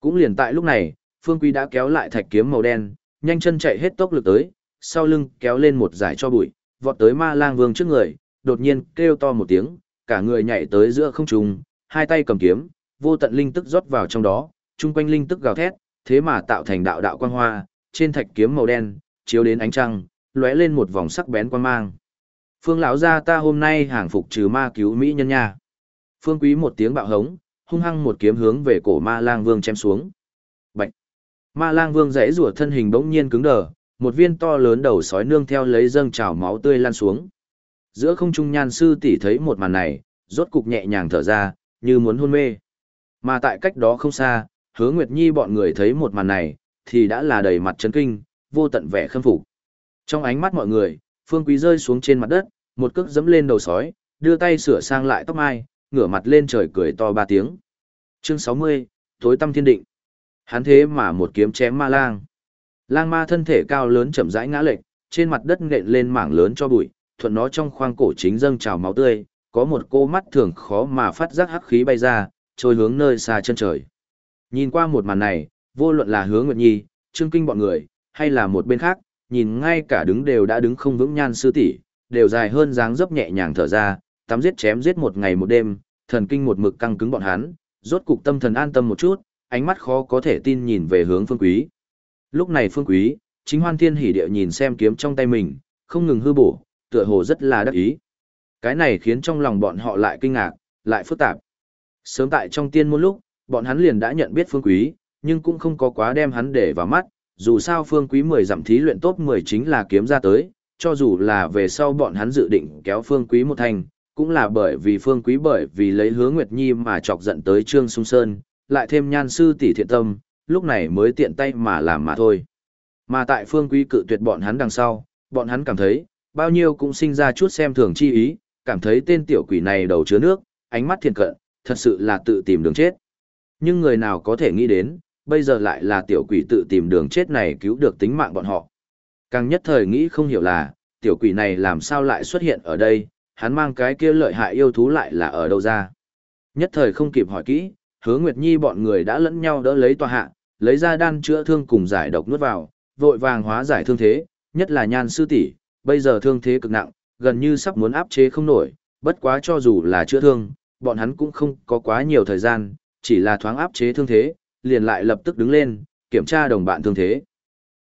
Cũng liền tại lúc này, Phương Quý đã kéo lại thạch kiếm màu đen, nhanh chân chạy hết tốc lực tới, sau lưng kéo lên một giải cho bụi, vọt tới ma lang vương trước người, đột nhiên kêu to một tiếng, cả người nhảy tới giữa không trung, hai tay cầm kiếm, vô tận linh tức rót vào trong đó, chung quanh linh tức gào thét, thế mà tạo thành đạo đạo quang hoa, trên thạch kiếm màu đen, chiếu đến ánh trăng, lóe lên một vòng sắc bén quang mang. Phương lão gia ta hôm nay hàng phục trừ ma cứu mỹ nhân nha. Phương Quý một tiếng bạo hống, hung hăng một kiếm hướng về cổ Ma Lang Vương chém xuống. Bạch. Ma Lang Vương rẽ rủa thân hình bỗng nhiên cứng đờ, một viên to lớn đầu sói nương theo lấy dâng trào máu tươi lan xuống. Giữa không trung nhan sư tỷ thấy một màn này, rốt cục nhẹ nhàng thở ra, như muốn hôn mê. Mà tại cách đó không xa, hứa Nguyệt Nhi bọn người thấy một màn này, thì đã là đầy mặt chấn kinh, vô tận vẻ khâm phục. Trong ánh mắt mọi người, Phương Quý rơi xuống trên mặt đất, một cước dẫm lên đầu sói, đưa tay sửa sang lại tóc mai, ngửa mặt lên trời cười to ba tiếng. Chương 60, tối tâm thiên định. Hắn thế mà một kiếm chém ma lang. Lang ma thân thể cao lớn chậm rãi ngã lệch, trên mặt đất nện lên mảng lớn cho bụi, thuận nó trong khoang cổ chính dâng trào máu tươi, có một cô mắt thường khó mà phát giác hắc khí bay ra, trôi hướng nơi xa chân trời. Nhìn qua một màn này, vô luận là hướng Nguyệt Nhi, Trương Kinh bọn người, hay là một bên khác, nhìn ngay cả đứng đều đã đứng không vững nhan sư tỷ, đều dài hơn dáng dấp nhẹ nhàng thở ra, tắm giết chém giết một ngày một đêm, thần kinh một mực căng cứng bọn hắn, rốt cục tâm thần an tâm một chút, ánh mắt khó có thể tin nhìn về hướng Phương Quý. Lúc này Phương Quý, chính Hoan Thiên hỉ địa nhìn xem kiếm trong tay mình, không ngừng hư bổ, tựa hồ rất là đắc ý. Cái này khiến trong lòng bọn họ lại kinh ngạc, lại phức tạp. Sớm tại trong tiên môn lúc, bọn hắn liền đã nhận biết Phương Quý, nhưng cũng không có quá đem hắn để vào mắt, dù sao Phương Quý 10 giảm thí luyện tốt 10 chính là kiếm ra tới, cho dù là về sau bọn hắn dự định kéo Phương Quý một thành, cũng là bởi vì Phương Quý bởi vì lấy hứa Nguyệt Nhi mà chọc giận tới Trương Sung Sơn, lại thêm nhan sư tỷ thiện tâm, lúc này mới tiện tay mà làm mà thôi. Mà tại Phương Quý cự tuyệt bọn hắn đằng sau, bọn hắn cảm thấy, bao nhiêu cũng sinh ra chút xem thường chi ý, cảm thấy tên tiểu quỷ này đầu chứa nước, ánh mắt thiện cận, thật sự là tự tìm đường chết. Nhưng người nào có thể nghĩ đến, bây giờ lại là tiểu quỷ tự tìm đường chết này cứu được tính mạng bọn họ. Càng nhất thời nghĩ không hiểu là, tiểu quỷ này làm sao lại xuất hiện ở đây, hắn mang cái kia lợi hại yêu thú lại là ở đâu ra. Nhất thời không kịp hỏi kỹ, hứa Nguyệt Nhi bọn người đã lẫn nhau đỡ lấy tòa hạ, lấy ra đan chữa thương cùng giải độc nuốt vào, vội vàng hóa giải thương thế, nhất là nhan sư tỷ, bây giờ thương thế cực nặng, gần như sắp muốn áp chế không nổi, bất quá cho dù là chữa thương, bọn hắn cũng không có quá nhiều thời gian, chỉ là thoáng áp chế thương thế, liền lại lập tức đứng lên, kiểm tra đồng bạn thương thế.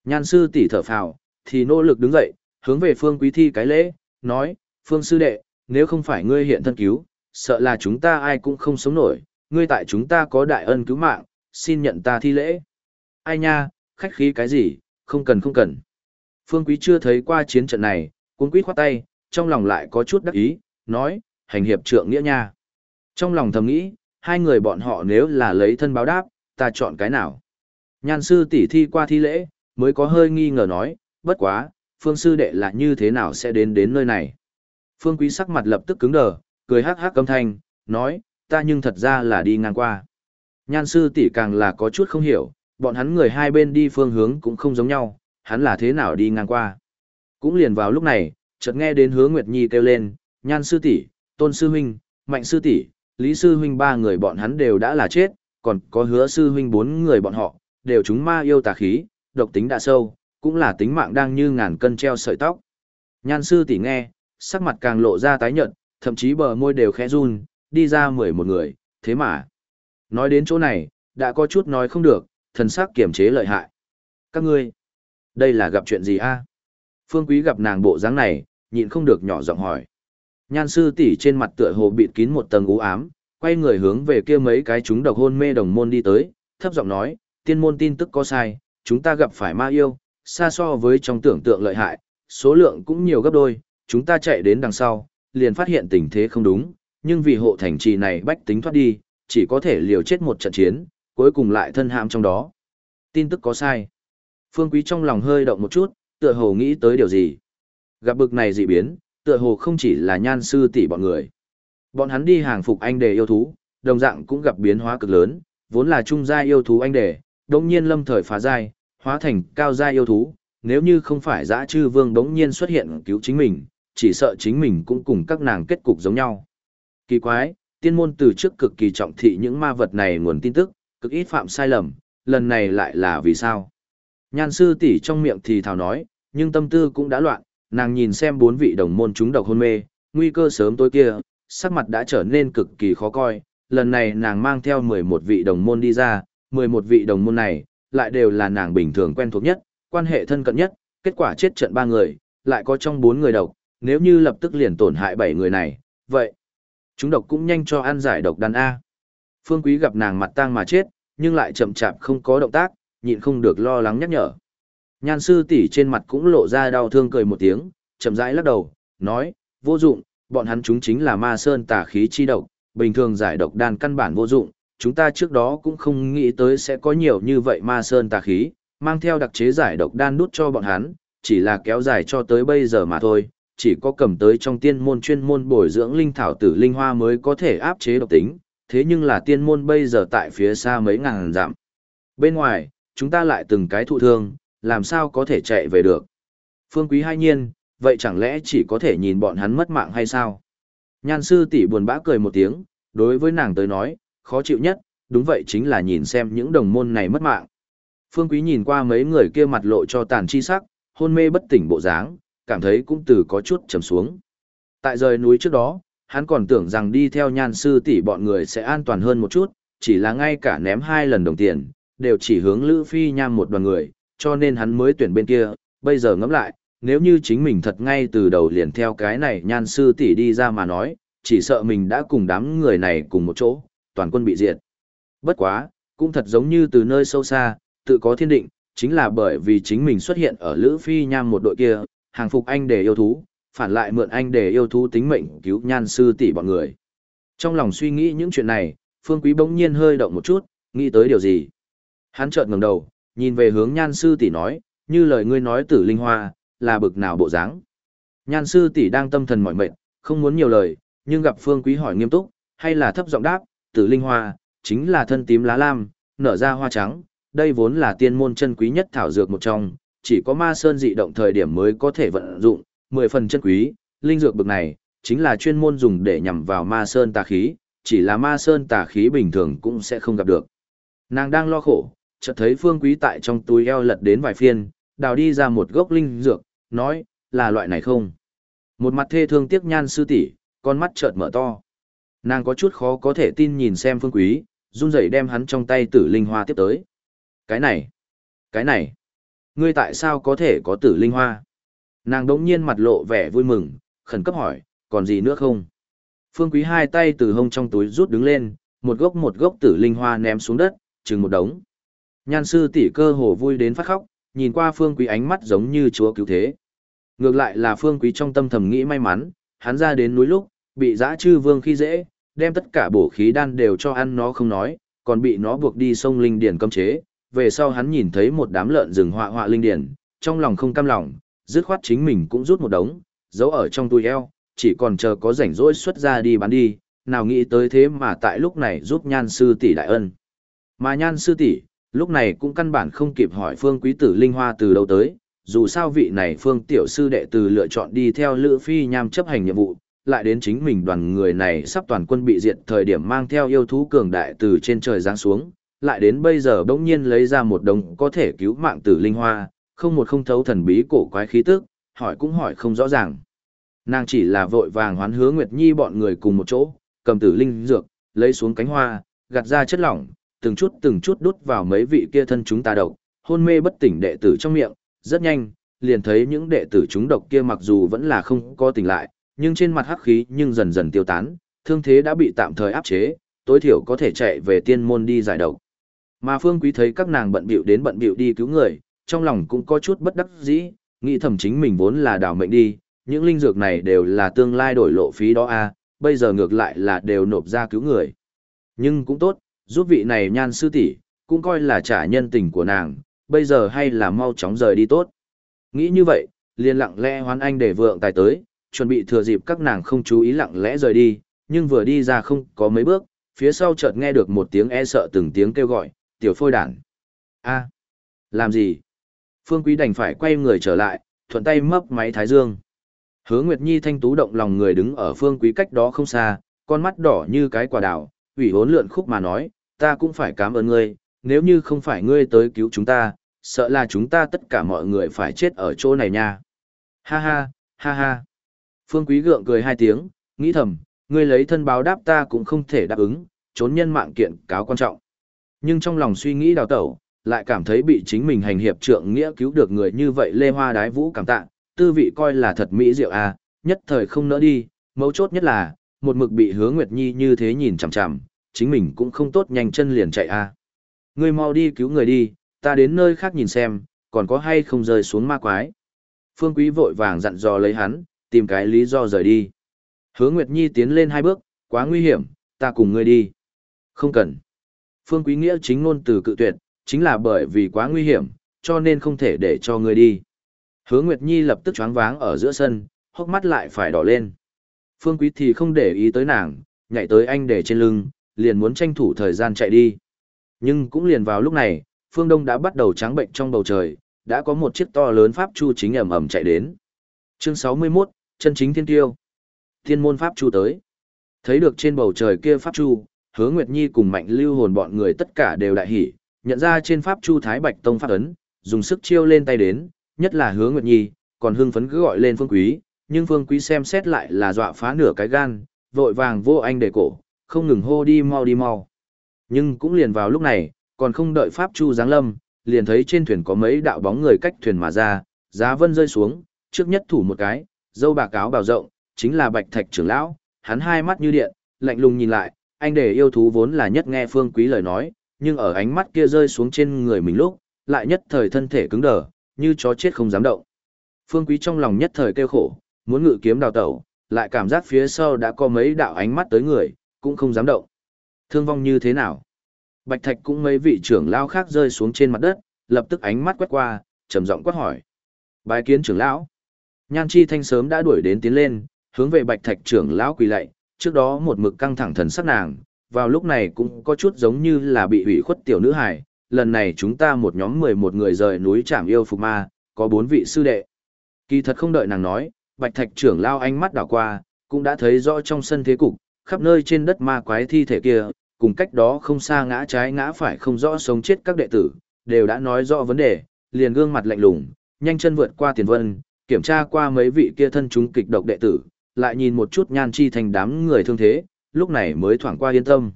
Nhan sư tỷ thở phào, thì nỗ lực đứng dậy, hướng về Phương Quý Thi cái lễ, nói, Phương sư đệ, nếu không phải ngươi hiện thân cứu, sợ là chúng ta ai cũng không sống nổi, ngươi tại chúng ta có đại ân cứu mạng, xin nhận ta thi lễ. Ai nha, khách khí cái gì, không cần không cần. Phương Quý chưa thấy qua chiến trận này, cuốn quýt khoát tay, trong lòng lại có chút đắc ý, nói, hành hiệp trượng nghĩa nha. Trong lòng thầm nghĩ, hai người bọn họ nếu là lấy thân báo đáp, ta chọn cái nào. Nhan sư tỷ thi qua thi lễ, mới có hơi nghi ngờ nói, bất quá, phương sư đệ là như thế nào sẽ đến đến nơi này. Phương quý sắc mặt lập tức cứng đờ, cười hắc hắc âm thanh, nói, ta nhưng thật ra là đi ngang qua. Nhan sư tỷ càng là có chút không hiểu, bọn hắn người hai bên đi phương hướng cũng không giống nhau, hắn là thế nào đi ngang qua. Cũng liền vào lúc này, chợt nghe đến hứa Nguyệt Nhi kêu lên, nhan sư tỷ, tôn sư huynh, mạnh sư tỷ, lý sư huynh ba người bọn hắn đều đã là chết, còn có hứa sư huynh bốn người bọn họ, đều chúng ma yêu tà khí, độc tính đã sâu, cũng là tính mạng đang như ngàn cân treo sợi tóc. Nhan sư tỷ nghe, sắc mặt càng lộ ra tái nhợt, thậm chí bờ môi đều khẽ run, đi ra mười một người, thế mà. Nói đến chỗ này, đã có chút nói không được, thần sắc kiềm chế lợi hại. Các ngươi, đây là gặp chuyện gì a? Phương Quý gặp nàng bộ dáng này, nhịn không được nhỏ giọng hỏi. Nhan sư tỷ trên mặt tựa hồ bịt kín một tầng u ám, quay người hướng về kia mấy cái chúng độc hôn mê đồng môn đi tới, thấp giọng nói, tiên môn tin tức có sai, chúng ta gặp phải ma yêu, xa so với trong tưởng tượng lợi hại, số lượng cũng nhiều gấp đôi, chúng ta chạy đến đằng sau, liền phát hiện tình thế không đúng, nhưng vì hộ thành trì này bách tính thoát đi, chỉ có thể liều chết một trận chiến, cuối cùng lại thân hãm trong đó. Tin tức có sai. Phương Quý trong lòng hơi động một chút, tựa hồ nghĩ tới điều gì. Gặp bực này dị biến, tựa hồ không chỉ là nhan sư tỷ bọn người. Bọn hắn đi hàng phục anh đề yêu thú, đồng dạng cũng gặp biến hóa cực lớn, vốn là trung gia yêu thú anh đề, đống nhiên lâm thời phá giai, hóa thành cao gia yêu thú, nếu như không phải giã chư vương đống nhiên xuất hiện cứu chính mình, chỉ sợ chính mình cũng cùng các nàng kết cục giống nhau. Kỳ quái, tiên môn từ trước cực kỳ trọng thị những ma vật này nguồn tin tức, cực ít phạm sai lầm, lần này lại là vì sao? Nhan sư tỷ trong miệng thì thào nói, nhưng tâm tư cũng đã loạn, nàng nhìn xem bốn vị đồng môn chúng độc hôn mê, nguy cơ sớm tối kia, sắc mặt đã trở nên cực kỳ khó coi, lần này nàng mang theo 11 vị đồng môn đi ra, 11 vị đồng môn này, lại đều là nàng bình thường quen thuộc nhất, quan hệ thân cận nhất, kết quả chết trận ba người, lại có trong bốn người độc, nếu như lập tức liền tổn hại bảy người này, vậy, chúng độc cũng nhanh cho ăn giải độc đan A. Phương Quý gặp nàng mặt tang mà chết, nhưng lại chậm chạp không có động tác, nhịn không được lo lắng nhắc nhở. Nhan sư tỷ trên mặt cũng lộ ra đau thương cười một tiếng, chậm rãi lắc đầu, nói, vô dụng, bọn hắn chúng chính là ma sơn tà khí chi độc, bình thường giải độc đan căn bản vô dụng, chúng ta trước đó cũng không nghĩ tới sẽ có nhiều như vậy ma sơn tà khí, mang theo đặc chế giải độc đan đút cho bọn hắn, chỉ là kéo dài cho tới bây giờ mà thôi, chỉ có cầm tới trong tiên môn chuyên môn bồi dưỡng linh thảo tử linh hoa mới có thể áp chế độc tính, thế nhưng là tiên môn bây giờ tại phía xa mấy ngàn dặm. Bên ngoài, chúng ta lại từng cái thụ thương, làm sao có thể chạy về được. Phương Quý hai nhiên, vậy chẳng lẽ chỉ có thể nhìn bọn hắn mất mạng hay sao? Nhan sư tỷ buồn bã cười một tiếng, đối với nàng tới nói, khó chịu nhất, đúng vậy chính là nhìn xem những đồng môn này mất mạng. Phương Quý nhìn qua mấy người kia mặt lộ cho tàn chi sắc, hôn mê bất tỉnh bộ dáng, cảm thấy cũng từ có chút trầm xuống. Tại rời núi trước đó, hắn còn tưởng rằng đi theo nhan sư tỷ bọn người sẽ an toàn hơn một chút, chỉ là ngay cả ném hai lần đồng tiền, đều chỉ hướng Lữ Phi Nham một đoàn người, cho nên hắn mới tuyển bên kia, bây giờ ngẫm lại, nếu như chính mình thật ngay từ đầu liền theo cái này nhan sư tỷ đi ra mà nói, chỉ sợ mình đã cùng đám người này cùng một chỗ, toàn quân bị diệt. Bất quá, cũng thật giống như từ nơi sâu xa, tự có thiên định, chính là bởi vì chính mình xuất hiện ở Lữ Phi Nham một đội kia, hàng phục anh để yêu thú, phản lại mượn anh để yêu thú tính mệnh cứu nhan sư tỷ bọn người. Trong lòng suy nghĩ những chuyện này, Phương Quý bỗng nhiên hơi động một chút, nghĩ tới điều gì. Hắn chợt ngẩng đầu, nhìn về hướng nhan sư tỷ nói, như lời ngươi nói tử linh hoa, là bực nào bộ dáng. Nhan sư tỷ đang tâm thần mỏi mệt, không muốn nhiều lời, nhưng gặp Phương Quý hỏi nghiêm túc, hay là thấp giọng đáp, tử linh hoa, chính là thân tím lá lam, nở ra hoa trắng, đây vốn là tiên môn chân quý nhất thảo dược một trong, chỉ có ma sơn dị động thời điểm mới có thể vận dụng, mười phần chân quý, linh dược bực này, chính là chuyên môn dùng để nhằm vào ma sơn tà khí, chỉ là ma sơn tà khí bình thường cũng sẽ không gặp được. Nàng đang lo khổ, chợt thấy phương quý tại trong túi eo lật đến vài phiên, đào đi ra một gốc linh dược, nói, là loại này không? Một mặt thê thương tiếc nhan sư tỷ, con mắt chợt mở to. Nàng có chút khó có thể tin nhìn xem phương quý, run rẩy đem hắn trong tay tử linh hoa tiếp tới. Cái này, cái này, ngươi tại sao có thể có tử linh hoa? Nàng đống nhiên mặt lộ vẻ vui mừng, khẩn cấp hỏi, còn gì nữa không? Phương Quý hai tay từ hông trong túi rút đứng lên, một gốc một gốc tử linh hoa ném xuống đất, chừng một đống. Nhan sư tỷ cơ hồ vui đến phát khóc, nhìn qua Phương Quý ánh mắt giống như chúa cứu thế. Ngược lại là Phương Quý trong tâm thầm nghĩ may mắn, hắn ra đến núi lúc, bị dã chư vương khi dễ, đem tất cả bổ khí đan đều cho ăn nó không nói, còn bị nó buộc đi sông linh điển cấm chế. Về sau hắn nhìn thấy một đám lợn rừng họa họa linh điển, trong lòng không cam lòng, dứt khoát chính mình cũng rút một đống, giấu ở trong túi eo, chỉ còn chờ có rảnh rỗi xuất ra đi bán đi, nào nghĩ tới thế mà tại lúc này giúp nhan sư tỷ đại ân. Mà nhan sư tỷ, lúc này cũng căn bản không kịp hỏi phương quý tử linh hoa từ đâu tới, dù sao vị này phương tiểu sư đệ từ lựa chọn đi theo lữ phi nham chấp hành nhiệm vụ, lại đến chính mình đoàn người này sắp toàn quân bị diệt thời điểm mang theo yêu thú cường đại từ trên trời giáng xuống, lại đến bây giờ bỗng nhiên lấy ra một đồng có thể cứu mạng tử linh hoa, không một không thấu thần bí cổ quái khí tức, hỏi cũng hỏi không rõ ràng. Nàng chỉ là vội vàng hoán hứa Nguyệt Nhi bọn người cùng một chỗ, cầm tử linh dược, lấy xuống cánh hoa, gạt ra chất lỏng, từng chút từng chút đút vào mấy vị kia thân chúng ta độc, hôn mê bất tỉnh đệ tử trong miệng, rất nhanh, liền thấy những đệ tử chúng độc kia mặc dù vẫn là không có tỉnh lại, nhưng trên mặt hắc khí nhưng dần dần tiêu tán, thương thế đã bị tạm thời áp chế, tối thiểu có thể chạy về tiên môn đi giải độc. Mà Phương Quý thấy các nàng bận bịu đến bận bịu đi cứu người, trong lòng cũng có chút bất đắc dĩ, nghĩ thầm chính mình vốn là đào mệnh đi, những linh dược này đều là tương lai đổi lộ phí đó a, à, bây giờ ngược lại là đều nộp ra cứu người. Nhưng cũng tốt, giúp vị này nhan sư tỷ, cũng coi là trả nhân tình của nàng, bây giờ hay là mau chóng rời đi tốt. Nghĩ như vậy, liền lặng lẽ hoán anh để vượng tài tới, chuẩn bị thừa dịp các nàng không chú ý lặng lẽ rời đi, nhưng vừa đi ra không có mấy bước, phía sau chợt nghe được một tiếng e sợ từng tiếng kêu gọi, tiểu phôi đản. a làm gì? Phương Quý đành phải quay người trở lại, thuận tay mấp máy thái dương. Hứa Nguyệt Nhi thanh tú động lòng người đứng ở Phương Quý cách đó không xa, con mắt đỏ như cái quả đào, ủy hốn lượn khúc mà nói, ta cũng phải cảm ơn ngươi, nếu như không phải ngươi tới cứu chúng ta, sợ là chúng ta tất cả mọi người phải chết ở chỗ này nha. Ha ha, ha ha. Phương Quý gượng cười hai tiếng, nghĩ thầm, ngươi lấy thân báo đáp ta cũng không thể đáp ứng, trốn nhân mạng kiện cáo quan trọng. Nhưng trong lòng suy nghĩ đào tẩu, lại cảm thấy bị chính mình hành hiệp trượng nghĩa cứu được người như vậy lê hoa đái vũ cảm tạ, tư vị coi là thật mỹ diệu à, nhất thời không nỡ đi, mấu chốt nhất là, một mực bị hứa Nguyệt Nhi như thế nhìn chằm chằm, chính mình cũng không tốt nhanh chân liền chạy à. người mau đi cứu người đi, ta đến nơi khác nhìn xem, còn có hay không rơi xuống ma quái. Phương Quý vội vàng dặn dò lấy hắn, tìm cái lý do rời đi. Hứa Nguyệt Nhi tiến lên hai bước, quá nguy hiểm, ta cùng ngươi đi. Không cần. Phương Quý Nghĩa chính ngôn từ cự tuyệt, chính là bởi vì quá nguy hiểm, cho nên không thể để cho ngươi đi. Hứa Nguyệt Nhi lập tức choáng váng ở giữa sân, hốc mắt lại phải đỏ lên. Phương Quý thì không để ý tới nàng, nhảy tới anh để trên lưng, liền muốn tranh thủ thời gian chạy đi. Nhưng cũng liền vào lúc này, phương Đông đã bắt đầu trắng bệnh trong bầu trời, đã có một chiếc to lớn pháp chu chính ẩm ẩm chạy đến. Chương 61, chân chính thiên tiêu. Thiên môn pháp chu tới. Thấy được trên bầu trời kia pháp chu, Hứa Nguyệt Nhi cùng Mạnh Lưu Hồn bọn người tất cả đều đại hỉ, nhận ra trên pháp chu Thái Bạch Tông pháp ấn, dùng sức chiêu lên tay đến, nhất là Hứa Nguyệt Nhi, còn hưng phấn cứ gọi lên Phương Quý, nhưng Phương Quý xem xét lại là dọa phá nửa cái gan, vội vàng vô anh để cổ, không ngừng hô đi mau đi mau. Nhưng cũng liền vào lúc này, còn không đợi Pháp Chu giáng lâm, liền thấy trên thuyền có mấy đạo bóng người cách thuyền mà ra, giá vân rơi xuống, trước nhất thủ một cái, dâu bạc áo bào rộng, chính là Bạch Thạch trưởng lão, hắn hai mắt như điện, lạnh lùng nhìn lại, anh để yêu thú vốn là nhất nghe Phương Quý lời nói, nhưng ở ánh mắt kia rơi xuống trên người mình lúc, lại nhất thời thân thể cứng đờ, như chó chết không dám động. Phương Quý trong lòng nhất thời kêu khổ, muốn ngự kiếm đào tẩu, lại cảm giác phía sau đã có mấy đạo ánh mắt tới người, cũng không dám động. Thương vong như thế nào? Bạch Thạch cũng mấy vị trưởng lão khác rơi xuống trên mặt đất, lập tức ánh mắt quét qua, trầm giọng quát hỏi. Bái kiến trưởng lão. Nhan Chi Thanh sớm đã đuổi đến tiến lên, hướng về Bạch Thạch trưởng lão quỳ lạy, trước đó một mực căng thẳng thần sắc nàng, vào lúc này cũng có chút giống như là bị ủy khuất tiểu nữ hài. Lần này chúng ta một nhóm 11 người rời núi Trảm Yêu Phục Ma, có bốn vị sư đệ. Kỳ thật không đợi nàng nói, Bạch Thạch trưởng lao ánh mắt đảo qua, cũng đã thấy rõ trong sân thế cục, khắp nơi trên đất ma quái thi thể kia, cùng cách đó không xa ngã trái ngã phải không rõ sống chết các đệ tử, đều đã nói rõ vấn đề, liền gương mặt lạnh lùng, nhanh chân vượt qua tiền vân, kiểm tra qua mấy vị kia thân chúng kịch độc đệ tử, lại nhìn một chút nhan chi thành đám người thương thế, lúc này mới thoảng qua yên tâm.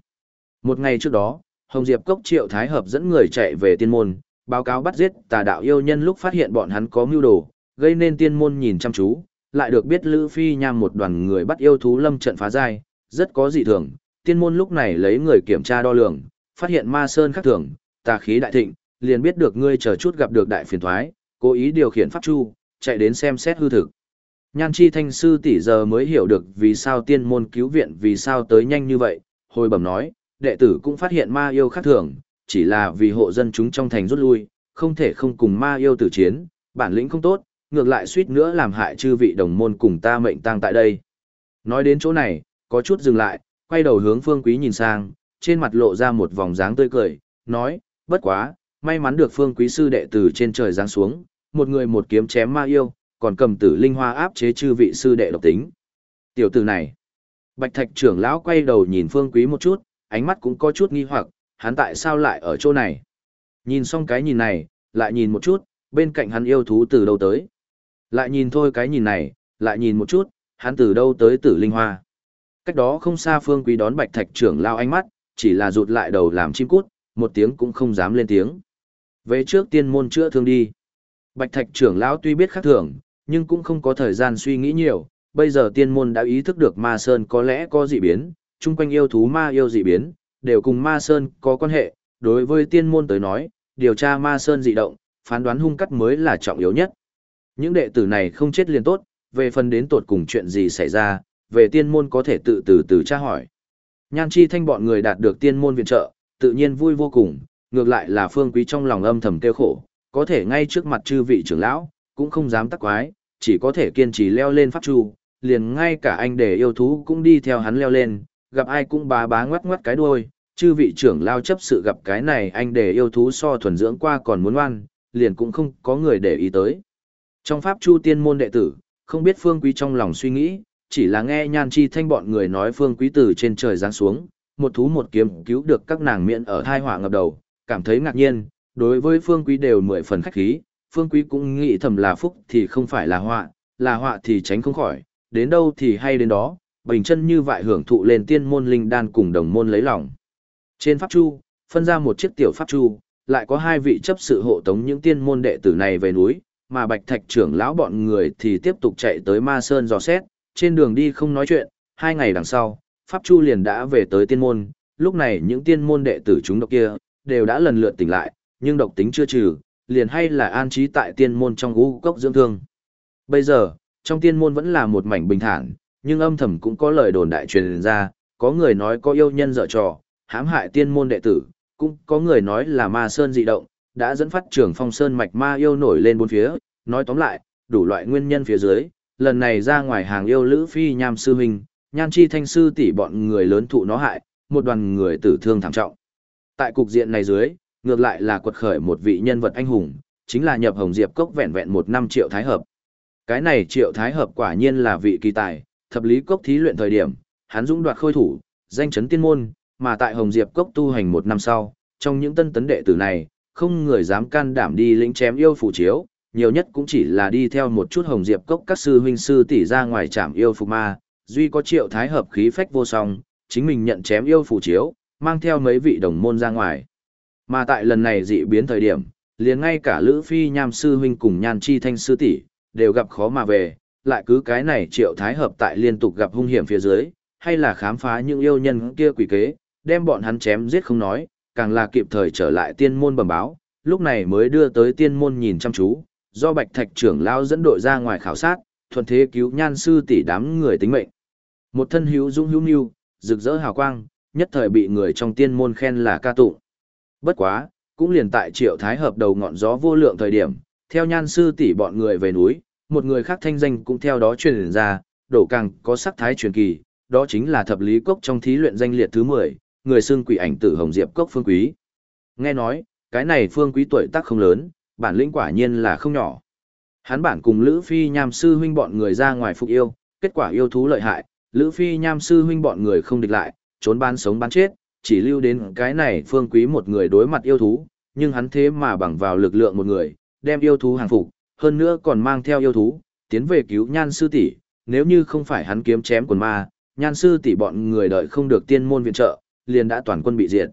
Một ngày trước đó, Hồng Diệp Cốc Triệu Thái Hợp dẫn người chạy về tiên môn, báo cáo bắt giết tà đạo yêu nhân lúc phát hiện bọn hắn có mưu đồ, gây nên tiên môn nhìn chăm chú, lại được biết Lữ Phi nham một đoàn người bắt yêu thú lâm trận phá giai, rất có dị thường, tiên môn lúc này lấy người kiểm tra đo lường, phát hiện ma sơn khác thường, tà khí đại thịnh, liền biết được ngươi chờ chút gặp được đại phiền thoái, cố ý điều khiển pháp chu, chạy đến xem xét hư thực. Nhan chi thanh sư tỷ giờ mới hiểu được vì sao tiên môn cứu viện vì sao tới nhanh như vậy, hồi bẩm nói, đệ tử cũng phát hiện ma yêu khác thường, chỉ là vì hộ dân chúng trong thành rút lui, không thể không cùng ma yêu tử chiến, bản lĩnh không tốt, ngược lại suýt nữa làm hại chư vị đồng môn cùng ta mệnh tang tại đây. Nói đến chỗ này, có chút dừng lại, quay đầu hướng Phương Quý nhìn sang, trên mặt lộ ra một vòng dáng tươi cười, nói, bất quá, may mắn được Phương Quý sư đệ tử trên trời giáng xuống, một người một kiếm chém ma yêu, còn cầm tử linh hoa áp chế chư vị sư đệ độc tính. Tiểu tử này, Bạch Thạch trưởng lão quay đầu nhìn Phương Quý một chút, ánh mắt cũng có chút nghi hoặc, hắn tại sao lại ở chỗ này? Nhìn xong cái nhìn này, lại nhìn một chút, bên cạnh hắn yêu thú từ đâu tới? Lại nhìn thôi cái nhìn này, lại nhìn một chút, hắn từ đâu tới tử linh hoa? Cách đó không xa Phương Quý đón Bạch Thạch trưởng lao ánh mắt, chỉ là rụt lại đầu làm chim cút, một tiếng cũng không dám lên tiếng. Về trước tiên môn chữa thương đi. Bạch Thạch trưởng lão tuy biết khác thường, nhưng cũng không có thời gian suy nghĩ nhiều, bây giờ tiên môn đã ý thức được Ma Sơn có lẽ có dị biến, chung quanh yêu thú ma yêu dị biến, đều cùng Ma Sơn có quan hệ, đối với tiên môn tới nói, điều tra Ma Sơn dị động, phán đoán hung cắt mới là trọng yếu nhất. Những đệ tử này không chết liền tốt, về phần đến tột cùng chuyện gì xảy ra, về tiên môn có thể tự từ từ tra hỏi. Nhan chi thanh bọn người đạt được tiên môn viện trợ, tự nhiên vui vô cùng, ngược lại là phương quý trong lòng âm thầm kêu khổ, có thể ngay trước mặt chư vị trưởng lão, cũng không dám tắc quái, chỉ có thể kiên trì leo lên pháp chu, liền ngay cả anh để yêu thú cũng đi theo hắn leo lên, gặp ai cũng bá bá ngoắt ngoắt cái đuôi, chư vị trưởng lao chấp sự gặp cái này anh để yêu thú so thuần dưỡng qua còn muốn oan, liền cũng không có người để ý tới. Trong pháp chu tiên môn đệ tử, không biết phương quý trong lòng suy nghĩ, chỉ là nghe nhan chi thanh bọn người nói phương quý tử trên trời giáng xuống, một thú một kiếm cứu được các nàng miệng ở thai hỏa ngập đầu, cảm thấy ngạc nhiên, đối với Phương Quý đều mười phần khách khí, Phương Quý cũng nghĩ thầm là phúc thì không phải là họa, là họa thì tránh không khỏi, đến đâu thì hay đến đó, bình chân như vậy hưởng thụ lên tiên môn linh đan cùng đồng môn lấy lòng. Trên pháp chu, phân ra một chiếc tiểu pháp chu, lại có hai vị chấp sự hộ tống những tiên môn đệ tử này về núi, mà Bạch Thạch trưởng lão bọn người thì tiếp tục chạy tới Ma Sơn dò xét, trên đường đi không nói chuyện, hai ngày đằng sau, Pháp Chu liền đã về tới tiên môn, lúc này những tiên môn đệ tử chúng độc kia, đều đã lần lượt tỉnh lại, nhưng độc tính chưa trừ, liền hay là an trí tại tiên môn trong ngũ cốc dưỡng thương. Bây giờ, trong tiên môn vẫn là một mảnh bình thản, nhưng âm thầm cũng có lời đồn đại truyền ra, có người nói có yêu nhân dở trò, hãm hại tiên môn đệ tử, cũng có người nói là ma sơn dị động, đã dẫn phát trưởng phong sơn mạch ma yêu nổi lên bốn phía, nói tóm lại, đủ loại nguyên nhân phía dưới, lần này ra ngoài hàng yêu lữ phi nham sư huynh, nhan chi thanh sư tỷ bọn người lớn thụ nó hại, một đoàn người tử thương thảm trọng. Tại cục diện này dưới, ngược lại là quật khởi một vị nhân vật anh hùng, chính là nhập hồng diệp cốc vẹn vẹn một năm triệu thái hợp. Cái này triệu thái hợp quả nhiên là vị kỳ tài, thập lý cốc thí luyện thời điểm, hắn dũng đoạt khôi thủ, danh chấn tiên môn, mà tại hồng diệp cốc tu hành một năm sau, trong những tân tấn đệ tử này, không người dám can đảm đi lĩnh chém yêu phù chiếu, nhiều nhất cũng chỉ là đi theo một chút hồng diệp cốc các sư huynh sư tỷ ra ngoài trảm yêu phù ma, duy có triệu thái hợp khí phách vô song, chính mình nhận chém yêu phù chiếu, mang theo mấy vị đồng môn ra ngoài. Mà tại lần này dị biến thời điểm, liền ngay cả Lữ Phi Nham sư huynh cùng Nhan Chi Thanh sư tỷ đều gặp khó mà về, lại cứ cái này triệu thái hợp tại liên tục gặp hung hiểm phía dưới, hay là khám phá những yêu nhân kia quỷ kế, đem bọn hắn chém giết không nói, càng là kịp thời trở lại tiên môn bẩm báo, lúc này mới đưa tới tiên môn nhìn chăm chú, do Bạch Thạch trưởng lao dẫn đội ra ngoài khảo sát, thuận thế cứu nhan sư tỷ đám người tính mệnh. Một thân hữu dũng hữu nhu, rực rỡ hào quang, nhất thời bị người trong tiên môn khen là ca tụng. Bất quá, cũng liền tại triệu thái hợp đầu ngọn gió vô lượng thời điểm, theo nhan sư tỷ bọn người về núi, một người khác thanh danh cũng theo đó truyền ra, đổ càng có sắc thái truyền kỳ, đó chính là thập lý cốc trong thí luyện danh liệt thứ 10, người xương quỷ ảnh tử hồng diệp cốc phương quý. Nghe nói, cái này phương quý tuổi tác không lớn, bản lĩnh quả nhiên là không nhỏ. Hắn bản cùng Lữ Phi Nham sư huynh bọn người ra ngoài phục yêu, kết quả yêu thú lợi hại, Lữ Phi Nham sư huynh bọn người không địch lại, trốn ban sống bán chết, chỉ lưu đến cái này phương quý một người đối mặt yêu thú, nhưng hắn thế mà bằng vào lực lượng một người, đem yêu thú hàng phục, hơn nữa còn mang theo yêu thú, tiến về cứu nhan sư tỷ nếu như không phải hắn kiếm chém quần ma, nhan sư tỷ bọn người đợi không được tiên môn viện trợ, liền đã toàn quân bị diệt.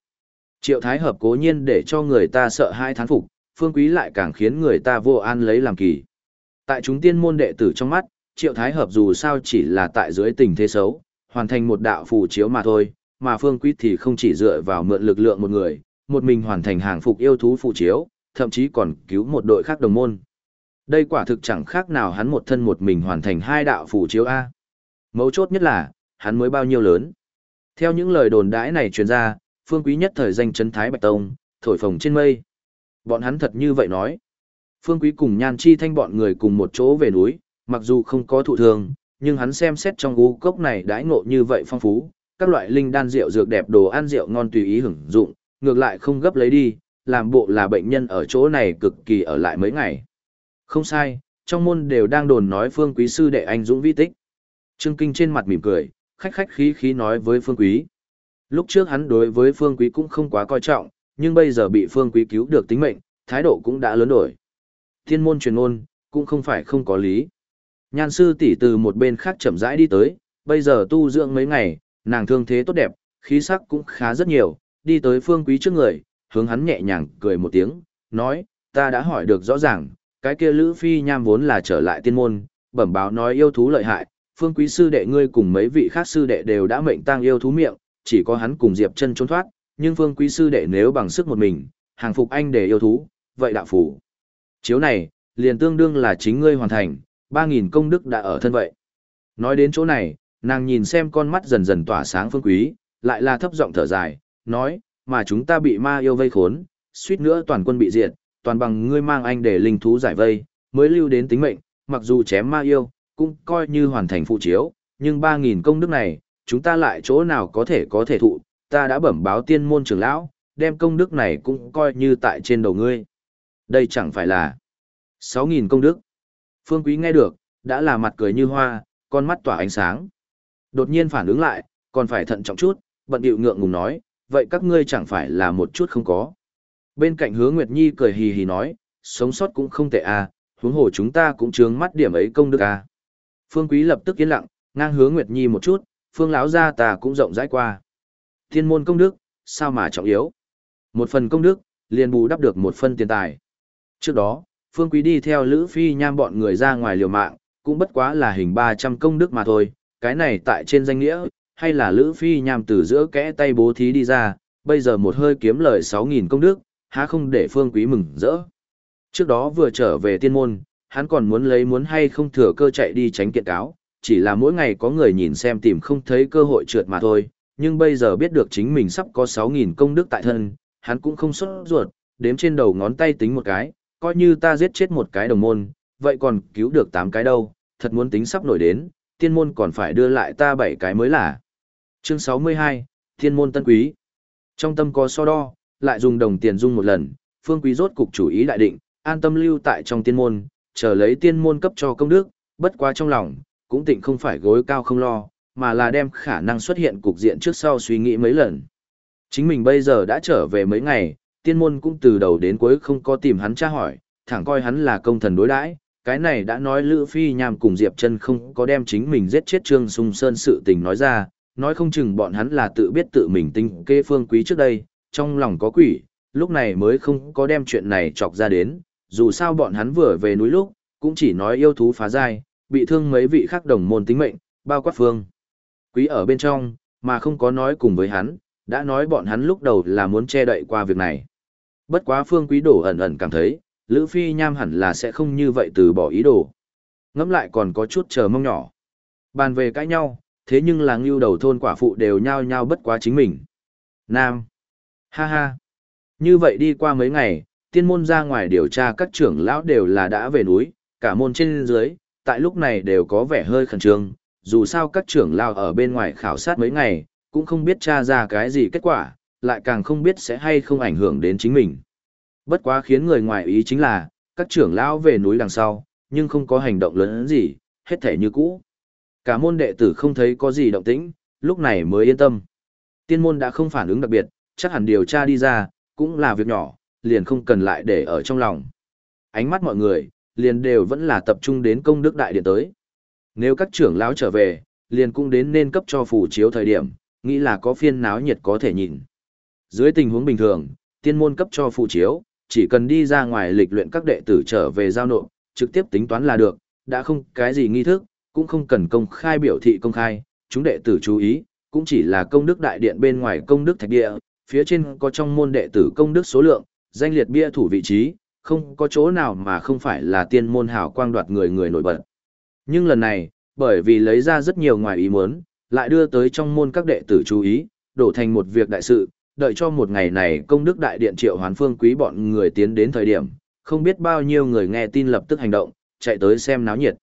Triệu Thái Hợp cố nhiên để cho người ta sợ hai thán phục, phương quý lại càng khiến người ta vô an lấy làm kỳ. Tại chúng tiên môn đệ tử trong mắt, Triệu Thái Hợp dù sao chỉ là tại dưới tình thế xấu, hoàn thành một đạo phù chiếu mà thôi, mà phương quý thì không chỉ dựa vào mượn lực lượng một người, một mình hoàn thành hàng phục yêu thú phụ chiếu, thậm chí còn cứu một đội khác đồng môn. Đây quả thực chẳng khác nào hắn một thân một mình hoàn thành hai đạo phụ chiếu A. Mấu chốt nhất là, hắn mới bao nhiêu lớn. Theo những lời đồn đãi này truyền ra, phương quý nhất thời danh chấn Thái Bạch Tông, thổi phồng trên mây. Bọn hắn thật như vậy nói. Phương quý cùng nhan chi thanh bọn người cùng một chỗ về núi, mặc dù không có thụ thương, nhưng hắn xem xét trong gú cốc này đãi ngộ như vậy phong phú, các loại linh đan rượu dược đẹp đồ ăn rượu ngon tùy ý hưởng dụng, ngược lại không gấp lấy đi, làm bộ là bệnh nhân ở chỗ này cực kỳ ở lại mấy ngày. Không sai, trong môn đều đang đồn nói phương quý sư đệ anh dũng vi tích. Trương Kinh trên mặt mỉm cười, khách khách khí khí nói với Phương Quý. Lúc trước hắn đối với Phương Quý cũng không quá coi trọng, nhưng bây giờ bị Phương Quý cứu được tính mệnh, thái độ cũng đã lớn đổi. Thiên môn truyền môn cũng không phải không có lý. Nhan sư tỷ từ một bên khác chậm rãi đi tới, bây giờ tu dưỡng mấy ngày, nàng thương thế tốt đẹp, khí sắc cũng khá rất nhiều, đi tới Phương Quý trước người, hướng hắn nhẹ nhàng cười một tiếng, nói, ta đã hỏi được rõ ràng, cái kia Lữ Phi Nham vốn là trở lại tiên môn, bẩm báo nói yêu thú lợi hại, phương quý sư đệ ngươi cùng mấy vị khác sư đệ đều đã mệnh tang yêu thú miệng, chỉ có hắn cùng Diệp chân trốn thoát, nhưng phương quý sư đệ nếu bằng sức một mình, hàng phục anh để yêu thú, vậy đạo phủ. Chiếu này, liền tương đương là chính ngươi hoàn thành, 3.000 công đức đã ở thân vậy. Nói đến chỗ này, nàng nhìn xem con mắt dần dần tỏa sáng phương quý, lại là thấp giọng thở dài, nói, mà chúng ta bị ma yêu vây khốn, suýt nữa toàn quân bị diệt, toàn bằng ngươi mang anh để linh thú giải vây, mới lưu đến tính mệnh, mặc dù chém ma yêu, cũng coi như hoàn thành phụ chiếu, nhưng 3.000 công đức này, chúng ta lại chỗ nào có thể có thể thụ, ta đã bẩm báo tiên môn trưởng lão, đem công đức này cũng coi như tại trên đầu ngươi. Đây chẳng phải là 6.000 công đức. Phương Quý nghe được, đã là mặt cười như hoa, con mắt tỏa ánh sáng. Đột nhiên phản ứng lại, còn phải thận trọng chút, bận điệu ngượng ngùng nói, vậy các ngươi chẳng phải là một chút không có. Bên cạnh hứa Nguyệt Nhi cười hì hì nói, sống sót cũng không tệ à, huống hồ chúng ta cũng chướng mắt điểm ấy công đức à. Phương Quý lập tức yên lặng, ngang hứa Nguyệt Nhi một chút, Phương lão gia ta cũng rộng rãi qua. Thiên môn công đức, sao mà trọng yếu? Một phần công đức, liền bù đắp được một phần tiền tài. Trước đó, Phương Quý đi theo Lữ Phi Nham bọn người ra ngoài liều mạng, cũng bất quá là hình 300 công đức mà thôi, cái này tại trên danh nghĩa, hay là Lữ Phi Nham từ giữa kẽ tay bố thí đi ra, bây giờ một hơi kiếm lời 6.000 công đức, há không để Phương Quý mừng rỡ. Trước đó vừa trở về tiên môn, hắn còn muốn lấy muốn hay không thừa cơ chạy đi tránh kiện cáo, chỉ là mỗi ngày có người nhìn xem tìm không thấy cơ hội trượt mà thôi, nhưng bây giờ biết được chính mình sắp có 6.000 công đức tại thân, hắn cũng không xuất ruột, đếm trên đầu ngón tay tính một cái, coi như ta giết chết một cái đồng môn, vậy còn cứu được 8 cái đâu, thật muốn tính sắp nổi đến, tiên môn còn phải đưa lại ta bảy cái mới là. Chương 62, Thiên môn tân quý. Trong tâm có so đo, lại dùng đồng tiền dung một lần, phương quý rốt cục chủ ý đại định, an tâm lưu tại trong tiên môn, chờ lấy tiên môn cấp cho công đức, bất quá trong lòng, cũng tịnh không phải gối cao không lo, mà là đem khả năng xuất hiện cục diện trước sau suy nghĩ mấy lần. Chính mình bây giờ đã trở về mấy ngày, tiên môn cũng từ đầu đến cuối không có tìm hắn tra hỏi, thẳng coi hắn là công thần đối đãi. Cái này đã nói Lữ Phi Nham cùng Diệp Trân không có đem chính mình giết chết Trương Sung Sơn sự tình nói ra, nói không chừng bọn hắn là tự biết tự mình tinh kê phương quý trước đây, trong lòng có quỷ, lúc này mới không có đem chuyện này chọc ra đến, dù sao bọn hắn vừa về núi lúc, cũng chỉ nói yêu thú phá dai, bị thương mấy vị khác đồng môn tính mệnh, bao quát phương. Quý ở bên trong, mà không có nói cùng với hắn, đã nói bọn hắn lúc đầu là muốn che đậy qua việc này. Bất quá phương quý đổ ẩn ẩn cảm thấy, Lữ Phi Nham hẳn là sẽ không như vậy từ bỏ ý đồ. Ngẫm lại còn có chút chờ mong nhỏ. Bàn về cãi nhau, thế nhưng là ngưu đầu thôn quả phụ đều nhao nhao bất quá chính mình. Nam. Ha ha. Như vậy đi qua mấy ngày, tiên môn ra ngoài điều tra các trưởng lão đều là đã về núi, cả môn trên dưới, tại lúc này đều có vẻ hơi khẩn trương, dù sao các trưởng lão ở bên ngoài khảo sát mấy ngày, cũng không biết tra ra cái gì kết quả, lại càng không biết sẽ hay không ảnh hưởng đến chính mình. Bất quá khiến người ngoài ý chính là, các trưởng lão về núi đằng sau, nhưng không có hành động lớn gì, hết thể như cũ. Cả môn đệ tử không thấy có gì động tĩnh, lúc này mới yên tâm. Tiên môn đã không phản ứng đặc biệt, chắc hẳn điều tra đi ra, cũng là việc nhỏ, liền không cần lại để ở trong lòng. Ánh mắt mọi người, liền đều vẫn là tập trung đến công đức đại điện tới. Nếu các trưởng lão trở về, liền cũng đến nên cấp cho phủ chiếu thời điểm, nghĩ là có phiên náo nhiệt có thể nhìn. Dưới tình huống bình thường, tiên môn cấp cho phụ chiếu, chỉ cần đi ra ngoài lịch luyện các đệ tử trở về giao nộp, trực tiếp tính toán là được, đã không cái gì nghi thức, cũng không cần công khai biểu thị công khai, chúng đệ tử chú ý, cũng chỉ là công đức đại điện bên ngoài công đức thạch địa, phía trên có trong môn đệ tử công đức số lượng, danh liệt bia thủ vị trí, không có chỗ nào mà không phải là tiên môn hào quang đoạt người người nổi bật. Nhưng lần này, bởi vì lấy ra rất nhiều ngoài ý muốn, lại đưa tới trong môn các đệ tử chú ý, đổ thành một việc đại sự, đợi cho một ngày này công đức đại điện triệu hoán phương quý bọn người tiến đến thời điểm, không biết bao nhiêu người nghe tin lập tức hành động, chạy tới xem náo nhiệt.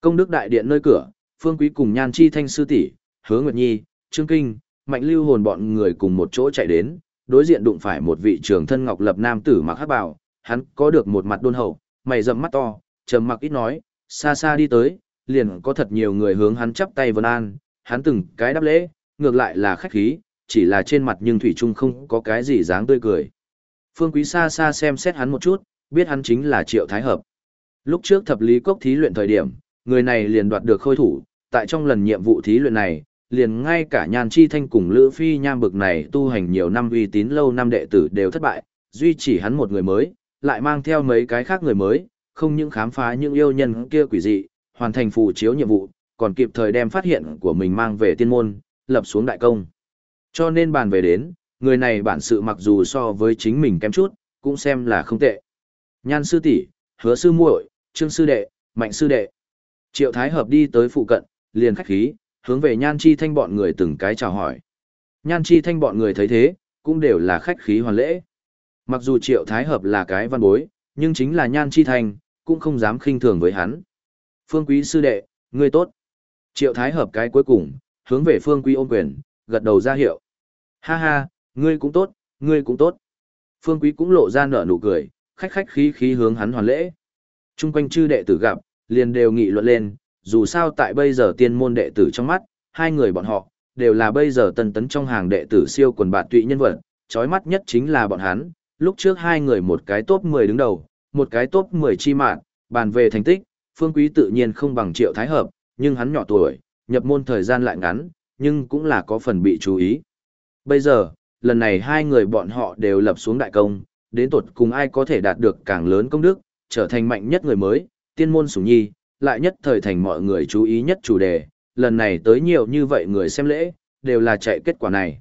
Công đức đại điện nơi cửa, phương quý cùng nhan chi thanh sư tỷ, hứa nguyệt nhi, trương kinh, mạnh lưu hồn bọn người cùng một chỗ chạy đến, đối diện đụng phải một vị trưởng thân ngọc lập nam tử mặc hắc bào, hắn có được một mặt đôn hậu, mày rậm mắt to, trầm mặc ít nói, xa xa đi tới, liền có thật nhiều người hướng hắn chắp tay vân an, hắn từng cái đáp lễ, ngược lại là khách khí, chỉ là trên mặt nhưng thủy trung không có cái gì dáng tươi cười. Phương Quý xa xa xem xét hắn một chút, biết hắn chính là Triệu Thái Hợp. Lúc trước thập lý cốc thí luyện thời điểm, người này liền đoạt được khôi thủ, tại trong lần nhiệm vụ thí luyện này, liền ngay cả Nhan Chi Thanh cùng Lữ Phi Nham bực này tu hành nhiều năm uy tín lâu năm đệ tử đều thất bại, duy chỉ hắn một người mới, lại mang theo mấy cái khác người mới, không những khám phá những yêu nhân kia quỷ dị, hoàn thành phù chiếu nhiệm vụ, còn kịp thời đem phát hiện của mình mang về tiên môn, lập xuống đại công. Cho nên bàn về đến, người này bản sự mặc dù so với chính mình kém chút, cũng xem là không tệ. Nhan sư tỷ, hứa sư muội, trương sư đệ, mạnh sư đệ. Triệu Thái Hợp đi tới phụ cận, liền khách khí, hướng về Nhan Chi Thanh bọn người từng cái chào hỏi. Nhan Chi Thanh bọn người thấy thế, cũng đều là khách khí hoàn lễ. Mặc dù Triệu Thái Hợp là cái văn bối, nhưng chính là Nhan Chi Thanh, cũng không dám khinh thường với hắn. Phương Quý sư đệ, ngươi tốt. Triệu Thái Hợp cái cuối cùng, hướng về Phương Quý ôm quyền, gật đầu ra hiệu. Ha ha, ngươi cũng tốt, ngươi cũng tốt. Phương Quý cũng lộ ra nở nụ cười, khách khách khí khí hướng hắn hoàn lễ. Trung quanh chư đệ tử gặp, liền đều nghị luận lên, dù sao tại bây giờ tiên môn đệ tử trong mắt, hai người bọn họ, đều là bây giờ tân tấn trong hàng đệ tử siêu quần bạn tụy nhân vật, chói mắt nhất chính là bọn hắn, lúc trước hai người một cái top 10 đứng đầu, một cái top 10 chi mạng, bàn về thành tích, Phương Quý tự nhiên không bằng Triệu Thái Hợp, nhưng hắn nhỏ tuổi, nhập môn thời gian lại ngắn, nhưng cũng là có phần bị chú ý. Bây giờ, lần này hai người bọn họ đều lập xuống đại công, đến tột cùng ai có thể đạt được càng lớn công đức, trở thành mạnh nhất người mới, tiên môn sủng nhi, lại nhất thời thành mọi người chú ý nhất chủ đề, lần này tới nhiều như vậy người xem lễ, đều là chạy kết quả này.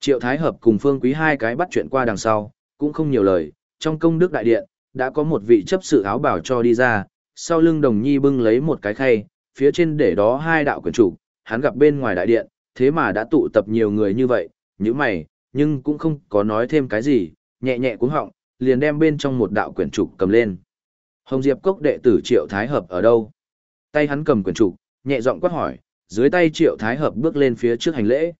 Triệu Thái Hợp cùng Phương Quý hai cái bắt chuyện qua đằng sau, cũng không nhiều lời, trong công đức đại điện, đã có một vị chấp sự áo bảo cho đi ra, sau lưng đồng nhi bưng lấy một cái khay, phía trên để đó hai đạo quyển trục, hắn gặp bên ngoài đại điện, thế mà đã tụ tập nhiều người như vậy, như mày, nhưng cũng không có nói thêm cái gì, nhẹ nhẹ cuống họng, liền đem bên trong một đạo quyển trục cầm lên. Hồng Diệp Cốc đệ tử Triệu Thái Hợp ở đâu? Tay hắn cầm quyển trục, nhẹ giọng quát hỏi, dưới tay Triệu Thái Hợp bước lên phía trước hành lễ.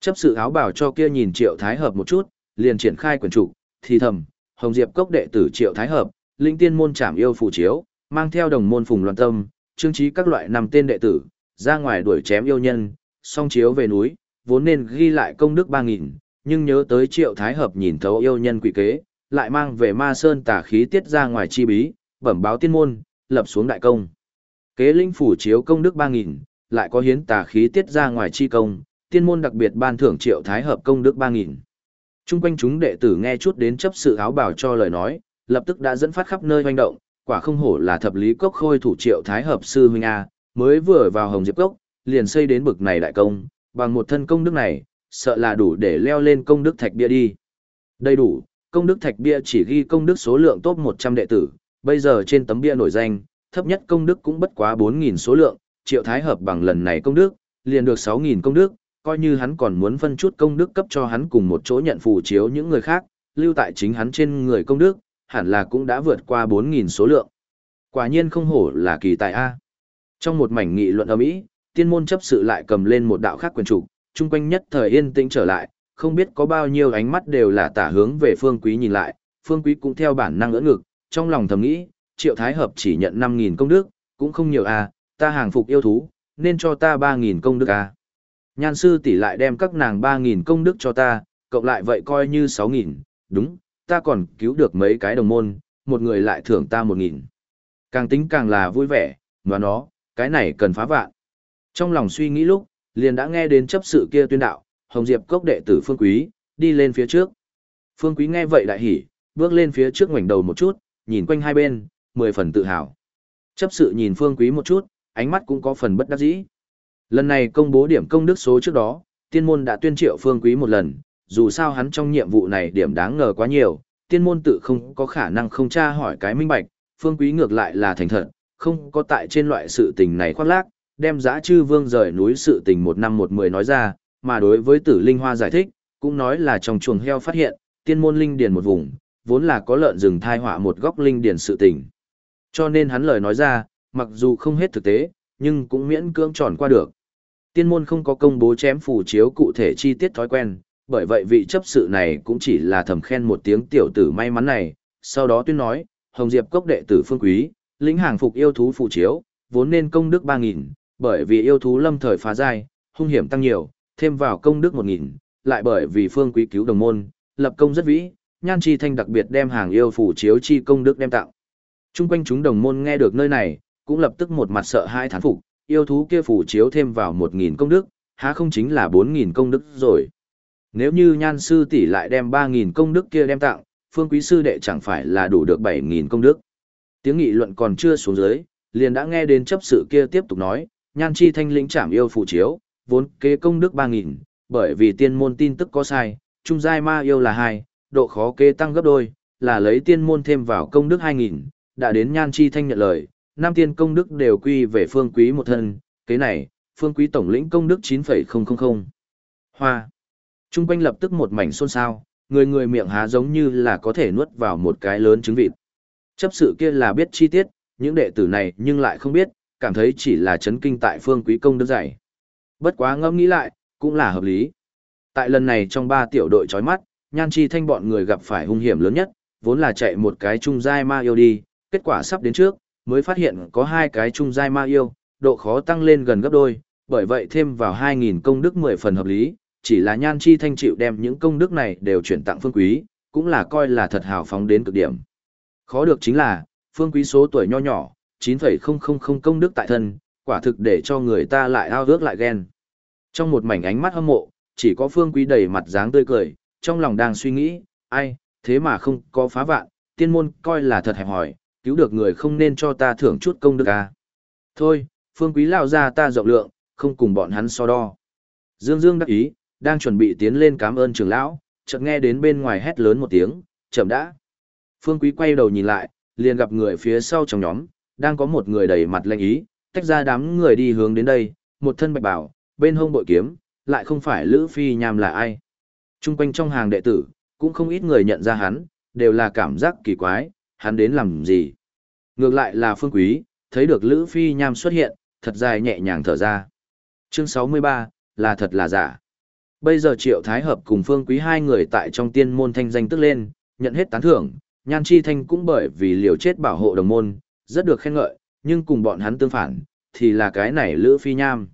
Chấp sự áo bảo cho kia nhìn Triệu Thái Hợp một chút, liền triển khai quyển trục, thì thầm, Hồng Diệp Cốc đệ tử Triệu Thái Hợp, linh tiên môn trảm yêu phù chiếu, mang theo đồng môn phùng loạn tâm, trương trí các loại năm tên đệ tử, ra ngoài đuổi chém yêu nhân, song chiếu về núi, vốn nên ghi lại công đức 3.000, nhưng nhớ tới Triệu Thái Hợp nhìn thấu yêu nhân quỷ kế, lại mang về ma sơn tà khí tiết ra ngoài chi bí, bẩm báo tiên môn, lập xuống đại công. Kế linh phủ chiếu công đức 3.000, lại có hiến tà khí tiết ra ngoài chi công, tiên môn đặc biệt ban thưởng triệu thái hợp công đức 3.000. Trung quanh chúng đệ tử nghe chút đến chấp sự áo bảo cho lời nói, lập tức đã dẫn phát khắp nơi hoành động, quả không hổ là thập lý cốc khôi thủ triệu thái hợp sư huynh A, mới vừa vào hồng diệp cốc, liền xây đến bực này đại công, bằng một thân công đức này, sợ là đủ để leo lên công đức thạch bia đi. Đầy đủ, công đức thạch bia chỉ ghi công đức số lượng top 100 đệ tử, bây giờ trên tấm bia nổi danh, thấp nhất công đức cũng bất quá 4.000 số lượng, triệu thái hợp bằng lần này công đức, liền được 6.000 công đức, coi như hắn còn muốn phân chút công đức cấp cho hắn cùng một chỗ nhận phù chiếu những người khác, lưu tại chính hắn trên người công đức, hẳn là cũng đã vượt qua 4.000 số lượng. Quả nhiên không hổ là kỳ tài A. Trong một mảnh nghị luận ầm ĩ, tiên môn chấp sự lại cầm lên một đạo khác quyền trục, chung quanh nhất thời yên tĩnh trở lại, không biết có bao nhiêu ánh mắt đều là tả hướng về phương quý nhìn lại, phương quý cũng theo bản năng ưỡn ngực, trong lòng thầm nghĩ, triệu thái hợp chỉ nhận 5.000 công đức, cũng không nhiều à, ta hàng phục yêu thú, nên cho ta 3.000 công đức à. Nhan sư tỷ lại đem các nàng 3.000 công đức cho ta, cộng lại vậy coi như 6.000, đúng, ta còn cứu được mấy cái đồng môn, một người lại thưởng ta 1.000. Càng tính càng là vui vẻ, và nó, cái này cần phá vạn. Trong lòng suy nghĩ lúc, liền đã nghe đến chấp sự kia tuyên đạo, Hồng Diệp cốc đệ tử Phương Quý, đi lên phía trước. Phương Quý nghe vậy đại hỉ, bước lên phía trước ngoảnh đầu một chút, nhìn quanh hai bên, mười phần tự hào. Chấp sự nhìn Phương Quý một chút, ánh mắt cũng có phần bất đắc dĩ. Lần này công bố điểm công đức số trước đó, tiên môn đã tuyên triệu Phương Quý một lần, dù sao hắn trong nhiệm vụ này điểm đáng ngờ quá nhiều, tiên môn tự không có khả năng không tra hỏi cái minh bạch, Phương Quý ngược lại là thành thật, không có tại trên loại sự tình này khoác lác, đem giã chư vương rời núi sự tình một năm một mười nói ra, mà đối với tử linh hoa giải thích, cũng nói là trong chuồng heo phát hiện, tiên môn linh điền một vùng, vốn là có lợn rừng thai họa một góc linh điển sự tình. Cho nên hắn lời nói ra, mặc dù không hết thực tế, nhưng cũng miễn cưỡng tròn qua được. Tiên môn không có công bố chém phù chiếu cụ thể chi tiết thói quen, bởi vậy vị chấp sự này cũng chỉ là thầm khen một tiếng tiểu tử may mắn này, sau đó tuyên nói, Hồng Diệp cốc đệ tử phương quý, lĩnh hàng phục yêu thú phụ chiếu, vốn nên công đức 3.000, bởi vì yêu thú lâm thời phá giai, hung hiểm tăng nhiều, thêm vào công đức 1.000, lại bởi vì phương quý cứu đồng môn, lập công rất vĩ, Nhan Chi Thanh đặc biệt đem hàng yêu phụ chiếu chi công đức đem tặng. Trung quanh chúng đồng môn nghe được nơi này, cũng lập tức một mặt sợ hai thán phục, yêu thú kia phủ chiếu thêm vào 1.000 công đức, há không chính là 4.000 công đức rồi. Nếu như Nhan sư tỷ lại đem 3.000 công đức kia đem tặng, Phương Quý sư đệ chẳng phải là đủ được 7.000 công đức. Tiếng nghị luận còn chưa xuống dưới, liền đã nghe đến chấp sự kia tiếp tục nói, Nhan Chi Thanh lĩnh trảm yêu phủ chiếu, vốn kế công đức 3000, bởi vì tiên môn tin tức có sai, trung giai ma yêu là hai độ khó kế tăng gấp đôi, là lấy tiên môn thêm vào công đức 2.000, đã đến nhan chi thanh nhận lời, nam tiên công đức đều quy về phương quý một thân, kế này, phương quý tổng lĩnh công đức 9,000. Hoa. Trung quanh lập tức một mảnh xôn xao, người người miệng há giống như là có thể nuốt vào một cái lớn trứng vịt. Chấp sự kia là biết chi tiết, những đệ tử này nhưng lại không biết, cảm thấy chỉ là chấn kinh tại phương quý công đức dạy. Bất quá ngẫm nghĩ lại, cũng là hợp lý. Tại lần này trong ba tiểu đội chói mắt, nhan chi thanh bọn người gặp phải hung hiểm lớn nhất, vốn là chạy một cái trung giai ma yêu đi, kết quả sắp đến trước, mới phát hiện có hai cái trung giai ma yêu, độ khó tăng lên gần gấp đôi, bởi vậy thêm vào 2.000 công đức 10 phần hợp lý, chỉ là nhan chi thanh chịu đem những công đức này đều chuyển tặng phương quý, cũng là coi là thật hào phóng đến cực điểm. Khó được chính là, phương quý số tuổi nho nhỏ, 9,000 công đức tại thân, quả thực để cho người ta lại ao ước lại ghen. Trong một mảnh ánh mắt hâm mộ, chỉ có phương quý đầy mặt dáng tươi cười, trong lòng đang suy nghĩ, ai, thế mà không có phá vạn, tiên môn coi là thật hẹp hỏi, cứu được người không nên cho ta thưởng chút công đức à. Thôi, phương quý lao ra ta rộng lượng, không cùng bọn hắn so đo. Dương Dương đắc ý, đang chuẩn bị tiến lên cảm ơn trưởng lão, chợt nghe đến bên ngoài hét lớn một tiếng, chậm đã. Phương quý quay đầu nhìn lại, liền gặp người phía sau trong nhóm, đang có một người đầy mặt lạnh ý, tách ra đám người đi hướng đến đây, một thân bạch bảo, bên hông bội kiếm, lại không phải Lữ Phi Nham là ai. Trung quanh trong hàng đệ tử, cũng không ít người nhận ra hắn, đều là cảm giác kỳ quái, hắn đến làm gì. Ngược lại là Phương Quý, thấy được Lữ Phi Nham xuất hiện, thật dài nhẹ nhàng thở ra. Chương 63, là thật là giả. Bây giờ Triệu Thái Hợp cùng Phương Quý hai người tại trong tiên môn thanh danh tức lên, nhận hết tán thưởng, Nhan Chi Thanh cũng bởi vì liều chết bảo hộ đồng môn, rất được khen ngợi, nhưng cùng bọn hắn tương phản, thì là cái này Lữ Phi Nham.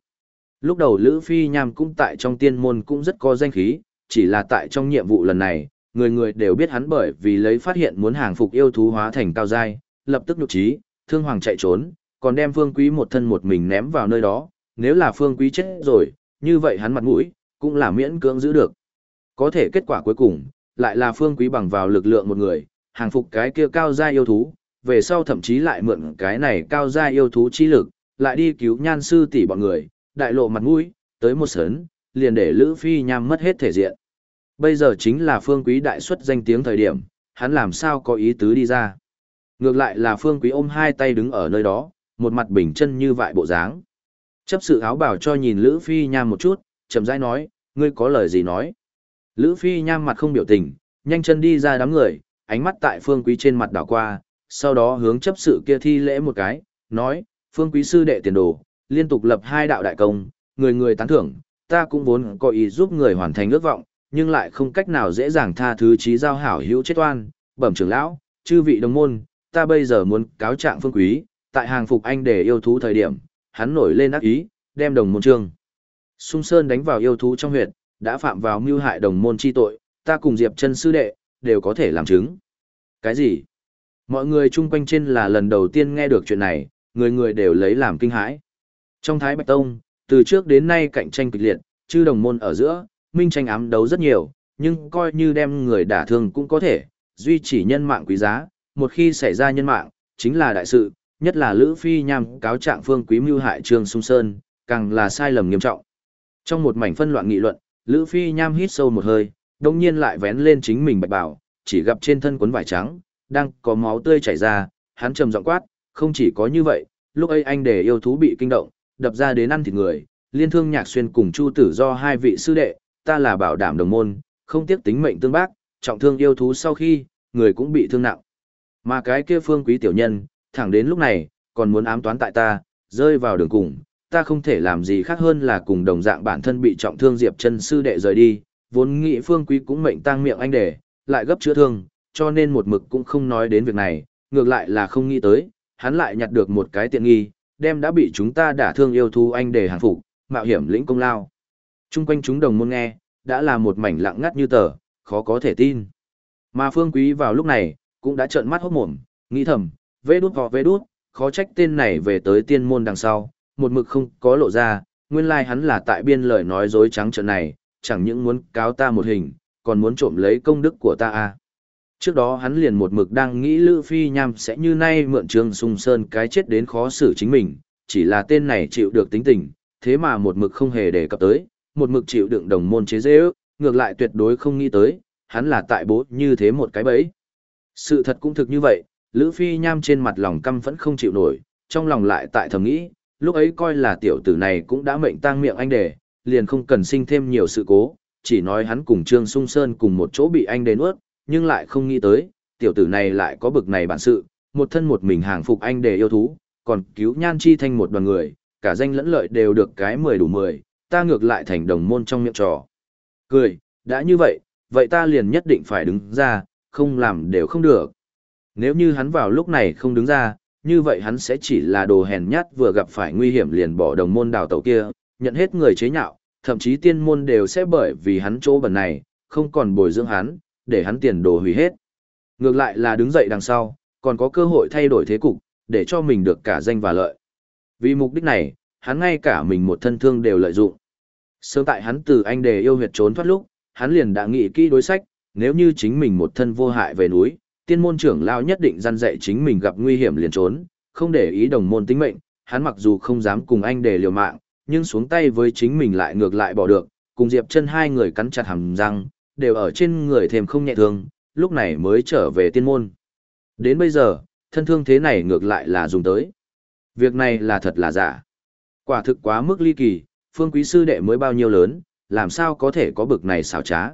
Lúc đầu Lữ Phi Nham cũng tại trong tiên môn cũng rất có danh khí, chỉ là tại trong nhiệm vụ lần này, người người đều biết hắn bởi vì lấy phát hiện muốn hàng phục yêu thú hóa thành cao giai, lập tức nhục trí, thương hoàng chạy trốn, còn đem Phương Quý một thân một mình ném vào nơi đó, nếu là Phương Quý chết rồi, như vậy hắn mặt mũi, cũng là miễn cưỡng giữ được. Có thể kết quả cuối cùng, lại là Phương Quý bằng vào lực lượng một người, hàng phục cái kia cao gia yêu thú, về sau thậm chí lại mượn cái này cao gia yêu thú chi lực, lại đi cứu nhan sư tỷ bọn người, đại lộ mặt mũi, tới một sớn, liền để Lữ Phi Nham mất hết thể diện. Bây giờ chính là Phương Quý đại xuất danh tiếng thời điểm, hắn làm sao có ý tứ đi ra. Ngược lại là Phương Quý ôm hai tay đứng ở nơi đó, một mặt bình chân như vại bộ dáng. Chấp sự áo bảo cho nhìn Lữ Phi Nham một chút, chậm rãi nói, ngươi có lời gì nói. Lữ Phi Nham mặt không biểu tình, nhanh chân đi ra đám người, ánh mắt tại Phương Quý trên mặt đảo qua, sau đó hướng chấp sự kia thi lễ một cái, nói, Phương Quý sư đệ tiền đồ, liên tục lập hai đạo đại công, người người tán thưởng, ta cũng vốn có ý giúp người hoàn thành ước vọng, nhưng lại không cách nào dễ dàng tha thứ trí giao hảo hữu chết oan, bẩm trưởng lão, chư vị đồng môn, ta bây giờ muốn cáo trạng Phương Quý, tại hàng phục anh để yêu thú thời điểm, hắn nổi lên ác ý, đem đồng môn trương. Sung Sơn đánh vào yêu thú trong huyệt, đã phạm vào mưu hại đồng môn chi tội, ta cùng Diệp chân sư đệ, đều có thể làm chứng. Cái gì? Mọi người chung quanh trên là lần đầu tiên nghe được chuyện này, người người đều lấy làm kinh hãi. Trong Thái Bạch Tông, từ trước đến nay cạnh tranh kịch liệt, chư đồng môn ở giữa, minh tranh ám đấu rất nhiều, nhưng coi như đem người đả thương cũng có thể, duy chỉ nhân mạng quý giá, một khi xảy ra nhân mạng, chính là đại sự, nhất là Lữ Phi nhằm cáo trạng phương quý mưu hại Trương Sung Sơn, càng là sai lầm nghiêm trọng. Trong một mảnh phân loạn nghị luận, Lữ Phi nham hít sâu một hơi, đông nhiên lại vén lên chính mình bạch bảo, chỉ gặp trên thân quấn vải trắng, đang có máu tươi chảy ra, hắn trầm giọng quát, không chỉ có như vậy, lúc ấy anh để yêu thú bị kinh động, đập ra đến ăn thịt người, liên thương nhạc xuyên cùng chu tử do hai vị sư đệ, ta là bảo đảm đồng môn, không tiếc tính mệnh tương bác, trọng thương yêu thú sau khi, người cũng bị thương nặng. Mà cái kia phương quý tiểu nhân, thẳng đến lúc này, còn muốn ám toán tại ta, rơi vào đường cùng, ta không thể làm gì khác hơn là cùng đồng dạng bản thân bị trọng thương Diệp chân sư đệ rời đi, vốn nghĩ phương quý cũng mệnh tang miệng anh để, lại gấp chữa thương, cho nên một mực cũng không nói đến việc này, ngược lại là không nghĩ tới, hắn lại nhặt được một cái tiện nghi, đem đã bị chúng ta đả thương yêu thú anh để hàng phục, mạo hiểm lĩnh công lao. Trung quanh chúng đồng môn nghe, đã là một mảnh lặng ngắt như tờ, khó có thể tin. Mà Phương Quý vào lúc này, cũng đã trợn mắt hốt mồm, nghĩ thầm, vê đút vò vê đút, khó trách tên này về tới tiên môn đằng sau, một mực không có lộ ra, nguyên lai like hắn là tại biên lời nói dối trắng trợn này, chẳng những muốn cáo ta một hình, còn muốn trộm lấy công đức của ta à. Trước đó hắn liền một mực đang nghĩ Lữ Phi Nham sẽ như nay mượn Trương Sung Sơn cái chết đến khó xử chính mình, chỉ là tên này chịu được tính tình, thế mà một mực không hề đề cập tới, một mực chịu đựng đồng môn chế dễ ước, ngược lại tuyệt đối không nghĩ tới, hắn là tại bố như thế một cái bẫy. Sự thật cũng thực như vậy, Lữ Phi Nham trên mặt lòng căm vẫn không chịu nổi, trong lòng lại tại thầm nghĩ, lúc ấy coi là tiểu tử này cũng đã mệnh tang miệng anh đề, liền không cần sinh thêm nhiều sự cố, chỉ nói hắn cùng Trương Sung Sơn cùng một chỗ bị anh đến nuốt, nhưng lại không nghĩ tới, tiểu tử này lại có bực này bản sự, một thân một mình hàng phục anh để yêu thú, còn cứu nhan chi thanh một đoàn người, cả danh lẫn lợi đều được cái mười đủ mười, ta ngược lại thành đồng môn trong miệng trò. Cười, đã như vậy, vậy ta liền nhất định phải đứng ra, không làm đều không được. Nếu như hắn vào lúc này không đứng ra, như vậy hắn sẽ chỉ là đồ hèn nhát vừa gặp phải nguy hiểm liền bỏ đồng môn đào tẩu kia, nhận hết người chế nhạo, thậm chí tiên môn đều sẽ bởi vì hắn chỗ bẩn này, không còn bồi dưỡng hắn, để hắn tiền đồ hủy hết. Ngược lại là đứng dậy đằng sau, còn có cơ hội thay đổi thế cục, để cho mình được cả danh và lợi. Vì mục đích này, hắn ngay cả mình một thân thương đều lợi dụng. Sớm tại hắn từ anh đề yêu huyệt trốn thoát lúc, hắn liền đã nghĩ kỹ đối sách, nếu như chính mình một thân vô hại về núi, tiên môn trưởng lao nhất định gian dạy chính mình gặp nguy hiểm liền trốn, không để ý đồng môn tính mệnh, hắn mặc dù không dám cùng anh đề liều mạng, nhưng xuống tay với chính mình lại ngược lại bỏ được, cùng Diệp chân hai người cắn chặt hàm răng, đều ở trên người thêm không nhẹ thương, lúc này mới trở về tiên môn. Đến bây giờ, thân thương thế này ngược lại là dùng tới. Việc này là thật là giả. Quả thực quá mức ly kỳ, phương quý sư đệ mới bao nhiêu lớn, làm sao có thể có bực này xảo trá.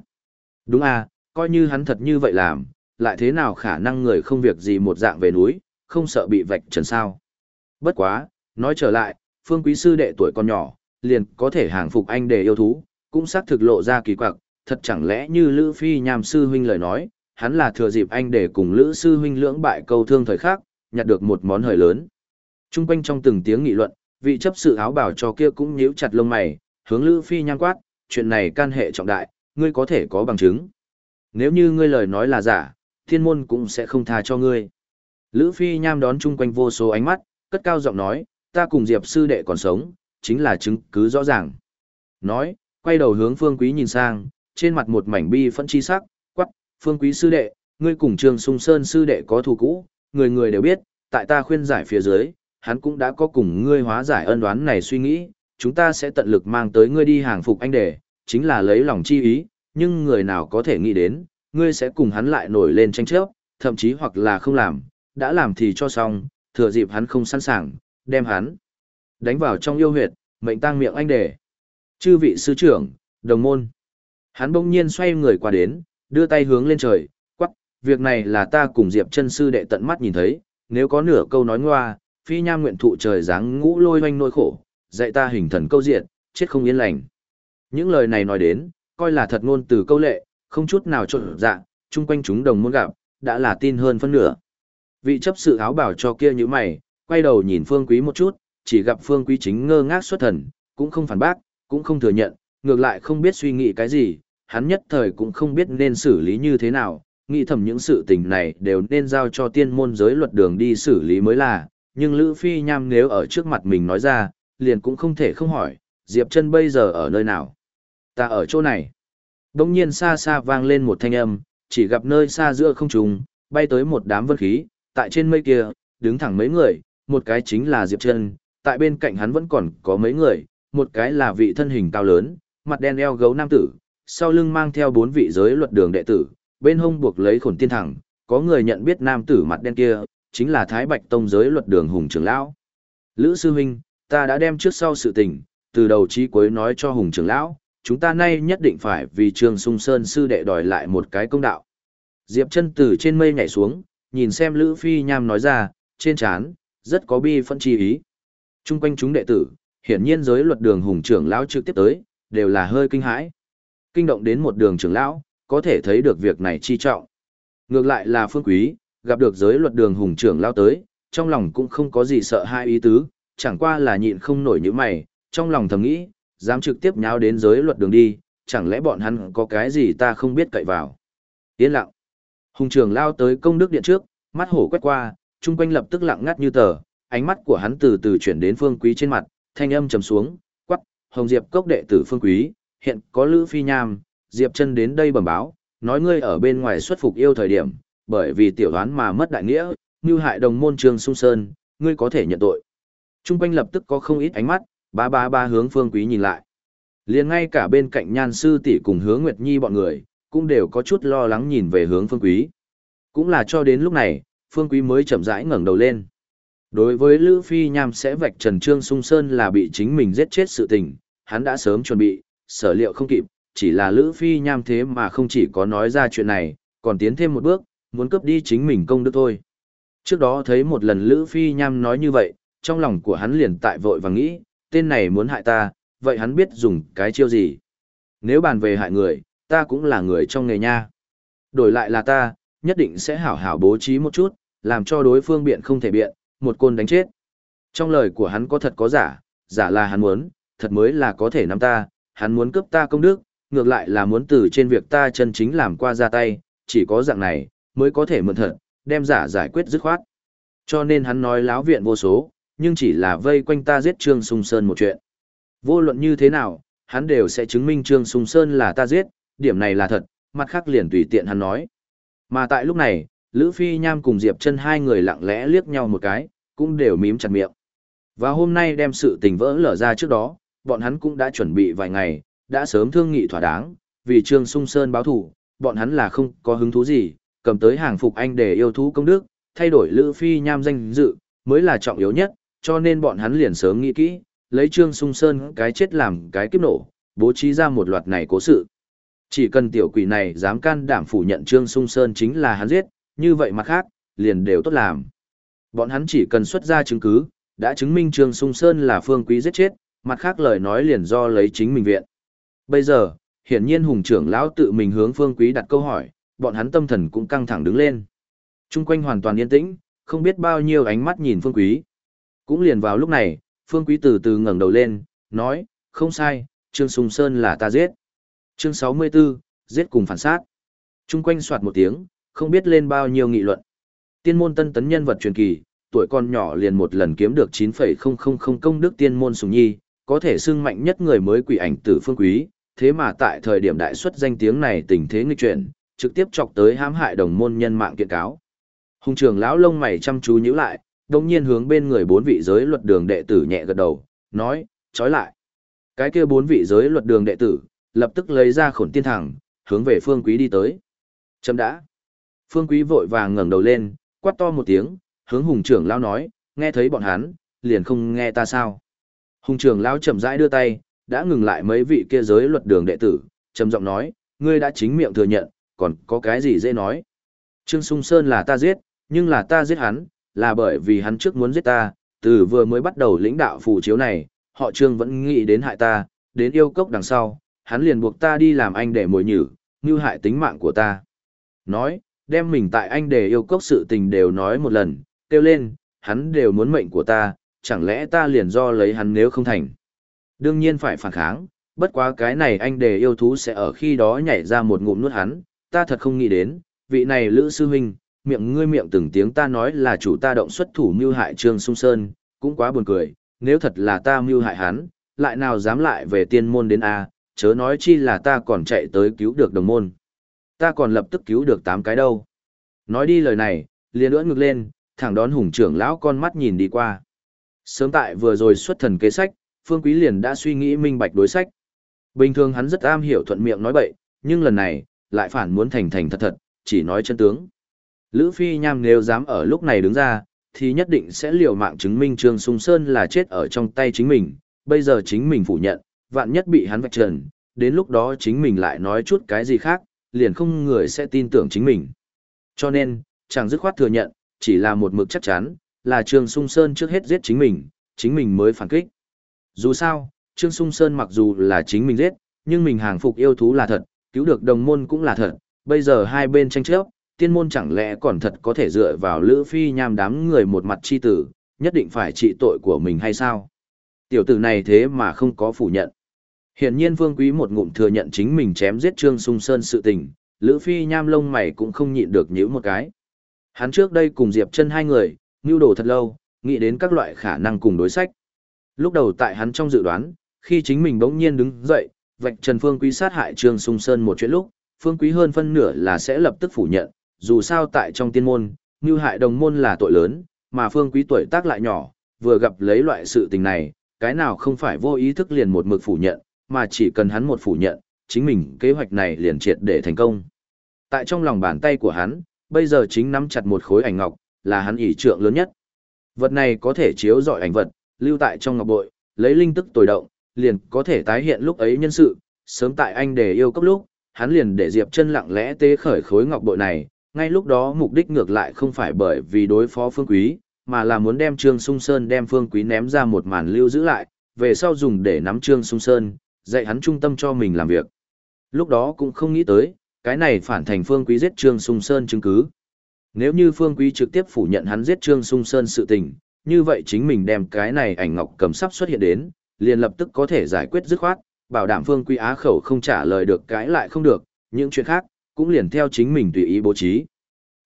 Đúng à, coi như hắn thật như vậy làm, lại thế nào khả năng người không việc gì một dạng về núi, không sợ bị vạch trần sao. Bất quá, nói trở lại, phương quý sư đệ tuổi còn nhỏ, liền có thể hàng phục anh để yêu thú, cũng xác thực lộ ra kỳ quặc, thật chẳng lẽ như Lữ Phi nhàm sư huynh lời nói, hắn là thừa dịp anh để cùng Lữ sư huynh lưỡng bại câu thương thời khắc, nhặt được một món hời lớn. Trung quanh trong từng tiếng nghị luận, vị chấp sự áo bảo cho kia cũng nhíu chặt lông mày, hướng Lữ Phi nham quát, chuyện này can hệ trọng đại, ngươi có thể có bằng chứng. Nếu như ngươi lời nói là giả, thiên môn cũng sẽ không tha cho ngươi. Lữ Phi nham đón chung quanh vô số ánh mắt, cất cao giọng nói, ta cùng Diệp sư đệ còn sống, chính là chứng cứ rõ ràng. Nói, quay đầu hướng Phương Quý nhìn sang, trên mặt một mảnh bi phẫn chi sắc, quắc, Phương Quý sư đệ, ngươi cùng Trương Sung Sơn sư đệ có thù cũ, người người đều biết, tại ta khuyên giải phía dưới, hắn cũng đã có cùng ngươi hóa giải ân đoán này suy nghĩ, chúng ta sẽ tận lực mang tới ngươi đi hàng phục anh đệ, chính là lấy lòng chi ý, nhưng người nào có thể nghĩ đến, ngươi sẽ cùng hắn lại nổi lên tranh chấp, thậm chí hoặc là không làm, đã làm thì cho xong, thừa dịp hắn không sẵn sàng, đem hắn đánh vào trong yêu huyệt, mệnh tang miệng anh để Chư vị sư trưởng, đồng môn. Hắn bỗng nhiên xoay người qua đến, đưa tay hướng lên trời, quắc, việc này là ta cùng Diệp chân sư đệ tận mắt nhìn thấy, nếu có nửa câu nói ngoa, phi nham nguyện thụ trời dáng ngũ lôi hoanh nỗi khổ, dạy ta hình thần câu diện, chết không yên lành. Những lời này nói đến, coi là thật ngôn từ câu lệ, không chút nào trộn dạng chung quanh chúng đồng môn gặp, đã là tin hơn phân nửa. Vị chấp sự áo bảo cho kia như mày, quay đầu nhìn phương quý một chút, chỉ gặp phương quý chính ngơ ngác xuất thần, cũng không phản bác, cũng không thừa nhận, ngược lại không biết suy nghĩ cái gì, hắn nhất thời cũng không biết nên xử lý như thế nào, nghĩ thầm những sự tình này đều nên giao cho tiên môn giới luật đường đi xử lý mới là, nhưng Lữ Phi Nham nếu ở trước mặt mình nói ra, liền cũng không thể không hỏi, Diệp Trân bây giờ ở nơi nào? Ta ở chỗ này. Đông nhiên xa xa vang lên một thanh âm, chỉ gặp nơi xa giữa không trùng, bay tới một đám vân khí, tại trên mây kia, đứng thẳng mấy người, một cái chính là Diệp Trân, tại bên cạnh hắn vẫn còn có mấy người, một cái là vị thân hình cao lớn, mặt đen eo gấu nam tử, sau lưng mang theo bốn vị giới luật đường đệ tử, bên hông buộc lấy khổn tiên thẳng, có người nhận biết nam tử mặt đen kia, chính là Thái Bạch Tông giới luật đường Hùng trưởng lão. Lữ sư huynh, ta đã đem trước sau sự tình, từ đầu chí cuối nói cho Hùng trưởng lão, chúng ta nay nhất định phải vì Trương Sung Sơn sư đệ đòi lại một cái công đạo. Diệp chân từ trên mây nhảy xuống, nhìn xem Lữ Phi Nham nói ra, trên trán rất có bi phân chi ý. Trung quanh chúng đệ tử, hiển nhiên giới luật đường Hùng trưởng lão trực tiếp tới, đều là hơi kinh hãi. Kinh động đến một đường trưởng lão, có thể thấy được việc này chi trọng. Ngược lại là Phương Quý, gặp được giới luật đường hùng trưởng lão tới, trong lòng cũng không có gì sợ hai ý tứ, chẳng qua là nhịn không nổi những mày, trong lòng thầm nghĩ, dám trực tiếp nháo đến giới luật đường đi, chẳng lẽ bọn hắn có cái gì ta không biết cậy vào. Yên lặng. Hùng trưởng lao tới công đức điện trước, mắt hổ quét qua, chung quanh lập tức lặng ngắt như tờ, ánh mắt của hắn từ từ chuyển đến phương quý trên mặt, thanh âm trầm xuống, quắc, hồng diệp cốc đệ tử phương quý, hiện có lữ phi nham, diệp chân đến đây bẩm báo, nói ngươi ở bên ngoài xuất phục yêu thời điểm, bởi vì tiểu đoán mà mất đại nghĩa, như hại đồng môn trường sung sơn, ngươi có thể nhận tội. Trung quanh lập tức có không ít ánh mắt, ba ba ba hướng phương quý nhìn lại. liền ngay cả bên cạnh nhan sư tỷ cùng hướng Nguyệt Nhi bọn người, cũng đều có chút lo lắng nhìn về hướng phương quý. Cũng là cho đến lúc này, phương quý mới chậm rãi ngẩng đầu lên. Đối với Lữ Phi Nham sẽ vạch Trần Trương Sung Sơn là bị chính mình giết chết sự tình, hắn đã sớm chuẩn bị, sở liệu không kịp, chỉ là Lữ Phi Nham thế mà không chỉ có nói ra chuyện này, còn tiến thêm một bước, muốn cướp đi chính mình công đức thôi. Trước đó thấy một lần Lữ Phi Nham nói như vậy, trong lòng của hắn liền tại vội và nghĩ, tên này muốn hại ta, vậy hắn biết dùng cái chiêu gì. Nếu bàn về hại người, ta cũng là người trong nghề nha. Đổi lại là ta, nhất định sẽ hảo hảo bố trí một chút, làm cho đối phương biện không thể biện, một côn đánh chết. Trong lời của hắn có thật có giả, giả là hắn muốn, thật mới là có thể nắm ta, hắn muốn cướp ta công đức, ngược lại là muốn từ trên việc ta chân chính làm qua ra tay, chỉ có dạng này, mới có thể mượn thật, đem giả giải quyết dứt khoát. Cho nên hắn nói láo viện vô số, nhưng chỉ là vây quanh ta giết Trương Sung Sơn một chuyện. Vô luận như thế nào, hắn đều sẽ chứng minh Trương Sung Sơn là ta giết, điểm này là thật, mặt khác liền tùy tiện hắn nói. Mà tại lúc này, Lữ Phi Nham cùng Diệp chân hai người lặng lẽ liếc nhau một cái, cũng đều mím chặt miệng. Và hôm nay đem sự tình vỡ lở ra trước đó, bọn hắn cũng đã chuẩn bị vài ngày, đã sớm thương nghị thỏa đáng, vì Trương Sung Sơn báo thủ, bọn hắn là không có hứng thú gì, cầm tới hàng phục anh để yêu thú công đức, thay đổi Lữ Phi Nham danh dự, mới là trọng yếu nhất, cho nên bọn hắn liền sớm nghĩ kỹ, lấy Trương Sung Sơn cái chết làm cái kiếp nổ, bố trí ra một loạt này cố sự. Chỉ cần tiểu quỷ này dám can đảm phủ nhận Trương Sung Sơn chính là hắn giết, như vậy mặt khác, liền đều tốt làm. Bọn hắn chỉ cần xuất ra chứng cứ, đã chứng minh Trương Sung Sơn là phương quý giết chết, mặt khác lời nói liền do lấy chính mình viện. Bây giờ, hiển nhiên hùng trưởng lão tự mình hướng phương quý đặt câu hỏi, bọn hắn tâm thần cũng căng thẳng đứng lên. Trung quanh hoàn toàn yên tĩnh, không biết bao nhiêu ánh mắt nhìn phương quý. Cũng liền vào lúc này, phương quý từ từ ngẩng đầu lên, nói, không sai, Trương sung Sơn là ta giết. Chương 64, giết cùng phản sát. Trung quanh soạt một tiếng, không biết lên bao nhiêu nghị luận. Tiên môn tân tấn nhân vật truyền kỳ, tuổi con nhỏ liền một lần kiếm được 9,000 công đức tiên môn sùng nhi, có thể xưng mạnh nhất người mới quỷ ảnh tử phương quý, thế mà tại thời điểm đại xuất danh tiếng này tình thế nghịch chuyển, trực tiếp chọc tới hãm hại đồng môn nhân mạng kiện cáo. Hùng trưởng lão lông mày chăm chú nhíu lại, đồng nhiên hướng bên người bốn vị giới luật đường đệ tử nhẹ gật đầu, nói, trói lại. Cái kia bốn vị giới luật đường đệ tử, lập tức lấy ra khổn tiên thẳng, hướng về phương quý đi tới. Chấm đã. Phương quý vội vàng ngẩng đầu lên, quát to một tiếng, hướng hùng trưởng lão nói, nghe thấy bọn hắn, liền không nghe ta sao. Hùng trưởng lão chậm rãi đưa tay, đã ngừng lại mấy vị kia giới luật đường đệ tử, trầm giọng nói, ngươi đã chính miệng thừa nhận, còn có cái gì dễ nói. Trương Sung Sơn là ta giết, nhưng là ta giết hắn, là bởi vì hắn trước muốn giết ta, từ vừa mới bắt đầu lĩnh đạo phù chiếu này, họ Trương vẫn nghĩ đến hại ta, đến yêu cốc đằng sau, hắn liền buộc ta đi làm anh để mồi nhử, như hại tính mạng của ta. Nói, đem mình tại anh để yêu cốc sự tình đều nói một lần, kêu lên, hắn đều muốn mệnh của ta, chẳng lẽ ta liền do lấy hắn nếu không thành. Đương nhiên phải phản kháng, bất quá cái này anh để yêu thú sẽ ở khi đó nhảy ra một ngụm nuốt hắn, ta thật không nghĩ đến, vị này Lữ Sư Huynh, miệng ngươi miệng từng tiếng ta nói là chủ ta động xuất thủ mưu hại Trương Sung Sơn, cũng quá buồn cười, nếu thật là ta mưu hại hắn, lại nào dám lại về tiên môn đến A, chớ nói chi là ta còn chạy tới cứu được đồng môn. Ta còn lập tức cứu được tám cái đâu. Nói đi lời này, liền ưỡn ngực lên, thẳng đón hùng trưởng lão con mắt nhìn đi qua. Sớm tại vừa rồi xuất thần kế sách, Phương Quý liền đã suy nghĩ minh bạch đối sách. Bình thường hắn rất am hiểu thuận miệng nói bậy, nhưng lần này, lại phản muốn thành thành thật thật, chỉ nói chân tướng. Lữ Phi Nham nếu dám ở lúc này đứng ra, thì nhất định sẽ liều mạng chứng minh Trương Sung Sơn là chết ở trong tay chính mình, bây giờ chính mình phủ nhận, vạn nhất bị hắn vạch trần, đến lúc đó chính mình lại nói chút cái gì khác, liền không người sẽ tin tưởng chính mình. Cho nên, chàng dứt khoát thừa nhận, chỉ là một mực chắc chắn, là Trương Sung Sơn trước hết giết chính mình, chính mình mới phản kích. Dù sao, Trương Sung Sơn mặc dù là chính mình giết, nhưng mình hàng phục yêu thú là thật, cứu được đồng môn cũng là thật, bây giờ hai bên tranh chấp, tiên môn chẳng lẽ còn thật có thể dựa vào Lữ Phi nham đám người một mặt chi tử, nhất định phải trị tội của mình hay sao? Tiểu tử này thế mà không có phủ nhận. Hiển nhiên Vương Quý một ngụm thừa nhận chính mình chém giết Trương Sung Sơn sự tình, Lữ Phi nham lông mày cũng không nhịn được nhíu một cái. Hắn trước đây cùng Diệp chân hai người, nưu đồ thật lâu, nghĩ đến các loại khả năng cùng đối sách. Lúc đầu tại hắn trong dự đoán, khi chính mình bỗng nhiên đứng dậy, vạch Trần Phương Quý sát hại Trương Sung Sơn một chuyện lúc, Phương Quý hơn phân nửa là sẽ lập tức phủ nhận, dù sao tại trong tiên môn, nưu hại đồng môn là tội lớn, mà Phương Quý tuổi tác lại nhỏ, vừa gặp lấy loại sự tình này, cái nào không phải vô ý thức liền một mực phủ nhận, mà chỉ cần hắn một phủ nhận, chính mình kế hoạch này liền triệt để thành công. Tại trong lòng bàn tay của hắn, bây giờ chính nắm chặt một khối ảnh ngọc, là hắn ỷ trượng lớn nhất. Vật này có thể chiếu dọi ảnh vật, lưu tại trong ngọc bội, lấy linh tức tồi động, liền có thể tái hiện lúc ấy nhân sự, sớm tại anh để yêu cấp lúc, hắn liền để Diệp chân lặng lẽ tế khởi khối ngọc bội này, ngay lúc đó mục đích ngược lại không phải bởi vì đối phó Phương Quý, mà là muốn đem Trương Sung Sơn đem Phương Quý ném ra một màn lưu giữ lại, về sau dùng để nắm Trương Sung Sơn, dạy hắn trung tâm cho mình làm việc. Lúc đó cũng không nghĩ tới, cái này phản thành Phương Quý giết Trương Sung Sơn chứng cứ. Nếu như Phương Quý trực tiếp phủ nhận hắn giết Trương Sung Sơn sự tình, như vậy chính mình đem cái này ảnh ngọc cầm sắp xuất hiện đến, liền lập tức có thể giải quyết dứt khoát, bảo đảm Phương Quý Á khẩu không trả lời được cái lại không được, những chuyện khác, cũng liền theo chính mình tùy ý bố trí.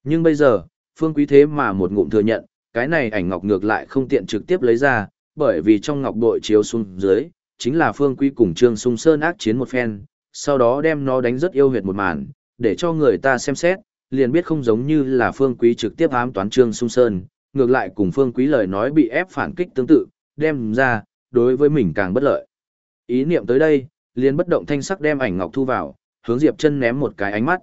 Nhưng bây giờ, Phương Quý thế mà một ngụm thừa nhận, cái này ảnh ngọc ngược lại không tiện trực tiếp lấy ra, bởi vì trong ngọc bội chiếu xuống dưới, chính là Phương Quý cùng Trương Sung Sơn ác chiến một phen, sau đó đem nó đánh rất yêu huyệt một màn, để cho người ta xem xét, liền biết không giống như là Phương Quý trực tiếp ám toán Trương Sung Sơn, ngược lại cùng Phương Quý lời nói bị ép phản kích tương tự, đem ra, đối với mình càng bất lợi. Ý niệm tới đây, liền bất động thanh sắc đem ảnh ngọc thu vào, hướng Diệp Chân ném một cái ánh mắt.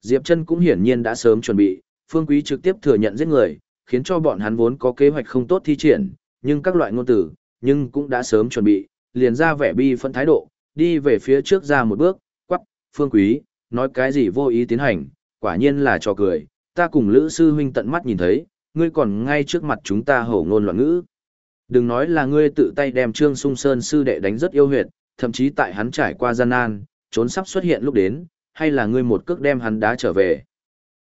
Diệp Chân cũng hiển nhiên đã sớm chuẩn bị, Phương Quý trực tiếp thừa nhận giết người, khiến cho bọn hắn vốn có kế hoạch không tốt thi triển, nhưng các loại ngôn từ, nhưng cũng đã sớm chuẩn bị, liền ra vẻ bi phẫn thái độ, đi về phía trước ra một bước, quắc, Phương Quý, nói cái gì vô ý tiến hành, quả nhiên là trò cười, ta cùng Lữ Sư Huynh tận mắt nhìn thấy, ngươi còn ngay trước mặt chúng ta hổ ngôn loạn ngữ. Đừng nói là ngươi tự tay đem Trương Sung Sơn sư đệ đánh rất yêu huyệt, thậm chí tại hắn trải qua gian nan, trốn sắp xuất hiện lúc đến, hay là ngươi một cước đem hắn đá trở về.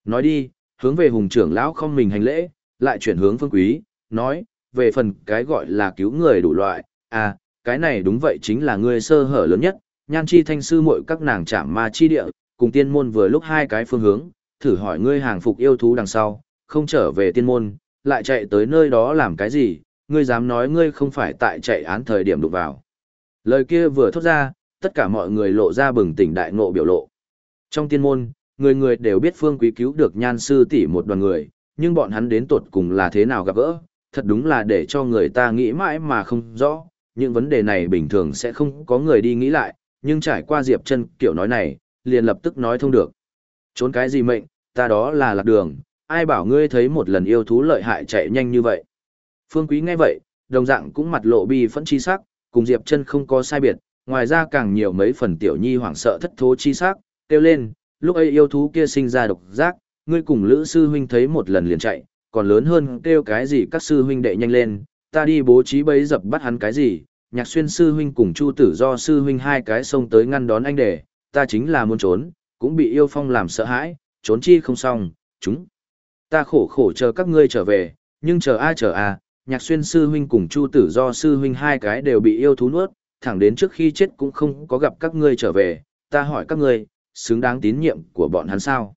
Nói đi, hướng về hùng trưởng lão không mình hành lễ, lại chuyển hướng phương quý, nói, về phần cái gọi là cứu người đủ loại, à, cái này đúng vậy chính là ngươi sơ hở lớn nhất, nhan chi thanh sư muội các nàng chạm ma chi địa, cùng tiên môn vừa lúc hai cái phương hướng, thử hỏi ngươi hàng phục yêu thú đằng sau, không trở về tiên môn, lại chạy tới nơi đó làm cái gì, ngươi dám nói ngươi không phải tại chạy án thời điểm đụng vào. Lời kia vừa thốt ra, tất cả mọi người lộ ra bừng tỉnh đại ngộ biểu lộ. Trong tiên môn, người người đều biết phương quý cứu được nhan sư tỷ một đoàn người, nhưng bọn hắn đến tuột cùng là thế nào gặp gỡ, thật đúng là để cho người ta nghĩ mãi mà không rõ. Những vấn đề này bình thường sẽ không có người đi nghĩ lại, nhưng trải qua Diệp chân kiểu nói này, liền lập tức nói thông được. Trốn cái gì mệnh, ta đó là lạc đường, ai bảo ngươi thấy một lần yêu thú lợi hại chạy nhanh như vậy. Phương Quý nghe vậy, đồng dạng cũng mặt lộ bi phẫn chi sắc, cùng Diệp chân không có sai biệt, ngoài ra càng nhiều mấy phần tiểu nhi hoảng sợ thất thố chi sắc, kêu lên, lúc ấy yêu thú kia sinh ra độc giác, ngươi cùng Lữ sư huynh thấy một lần liền chạy, còn lớn hơn kêu cái gì các sư huynh đệ nhanh lên, ta đi bố trí bấy dập bắt hắn cái gì, nhạc xuyên sư huynh cùng chu tử do sư huynh hai cái xông tới ngăn đón anh để, ta chính là muốn trốn, cũng bị yêu phong làm sợ hãi, trốn chi không xong, chúng. Ta khổ khổ chờ các ngươi trở về, nhưng chờ ai chờ à, nhạc xuyên sư huynh cùng chu tử do sư huynh hai cái đều bị yêu thú nuốt, thẳng đến trước khi chết cũng không có gặp các ngươi trở về, ta hỏi các ngươi, xứng đáng tín nhiệm của bọn hắn sao?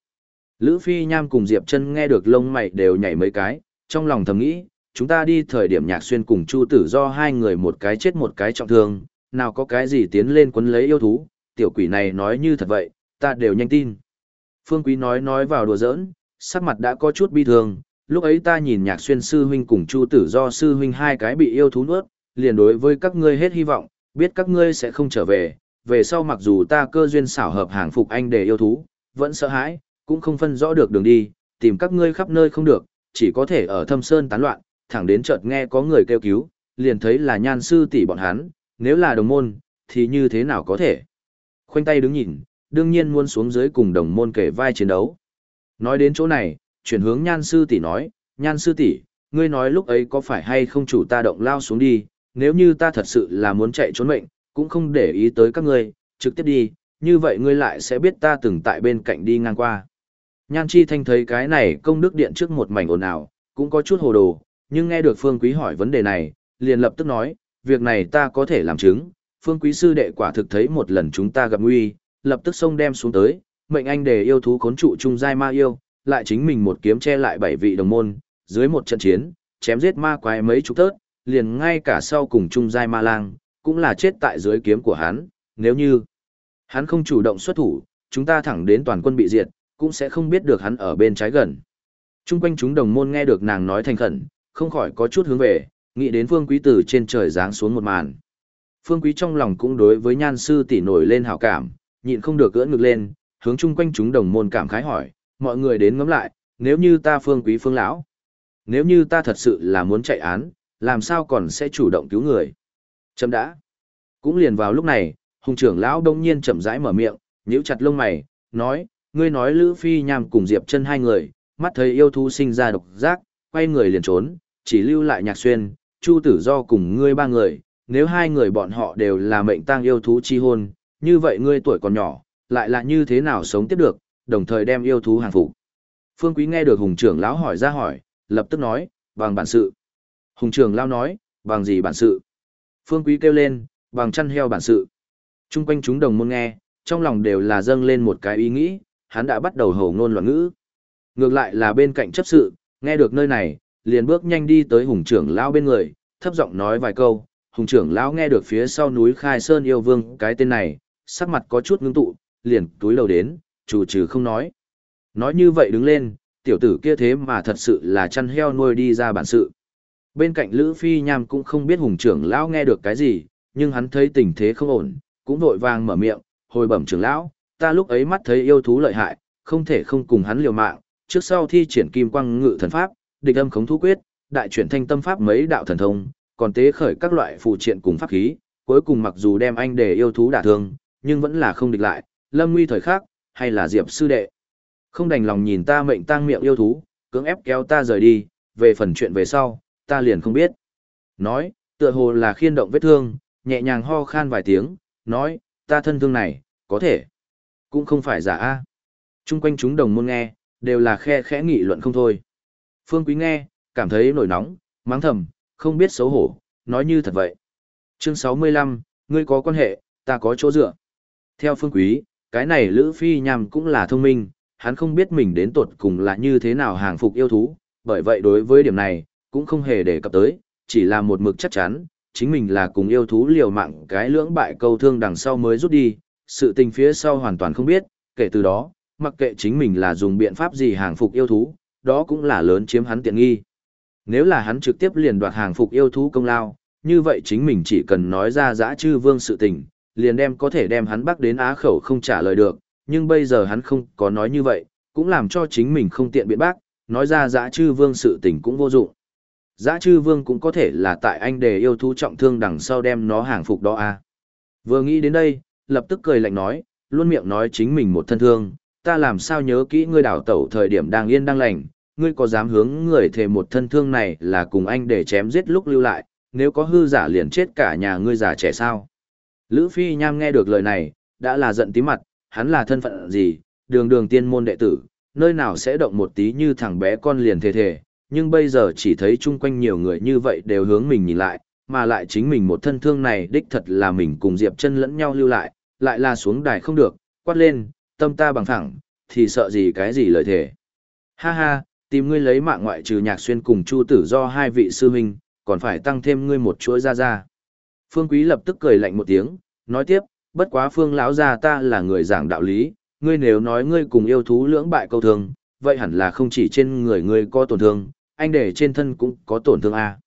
Lữ Phi Nham cùng Diệp chân nghe được lông mày đều nhảy mấy cái, trong lòng thầm nghĩ, chúng ta đi thời điểm nhạc xuyên cùng Chu Tử do hai người một cái chết một cái trọng thương, nào có cái gì tiến lên quấn lấy yêu thú, tiểu quỷ này nói như thật vậy, ta đều nhanh tin. Phương Quý nói nói vào đùa giỡn, sắc mặt đã có chút bi thương, lúc ấy ta nhìn nhạc xuyên sư huynh cùng Chu Tử do sư huynh hai cái bị yêu thú nuốt, liền đối với các ngươi hết hy vọng, biết các ngươi sẽ không trở về, về sau mặc dù ta cơ duyên xảo hợp hàng phục anh để yêu thú, vẫn sợ hãi, cũng không phân rõ được đường đi, tìm các ngươi khắp nơi không được, chỉ có thể ở thâm sơn tán loạn, thẳng đến chợt nghe có người kêu cứu, liền thấy là nhan sư tỷ bọn hắn, nếu là đồng môn, thì như thế nào có thể. Khoanh tay đứng nhìn, đương nhiên muốn xuống dưới cùng đồng môn kể vai chiến đấu. Nói đến chỗ này, chuyển hướng nhan sư tỷ nói, nhan sư tỷ, ngươi nói lúc ấy có phải hay không chủ ta động lao xuống đi, nếu như ta thật sự là muốn chạy trốn mệnh, cũng không để ý tới các ngươi, trực tiếp đi, như vậy ngươi lại sẽ biết ta từng tại bên cạnh đi ngang qua. Nhan Chi Thanh thấy cái này công đức điện trước một mảnh ồn ào, cũng có chút hồ đồ, nhưng nghe được Phương Quý hỏi vấn đề này, liền lập tức nói, việc này ta có thể làm chứng, Phương Quý sư đệ quả thực thấy một lần chúng ta gặp nguy, lập tức xông đem xuống tới, mệnh anh để yêu thú khốn trụ trung giai ma yêu, lại chính mình một kiếm che lại bảy vị đồng môn, dưới một trận chiến, chém giết ma quái mấy chục tớt, liền ngay cả sau cùng trung giai ma lang, cũng là chết tại dưới kiếm của hắn, nếu như hắn không chủ động xuất thủ, chúng ta thẳng đến toàn quân bị diệt, cũng sẽ không biết được hắn ở bên trái gần. Trung quanh chúng đồng môn nghe được nàng nói thành khẩn, không khỏi có chút hướng về, nghĩ đến phương quý tử trên trời giáng xuống một màn. Phương quý trong lòng cũng đối với nhan sư tỷ nổi lên hảo cảm, nhịn không được gỡ ngực lên, hướng chung quanh chúng đồng môn cảm khái hỏi, mọi người đến ngắm lại, nếu như ta phương quý phương lão, nếu như ta thật sự là muốn chạy án, làm sao còn sẽ chủ động cứu người. Chấm đã. Cũng liền vào lúc này, hùng trưởng lão đông nhiên chậm rãi mở miệng, nhíu chặt lông mày, nói, ngươi nói Lữ Phi Nham cùng Diệp chân hai người, mắt thấy yêu thú sinh ra độc giác, quay người liền trốn, chỉ lưu lại nhạc xuyên, chu tử do cùng ngươi ba người, nếu hai người bọn họ đều là mệnh tang yêu thú chi hôn, như vậy ngươi tuổi còn nhỏ, lại là như thế nào sống tiếp được, đồng thời đem yêu thú hàng phục. Phương Quý nghe được Hùng trưởng lão hỏi ra hỏi, lập tức nói, bằng bản sự. Hùng trưởng lão nói, bằng gì bản sự? Phương Quý kêu lên, bằng chăn heo bản sự. Trung quanh chúng đồng môn nghe, trong lòng đều là dâng lên một cái ý nghĩ, hắn đã bắt đầu hầu ngôn loạn ngữ. Ngược lại là bên cạnh chấp sự, nghe được nơi này, liền bước nhanh đi tới hùng trưởng lão bên người, thấp giọng nói vài câu, hùng trưởng lão nghe được phía sau núi khai sơn yêu vương cái tên này, sắc mặt có chút ngưng tụ, liền túi lầu đến, chủ trừ không nói. Nói như vậy đứng lên, tiểu tử kia thế mà thật sự là chăn heo nuôi đi ra bản sự. Bên cạnh Lữ Phi Nham cũng không biết hùng trưởng lão nghe được cái gì, nhưng hắn thấy tình thế không ổn, cũng vội vàng mở miệng, hồi bẩm trưởng lão, ta lúc ấy mắt thấy yêu thú lợi hại, không thể không cùng hắn liều mạng, trước sau thi triển kim quang ngự thần pháp, địch âm khống thú quyết, đại chuyển thanh tâm pháp mấy đạo thần thông, còn tế khởi các loại phụ triện cùng pháp khí, cuối cùng mặc dù đem anh để yêu thú đả thương, nhưng vẫn là không địch lại, lâm nguy thời khắc, hay là diệp sư đệ. Không đành lòng nhìn ta mệnh tang miệng yêu thú, cưỡng ép kéo ta rời đi, về phần chuyện về sau, ta liền không biết. Nói, tựa hồ là khiên động vết thương, nhẹ nhàng ho khan vài tiếng, nói, ta thân thương này, có thể, cũng không phải giả a. Trung quanh chúng đồng môn nghe, đều là khe khẽ nghị luận không thôi. Phương Quý nghe, cảm thấy nổi nóng, mắng thầm, không biết xấu hổ, nói như thật vậy. Chương 65, ngươi có quan hệ, ta có chỗ dựa. Theo Phương Quý, cái này Lữ Phi Nham cũng là thông minh, hắn không biết mình đến tột cùng là như thế nào hàng phục yêu thú, bởi vậy đối với điểm này, cũng không hề đề cập tới, chỉ là một mực chắc chắn, chính mình là cùng yêu thú liều mạng cái lưỡng bại câu thương đằng sau mới rút đi, sự tình phía sau hoàn toàn không biết, kể từ đó, mặc kệ chính mình là dùng biện pháp gì hàng phục yêu thú, đó cũng là lớn chiếm hắn tiện nghi. Nếu là hắn trực tiếp liền đoạt hàng phục yêu thú công lao, như vậy chính mình chỉ cần nói ra dã chư vương sự tình, liền đem có thể đem hắn bắt đến á khẩu không trả lời được, nhưng bây giờ hắn không có nói như vậy, cũng làm cho chính mình không tiện biện bác, nói ra dã chư vương sự tình cũng vô dụng. Dã chư vương cũng có thể là tại anh đề yêu thú trọng thương đằng sau đem nó hàng phục đó à. Vừa nghĩ đến đây, lập tức cười lạnh nói, luôn miệng nói chính mình một thân thương, ta làm sao nhớ kỹ ngươi đảo tẩu thời điểm đang yên đang lành, ngươi có dám hướng người thề một thân thương này là cùng anh để chém giết lúc lưu lại, nếu có hư giả liền chết cả nhà ngươi già trẻ sao. Lữ Phi Nham nghe được lời này, đã là giận tí mặt, hắn là thân phận gì, đường đường tiên môn đệ tử, nơi nào sẽ động một tí như thằng bé con liền thề thề, nhưng bây giờ chỉ thấy chung quanh nhiều người như vậy đều hướng mình nhìn lại, mà lại chính mình một thân thương này đích thật là mình cùng Diệp chân lẫn nhau lưu lại, lại là xuống đài không được, quát lên, tâm ta bằng thẳng, thì sợ gì cái gì lời thề. Ha ha, tìm ngươi lấy mạng ngoại trừ nhạc xuyên cùng chu tử do hai vị sư huynh, còn phải tăng thêm ngươi một chuỗi ra ra. Phương Quý lập tức cười lạnh một tiếng, nói tiếp, bất quá Phương lão gia ta là người giảng đạo lý, ngươi nếu nói ngươi cùng yêu thú lưỡng bại câu thường, vậy hẳn là không chỉ trên người ngươi có tổn thương, anh để trên thân cũng có tổn thương a.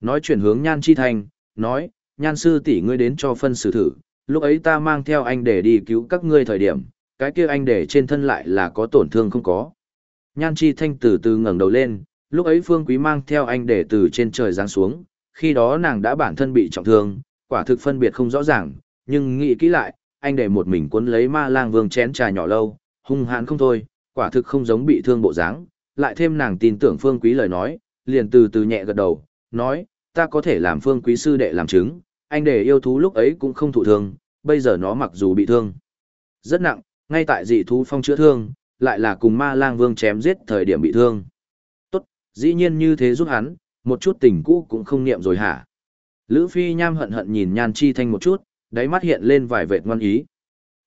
Nói chuyển hướng Nhan Chi Thành, nói, Nhan sư tỷ ngươi đến cho phân xử thử, lúc ấy ta mang theo anh để đi cứu các ngươi thời điểm, cái kia anh để trên thân lại là có tổn thương không có. Nhan Chi Thanh từ từ ngẩng đầu lên, lúc ấy Phương Quý mang theo anh để từ trên trời giáng xuống, khi đó nàng đã bản thân bị trọng thương, quả thực phân biệt không rõ ràng, nhưng nghĩ kỹ lại, anh để một mình cuốn lấy ma lang vương chén trà nhỏ lâu, hung hãn không thôi, quả thực không giống bị thương bộ dáng, lại thêm nàng tin tưởng Phương Quý lời nói, liền từ từ nhẹ gật đầu, nói, ta có thể làm Phương Quý sư đệ làm chứng, anh để yêu thú lúc ấy cũng không thụ thương, bây giờ nó mặc dù bị thương rất nặng, ngay tại dị thú phong chữa thương, lại là cùng ma lang vương chém giết thời điểm bị thương. Tốt, dĩ nhiên như thế giúp hắn, một chút tình cũ cũng không niệm rồi hả? Lữ Phi Nham hận hận nhìn Nhan Chi Thanh một chút, đáy mắt hiện lên vài vệt ngoan ý.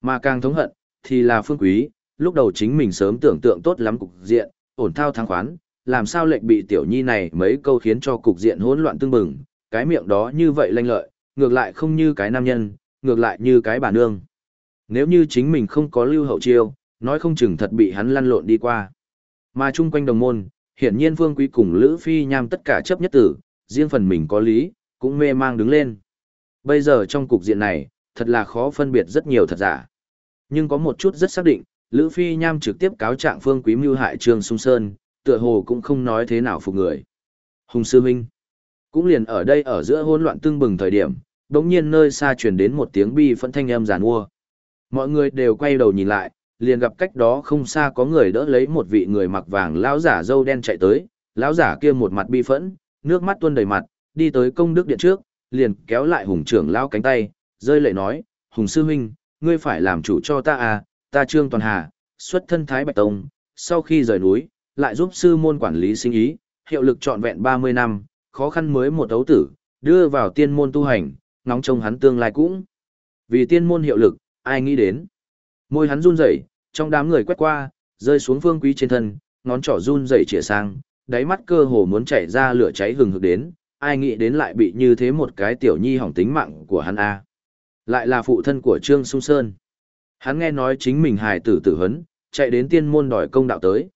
Mà càng thống hận, thì là Phương Quý, lúc đầu chính mình sớm tưởng tượng tốt lắm cục diện, ổn thao thắng khoán, làm sao lệnh bị tiểu nhi này mấy câu khiến cho cục diện hỗn loạn tương bừng, cái miệng đó như vậy lanh lợi, ngược lại không như cái nam nhân, ngược lại như cái bà nương. Nếu như chính mình không có lưu hậu chiêu, nói không chừng thật bị hắn lăn lộn đi qua. Mà chung quanh đồng môn, hiển nhiên Vương Quý cùng Lữ Phi Nham tất cả chấp nhất tử, riêng phần mình có lý, cũng mê mang đứng lên. Bây giờ trong cục diện này, thật là khó phân biệt rất nhiều thật giả. Nhưng có một chút rất xác định, Lữ Phi Nham trực tiếp cáo trạng Phương Quý mưu hại Trương Sung Sơn, tựa hồ cũng không nói thế nào phục người. Hùng Sư Minh cũng liền ở đây ở giữa hỗn loạn tương bừng thời điểm, đống nhiên nơi xa truyền đến một tiếng bi phẫn thanh âm giàn ua Mọi người đều quay đầu nhìn lại, liền gặp cách đó không xa có người đỡ lấy một vị người mặc vàng lão giả dâu đen chạy tới, lão giả kia một mặt bi phẫn, nước mắt tuôn đầy mặt, đi tới công đức điện trước, liền kéo lại hùng trưởng lão cánh tay, rơi lệ nói, hùng sư huynh, ngươi phải làm chủ cho ta à, ta trương toàn hà, xuất thân thái bạch tông, sau khi rời núi, lại giúp sư môn quản lý sinh ý, hiệu lực trọn vẹn 30 năm, khó khăn mới một ấu tử, đưa vào tiên môn tu hành, ngóng trông hắn tương lai cũng. Vì tiên môn hiệu lực, ai nghĩ đến. Môi hắn run rẩy, trong đám người quét qua, rơi xuống phương quý trên thân, ngón trỏ run rẩy chĩa sang, đáy mắt cơ hồ muốn chảy ra lửa cháy hừng hực đến, ai nghĩ đến lại bị như thế một cái tiểu nhi hỏng tính mạng của hắn a. Lại là phụ thân của Trương Sung Sơn. Hắn nghe nói chính mình hài tử tử hấn, chạy đến tiên môn đòi công đạo tới.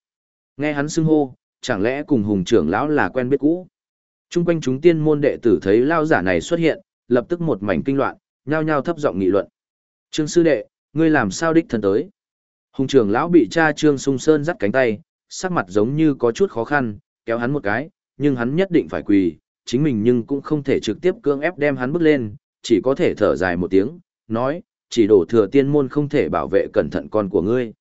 Nghe hắn xưng hô, chẳng lẽ cùng hùng trưởng lão là quen biết cũ. Trung quanh chúng tiên môn đệ tử thấy lao giả này xuất hiện, lập tức một mảnh kinh loạn, nhao nhao thấp giọng nghị luận. Trương sư đệ, ngươi làm sao đích thân tới? Hùng trưởng lão bị cha Trương Sung Sơn dắt cánh tay, sắc mặt giống như có chút khó khăn, kéo hắn một cái, nhưng hắn nhất định phải quỳ, chính mình nhưng cũng không thể trực tiếp cưỡng ép đem hắn bước lên, chỉ có thể thở dài một tiếng, nói, chỉ đổ thừa tiên môn không thể bảo vệ cẩn thận con của ngươi.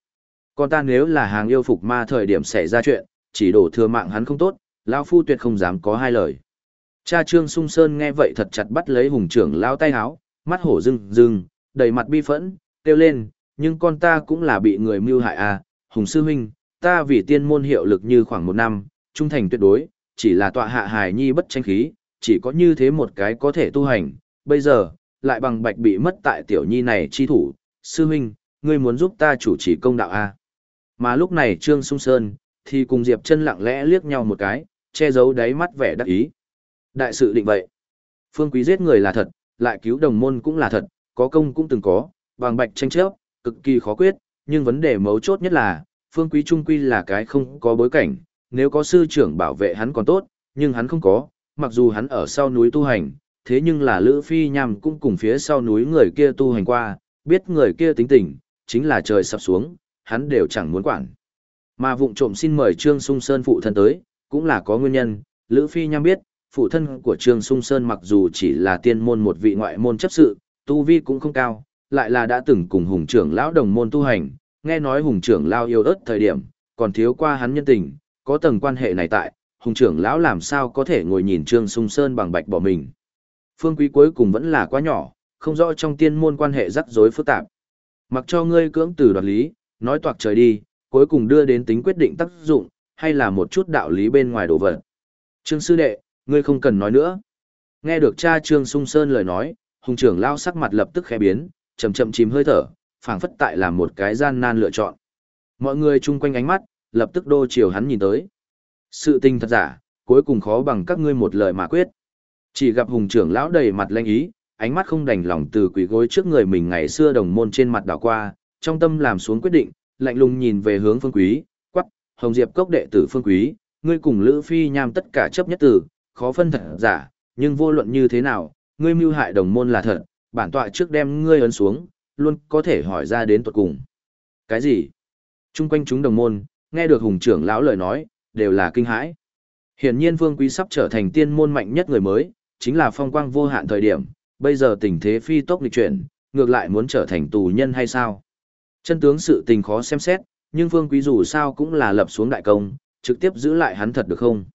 Con ta nếu là hàng yêu phục ma thời điểm xảy ra chuyện, chỉ đổ thừa mạng hắn không tốt, lão phu tuyệt không dám có hai lời. Cha Trương Sung Sơn nghe vậy thật chặt bắt lấy hùng trưởng lao tay háo, mắt hổ rưng rưng, đầy mặt bi phẫn, kêu lên, nhưng con ta cũng là bị người mưu hại à, hùng sư huynh, ta vì tiên môn hiệu lực như khoảng một năm, trung thành tuyệt đối, chỉ là tọa hạ hài nhi bất tranh khí, chỉ có như thế một cái có thể tu hành, bây giờ, lại bằng bạch bị mất tại tiểu nhi này chi thủ, sư huynh, ngươi muốn giúp ta chủ trì công đạo à? Mà lúc này Trương Sung Sơn, thì cùng Diệp chân lặng lẽ liếc nhau một cái, che giấu đáy mắt vẻ đắc ý. Đại sự định vậy. Phương Quý giết người là thật, lại cứu đồng môn cũng là thật, có công cũng từng có, bằng bạch tranh chấp, cực kỳ khó quyết, nhưng vấn đề mấu chốt nhất là, Phương Quý trung quy là cái không có bối cảnh, nếu có sư trưởng bảo vệ hắn còn tốt, nhưng hắn không có, mặc dù hắn ở sau núi tu hành, thế nhưng là Lữ Phi Nham cũng cùng phía sau núi người kia tu hành qua, biết người kia tính tình, chính là trời sập xuống, hắn đều chẳng muốn quản. Mà vụng trộm xin mời Trương Sung Sơn phụ thân tới, cũng là có nguyên nhân, Lữ Phi Nham biết, phụ thân của Trương Sung Sơn mặc dù chỉ là tiên môn một vị ngoại môn chấp sự, tu vi cũng không cao, lại là đã từng cùng hùng trưởng lão đồng môn tu hành, nghe nói hùng trưởng lão yêu ớt thời điểm, còn thiếu qua hắn nhân tình, có tầng quan hệ này tại, hùng trưởng lão làm sao có thể ngồi nhìn Trương Sung Sơn bằng bạch bỏ mình. Phương quý cuối cùng vẫn là quá nhỏ, không rõ trong tiên môn quan hệ rắc rối phức tạp. Mặc cho ngươi cưỡng từ đoạt lý, nói toạc trời đi, cuối cùng đưa đến tính quyết định tác dụng, hay là một chút đạo lý bên ngoài đồ vật. Trương sư đệ, ngươi không cần nói nữa. Nghe được cha Trương Sung Sơn lời nói, hùng trưởng lao sắc mặt lập tức khẽ biến, chậm chậm chìm hơi thở, phảng phất tại làm một cái gian nan lựa chọn. Mọi người chung quanh ánh mắt, lập tức đô chiều hắn nhìn tới. Sự tình thật giả, cuối cùng khó bằng các ngươi một lời mà quyết. Chỉ gặp hùng trưởng lão đầy mặt lanh ý, ánh mắt không đành lòng từ quỷ gối trước người mình ngày xưa đồng môn trên mặt đảo qua, trong tâm làm xuống quyết định, lạnh lùng nhìn về hướng phương quý, quắc, hồng diệp cốc đệ tử phương quý, ngươi cùng Lữ Phi nham tất cả chấp nhất tử, khó phân thật giả, nhưng vô luận như thế nào, ngươi mưu hại đồng môn là thật, bản tọa trước đem ngươi ấn xuống, luôn có thể hỏi ra đến tuật cùng. Cái gì? Trung quanh chúng đồng môn, nghe được hùng trưởng lão lời nói, đều là kinh hãi. Hiển nhiên Vương Quý sắp trở thành tiên môn mạnh nhất người mới, chính là phong quang vô hạn thời điểm, bây giờ tình thế phi tốc lịch chuyển, ngược lại muốn trở thành tù nhân hay sao? Chân tướng sự tình khó xem xét, nhưng Vương Quý dù sao cũng là lập xuống đại công, trực tiếp giữ lại hắn thật được không?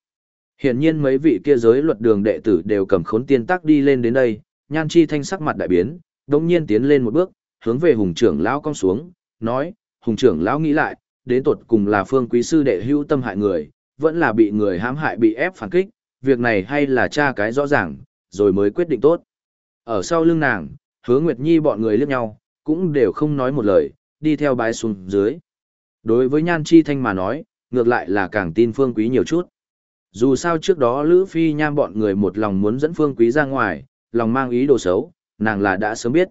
Hiển nhiên mấy vị kia giới luật đường đệ tử đều cầm khốn tiên tắc đi lên đến đây, nhan chi thanh sắc mặt đại biến, đồng nhiên tiến lên một bước, hướng về hùng trưởng lão cong xuống, nói, hùng trưởng lão nghĩ lại, đến tột cùng là phương quý sư đệ hữu tâm hại người, vẫn là bị người hãm hại bị ép phản kích, việc này hay là tra cái rõ ràng, rồi mới quyết định tốt. Ở sau lưng nàng, hứa Nguyệt Nhi bọn người liếc nhau, cũng đều không nói một lời, đi theo bái xuống dưới. Đối với Nhan Chi Thanh mà nói, ngược lại là càng tin Phương Quý nhiều chút. Dù sao trước đó Lữ Phi Nham bọn người một lòng muốn dẫn Phương Quý ra ngoài, lòng mang ý đồ xấu, nàng là đã sớm biết.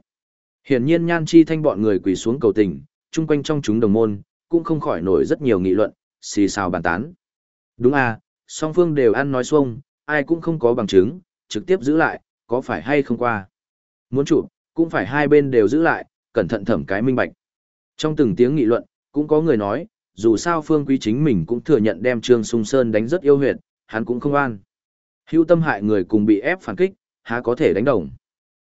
Hiển nhiên Nhan Chi Thanh bọn người quỳ xuống cầu tình, chung quanh trong chúng đồng môn, cũng không khỏi nổi rất nhiều nghị luận, xì xào bàn tán. Đúng à, song phương đều ăn nói xuông, ai cũng không có bằng chứng, trực tiếp giữ lại, có phải hay không qua. Muốn chụp, cũng phải hai bên đều giữ lại, cẩn thận thẩm cái minh bạch. Trong từng tiếng nghị luận, cũng có người nói, dù sao phương quý chính mình cũng thừa nhận đem Trương Sung Sơn đánh rất yêu huyệt, hắn cũng không an. Hữu tâm hại người cùng bị ép phản kích, há có thể đánh đồng.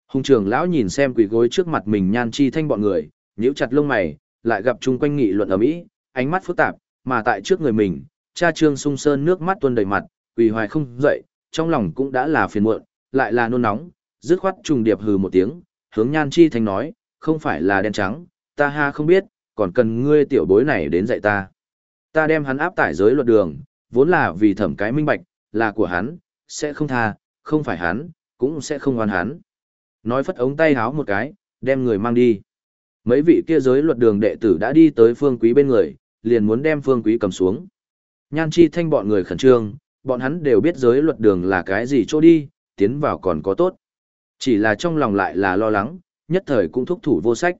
Hùng trưởng lão nhìn xem quỷ gối trước mặt mình nhan chi thanh bọn người, nhíu chặt lông mày, lại gặp chung quanh nghị luận ở mỹ, ánh mắt phức tạp, mà tại trước người mình, cha Trương Sung Sơn nước mắt tuôn đầy mặt, quỳ hoài không dậy, trong lòng cũng đã là phiền muộn, lại là nôn nóng, dứt khoát trùng điệp hừ một tiếng, hướng Nhan Chi Thanh nói, không phải là đen trắng, ta ha không biết, còn cần ngươi tiểu bối này đến dạy ta. Ta đem hắn áp tải giới luật đường, vốn là vì thẩm cái minh bạch, là của hắn, sẽ không tha, không phải hắn, cũng sẽ không oan hắn. Nói phất ống tay háo một cái, đem người mang đi. Mấy vị kia giới luật đường đệ tử đã đi tới phương quý bên người, liền muốn đem phương quý cầm xuống. Nhan chi thanh bọn người khẩn trương, bọn hắn đều biết giới luật đường là cái gì chỗ đi, tiến vào còn có tốt. Chỉ là trong lòng lại là lo lắng, nhất thời cũng thúc thủ vô sách.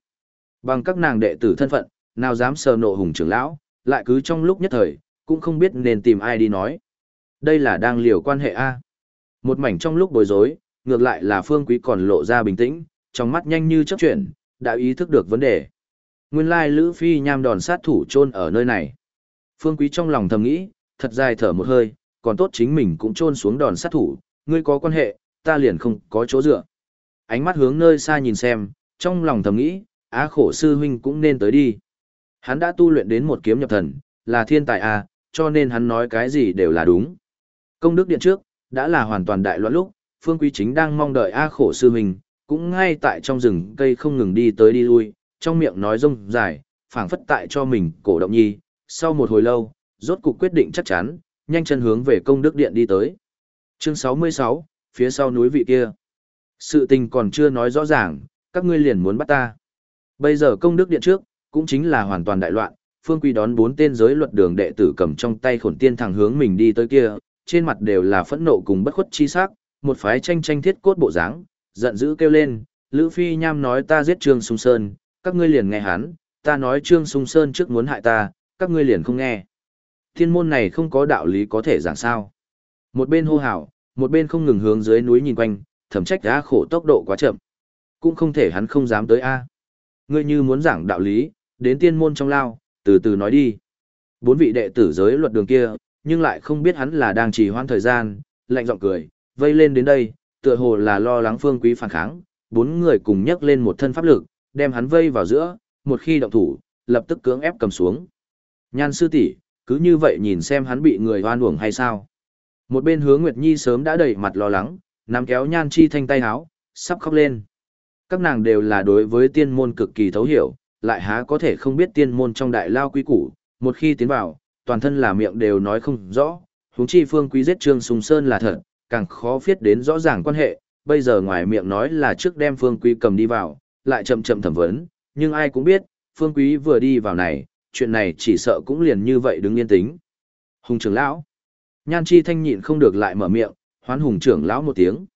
Bằng các nàng đệ tử thân phận, nào dám sờ nộ hùng trưởng lão, lại cứ trong lúc nhất thời, cũng không biết nên tìm ai đi nói. Đây là đang liều quan hệ A. Một mảnh trong lúc bối rối, ngược lại là phương quý còn lộ ra bình tĩnh, trong mắt nhanh như chấp chuyển, đã ý thức được vấn đề. Nguyên lai Lữ Phi nham đòn sát thủ chôn ở nơi này. Phương quý trong lòng thầm nghĩ, thật dài thở một hơi, còn tốt chính mình cũng chôn xuống đòn sát thủ, ngươi có quan hệ, ta liền không có chỗ dựa. Ánh mắt hướng nơi xa nhìn xem, trong lòng thầm nghĩ, á khổ sư huynh cũng nên tới đi. Hắn đã tu luyện đến một kiếm nhập thần, là thiên tài à, cho nên hắn nói cái gì đều là đúng. Công đức điện trước, đã là hoàn toàn đại loạn lúc, Phương Quý Chính đang mong đợi A khổ sư mình, cũng ngay tại trong rừng cây không ngừng đi tới đi lui, trong miệng nói rông dài, phảng phất tại cho mình cổ động nhi. Sau một hồi lâu, rốt cục quyết định chắc chắn, nhanh chân hướng về công đức điện đi tới. Chương 66, phía sau núi vị kia. Sự tình còn chưa nói rõ ràng, các ngươi liền muốn bắt ta. Bây giờ công đức điện trước, cũng chính là hoàn toàn đại loạn, Phương Quý đón bốn tên giới luật đường đệ tử cầm trong tay khổn tiên thẳng hướng mình đi tới kia, trên mặt đều là phẫn nộ cùng bất khuất chi sắc, một phái tranh tranh thiết cốt bộ dáng, giận dữ kêu lên, Lữ Phi Nham nói ta giết Trương Sung Sơn, các ngươi liền nghe hắn, ta nói Trương Sung Sơn trước muốn hại ta, các ngươi liền không nghe. Thiên môn này không có đạo lý có thể giảng sao. Một bên hô hào, một bên không ngừng hướng dưới núi nhìn quanh, thẩm trách đã khổ tốc độ quá chậm. Cũng không thể hắn không dám tới A. Ngươi như muốn giảng đạo lý, đến tiên môn trong lao, từ từ nói đi. Bốn vị đệ tử giới luật đường kia, nhưng lại không biết hắn là đang trì hoãn thời gian, lạnh giọng cười, vây lên đến đây, tựa hồ là lo lắng phương quý phản kháng, bốn người cùng nhấc lên một thân pháp lực, đem hắn vây vào giữa, một khi động thủ, lập tức cưỡng ép cầm xuống. Nhan sư tỷ, cứ như vậy nhìn xem hắn bị người hoan uổng hay sao? Một bên hướng Nguyệt Nhi sớm đã đầy mặt lo lắng, nắm kéo Nhan Chi thanh tay háo, sắp khóc lên. Các nàng đều là đối với tiên môn cực kỳ thấu hiểu, lại há có thể không biết tiên môn trong đại lao quý củ, một khi tiến vào, toàn thân là miệng đều nói không rõ, huống chi phương quý giết Trương Sùng Sơn là thật, càng khó viết đến rõ ràng quan hệ, bây giờ ngoài miệng nói là trước đem phương quý cầm đi vào, lại chậm chậm thẩm vấn, nhưng ai cũng biết, phương quý vừa đi vào này, chuyện này chỉ sợ cũng liền như vậy đứng yên tính. Hùng trưởng lão, nhan chi thanh nhịn không được lại mở miệng, hoán hùng trưởng lão một tiếng.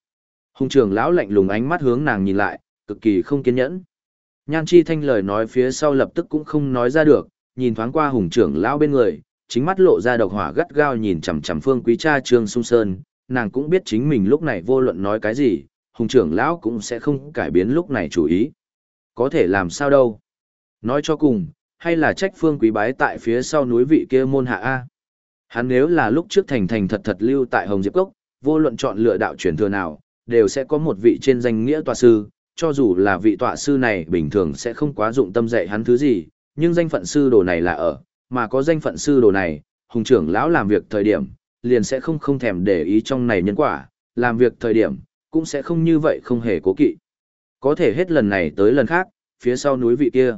Hùng trưởng lão lạnh lùng ánh mắt hướng nàng nhìn lại, cực kỳ không kiên nhẫn. Nhan chi thanh lời nói phía sau lập tức cũng không nói ra được, nhìn thoáng qua hùng trưởng lão bên người, chính mắt lộ ra độc hỏa gắt gao nhìn chằm chằm phương quý cha trương sung sơn, nàng cũng biết chính mình lúc này vô luận nói cái gì, hùng trưởng lão cũng sẽ không cải biến lúc này chủ ý. Có thể làm sao đâu. Nói cho cùng, hay là trách phương quý bái tại phía sau núi vị kia môn hạ A. Hắn nếu là lúc trước thành thành thật thật lưu tại Hồng Diệp Cốc, vô luận chọn lựa đạo truyền thừa nào, đều sẽ có một vị trên danh nghĩa tòa sư, cho dù là vị tọa sư này bình thường sẽ không quá dụng tâm dạy hắn thứ gì, nhưng danh phận sư đồ này là ở, mà có danh phận sư đồ này, hùng trưởng lão làm việc thời điểm, liền sẽ không không thèm để ý trong này nhân quả, làm việc thời điểm, cũng sẽ không như vậy không hề cố kỵ. Có thể hết lần này tới lần khác, phía sau núi vị kia.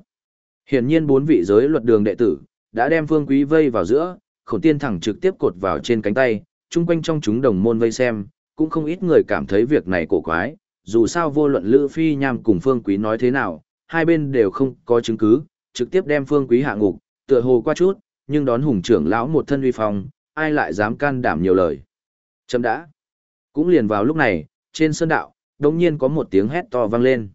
Hiển nhiên bốn vị giới luật đường đệ tử, đã đem phương quý vây vào giữa, khổng tiên thẳng trực tiếp cột vào trên cánh tay, chung quanh trong chúng đồng môn vây xem, cũng không ít người cảm thấy việc này cổ quái, dù sao vô luận Lữ Phi Nham cùng Phương Quý nói thế nào, hai bên đều không có chứng cứ, trực tiếp đem Phương Quý hạ ngục, tựa hồ qua chút, nhưng đón hùng trưởng lão một thân uy phong, ai lại dám can đảm nhiều lời. Chấm đã. Cũng liền vào lúc này, trên sơn đạo, đống nhiên có một tiếng hét to vang lên.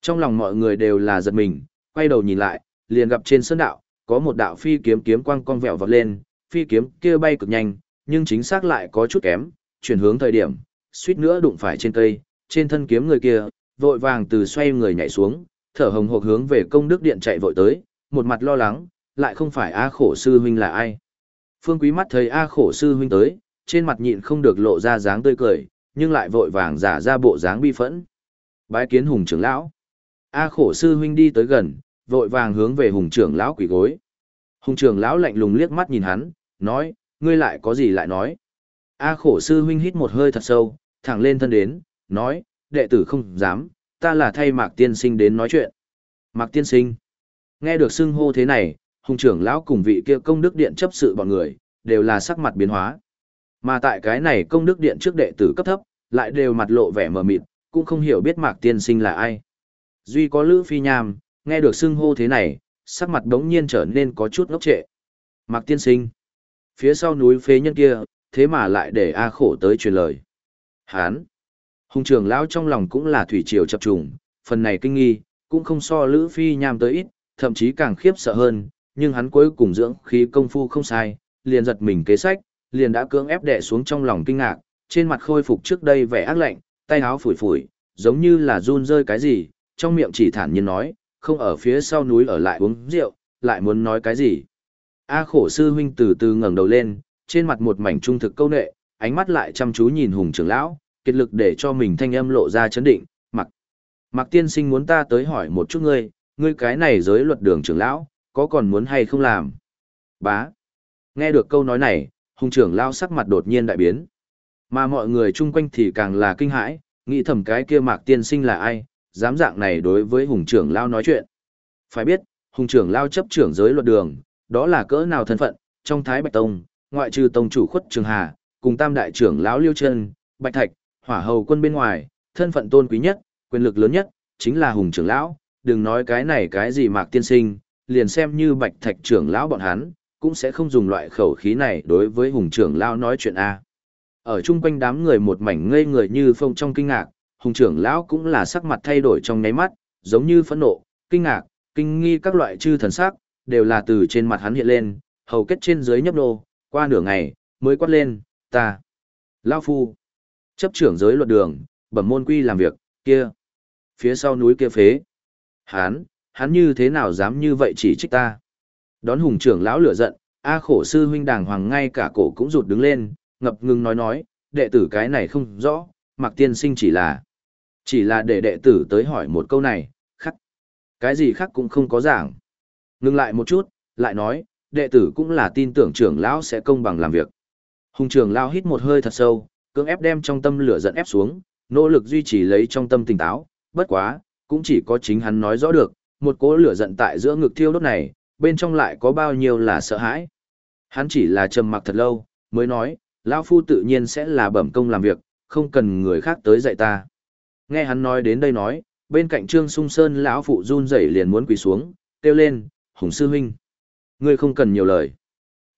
Trong lòng mọi người đều là giật mình, quay đầu nhìn lại, liền gặp trên sơn đạo, có một đạo phi kiếm kiếm quang cong vẹo vọt lên, phi kiếm kia bay cực nhanh, nhưng chính xác lại có chút kém, chuyển hướng thời điểm, suýt nữa đụng phải trên cây, trên thân kiếm người kia, vội vàng từ xoay người nhảy xuống, thở hồng hộc hướng về công đức điện chạy vội tới, một mặt lo lắng, lại không phải A khổ sư huynh là ai. Phương Quý mắt thấy A khổ sư huynh tới, trên mặt nhịn không được lộ ra dáng tươi cười, nhưng lại vội vàng giả ra bộ dáng bi phẫn. Bái kiến hùng trưởng lão. A khổ sư huynh đi tới gần, vội vàng hướng về hùng trưởng lão quỳ gối. Hùng trưởng lão lạnh lùng liếc mắt nhìn hắn, nói, ngươi lại có gì lại nói. A khổ sư huynh hít một hơi thật sâu, thẳng lên thân đến, nói, đệ tử không dám, ta là thay mạc tiên sinh đến nói chuyện. Mạc tiên sinh. Nghe được xưng hô thế này, hùng trưởng lão cùng vị kia công đức điện chấp sự bọn người, đều là sắc mặt biến hóa. Mà tại cái này công đức điện trước đệ tử cấp thấp, lại đều mặt lộ vẻ mờ mịt, cũng không hiểu biết mạc tiên sinh là ai. Duy có Lữ Phi Nham, nghe được xưng hô thế này, sắc mặt đống nhiên trở nên có chút ngốc trệ. Mạc tiên sinh. Phía sau núi phế nhân kia, thế mà lại để A khổ tới truyền lời. Hán. Hùng trưởng lão trong lòng cũng là thủy triều chập trùng, phần này kinh nghi, cũng không so Lữ Phi nham tới ít, thậm chí càng khiếp sợ hơn, nhưng hắn cuối cùng dưỡng khí công phu không sai, liền giật mình kế sách, liền đã cưỡng ép đè xuống trong lòng kinh ngạc, trên mặt khôi phục trước đây vẻ ác lạnh, tay áo phủi phủi, giống như là run rơi cái gì, trong miệng chỉ thản nhiên nói, không ở phía sau núi ở lại uống rượu, lại muốn nói cái gì. A khổ sư huynh từ từ ngẩng đầu lên, trên mặt một mảnh trung thực câu nệ, ánh mắt lại chăm chú nhìn hùng trưởng lão, kiệt lực để cho mình thanh âm lộ ra chấn định, mặc. Mặc tiên sinh muốn ta tới hỏi một chút ngươi, ngươi cái này giới luật đường trưởng lão, có còn muốn hay không làm? Bá. Nghe được câu nói này, hùng trưởng lão sắc mặt đột nhiên đại biến. Mà mọi người chung quanh thì càng là kinh hãi, nghĩ thầm cái kia mạc tiên sinh là ai, dám dạng này đối với hùng trưởng lao nói chuyện. Phải biết, hùng trưởng lao chấp trưởng giới luật đường, đó là cỡ nào thân phận, trong Thái Bạch Tông, ngoại trừ tông chủ khuất trường hà, cùng tam đại trưởng lão liêu chân, bạch thạch, hỏa hầu quân bên ngoài, thân phận tôn quý nhất, quyền lực lớn nhất, chính là hùng trưởng lão, đừng nói cái này cái gì mạc tiên sinh, liền xem như bạch thạch trưởng lão bọn hắn, cũng sẽ không dùng loại khẩu khí này đối với hùng trưởng lão nói chuyện A. Ở chung quanh đám người một mảnh ngây người như phong trong kinh ngạc, hùng trưởng lão cũng là sắc mặt thay đổi trong nháy mắt, giống như phẫn nộ, kinh ngạc, kinh nghi các loại chư thần sắc, đều là từ trên mặt hắn hiện lên, hầu kết trên dưới nhấp nô, qua nửa ngày, mới quát lên, ta. lão phu. Chấp trưởng giới luật đường, bẩm môn quy làm việc, kia. Phía sau núi kia phế. Hán, hắn như thế nào dám như vậy chỉ trích ta. Đón hùng trưởng lão lửa giận, A khổ sư huynh đàng hoàng ngay cả cổ cũng rụt đứng lên, ngập ngừng nói nói, đệ tử cái này không rõ, mặc tiên sinh chỉ là. Chỉ là để đệ tử tới hỏi một câu này, khắc. Cái gì khác cũng không có giảng. Ngừng lại một chút, lại nói, đệ tử cũng là tin tưởng trưởng lão sẽ công bằng làm việc. Hùng trưởng lão hít một hơi thật sâu, cưỡng ép đem trong tâm lửa giận ép xuống, nỗ lực duy trì lấy trong tâm tỉnh táo, bất quá, cũng chỉ có chính hắn nói rõ được, một cỗ lửa giận tại giữa ngực thiêu đốt này, bên trong lại có bao nhiêu là sợ hãi. Hắn chỉ là trầm mặc thật lâu, mới nói, lão phu tự nhiên sẽ là bẩm công làm việc, không cần người khác tới dạy ta. Nghe hắn nói đến đây nói, bên cạnh Trương Sung Sơn lão phụ run rẩy liền muốn quỳ xuống, kêu lên, "Hùng sư huynh, ngươi không cần nhiều lời."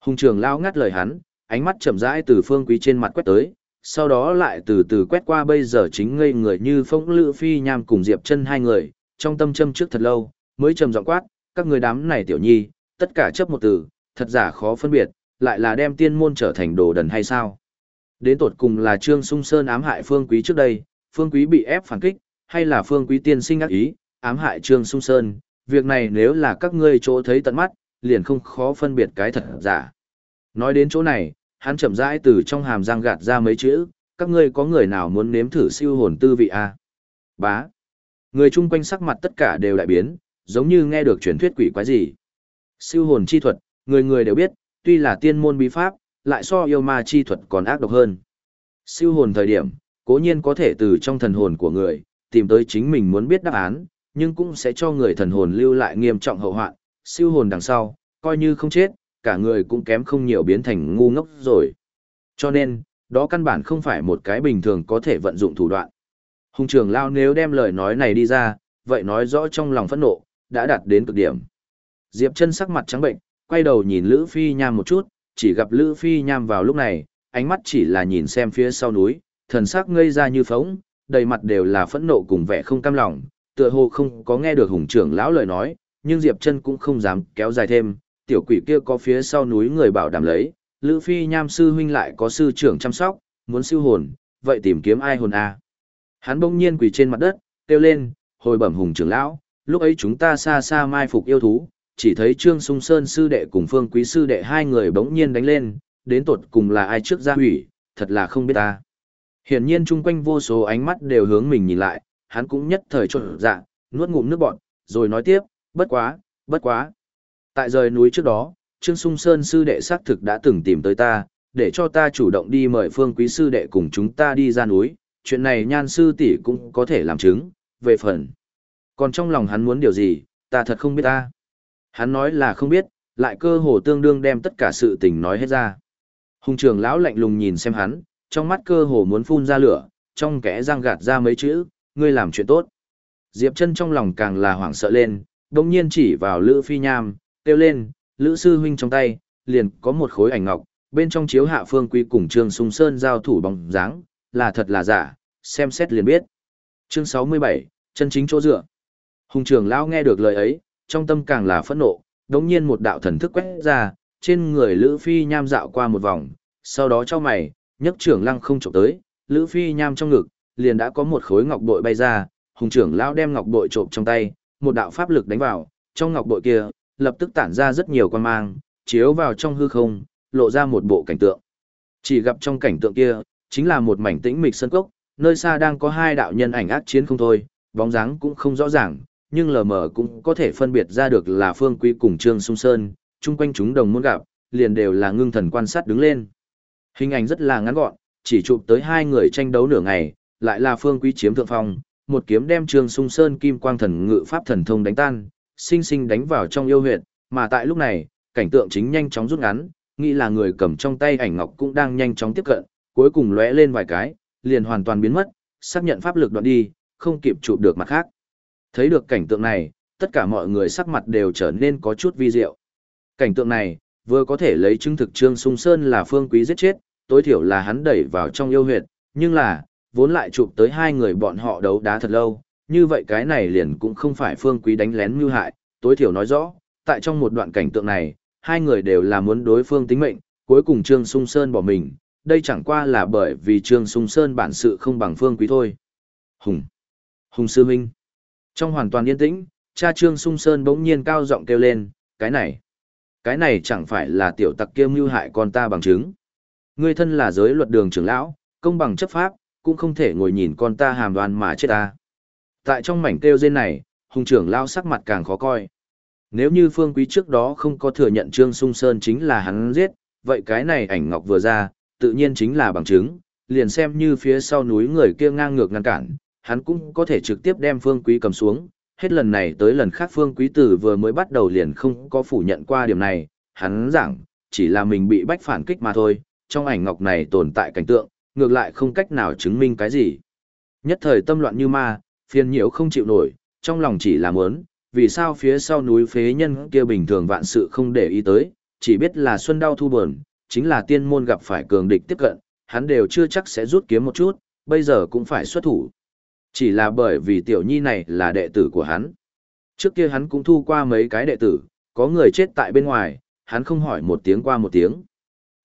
Hùng trưởng lão ngắt lời hắn, ánh mắt chậm rãi từ Phương Quý trên mặt quét tới, sau đó lại từ từ quét qua bây giờ chính ngây người như phong lự phi nham cùng Diệp chân hai người, trong tâm châm trước thật lâu, mới trầm giọng quát, "Các người đám này tiểu nhi, tất cả chấp một từ, thật giả khó phân biệt, lại là đem tiên môn trở thành đồ đần hay sao?" Đến tột cùng là Trương Sung Sơn ám hại Phương Quý trước đây, Phương Quý bị ép phản kích, hay là Phương Quý tiên sinh ác ý, ám hại Trương Sung Sơn, việc này nếu là các ngươi chỗ thấy tận mắt, liền không khó phân biệt cái thật giả. Nói đến chỗ này, hắn chậm rãi từ trong hàm răng gạt ra mấy chữ, các ngươi có người nào muốn nếm thử siêu hồn tư vị à? Bá. Người chung quanh sắc mặt tất cả đều đại biến, giống như nghe được truyền thuyết quỷ quái gì. Siêu hồn chi thuật, người người đều biết, tuy là tiên môn bí pháp, lại so yêu ma chi thuật còn ác độc hơn. Siêu hồn thời điểm, cố nhiên có thể từ trong thần hồn của người, tìm tới chính mình muốn biết đáp án, nhưng cũng sẽ cho người thần hồn lưu lại nghiêm trọng hậu hoạn, siêu hồn đằng sau, coi như không chết, cả người cũng kém không nhiều biến thành ngu ngốc rồi. Cho nên, đó căn bản không phải một cái bình thường có thể vận dụng thủ đoạn. Hùng trưởng lao nếu đem lời nói này đi ra, vậy nói rõ trong lòng phẫn nộ, đã đạt đến cực điểm. Diệp chân sắc mặt trắng bệnh, quay đầu nhìn Lữ Phi Nham một chút, chỉ gặp Lữ Phi Nham vào lúc này, ánh mắt chỉ là nhìn xem phía sau núi, thần sắc ngây ra như phóng, đầy mặt đều là phẫn nộ cùng vẻ không cam lòng, tựa hồ không có nghe được hùng trưởng lão lời nói, nhưng Diệp chân cũng không dám kéo dài thêm, tiểu quỷ kia có phía sau núi người bảo đảm lấy, Lữ Phi Nham sư huynh lại có sư trưởng chăm sóc, muốn siêu hồn, vậy tìm kiếm ai hồn a? À? Hắn bỗng nhiên quỳ trên mặt đất, kêu lên, hồi bẩm hùng trưởng lão, lúc ấy chúng ta xa xa mai phục yêu thú, chỉ thấy Trương Sung Sơn sư đệ cùng Phương Quý sư đệ hai người bỗng nhiên đánh lên, đến tột cùng là ai trước ra hủy, thật là không biết ta. Hiển nhiên chung quanh vô số ánh mắt đều hướng mình nhìn lại, hắn cũng nhất thời trột dạ, nuốt ngụm nước bọt, rồi nói tiếp, bất quá, bất quá. Tại rời núi trước đó, Trương Sung Sơn sư đệ xác thực đã từng tìm tới ta, để cho ta chủ động đi mời phương quý sư đệ cùng chúng ta đi ra núi, chuyện này nhan sư tỷ cũng có thể làm chứng, về phần. Còn trong lòng hắn muốn điều gì, ta thật không biết ta. Hắn nói là không biết, lại cơ hồ tương đương đem tất cả sự tình nói hết ra. Hùng trường lão lạnh lùng nhìn xem hắn, trong mắt cơ hồ muốn phun ra lửa, trong kẽ răng gạt ra mấy chữ, ngươi làm chuyện tốt. Diệp chân trong lòng càng là hoảng sợ lên, đồng nhiên chỉ vào Lữ Phi Nham, kêu lên, Lữ Sư Huynh trong tay, liền có một khối ảnh ngọc, bên trong chiếu hạ phương quý cùng Trương Sung Sơn giao thủ bóng dáng, là thật là giả, xem xét liền biết. Chương 67, chân chính chỗ dựa. Hùng trưởng lão nghe được lời ấy, trong tâm càng là phẫn nộ, đống nhiên một đạo thần thức quét ra, trên người Lữ Phi Nham dạo qua một vòng, sau đó cho mày, nhấc trưởng lăng không trộm tới, Lữ Phi Nham trong ngực, liền đã có một khối ngọc bội bay ra, hùng trưởng lão đem ngọc bội trộm trong tay, một đạo pháp lực đánh vào, trong ngọc bội kia, lập tức tản ra rất nhiều quan mang, chiếu vào trong hư không, lộ ra một bộ cảnh tượng. Chỉ gặp trong cảnh tượng kia, chính là một mảnh tĩnh mịch sân cốc, nơi xa đang có hai đạo nhân ảnh ác chiến không thôi, bóng dáng cũng không rõ ràng, nhưng lờ mờ cũng có thể phân biệt ra được là Phương Quý cùng Trương Sung Sơn, chung quanh chúng đồng muốn gặp, liền đều là ngưng thần quan sát đứng lên. Hình ảnh rất là ngắn gọn, chỉ chụp tới hai người tranh đấu nửa ngày, lại là Phương Quý chiếm thượng phong, một kiếm đem Trương Sung Sơn kim quang thần ngự pháp thần thông đánh tan, sinh sinh đánh vào trong yêu huyệt, mà tại lúc này, cảnh tượng chính nhanh chóng rút ngắn, nghĩ là người cầm trong tay ảnh ngọc cũng đang nhanh chóng tiếp cận, cuối cùng lóe lên vài cái, liền hoàn toàn biến mất, xác nhận pháp lực đoạn đi, không kịp chụp được mặt khác. Thấy được cảnh tượng này, tất cả mọi người sắc mặt đều trở nên có chút vi diệu. Cảnh tượng này, vừa có thể lấy chứng thực Trương Sung Sơn là phương quý giết chết, tối thiểu là hắn đẩy vào trong yêu huyệt, nhưng là, vốn lại chụp tới hai người bọn họ đấu đá thật lâu, như vậy cái này liền cũng không phải phương quý đánh lén mưu hại, tối thiểu nói rõ, tại trong một đoạn cảnh tượng này, hai người đều là muốn đối phương tính mệnh, cuối cùng Trương Sung Sơn bỏ mình, đây chẳng qua là bởi vì Trương Sung Sơn bản sự không bằng phương quý thôi. Hùng! Hùng Sư Minh! Trong hoàn toàn yên tĩnh, cha Trương Sung Sơn bỗng nhiên cao giọng kêu lên, cái này, cái này chẳng phải là tiểu tặc kia mưu hại con ta bằng chứng. Ngươi thân là giới luật đường trưởng lão, công bằng chấp pháp, cũng không thể ngồi nhìn con ta hàm đoan mà chết ta. Tại trong mảnh kêu rên này, hùng trưởng lao sắc mặt càng khó coi. Nếu như phương quý trước đó không có thừa nhận Trương Sung Sơn chính là hắn giết, vậy cái này ảnh ngọc vừa ra, tự nhiên chính là bằng chứng, liền xem như phía sau núi người kia ngang ngược ngăn cản, hắn cũng có thể trực tiếp đem phương quý cầm xuống. Hết lần này tới lần khác phương quý tử vừa mới bắt đầu liền không có phủ nhận qua điểm này, hắn giảng, chỉ là mình bị bách phản kích mà thôi, trong ảnh ngọc này tồn tại cảnh tượng, ngược lại không cách nào chứng minh cái gì. Nhất thời tâm loạn như ma, phiền nhiễu không chịu nổi, trong lòng chỉ là muốn, vì sao phía sau núi phế nhân kia bình thường vạn sự không để ý tới, chỉ biết là xuân đau thu buồn, chính là tiên môn gặp phải cường địch tiếp cận, hắn đều chưa chắc sẽ rút kiếm một chút, bây giờ cũng phải xuất thủ. Chỉ là bởi vì tiểu nhi này là đệ tử của hắn. Trước kia hắn cũng thu qua mấy cái đệ tử, có người chết tại bên ngoài, hắn không hỏi một tiếng qua một tiếng.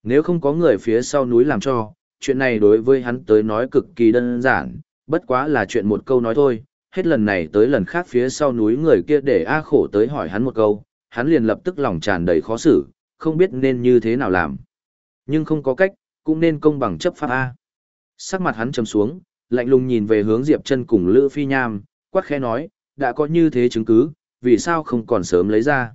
Nếu không có người phía sau núi làm cho, chuyện này đối với hắn tới nói cực kỳ đơn giản, bất quá là chuyện một câu nói thôi, hết lần này tới lần khác phía sau núi người kia để A khổ tới hỏi hắn một câu, hắn liền lập tức lòng tràn đầy khó xử, không biết nên như thế nào làm. Nhưng không có cách, cũng nên công bằng chấp pháp A. Sắc mặt hắn trầm xuống, lạnh lùng nhìn về hướng Diệp chân cùng Lữ Phi Nham, quát khẽ nói, đã có như thế chứng cứ, vì sao không còn sớm lấy ra.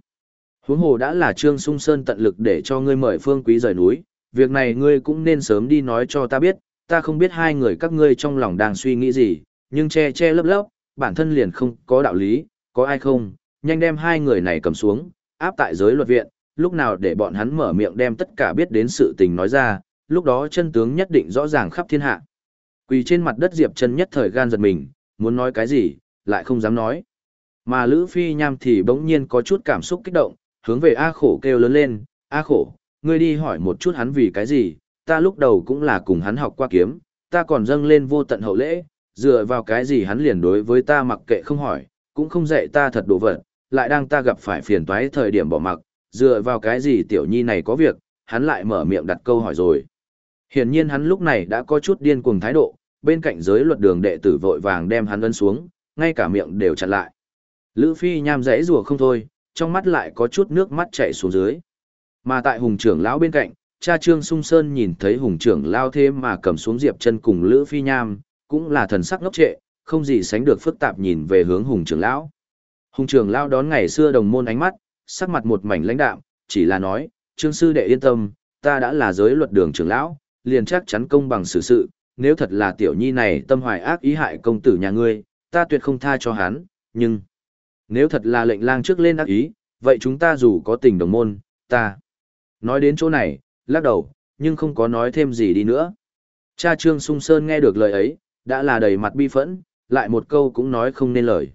Huống hồ đã là Trương Sung Sơn tận lực để cho ngươi mời phương quý rời núi, việc này ngươi cũng nên sớm đi nói cho ta biết, ta không biết hai người các ngươi trong lòng đang suy nghĩ gì, nhưng che che lấp lấp, bản thân liền không có đạo lý, có ai không, nhanh đem hai người này cầm xuống, áp tại giới luật viện, lúc nào để bọn hắn mở miệng đem tất cả biết đến sự tình nói ra, lúc đó chân tướng nhất định rõ ràng khắp thiên hạ. Quỳ trên mặt đất Diệp chân nhất thời gan giật mình, muốn nói cái gì, lại không dám nói. Mà Lữ Phi Nham thì bỗng nhiên có chút cảm xúc kích động, hướng về A khổ kêu lớn lên, A khổ, ngươi đi hỏi một chút hắn vì cái gì, ta lúc đầu cũng là cùng hắn học qua kiếm, ta còn dâng lên vô tận hậu lễ, dựa vào cái gì hắn liền đối với ta mặc kệ không hỏi, cũng không dạy ta thật đồ vật, lại đang ta gặp phải phiền toái thời điểm bỏ mặc, dựa vào cái gì tiểu nhi này có việc, hắn lại mở miệng đặt câu hỏi rồi. Hiển nhiên hắn lúc này đã có chút điên cuồng thái độ, bên cạnh giới luật đường đệ tử vội vàng đem hắn ấn xuống, ngay cả miệng đều chặn lại. Lữ Phi nham rẽ rùa không thôi, trong mắt lại có chút nước mắt chảy xuống dưới. Mà tại hùng trưởng lão bên cạnh, cha Trương Sung Sơn nhìn thấy hùng trưởng lao thế mà cầm xuống Diệp chân cùng Lữ Phi Nham, cũng là thần sắc ngốc trệ, không gì sánh được phức tạp nhìn về hướng hùng trưởng lão. Hùng trưởng lao đón ngày xưa đồng môn ánh mắt, sắc mặt một mảnh lãnh đạm, chỉ là nói, Trương sư đệ yên tâm, ta đã là giới luật đường trưởng lão, liền chắc chắn công bằng xử sự, nếu thật là tiểu nhi này tâm hoài ác ý hại công tử nhà ngươi, ta tuyệt không tha cho hắn, nhưng nếu thật là lệnh lang trước lên ác ý, vậy chúng ta dù có tình đồng môn, ta Nói đến chỗ này, lắc đầu, nhưng không có nói thêm gì đi nữa. Cha Trương Sung Sơn nghe được lời ấy, đã là đầy mặt bi phẫn, lại một câu cũng nói không nên lời.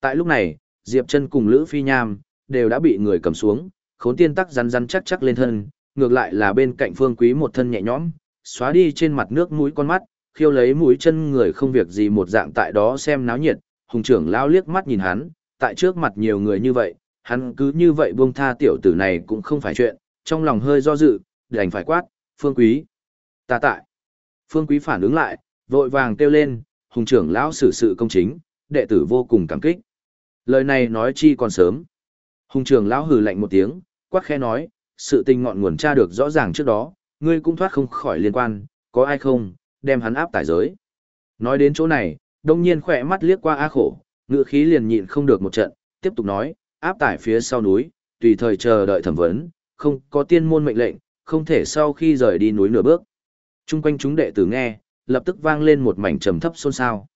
Tại lúc này, Diệp Chân cùng Lữ Phi Nham đều đã bị người cầm xuống, Khốn Tiên tắc rắn rắn chắc chắc lên thân, ngược lại là bên cạnh Phương Quý một thân nhẹ nhõm, xóa đi trên mặt nước mũi con mắt, khiêu lấy mũi chân người không việc gì một dạng tại đó xem náo nhiệt, hùng trưởng lao liếc mắt nhìn hắn, tại trước mặt nhiều người như vậy, hắn cứ như vậy buông tha tiểu tử này cũng không phải chuyện, trong lòng hơi do dự, đành phải quát, Phương Quý. Ta tại. Phương Quý phản ứng lại, vội vàng kêu lên, hùng trưởng lão xử sự công chính, đệ tử vô cùng cảm kích. Lời này nói chi còn sớm. Hùng trưởng lão hừ lạnh một tiếng, quát khẽ nói, sự tình ngọn nguồn tra được rõ ràng trước đó, ngươi cũng thoát không khỏi liên quan, có ai không, đem hắn áp tải giới. Nói đến chỗ này, đông nhiên khỏe mắt liếc qua A khổ, ngựa khí liền nhịn không được một trận, tiếp tục nói, áp tải phía sau núi, tùy thời chờ đợi thẩm vấn, không có tiên môn mệnh lệnh, không thể sau khi rời đi núi nửa bước. Trung quanh chúng đệ tử nghe, lập tức vang lên một mảnh trầm thấp xôn xao.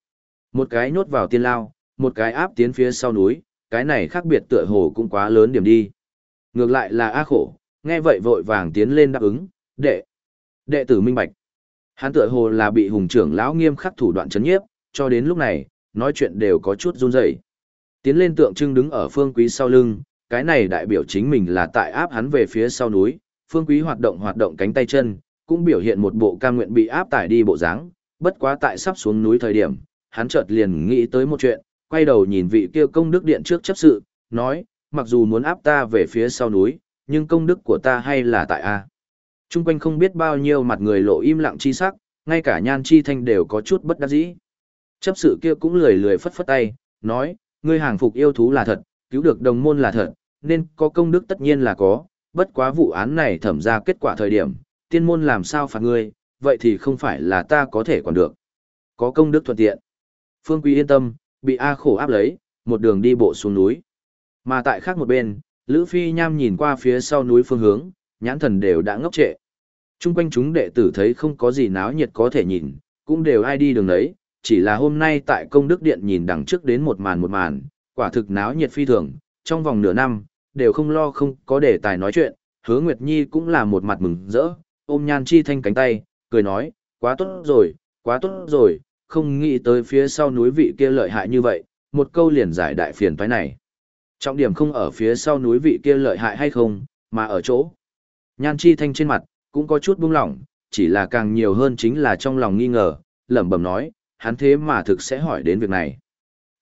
Một cái nhốt vào tiên lao, một cái áp tiến phía sau núi, cái này khác biệt tựa hồ cũng quá lớn điểm đi. Ngược lại là A khổ, nghe vậy vội vàng tiến lên đáp ứng, đệ. Đệ tử minh bạch. Hắn tựa hồ là bị hùng trưởng lão nghiêm khắc thủ đoạn chấn nhiếp, cho đến lúc này, nói chuyện đều có chút run rẩy. Tiến lên tượng trưng đứng ở phương quý sau lưng, cái này đại biểu chính mình là tại áp hắn về phía sau núi, phương quý hoạt động hoạt động cánh tay chân, cũng biểu hiện một bộ cam nguyện bị áp tải đi bộ dáng, bất quá tại sắp xuống núi thời điểm, hắn chợt liền nghĩ tới một chuyện, quay đầu nhìn vị kia công đức điện trước chấp sự, nói, mặc dù muốn áp ta về phía sau núi, nhưng công đức của ta hay là tại A. Trung quanh không biết bao nhiêu mặt người lộ im lặng chi sắc, ngay cả nhan chi thanh đều có chút bất đắc dĩ. Chấp sự kia cũng lười lười phất phất tay, nói, ngươi hàng phục yêu thú là thật, cứu được đồng môn là thật, nên có công đức tất nhiên là có, bất quá vụ án này thẩm ra kết quả thời điểm, tiên môn làm sao phạt ngươi, vậy thì không phải là ta có thể còn được. Có công đức thuận tiện. Phương Quý yên tâm, bị A khổ áp lấy, một đường đi bộ xuống núi. Mà tại khác một bên, Lữ Phi Nham nhìn qua phía sau núi phương hướng, nhãn thần đều đã ngốc trệ. Trung quanh chúng đệ tử thấy không có gì náo nhiệt có thể nhìn, cũng đều ai đi đường đấy, chỉ là hôm nay tại công đức điện nhìn đằng trước đến một màn một màn, quả thực náo nhiệt phi thường, trong vòng nửa năm, đều không lo không có đề tài nói chuyện, hứa Nguyệt Nhi cũng là một mặt mừng rỡ, ôm nhan chi thanh cánh tay, cười nói, quá tốt rồi, quá tốt rồi, không nghĩ tới phía sau núi vị kia lợi hại như vậy, một câu liền giải đại phiền toái này. Trọng điểm không ở phía sau núi vị kia lợi hại hay không, mà ở chỗ. Nhan chi thanh trên mặt, cũng có chút buông lỏng, chỉ là càng nhiều hơn chính là trong lòng nghi ngờ, lẩm bẩm nói, hắn thế mà thực sẽ hỏi đến việc này.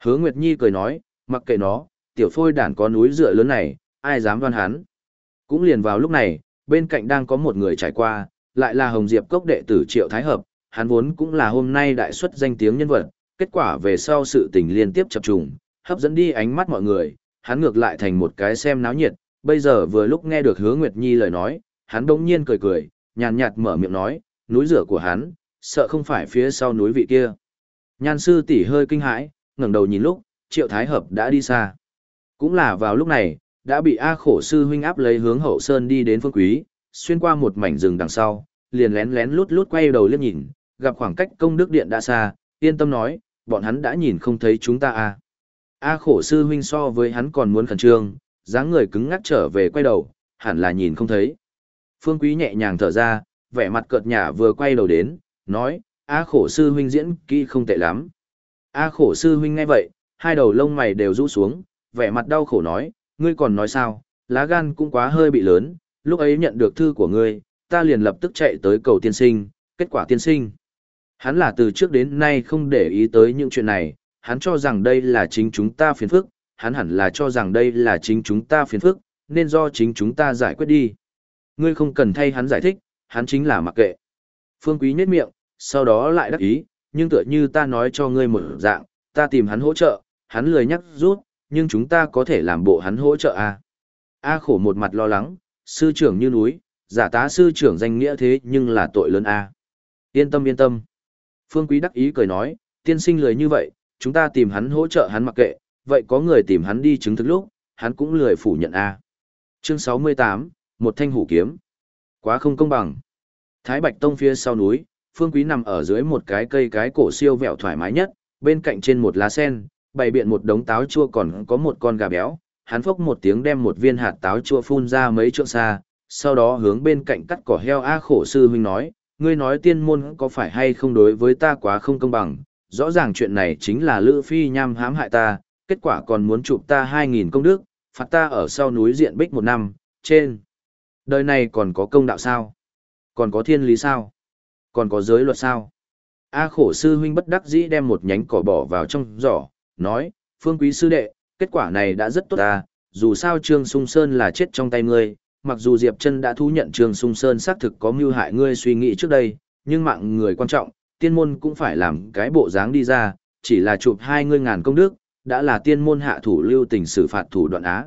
Hứa Nguyệt Nhi cười nói, mặc kệ nó, tiểu phôi đản có núi dựa lớn này, ai dám đoan hắn. Cũng liền vào lúc này, bên cạnh đang có một người trải qua, lại là Hồng Diệp Cốc đệ tử Triệu Thái Hợp, hắn vốn cũng là hôm nay đại xuất danh tiếng nhân vật, kết quả về sau sự tình liên tiếp chập trùng, hấp dẫn đi ánh mắt mọi người, hắn ngược lại thành một cái xem náo nhiệt, bây giờ vừa lúc nghe được Hứa Nguyệt Nhi lời nói, hắn đống nhiên cười cười, nhàn nhạt mở miệng nói, núi rửa của hắn, sợ không phải phía sau núi vị kia. Nhan sư tỷ hơi kinh hãi, ngẩng đầu nhìn lúc, Triệu Thái Hợp đã đi xa. Cũng là vào lúc này, đã bị A khổ sư huynh áp lấy hướng hậu sơn đi đến phương quý, xuyên qua một mảnh rừng đằng sau, liền lén lén lút lút quay đầu liếc nhìn, gặp khoảng cách công đức điện đã xa, yên tâm nói, bọn hắn đã nhìn không thấy chúng ta a. A khổ sư huynh so với hắn còn muốn khẩn trương, dáng người cứng ngắc trở về quay đầu, hẳn là nhìn không thấy. Phương Quý nhẹ nhàng thở ra, vẻ mặt cợt nhả vừa quay đầu đến, nói, A khổ sư huynh diễn kỹ không tệ lắm. A khổ sư huynh nghe vậy, hai đầu lông mày đều rũ xuống, vẻ mặt đau khổ nói, ngươi còn nói sao, lá gan cũng quá hơi bị lớn, lúc ấy nhận được thư của ngươi, ta liền lập tức chạy tới cầu tiên sinh, kết quả tiên sinh. Hắn là từ trước đến nay không để ý tới những chuyện này, hắn cho rằng đây là chính chúng ta phiền phức, hắn hẳn là cho rằng đây là chính chúng ta phiền phức, nên do chính chúng ta giải quyết đi. Ngươi không cần thay hắn giải thích, hắn chính là mặc kệ. Phương Quý nhếch miệng, sau đó lại đắc ý, nhưng tựa như ta nói cho ngươi một dạng, ta tìm hắn hỗ trợ, hắn lười nhắc rút, nhưng chúng ta có thể làm bộ hắn hỗ trợ à. A khổ một mặt lo lắng, sư trưởng như núi, giả tá sư trưởng danh nghĩa thế nhưng là tội lớn A. Yên tâm yên tâm. Phương Quý đắc ý cười nói, tiên sinh lười như vậy, chúng ta tìm hắn hỗ trợ hắn mặc kệ, vậy có người tìm hắn đi chứng thực lúc, hắn cũng lười phủ nhận A. Chương 68, một thanh hủ kiếm. Quá không công bằng. Thái Bạch Tông phía sau núi, Phương Quý nằm ở dưới một cái cây cái cổ siêu vẹo thoải mái nhất, bên cạnh trên một lá sen, bày biện một đống táo chua còn có một con gà béo, hắn phốc một tiếng đem một viên hạt táo chua phun ra mấy trượng xa, sau đó hướng bên cạnh cắt cỏ heo A khổ sư huynh nói, ngươi nói tiên môn có phải hay không đối với ta quá không công bằng, rõ ràng chuyện này chính là Lữ Phi Nham hãm hại ta, kết quả còn muốn chụp ta 2.000 công đức, phạt ta ở sau núi diện bích một năm, trên. Đời này còn có công đạo sao? Còn có thiên lý sao? Còn có giới luật sao? A khổ sư huynh bất đắc dĩ đem một nhánh cỏ bỏ vào trong giỏ, nói, phương quý sư đệ, kết quả này đã rất tốt ta, dù sao Trương Sung Sơn là chết trong tay ngươi, mặc dù Diệp Trân đã thú nhận Trương Sung Sơn xác thực có mưu hại ngươi suy nghĩ trước đây, nhưng mạng người quan trọng, tiên môn cũng phải làm cái bộ dáng đi ra, chỉ là chụp hai ngươi ngàn công đức, đã là tiên môn hạ thủ lưu tình xử phạt thủ đoạn á.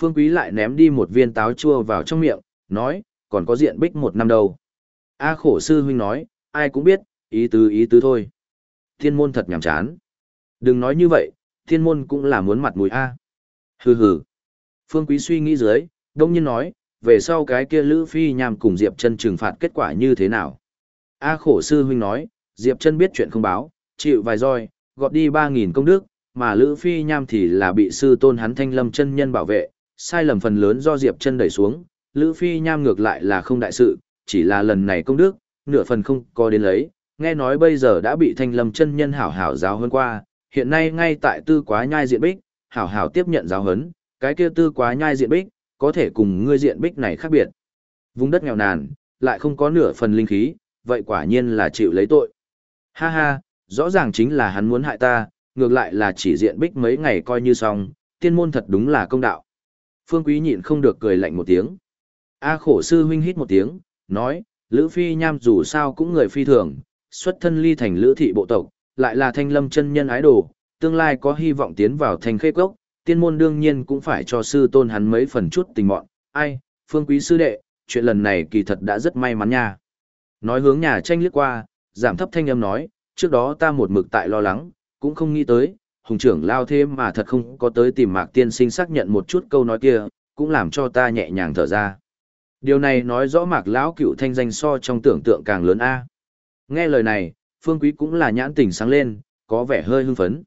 Phương Quý lại ném đi một viên táo chua vào trong miệng, nói, còn có diện bích một năm đâu. A khổ sư huynh nói, ai cũng biết, ý tứ ý tứ thôi. Tiên môn thật nhàm chán. Đừng nói như vậy, thiên môn cũng là muốn mặt mũi A. Hừ hừ. Phương Quý suy nghĩ dưới, đông nhiên nói, về sau cái kia Lữ Phi nhằm cùng Diệp chân trừng phạt kết quả như thế nào. A khổ sư huynh nói, Diệp chân biết chuyện không báo, chịu vài roi, gọt đi ba nghìn công đức, mà Lữ Phi nham thì là bị sư tôn hắn thanh lâm chân nhân bảo vệ, sai lầm phần lớn do Diệp chân đẩy xuống, Lữ Phi nham ngược lại là không đại sự, chỉ là lần này công đức, nửa phần không có đến lấy, nghe nói bây giờ đã bị thanh lâm chân nhân hảo hảo giáo hơn qua, hiện nay ngay tại tư quá nhai diện bích, hảo hảo tiếp nhận giáo hấn, cái kia tư quá nhai diện bích, có thể cùng ngươi diện bích này khác biệt. Vùng đất nghèo nàn, lại không có nửa phần linh khí, vậy quả nhiên là chịu lấy tội. Ha ha, rõ ràng chính là hắn muốn hại ta, ngược lại là chỉ diện bích mấy ngày coi như xong, tiên môn thật đúng là công đạo. Phương Quý nhịn không được cười lạnh một tiếng. A khổ sư huynh hít một tiếng, nói, Lữ Phi Nham dù sao cũng người phi thường, xuất thân ly thành Lữ thị bộ tộc, lại là thanh lâm chân nhân ái đồ, tương lai có hy vọng tiến vào thành khê cốc, tiên môn đương nhiên cũng phải cho sư tôn hắn mấy phần chút tình mọn. Ai, Phương Quý sư đệ, chuyện lần này kỳ thật đã rất may mắn nha. Nói hướng nhà tranh liếc qua, giảm thấp thanh âm nói, trước đó ta một mực tại lo lắng, cũng không nghĩ tới, hùng trưởng lao thêm mà thật không có tới tìm mạc tiên sinh xác nhận một chút câu nói kia, cũng làm cho ta nhẹ nhàng thở ra. Điều này nói rõ mạc lão cựu thanh danh so trong tưởng tượng càng lớn A. Nghe lời này, phương quý cũng là nhãn tình sáng lên, có vẻ hơi hưng phấn.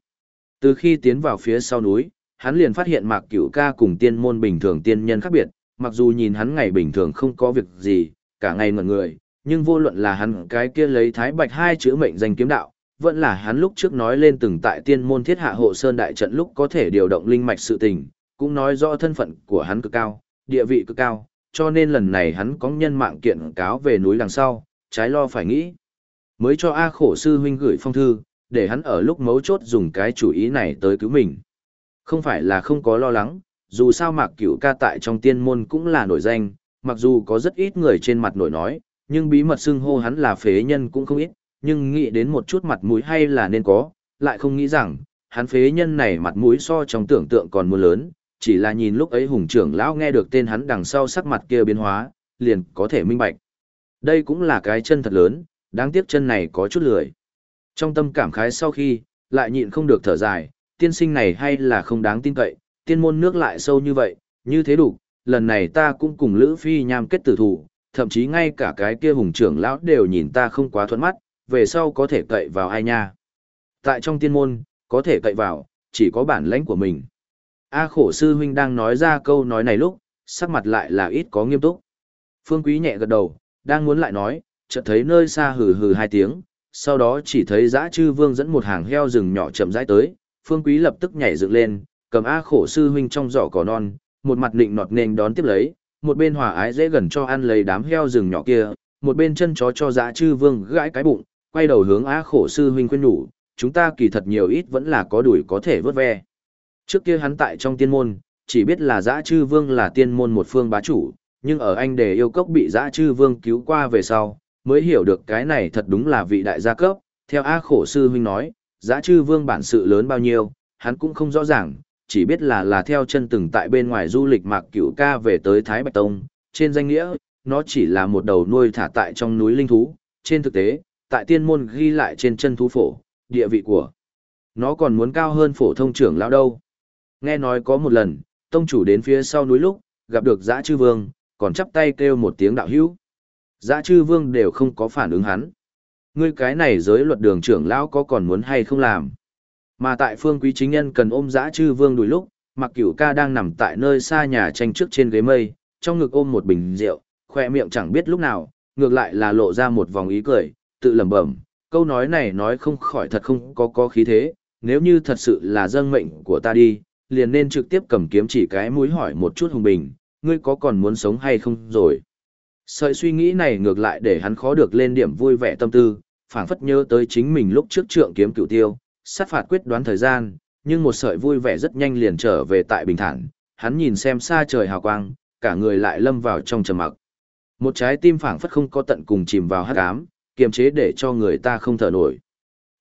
Từ khi tiến vào phía sau núi, hắn liền phát hiện mạc cửu ca cùng tiên môn bình thường tiên nhân khác biệt, mặc dù nhìn hắn ngày bình thường không có việc gì, cả ngày ngẩn người, nhưng vô luận là hắn cái kia lấy thái bạch hai chữ mệnh danh kiếm đạo, vẫn là hắn lúc trước nói lên từng tại tiên môn thiết hạ hộ sơn đại trận lúc có thể điều động linh mạch sự tình, cũng nói rõ thân phận của hắn cực cao, địa vị cực cao, cho nên lần này hắn có nhân mạng kiện cáo về núi đằng sau, trái lo phải nghĩ. Mới cho A khổ sư huynh gửi phong thư, để hắn ở lúc mấu chốt dùng cái chủ ý này tới cứu mình. Không phải là không có lo lắng, dù sao mạc cửu ca tại trong tiên môn cũng là nổi danh, mặc dù có rất ít người trên mặt nổi nói, nhưng bí mật xưng hô hắn là phế nhân cũng không ít, nhưng nghĩ đến một chút mặt mũi hay là nên có, lại không nghĩ rằng, hắn phế nhân này mặt mũi so trong tưởng tượng còn muốn lớn, chỉ là nhìn lúc ấy hùng trưởng lão nghe được tên hắn đằng sau sắc mặt kia biến hóa, liền có thể minh bạch. Đây cũng là cái chân thật lớn, đáng tiếc chân này có chút lười. Trong tâm cảm khái sau khi, lại nhịn không được thở dài, tiên sinh này hay là không đáng tin cậy, tiên môn nước lại sâu như vậy, như thế đủ, lần này ta cũng cùng Lữ Phi nham kết tử thủ, thậm chí ngay cả cái kia hùng trưởng lão đều nhìn ta không quá thuận mắt, về sau có thể cậy vào ai nha. Tại trong tiên môn, có thể cậy vào, chỉ có bản lãnh của mình. A khổ sư huynh đang nói ra câu nói này lúc, sắc mặt lại là ít có nghiêm túc. Phương Quý nhẹ gật đầu, đang muốn lại nói, chợt thấy nơi xa hừ hừ hai tiếng, sau đó chỉ thấy dã chư vương dẫn một hàng heo rừng nhỏ chậm rãi tới, Phương Quý lập tức nhảy dựng lên, cầm A khổ sư huynh trong giỏ cỏ non, một mặt định nọt nền đón tiếp lấy, một bên hòa ái dễ gần cho ăn lấy đám heo rừng nhỏ kia, một bên chân chó cho dã chư vương gãi cái bụng, quay đầu hướng A khổ sư huynh khuyên nhủ, chúng ta kỳ thật nhiều ít vẫn là có đuổi có thể vớt ve. Trước kia hắn tại trong tiên môn, chỉ biết là dã chư vương là tiên môn một phương bá chủ, nhưng ở anh đề yêu cốc bị dã chư vương cứu qua về sau, mới hiểu được cái này thật đúng là vị đại gia cấp. Theo A khổ sư huynh nói, Giá chư vương bản sự lớn bao nhiêu, hắn cũng không rõ ràng, chỉ biết là là theo chân từng tại bên ngoài du lịch mạc cửu ca về tới Thái Bạch Tông, trên danh nghĩa, nó chỉ là một đầu nuôi thả tại trong núi linh thú, trên thực tế, tại tiên môn ghi lại trên chân thú phổ, địa vị của nó còn muốn cao hơn phổ thông trưởng lão đâu. Nghe nói có một lần, tông chủ đến phía sau núi lúc, gặp được dã chư vương, còn chắp tay kêu một tiếng đạo hữu. Dã chư vương đều không có phản ứng hắn. Ngươi cái này giới luật đường trưởng lão có còn muốn hay không làm. Mà tại phương quý chính nhân cần ôm dã chư vương đùi lúc, mặc cửu ca đang nằm tại nơi xa nhà tranh trước trên ghế mây, trong ngực ôm một bình rượu, khoe miệng chẳng biết lúc nào, ngược lại là lộ ra một vòng ý cười, tự lẩm bẩm, câu nói này nói không khỏi thật không có có khí thế, nếu như thật sự là dâng mệnh của ta đi, liền nên trực tiếp cầm kiếm chỉ cái mũi hỏi một chút hùng bình, ngươi có còn muốn sống hay không rồi. Sợi suy nghĩ này ngược lại để hắn khó được lên điểm vui vẻ tâm tư, phảng phất nhớ tới chính mình lúc trước trượng kiếm cựu tiêu, sát phạt quyết đoán thời gian, nhưng một sợi vui vẻ rất nhanh liền trở về tại bình thản, hắn nhìn xem xa trời hào quang, cả người lại lâm vào trong trầm mặc. Một trái tim phảng phất không có tận cùng chìm vào hắc ám, kiềm chế để cho người ta không thở nổi.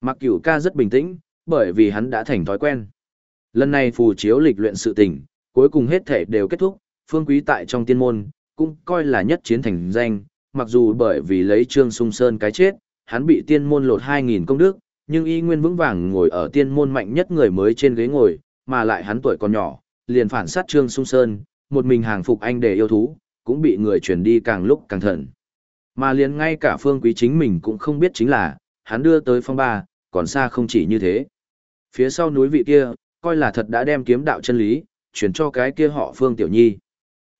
Mặc Cửu ca rất bình tĩnh, bởi vì hắn đã thành thói quen. Lần này phù chiếu lịch luyện sự tình, cuối cùng hết thể đều kết thúc, phương quý tại trong tiên môn, cũng coi là nhất chiến thành danh, mặc dù bởi vì lấy Trương Sung Sơn cái chết, hắn bị tiên môn lột 2.000 công đức, nhưng y nguyên vững vàng ngồi ở tiên môn mạnh nhất người mới trên ghế ngồi, mà lại hắn tuổi còn nhỏ, liền phản sát Trương Sung Sơn, một mình hàng phục anh để yêu thú, cũng bị người truyền đi càng lúc càng thận. Mà liền ngay cả phương quý chính mình cũng không biết chính là, hắn đưa tới phong ba, còn xa không chỉ như thế. Phía sau núi vị kia, coi là thật đã đem kiếm đạo chân lý, chuyển cho cái kia họ phương tiểu nhi.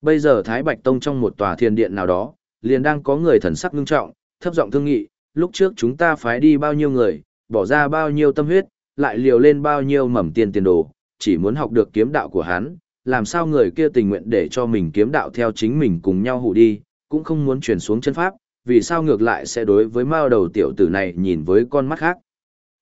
Bây giờ Thái Bạch Tông trong một tòa thiền điện nào đó, liền đang có người thần sắc ngưng trọng, thấp giọng thương nghị, lúc trước chúng ta phái đi bao nhiêu người, bỏ ra bao nhiêu tâm huyết, lại liều lên bao nhiêu mầm tiền tiền đồ, chỉ muốn học được kiếm đạo của hắn, làm sao người kia tình nguyện để cho mình kiếm đạo theo chính mình cùng nhau hủ đi, cũng không muốn chuyển xuống chân pháp, vì sao ngược lại sẽ đối với mao đầu tiểu tử này nhìn với con mắt khác.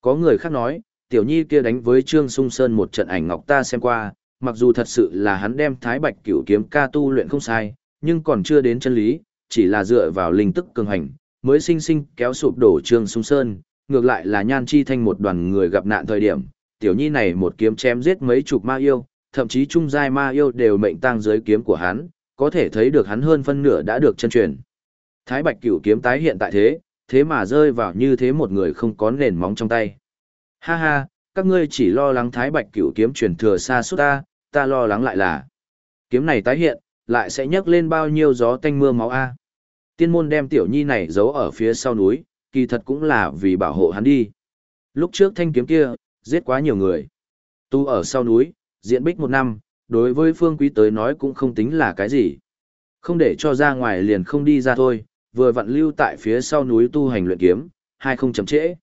Có người khác nói, tiểu nhi kia đánh với Trương Sung Sơn một trận ảnh ngọc ta xem qua, mặc dù thật sự là hắn đem thái bạch cửu kiếm ca tu luyện không sai, nhưng còn chưa đến chân lý, chỉ là dựa vào linh tức cường hành, mới sinh sinh kéo sụp đổ Trương Sung Sơn, ngược lại là nhan chi thanh một đoàn người gặp nạn thời điểm, tiểu nhi này một kiếm chém giết mấy chục ma yêu, thậm chí trung giai ma yêu đều mệnh tang dưới kiếm của hắn, có thể thấy được hắn hơn phân nửa đã được chân truyền. Thái Bạch Cửu kiếm tái hiện tại thế, thế mà rơi vào như thế một người không có nền móng trong tay. Ha ha, các ngươi chỉ lo lắng Thái Bạch Cửu kiếm truyền thừa xa suốt ta, ta lo lắng lại là kiếm này tái hiện, lại sẽ nhấc lên bao nhiêu gió tanh mưa máu a. Tiên môn đem tiểu nhi này giấu ở phía sau núi, kỳ thật cũng là vì bảo hộ hắn đi. Lúc trước thanh kiếm kia, giết quá nhiều người. Tu ở sau núi, diện bích một năm, đối với phương quý tới nói cũng không tính là cái gì. Không để cho ra ngoài liền không đi ra thôi, vừa vặn lưu tại phía sau núi tu hành luyện kiếm, hai không chậm trễ.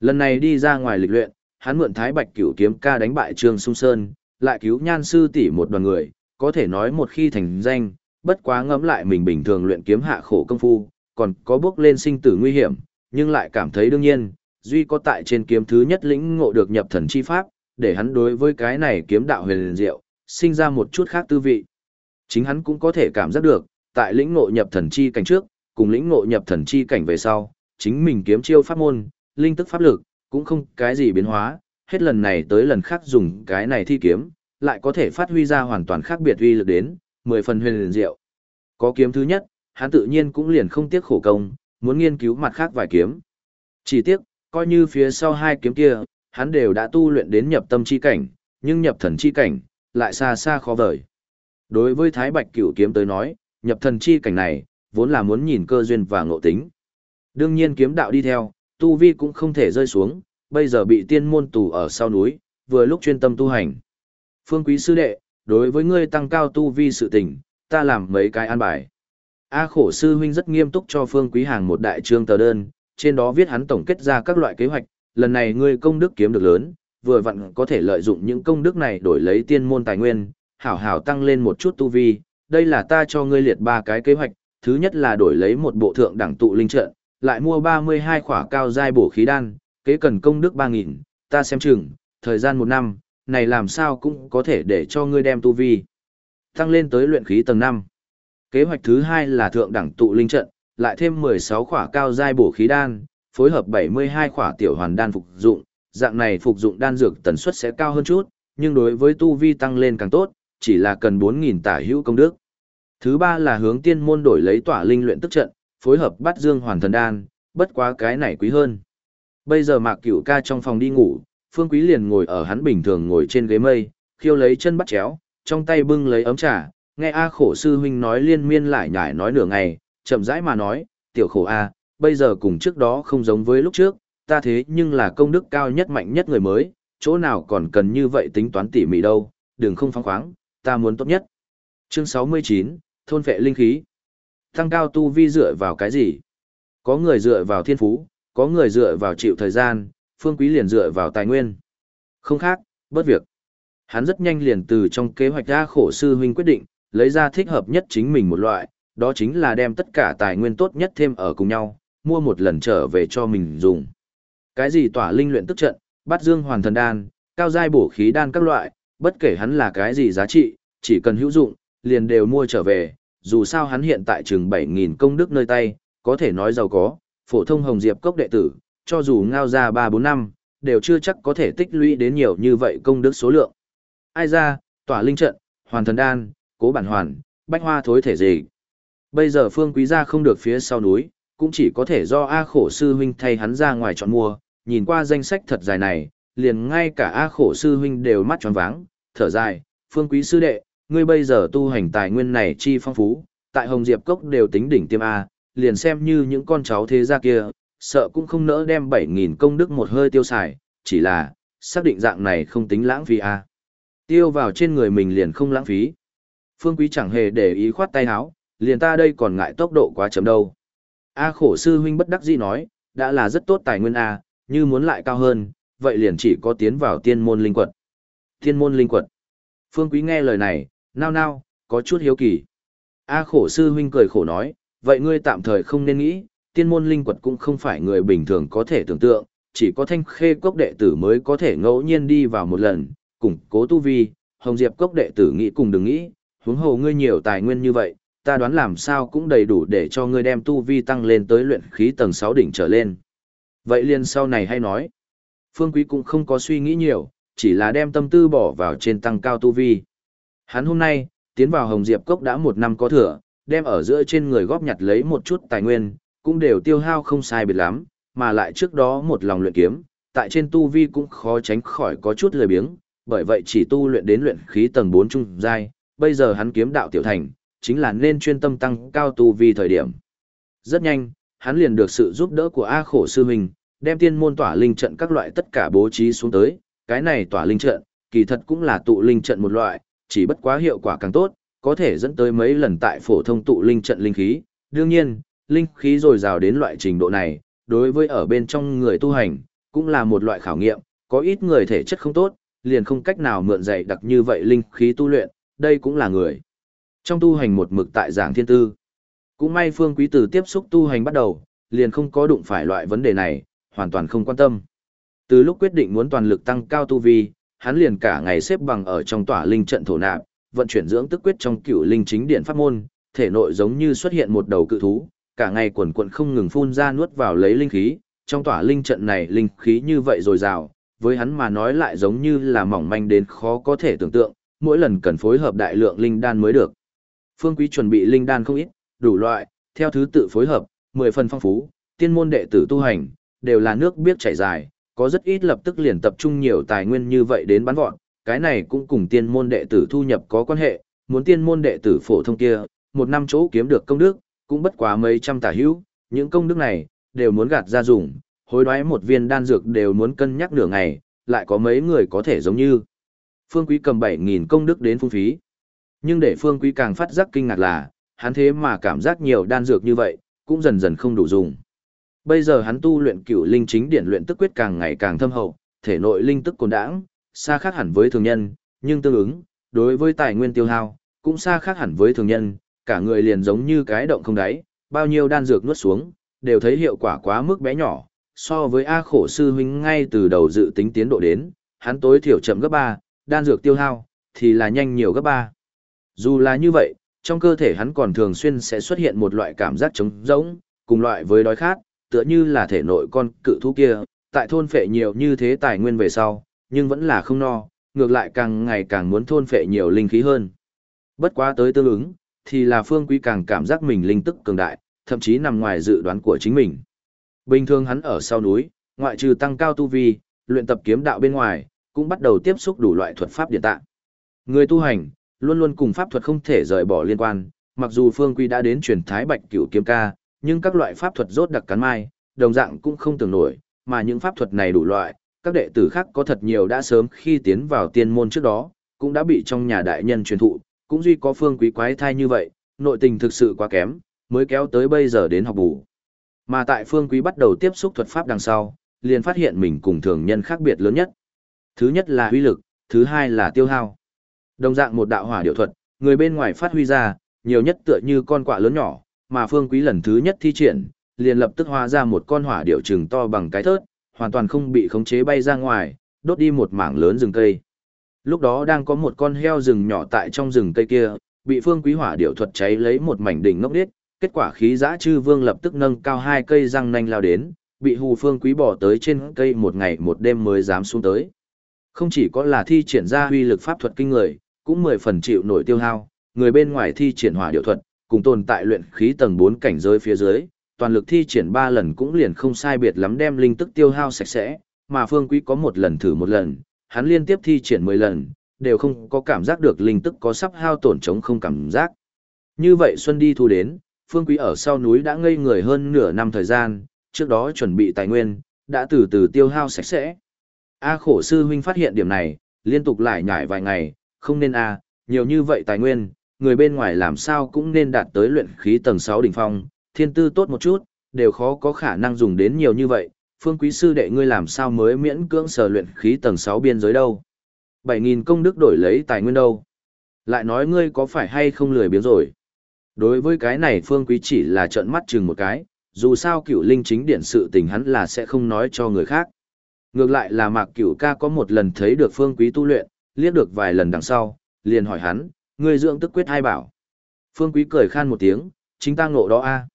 Lần này đi ra ngoài lịch luyện, hắn mượn Thái Bạch Cửu kiếm ca đánh bại Trương Sung Sơn, lại cứu Nhan sư tỷ một đoàn người, có thể nói một khi thành danh, bất quá ngẫm lại mình bình thường luyện kiếm hạ khổ công phu, còn có bước lên sinh tử nguy hiểm, nhưng lại cảm thấy đương nhiên, duy có tại trên kiếm thứ nhất lĩnh ngộ được nhập thần chi pháp, để hắn đối với cái này kiếm đạo huyền diệu, sinh ra một chút khác tư vị. Chính hắn cũng có thể cảm giác được, tại lĩnh ngộ nhập thần chi cảnh trước, cùng lĩnh ngộ nhập thần chi cảnh về sau, chính mình kiếm chiêu pháp môn, linh tức pháp lực, cũng không cái gì biến hóa, hết lần này tới lần khác dùng cái này thi kiếm, lại có thể phát huy ra hoàn toàn khác biệt uy lực đến, mười phần huyền liền diệu. Có kiếm thứ nhất, hắn tự nhiên cũng liền không tiếc khổ công, muốn nghiên cứu mặt khác vài kiếm. Chỉ tiếc, coi như phía sau hai kiếm kia, hắn đều đã tu luyện đến nhập tâm chi cảnh, nhưng nhập thần chi cảnh, lại xa xa khó vời. Đối với Thái Bạch Cửu kiếm tới nói, nhập thần chi cảnh này, vốn là muốn nhìn cơ duyên và ngộ tính. Đương nhiên kiếm đạo đi theo, tu vi cũng không thể rơi xuống, bây giờ bị tiên môn tù ở sau núi, vừa lúc chuyên tâm tu hành. Phương quý sư đệ, đối với ngươi tăng cao tu vi sự tình, ta làm mấy cái an bài. A khổ sư huynh rất nghiêm túc cho Phương quý hàng một đại trương tờ đơn, trên đó viết hắn tổng kết ra các loại kế hoạch, lần này ngươi công đức kiếm được lớn, vừa vặn có thể lợi dụng những công đức này đổi lấy tiên môn tài nguyên, hảo hảo tăng lên một chút tu vi. Đây là ta cho ngươi liệt ba cái kế hoạch, thứ nhất là đổi lấy một bộ thượng đẳng tụ linh trận, lại mua 32 khỏa cao giai bổ khí đan, kế cần công đức 3.000, ta xem chừng, thời gian một năm, này làm sao cũng có thể để cho ngươi đem tu vi tăng lên tới luyện khí tầng 5. Kế hoạch thứ hai là thượng đẳng tụ linh trận, lại thêm 16 khỏa cao giai bổ khí đan, phối hợp 72 khỏa tiểu hoàn đan phục dụng, dạng này phục dụng đan dược tần suất sẽ cao hơn chút, nhưng đối với tu vi tăng lên càng tốt, chỉ là cần 4000 tả hữu công đức. Thứ ba là hướng tiên môn đổi lấy tỏa linh luyện tức trận, phối hợp bắt dương hoàn thần đan, bất quá cái này quý hơn. Bây giờ Mạc Cửu ca trong phòng đi ngủ, Phương Quý liền ngồi ở hắn bình thường ngồi trên ghế mây, khiêu lấy chân bắt chéo, trong tay bưng lấy ấm trà, nghe A khổ sư huynh nói liên miên lại nhải nói nửa ngày, chậm rãi mà nói, tiểu khổ A, bây giờ cùng trước đó không giống với lúc trước, ta thế nhưng là công đức cao nhất mạnh nhất người mới, chỗ nào còn cần như vậy tính toán tỉ mỉ đâu, đừng không phóng khoáng, ta muốn tốt nhất. Chương 69, Thôn vệ linh khí. Tăng cao tu vi dựa vào cái gì? Có người dựa vào thiên phú, có người dựa vào chịu thời gian, phương quý liền dựa vào tài nguyên. Không khác, bất việc. Hắn rất nhanh liền từ trong kế hoạch ra khổ sư huynh quyết định, lấy ra thích hợp nhất chính mình một loại, đó chính là đem tất cả tài nguyên tốt nhất thêm ở cùng nhau, mua một lần trở về cho mình dùng. Cái gì tỏa linh luyện tức trận, bát dương hoàn thần đan, cao giai bổ khí đan các loại, bất kể hắn là cái gì giá trị, chỉ cần hữu dụng, liền đều mua trở về, dù sao hắn hiện tại chừng 7.000 công đức nơi tay, có thể nói giàu có, phổ thông hồng diệp cốc đệ tử, cho dù ngao ra 3-4 năm, đều chưa chắc có thể tích lũy đến nhiều như vậy công đức số lượng. Ai ra, tỏa linh trận, hoàn thần đan, cố bản hoàn, bách hoa thối thể gì. Bây giờ phương quý gia không được phía sau núi, cũng chỉ có thể do A khổ sư huynh thay hắn ra ngoài chọn mua, nhìn qua danh sách thật dài này, liền ngay cả A khổ sư huynh đều mắt tròn váng, thở dài, phương quý sư đệ, ngươi bây giờ tu hành tài nguyên này chi phong phú, tại Hồng Diệp Cốc đều tính đỉnh tiêm A, liền xem như những con cháu thế gia kia, sợ cũng không nỡ đem 7.000 công đức một hơi tiêu xài, chỉ là, xác định dạng này không tính lãng phí A. Tiêu vào trên người mình liền không lãng phí. Phương Quý chẳng hề để ý khoát tay áo, liền ta đây còn ngại tốc độ quá chậm đâu. A khổ sư huynh bất đắc dĩ nói, đã là rất tốt tài nguyên A, như muốn lại cao hơn, vậy liền chỉ có tiến vào tiên môn linh quật. Tiên môn linh quật. Phương Quý nghe lời này, nao nao, có chút hiếu kỳ. A khổ sư huynh cười khổ nói, vậy ngươi tạm thời không nên nghĩ, tiên môn linh quật cũng không phải người bình thường có thể tưởng tượng, chỉ có thanh khê cốc đệ tử mới có thể ngẫu nhiên đi vào một lần, củng cố tu vi, hồng diệp cốc đệ tử nghĩ cùng đừng nghĩ, huống hồ ngươi nhiều tài nguyên như vậy, ta đoán làm sao cũng đầy đủ để cho ngươi đem tu vi tăng lên tới luyện khí tầng 6 đỉnh trở lên. Vậy liền sau này hay nói. Phương Quý cũng không có suy nghĩ nhiều, chỉ là đem tâm tư bỏ vào trên tăng cao tu vi. Hắn hôm nay, tiến vào Hồng Diệp Cốc đã một năm có thừa, đem ở giữa trên người góp nhặt lấy một chút tài nguyên, cũng đều tiêu hao không sai biệt lắm, mà lại trước đó một lòng luyện kiếm, tại trên tu vi cũng khó tránh khỏi có chút lười biếng, bởi vậy chỉ tu luyện đến luyện khí tầng 4 trung giai, bây giờ hắn kiếm đạo tiểu thành, chính là nên chuyên tâm tăng cao tu vi thời điểm. Rất nhanh, hắn liền được sự giúp đỡ của A khổ sư huynh, đem tiên môn tỏa linh trận các loại tất cả bố trí xuống tới, cái này tỏa linh trận, kỳ thật cũng là tụ linh trận một loại, chỉ bất quá hiệu quả càng tốt, có thể dẫn tới mấy lần tại phổ thông tụ linh trận linh khí. Đương nhiên, linh khí dồi dào đến loại trình độ này, đối với ở bên trong người tu hành, cũng là một loại khảo nghiệm, có ít người thể chất không tốt, liền không cách nào mượn dạy đặc như vậy linh khí tu luyện, đây cũng là người. Trong tu hành một mực tại giảng thiên tư, cũng may phương quý tử tiếp xúc tu hành bắt đầu, liền không có đụng phải loại vấn đề này, hoàn toàn không quan tâm. Từ lúc quyết định muốn toàn lực tăng cao tu vi, hắn liền cả ngày xếp bằng ở trong tỏa linh trận thổ nạp, vận chuyển dưỡng tức quyết trong cửu linh chính điện pháp môn, thể nội giống như xuất hiện một đầu cự thú, cả ngày quần quần không ngừng phun ra nuốt vào lấy linh khí, trong tỏa linh trận này linh khí như vậy dồi dào, với hắn mà nói lại giống như là mỏng manh đến khó có thể tưởng tượng, mỗi lần cần phối hợp đại lượng linh đan mới được. Phương Quý chuẩn bị linh đan không ít, đủ loại, theo thứ tự phối hợp, 10 phần phong phú, tiên môn đệ tử tu hành, đều là nước biết chảy dài, có rất ít lập tức liền tập trung nhiều tài nguyên như vậy đến bắn vọn, cái này cũng cùng tiên môn đệ tử thu nhập có quan hệ, muốn tiên môn đệ tử phổ thông kia, một năm chỗ kiếm được công đức, cũng bất quá mấy trăm tả hữu, những công đức này, đều muốn gạt ra dùng, hối đoái một viên đan dược đều muốn cân nhắc nửa ngày, lại có mấy người có thể giống như. Phương Quý cầm 7.000 công đức đến phung phí. Nhưng để Phương Quý càng phát giác kinh ngạc là, hắn thế mà cảm giác nhiều đan dược như vậy, cũng dần dần không đủ dùng. Bây giờ hắn tu luyện cửu linh chính điển luyện tức quyết càng ngày càng thâm hậu, thể nội linh tức cồn đãng, xa khác hẳn với thường nhân, nhưng tương ứng, đối với tài nguyên tiêu hao, cũng xa khác hẳn với thường nhân, cả người liền giống như cái động không đáy, bao nhiêu đan dược nuốt xuống, đều thấy hiệu quả quá mức bé nhỏ, so với A khổ sư huynh ngay từ đầu dự tính tiến độ đến, hắn tối thiểu chậm gấp 3, đan dược tiêu hao, thì là nhanh nhiều gấp 3. Dù là như vậy, trong cơ thể hắn còn thường xuyên sẽ xuất hiện một loại cảm giác trống rỗng, cùng loại với đói khát, tựa như là thể nội con cự thú kia, tại thôn phệ nhiều như thế tài nguyên về sau, nhưng vẫn là không no, ngược lại càng ngày càng muốn thôn phệ nhiều linh khí hơn. Bất quá tới tương ứng, thì là phương quý càng cảm giác mình linh tức cường đại, thậm chí nằm ngoài dự đoán của chính mình. Bình thường hắn ở sau núi, ngoại trừ tăng cao tu vi, luyện tập kiếm đạo bên ngoài, cũng bắt đầu tiếp xúc đủ loại thuật pháp điện tạng. Người tu hành, luôn luôn cùng pháp thuật không thể rời bỏ liên quan, mặc dù phương quý đã đến truyền thái bạch cửu kiếm ca, nhưng các loại pháp thuật rốt đặc cắn mai, đồng dạng cũng không tưởng nổi, mà những pháp thuật này đủ loại, các đệ tử khác có thật nhiều đã sớm khi tiến vào tiên môn trước đó, cũng đã bị trong nhà đại nhân truyền thụ, cũng duy có phương quý quái thai như vậy, nội tình thực sự quá kém, mới kéo tới bây giờ đến học bù. Mà tại phương quý bắt đầu tiếp xúc thuật pháp đằng sau, liền phát hiện mình cùng thường nhân khác biệt lớn nhất. thứ nhất là huy lực, thứ hai là tiêu hao. Đồng dạng một đạo hỏa điều thuật, người bên ngoài phát huy ra, nhiều nhất tựa như con quạ lớn nhỏ, mà Phương Quý lần thứ nhất thi triển, liền lập tức hóa ra một con hỏa điều trừng to bằng cái thớt, hoàn toàn không bị khống chế bay ra ngoài, đốt đi một mảng lớn rừng cây. Lúc đó đang có một con heo rừng nhỏ tại trong rừng cây kia, bị Phương Quý hỏa điệu thuật cháy lấy một mảnh đỉnh ngốc điếc, kết quả khí giã chư vương lập tức nâng cao hai cây răng nanh lao đến, bị hù Phương Quý bỏ tới trên cây một ngày một đêm mới dám xuống tới. Không chỉ có là thi triển ra huy lực pháp thuật kinh người, cũng mười phần chịu nổi tiêu hao, người bên ngoài thi triển hỏa điệu thuật, cùng tồn tại luyện khí tầng 4 cảnh giới phía dưới, toàn lực thi triển 3 lần cũng liền không sai biệt lắm đem linh tức tiêu hao sạch sẽ, mà Phương Quý có một lần thử một lần, hắn liên tiếp thi triển 10 lần, đều không có cảm giác được linh tức có sắp hao tổn chống không cảm giác. Như vậy Xuân đi thu đến, Phương Quý ở sau núi đã ngây người hơn nửa năm thời gian, trước đó chuẩn bị tài nguyên, đã từ từ tiêu hao sạch sẽ. A khổ sư huynh phát hiện điểm này, liên tục lại nhải vài ngày, không nên A, nhiều như vậy tài nguyên, người bên ngoài làm sao cũng nên đạt tới luyện khí tầng 6 đỉnh phong, thiên tư tốt một chút, đều khó có khả năng dùng đến nhiều như vậy, phương quý sư đệ ngươi làm sao mới miễn cưỡng sở luyện khí tầng 6 biên giới đâu. 7.000 công đức đổi lấy tài nguyên đâu. Lại nói ngươi có phải hay không lười biếng rồi. Đối với cái này phương quý chỉ là trợn mắt chừng một cái, dù sao cựu linh chính điển sự tình hắn là sẽ không nói cho người khác. Ngược lại là mạc cửu ca có một lần thấy được phương quý tu luyện, liếc được vài lần đằng sau, liền hỏi hắn, ngươi dưỡng tức quyết hai bảo. Phương quý cười khan một tiếng, chính ta ngộ đó a.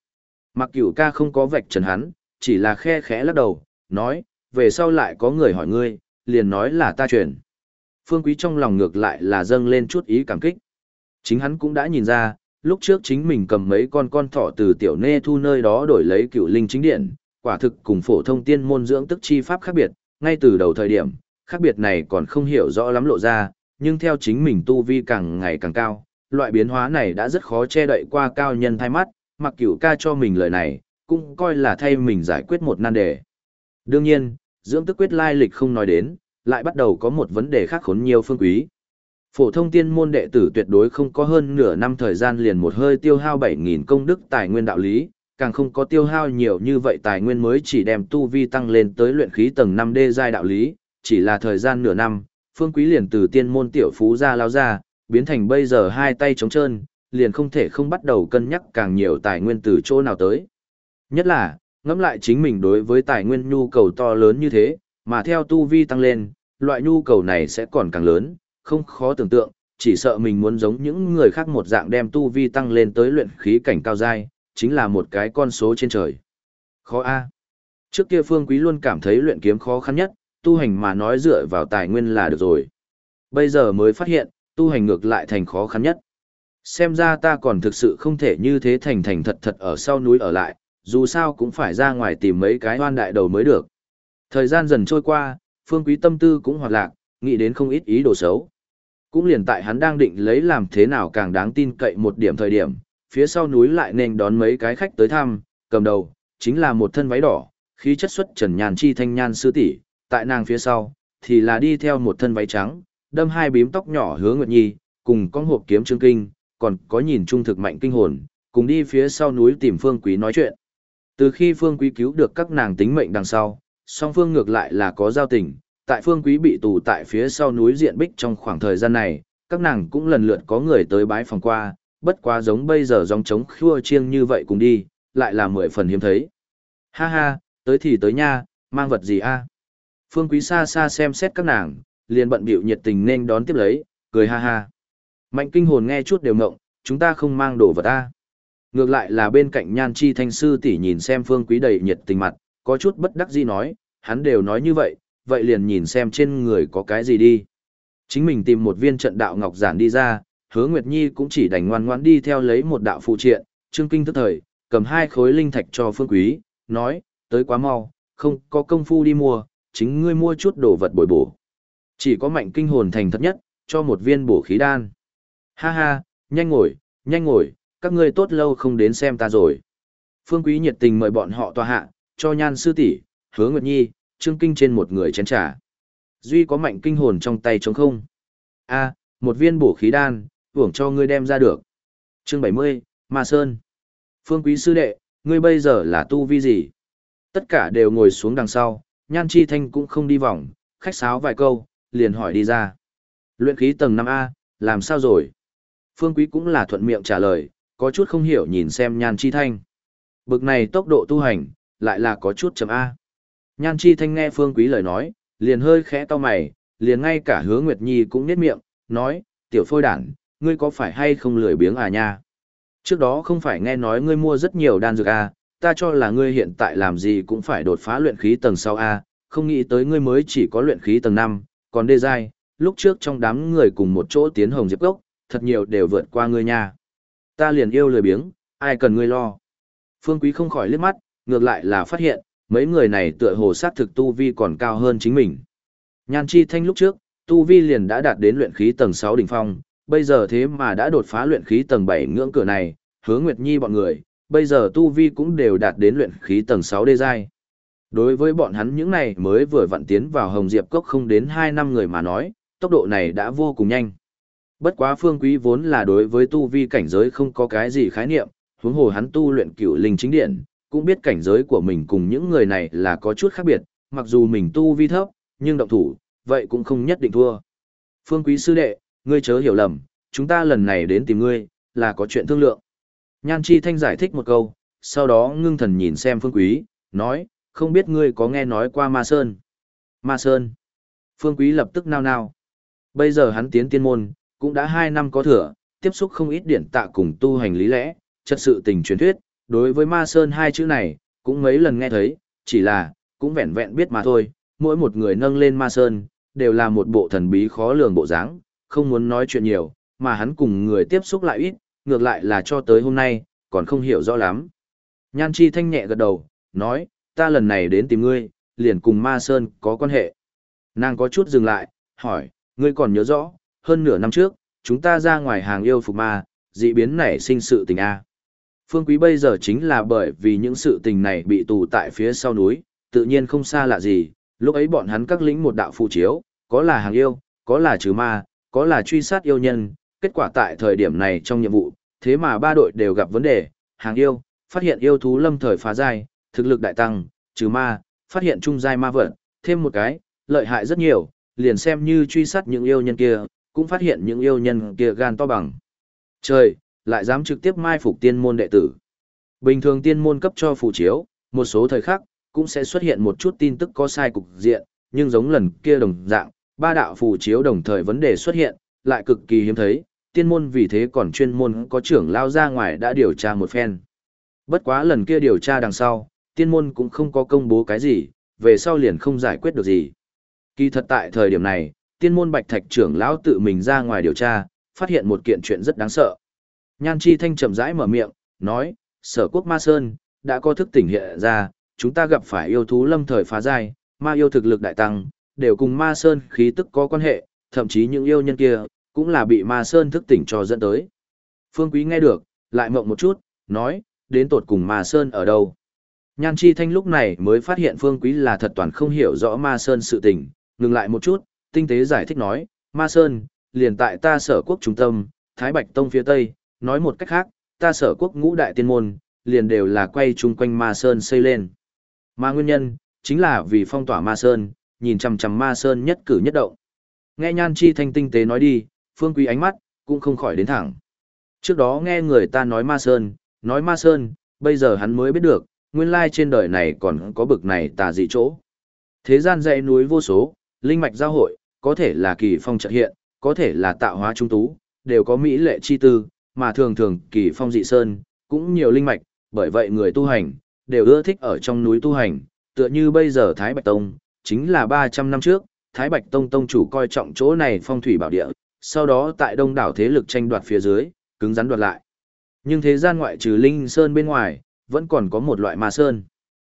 Mạc cửu ca không có vạch trần hắn, chỉ là khe khẽ lắc đầu, nói, về sau lại có người hỏi ngươi, liền nói là ta truyền. Phương quý trong lòng ngược lại là dâng lên chút ý cảm kích. Chính hắn cũng đã nhìn ra, lúc trước chính mình cầm mấy con con thỏ từ tiểu nê thu nơi đó đổi lấy cựu linh chính điện, quả thực cùng phổ thông tiên môn dưỡng tức chi pháp khác biệt, ngay từ đầu thời điểm, khác biệt này còn không hiểu rõ lắm lộ ra, nhưng theo chính mình tu vi càng ngày càng cao, loại biến hóa này đã rất khó che đậy qua cao nhân thay mắt, mặc cửu ca cho mình lời này, cũng coi là thay mình giải quyết một nan đề. Đương nhiên, dưỡng tức quyết lai lịch không nói đến, lại bắt đầu có một vấn đề khác khốn nhiều phương quý. Phổ thông tiên môn đệ tử tuyệt đối không có hơn nửa năm thời gian liền một hơi tiêu hao 7.000 công đức tài nguyên đạo lý, càng không có tiêu hao nhiều như vậy tài nguyên mới chỉ đem tu vi tăng lên tới luyện khí tầng 5D giai đạo lý, chỉ là thời gian nửa năm, Phương Quý liền từ tiên môn tiểu phú ra lao ra, biến thành bây giờ hai tay trống trơn, liền không thể không bắt đầu cân nhắc càng nhiều tài nguyên từ chỗ nào tới. Nhất là, ngẫm lại chính mình đối với tài nguyên nhu cầu to lớn như thế, mà theo tu vi tăng lên, loại nhu cầu này sẽ còn càng lớn, không khó tưởng tượng, chỉ sợ mình muốn giống những người khác một dạng đem tu vi tăng lên tới luyện khí cảnh cao giai, chính là một cái con số trên trời. Khó A. Trước kia Phương Quý luôn cảm thấy luyện kiếm khó khăn nhất, tu hành mà nói dựa vào tài nguyên là được rồi. Bây giờ mới phát hiện, tu hành ngược lại thành khó khăn nhất. Xem ra ta còn thực sự không thể như thế thành thành thật thật ở sau núi ở lại, dù sao cũng phải ra ngoài tìm mấy cái oan đại đầu mới được. Thời gian dần trôi qua, Phương Quý tâm tư cũng hoạt lạc, nghĩ đến không ít ý đồ xấu. Cũng liền tại hắn đang định lấy làm thế nào càng đáng tin cậy một điểm thời điểm, phía sau núi lại nên đón mấy cái khách tới thăm, cầm đầu, chính là một thân váy đỏ, khí chất xuất trần nhàn chi thanh nhan sư tỷ, tại nàng phía sau, thì là đi theo một thân váy trắng, đâm hai bím tóc nhỏ hứa nguyệt nhi, cùng con hộp kiếm trương kinh, còn có nhìn trung thực mạnh kinh hồn, cùng đi phía sau núi tìm phương quý nói chuyện. Từ khi phương quý cứu được các nàng tính mệnh đằng sau, song phương ngược lại là có giao tình, tại phương quý bị tù tại phía sau núi diện bích trong khoảng thời gian này, các nàng cũng lần lượt có người tới bái phòng qua, bất quá giống bây giờ dòng trống khua chiêng như vậy cùng đi, lại là mười phần hiếm thấy. Ha ha, tới thì tới nha, mang vật gì a? Phương Quý xa xa xem xét các nàng, liền bận bịu nhiệt tình nên đón tiếp lấy, cười ha ha. Mạnh kinh hồn nghe chút đều ngộng, chúng ta không mang đồ vật ta. Ngược lại là bên cạnh nhan chi thanh sư tỷ nhìn xem Phương Quý đầy nhiệt tình mặt, có chút bất đắc dĩ nói, hắn đều nói như vậy, vậy liền nhìn xem trên người có cái gì đi. Chính mình tìm một viên trận đạo ngọc giản đi ra, hứa Nguyệt Nhi cũng chỉ đành ngoan ngoãn đi theo lấy một đạo phụ triện, trương kinh tức thời, cầm hai khối linh thạch cho phương quý, nói, tới quá mau, không có công phu đi mua, chính ngươi mua chút đồ vật bồi bổ. Chỉ có mạnh kinh hồn thành thật nhất, cho một viên bổ khí đan. Ha ha, nhanh ngồi, nhanh ngồi, các ngươi tốt lâu không đến xem ta rồi. Phương Quý nhiệt tình mời bọn họ tòa hạ, cho nhan sư tỷ, hứa Nguyệt Nhi, trương kinh trên một người chén trà. Duy có mạnh kinh hồn trong tay trống không. A, một viên bổ khí đan, hưởng cho ngươi đem ra được. Chương 70, Ma Sơn. Phương Quý sư đệ, ngươi bây giờ là tu vi gì? Tất cả đều ngồi xuống đằng sau, Nhan Chi Thanh cũng không đi vòng, khách sáo vài câu, liền hỏi đi ra. Luyện khí tầng 5A, làm sao rồi? Phương Quý cũng là thuận miệng trả lời, có chút không hiểu nhìn xem Nhan Chi Thanh. Bực này tốc độ tu hành, lại là có chút chậm A. Nhan Chi Thanh nghe Phương Quý lời nói, liền hơi khẽ to mày, liền ngay cả hứa Nguyệt Nhi cũng nhếch miệng, nói, tiểu phôi đản, ngươi có phải hay không lười biếng à nha? Trước đó không phải nghe nói ngươi mua rất nhiều đan dược à, ta cho là ngươi hiện tại làm gì cũng phải đột phá luyện khí tầng sau a, không nghĩ tới ngươi mới chỉ có luyện khí tầng 5, còn đê giai, lúc trước trong đám người cùng một chỗ tiến hồng diệp gốc, thật nhiều đều vượt qua ngươi nha. Ta liền yêu lười biếng, ai cần ngươi lo. Phương Quý không khỏi liếc mắt, ngược lại là phát hiện, mấy người này tựa hồ sát thực tu vi còn cao hơn chính mình. Nhan Chi Thanh lúc trước, tu vi liền đã đạt đến luyện khí tầng 6 đỉnh phong, bây giờ thế mà đã đột phá luyện khí tầng 7 ngưỡng cửa này, hứa Nguyệt Nhi bọn người, bây giờ tu vi cũng đều đạt đến luyện khí tầng 6 đê giai. Đối với bọn hắn những này mới vừa vặn tiến vào Hồng Diệp Cốc không đến 2 năm người mà nói, tốc độ này đã vô cùng nhanh. Bất quá phương quý vốn là đối với tu vi cảnh giới không có cái gì khái niệm, huống hồ hắn tu luyện cửu linh chính điện, cũng biết cảnh giới của mình cùng những người này là có chút khác biệt, mặc dù mình tu vi thấp, nhưng động thủ, vậy cũng không nhất định thua. Phương quý sư đệ, ngươi chớ hiểu lầm, chúng ta lần này đến tìm ngươi, là có chuyện thương lượng. Nhan Chi Thanh giải thích một câu, sau đó ngưng thần nhìn xem Phương Quý, nói, không biết ngươi có nghe nói qua Ma Sơn. Ma Sơn. Phương Quý lập tức nao nao. Bây giờ hắn tiến tiên môn, cũng đã hai năm có thừa, tiếp xúc không ít điển tạ cùng tu hành lý lẽ, chất sự tình truyền thuyết, đối với Ma Sơn hai chữ này, cũng mấy lần nghe thấy, chỉ là, cũng vẹn vẹn biết mà thôi, mỗi một người nâng lên Ma Sơn, đều là một bộ thần bí khó lường bộ dáng, không muốn nói chuyện nhiều, mà hắn cùng người tiếp xúc lại ít, ngược lại là cho tới hôm nay, còn không hiểu rõ lắm. Nhan Chi Thanh nhẹ gật đầu, nói, ta lần này đến tìm ngươi, liền cùng Ma Sơn có quan hệ. Nàng có chút dừng lại, hỏi, ngươi còn nhớ rõ, hơn nửa năm trước, chúng ta ra ngoài hàng yêu phục ma, dị biến nảy sinh sự tình A. Phương Quý bây giờ chính là bởi vì những sự tình này bị tù tại phía sau núi, tự nhiên không xa lạ gì, lúc ấy bọn hắn các lĩnh một đạo phù chiếu, có là hàng yêu, có là trừ ma, có là truy sát yêu nhân, kết quả tại thời điểm này trong nhiệm vụ, thế mà ba đội đều gặp vấn đề, hàng yêu, phát hiện yêu thú lâm thời phá giai, thực lực đại tăng, trừ ma, phát hiện trung giai ma vật, thêm một cái, lợi hại rất nhiều, liền xem như truy sát những yêu nhân kia, cũng phát hiện những yêu nhân kia gan to bằng. Trời, lại dám trực tiếp mai phục tiên môn đệ tử. Bình thường tiên môn cấp cho phù chiếu, một số thời khắc, cũng sẽ xuất hiện một chút tin tức có sai cục diện, nhưng giống lần kia đồng dạng, ba đạo phù chiếu đồng thời vấn đề xuất hiện, lại cực kỳ hiếm thấy, tiên môn vì thế còn chuyên môn có trưởng lao ra ngoài đã điều tra một phen. Bất quá lần kia điều tra đằng sau, tiên môn cũng không có công bố cái gì, về sau liền không giải quyết được gì. Kỳ thật tại thời điểm này, tiên môn bạch thạch trưởng lão tự mình ra ngoài điều tra, phát hiện một kiện chuyện rất đáng sợ. Nhan Chi Thanh chậm rãi mở miệng, nói, sở quốc Ma Sơn, đã có thức tỉnh hiện ra, chúng ta gặp phải yêu thú lâm thời phá giai, ma yêu thực lực đại tăng, đều cùng Ma Sơn khí tức có quan hệ, thậm chí những yêu nhân kia, cũng là bị ma sơn thức tỉnh cho dẫn tới. Phương Quý nghe được, lại mộng một chút, nói, đến tột cùng ma sơn ở đâu. Nhan Chi Thanh lúc này mới phát hiện Phương Quý là thật toàn không hiểu rõ ma sơn sự tình, ngừng lại một chút, tinh tế giải thích nói, ma sơn, liền tại ta sở quốc trung tâm, Thái Bạch Tông phía Tây, nói một cách khác, ta sở quốc ngũ đại tiên môn, liền đều là quay chung quanh ma sơn xây lên. Mà nguyên nhân, chính là vì phong tỏa ma sơn, nhìn chằm chằm ma sơn nhất cử nhất động. Nghe Nhan Chi Thanh tinh tế nói đi, Phương Quý ánh mắt, cũng không khỏi đến thẳng. Trước đó nghe người ta nói Ma Sơn, nói Ma Sơn, bây giờ hắn mới biết được, nguyên lai trên đời này còn có bực này tà dị chỗ. Thế gian dãy núi vô số, linh mạch giao hội, có thể là kỳ phong trợ hiện, có thể là tạo hóa trung tú, đều có mỹ lệ chi tư, mà thường thường kỳ phong dị sơn, cũng nhiều linh mạch, bởi vậy người tu hành, đều ưa thích ở trong núi tu hành, tựa như bây giờ Thái Bạch Tông, chính là 300 năm trước, Thái Bạch Tông Tông chủ coi trọng chỗ này phong thủy bảo địa, sau đó tại đông đảo thế lực tranh đoạt phía dưới, cứng rắn đoạt lại. Nhưng thế gian ngoại trừ Linh Sơn bên ngoài, vẫn còn có một loại ma sơn.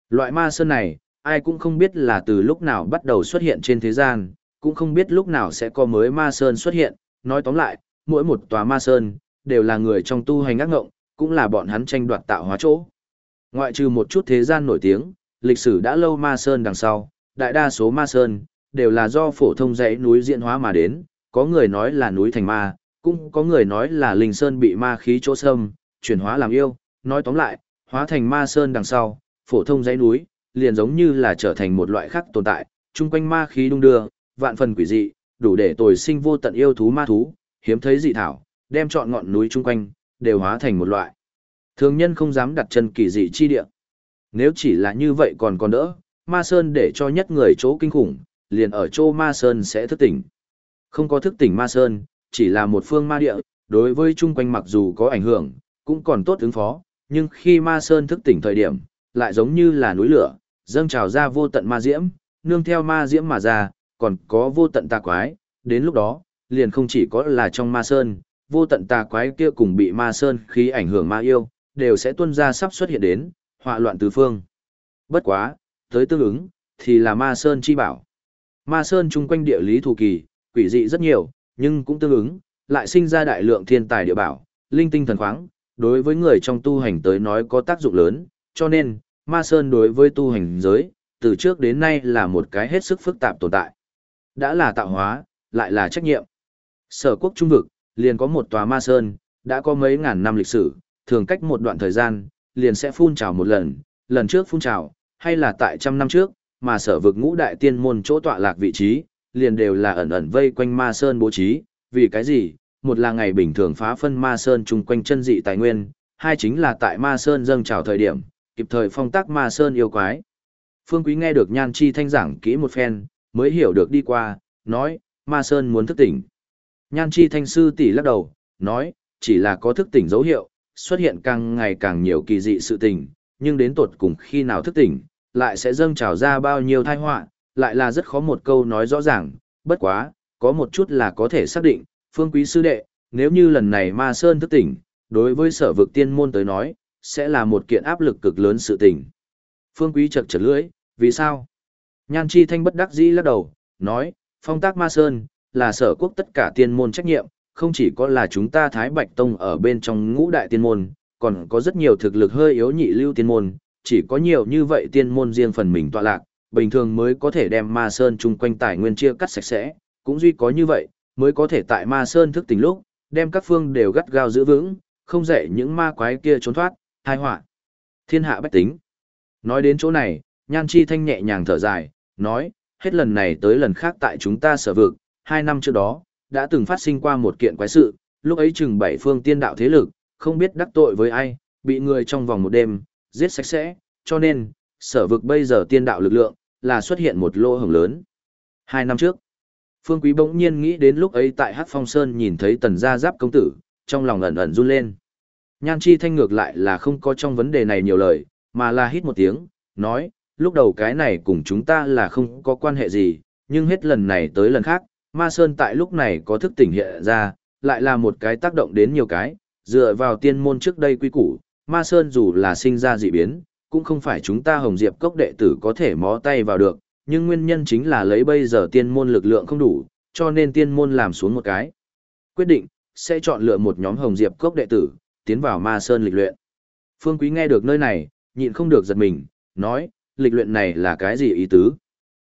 Loại ma sơn này, ai cũng không biết là từ lúc nào bắt đầu xuất hiện trên thế gian, cũng không biết lúc nào sẽ có mới ma sơn xuất hiện. Nói tóm lại, mỗi một tòa ma sơn, đều là người trong tu hành ác ngộng, cũng là bọn hắn tranh đoạt tạo hóa chỗ. Ngoại trừ một chút thế gian nổi tiếng, lịch sử đã lâu ma sơn đằng sau, đại đa số ma sơn, đều là do phổ thông dãy núi diễn hóa mà đến, có người nói là núi thành ma, cũng có người nói là linh sơn bị ma khí chỗ sâm, chuyển hóa làm yêu, nói tóm lại, hóa thành ma sơn đằng sau, phổ thông dãy núi, liền giống như là trở thành một loại khác tồn tại, chung quanh ma khí đung đưa, vạn phần quỷ dị, đủ để tồi sinh vô tận yêu thú ma thú, hiếm thấy dị thảo, đem trọn ngọn núi chung quanh, đều hóa thành một loại. Thường nhân không dám đặt chân kỳ dị chi địa. Nếu chỉ là như vậy còn còn đỡ, Ma Sơn để cho nhất người chỗ kinh khủng, liền ở chỗ Ma Sơn sẽ thức tỉnh. Không có thức tỉnh Ma Sơn, chỉ là một phương ma địa, đối với chung quanh mặc dù có ảnh hưởng, cũng còn tốt ứng phó, nhưng khi Ma Sơn thức tỉnh thời điểm, lại giống như là núi lửa, dâng trào ra vô tận ma diễm, nương theo ma diễm mà ra, còn có vô tận tà quái, đến lúc đó, liền không chỉ có là trong ma sơn, vô tận tà quái kia cùng bị ma sơn khí ảnh hưởng ma yêu, đều sẽ tuân ra sắp xuất hiện đến, họa loạn tứ phương. Bất quá, tới tương ứng, thì là ma sơn chi bảo. Ma sơn chung quanh địa lý thù kỳ, quỷ dị rất nhiều, nhưng cũng tương ứng, lại sinh ra đại lượng thiên tài địa bảo, linh tinh thần khoáng, đối với người trong tu hành tới nói có tác dụng lớn, cho nên, ma sơn đối với tu hành giới, từ trước đến nay là một cái hết sức phức tạp tồn tại. Đã là tạo hóa, lại là trách nhiệm. Sở quốc trung vực, liền có một tòa ma sơn, đã có mấy ngàn năm lịch sử, thường cách một đoạn thời gian, liền sẽ phun trào một lần, lần trước phun trào, hay là tại trăm năm trước, mà sở vực ngũ đại tiên môn chỗ tọa lạc vị trí, liền đều là ẩn ẩn vây quanh ma sơn bố trí, vì cái gì? Một là ngày bình thường phá phân ma sơn chung quanh chân dị tài nguyên, hai chính là tại ma sơn dâng trào thời điểm, kịp thời phong tác ma sơn yêu quái. Phương Quý nghe được Nhan Chi Thanh giảng kỹ một phen, mới hiểu được đi qua, nói, Ma Sơn muốn thức tỉnh. Nhan Chi Thanh sư tỷ lắc đầu, nói, chỉ là có thức tỉnh dấu hiệu, xuất hiện càng ngày càng nhiều kỳ dị sự tình, nhưng đến tột cùng khi nào thức tỉnh, lại sẽ dâng trào ra bao nhiêu tai họa, lại là rất khó một câu nói rõ ràng, bất quá, có một chút là có thể xác định, Phương Quý sư đệ, nếu như lần này Ma Sơn thức tỉnh, đối với sở vực tiên môn tới nói, sẽ là một kiện áp lực cực lớn sự tình. Phương Quý chật chật lưỡi, vì sao? Nhan Chi Thanh bất đắc dĩ lắc đầu, nói, phong tác ma sơn, là sở quốc tất cả tiên môn trách nhiệm, không chỉ có là chúng ta Thái Bạch Tông ở bên trong ngũ đại tiên môn, còn có rất nhiều thực lực hơi yếu nhị lưu tiên môn, chỉ có nhiều như vậy tiên môn riêng phần mình tọa lạc, bình thường mới có thể đem ma sơn chung quanh tài nguyên chia cắt sạch sẽ, cũng duy có như vậy, mới có thể tại ma sơn thức tỉnh lúc, đem các phương đều gắt gao giữ vững, không dễ những ma quái kia trốn thoát, hai họa Thiên hạ bách tính. Nói đến chỗ này, Nhan Chi Thanh nhẹ nhàng thở dài, nói, hết lần này tới lần khác tại chúng ta sở vực, hai năm trước đó, đã từng phát sinh qua một kiện quái sự, lúc ấy chừng bảy phương tiên đạo thế lực, không biết đắc tội với ai, bị người trong vòng một đêm, giết sạch sẽ, cho nên, sở vực bây giờ tiên đạo lực lượng, là xuất hiện một lô hồng lớn. Hai năm trước, Phương Quý bỗng nhiên nghĩ đến lúc ấy tại hắc Phong Sơn nhìn thấy tần gia giáp công tử, trong lòng ẩn ẩn run lên. Nhan Chi Thanh ngược lại là không có trong vấn đề này nhiều lời, mà là hít một tiếng, nói, lúc đầu cái này cùng chúng ta là không có quan hệ gì, nhưng hết lần này tới lần khác, Ma Sơn tại lúc này có thức tỉnh hiện ra, lại là một cái tác động đến nhiều cái, dựa vào tiên môn trước đây quy củ, Ma Sơn dù là sinh ra dị biến, cũng không phải chúng ta Hồng Diệp cốc đệ tử có thể mó tay vào được, nhưng nguyên nhân chính là lấy bây giờ tiên môn lực lượng không đủ, cho nên tiên môn làm xuống một cái. Quyết định, sẽ chọn lựa một nhóm Hồng Diệp cốc đệ tử, tiến vào Ma Sơn lịch luyện. Phương Quý nghe được nơi này, nhịn không được giật mình, nói, lịch luyện này là cái gì ý tứ?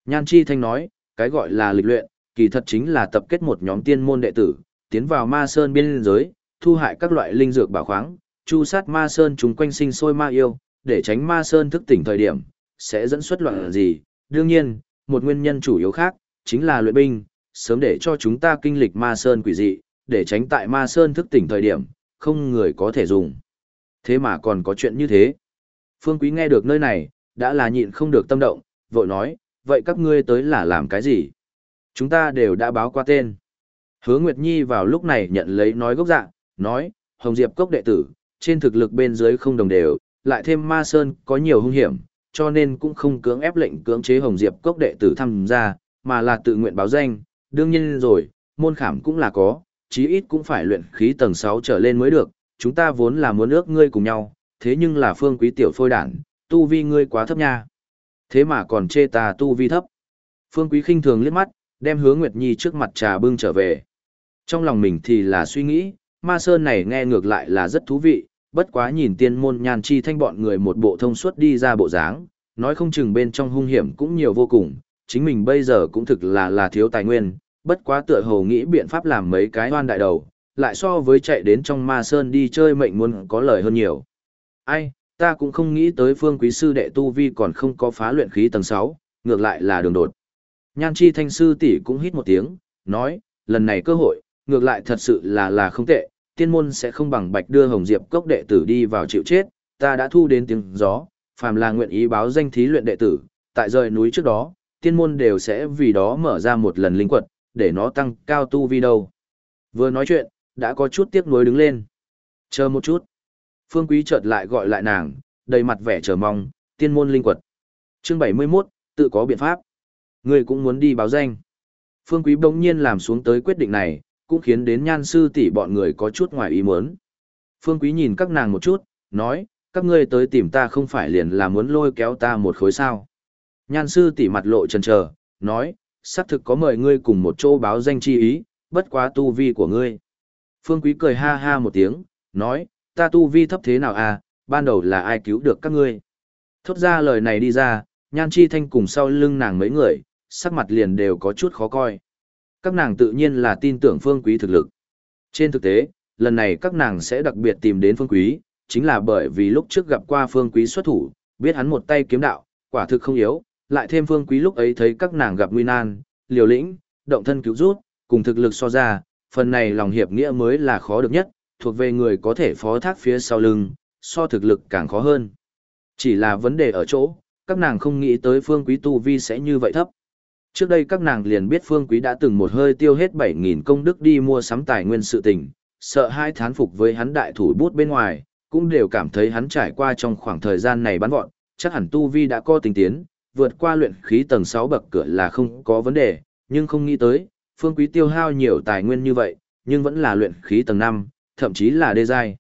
Nhan Chi Thanh nói, cái gọi là lịch luyện, kỳ thật chính là tập kết một nhóm tiên môn đệ tử, tiến vào ma sơn biên giới, thu hại các loại linh dược bảo khoáng, chu sát ma sơn chúng quanh sinh sôi ma yêu, để tránh ma sơn thức tỉnh thời điểm, sẽ dẫn xuất loạn gì. Đương nhiên, một nguyên nhân chủ yếu khác, chính là luyện binh, sớm để cho chúng ta kinh lịch ma sơn quỷ dị, để tránh tại ma sơn thức tỉnh thời điểm, không người có thể dùng. Thế mà còn có chuyện như thế. Phương Quý nghe được nơi này, đã là nhịn không được tâm động, vội nói, vậy các ngươi tới là làm cái gì? Chúng ta đều đã báo qua tên. Hứa Nguyệt Nhi vào lúc này nhận lấy nói gốc dạng, nói, Hồng Diệp Cốc đệ tử, trên thực lực bên dưới không đồng đều, lại thêm Ma Sơn có nhiều hung hiểm, cho nên cũng không cưỡng ép lệnh cưỡng chế Hồng Diệp Cốc đệ tử tham gia, mà là tự nguyện báo danh, đương nhiên rồi, môn khảm cũng là có, chí ít cũng phải luyện khí tầng 6 trở lên mới được, chúng ta vốn là muốn ước ngươi cùng nhau, thế nhưng là phương quý tiểu phôi đản, tu vi ngươi quá thấp nha. Thế mà còn chê ta tu vi thấp. Phương quý khinh thường liếc mắt, đem hứa Nguyệt Nhi trước mặt trà bưng trở về. Trong lòng mình thì là suy nghĩ, ma sơn này nghe ngược lại là rất thú vị, bất quá nhìn tiên môn nhàn chi thanh bọn người một bộ thông suốt đi ra bộ dáng, nói không chừng bên trong hung hiểm cũng nhiều vô cùng, chính mình bây giờ cũng thực là là thiếu tài nguyên, bất quá tựa hồ nghĩ biện pháp làm mấy cái hoan đại đầu, lại so với chạy đến trong ma sơn đi chơi mệnh muốn có lời hơn nhiều. Ai, ta cũng không nghĩ tới phương quý sư đệ tu vi còn không có phá luyện khí tầng 6, ngược lại là đường đột. Nhan chi thanh sư tỷ cũng hít một tiếng, nói, lần này cơ hội, ngược lại thật sự là là không tệ, tiên môn sẽ không bằng bạch đưa Hồng Diệp cốc đệ tử đi vào chịu chết, ta đã thu đến tiếng gió, phàm là nguyện ý báo danh thí luyện đệ tử, tại rời núi trước đó, tiên môn đều sẽ vì đó mở ra một lần linh quật, để nó tăng cao tu vi đâu. Vừa nói chuyện, đã có chút tiếc nuối đứng lên. Chờ một chút. Phương Quý chợt lại gọi lại nàng, đầy mặt vẻ chờ mong, tiên môn linh quật. Chương 71, tự có biện pháp. Người cũng muốn đi báo danh. Phương Quý bỗng nhiên làm xuống tới quyết định này, cũng khiến đến nhan sư tỷ bọn người có chút ngoài ý muốn. Phương Quý nhìn các nàng một chút, nói, các ngươi tới tìm ta không phải liền là muốn lôi kéo ta một khối sao. Nhan sư tỷ mặt lộ trần chờ, nói, xác thực có mời ngươi cùng một chỗ báo danh chi ý, bất quá tu vi của ngươi. Phương Quý cười ha ha một tiếng, nói, ta tu vi thấp thế nào à, ban đầu là ai cứu được các ngươi. Thốt ra lời này đi ra, nhan chi thanh cùng sau lưng nàng mấy người, sắc mặt liền đều có chút khó coi. Các nàng tự nhiên là tin tưởng phương quý thực lực. Trên thực tế, lần này các nàng sẽ đặc biệt tìm đến phương quý, chính là bởi vì lúc trước gặp qua phương quý xuất thủ, biết hắn một tay kiếm đạo, quả thực không yếu, lại thêm phương quý lúc ấy thấy các nàng gặp nguy nan, liều lĩnh, động thân cứu rút, cùng thực lực so ra, phần này lòng hiệp nghĩa mới là khó được nhất, thuộc về người có thể phó thác phía sau lưng, so thực lực càng khó hơn. Chỉ là vấn đề ở chỗ, các nàng không nghĩ tới phương quý tu vi sẽ như vậy thấp. Trước đây các nàng liền biết phương quý đã từng một hơi tiêu hết 7.000 công đức đi mua sắm tài nguyên sự tình, sợ hai thán phục với hắn đại thủ bút bên ngoài, cũng đều cảm thấy hắn trải qua trong khoảng thời gian này bắn vọn, chắc hẳn tu vi đã có tình tiến, vượt qua luyện khí tầng 6 bậc cửa là không có vấn đề, nhưng không nghĩ tới, phương quý tiêu hao nhiều tài nguyên như vậy, nhưng vẫn là luyện khí tầng 5, thậm chí là đê giai.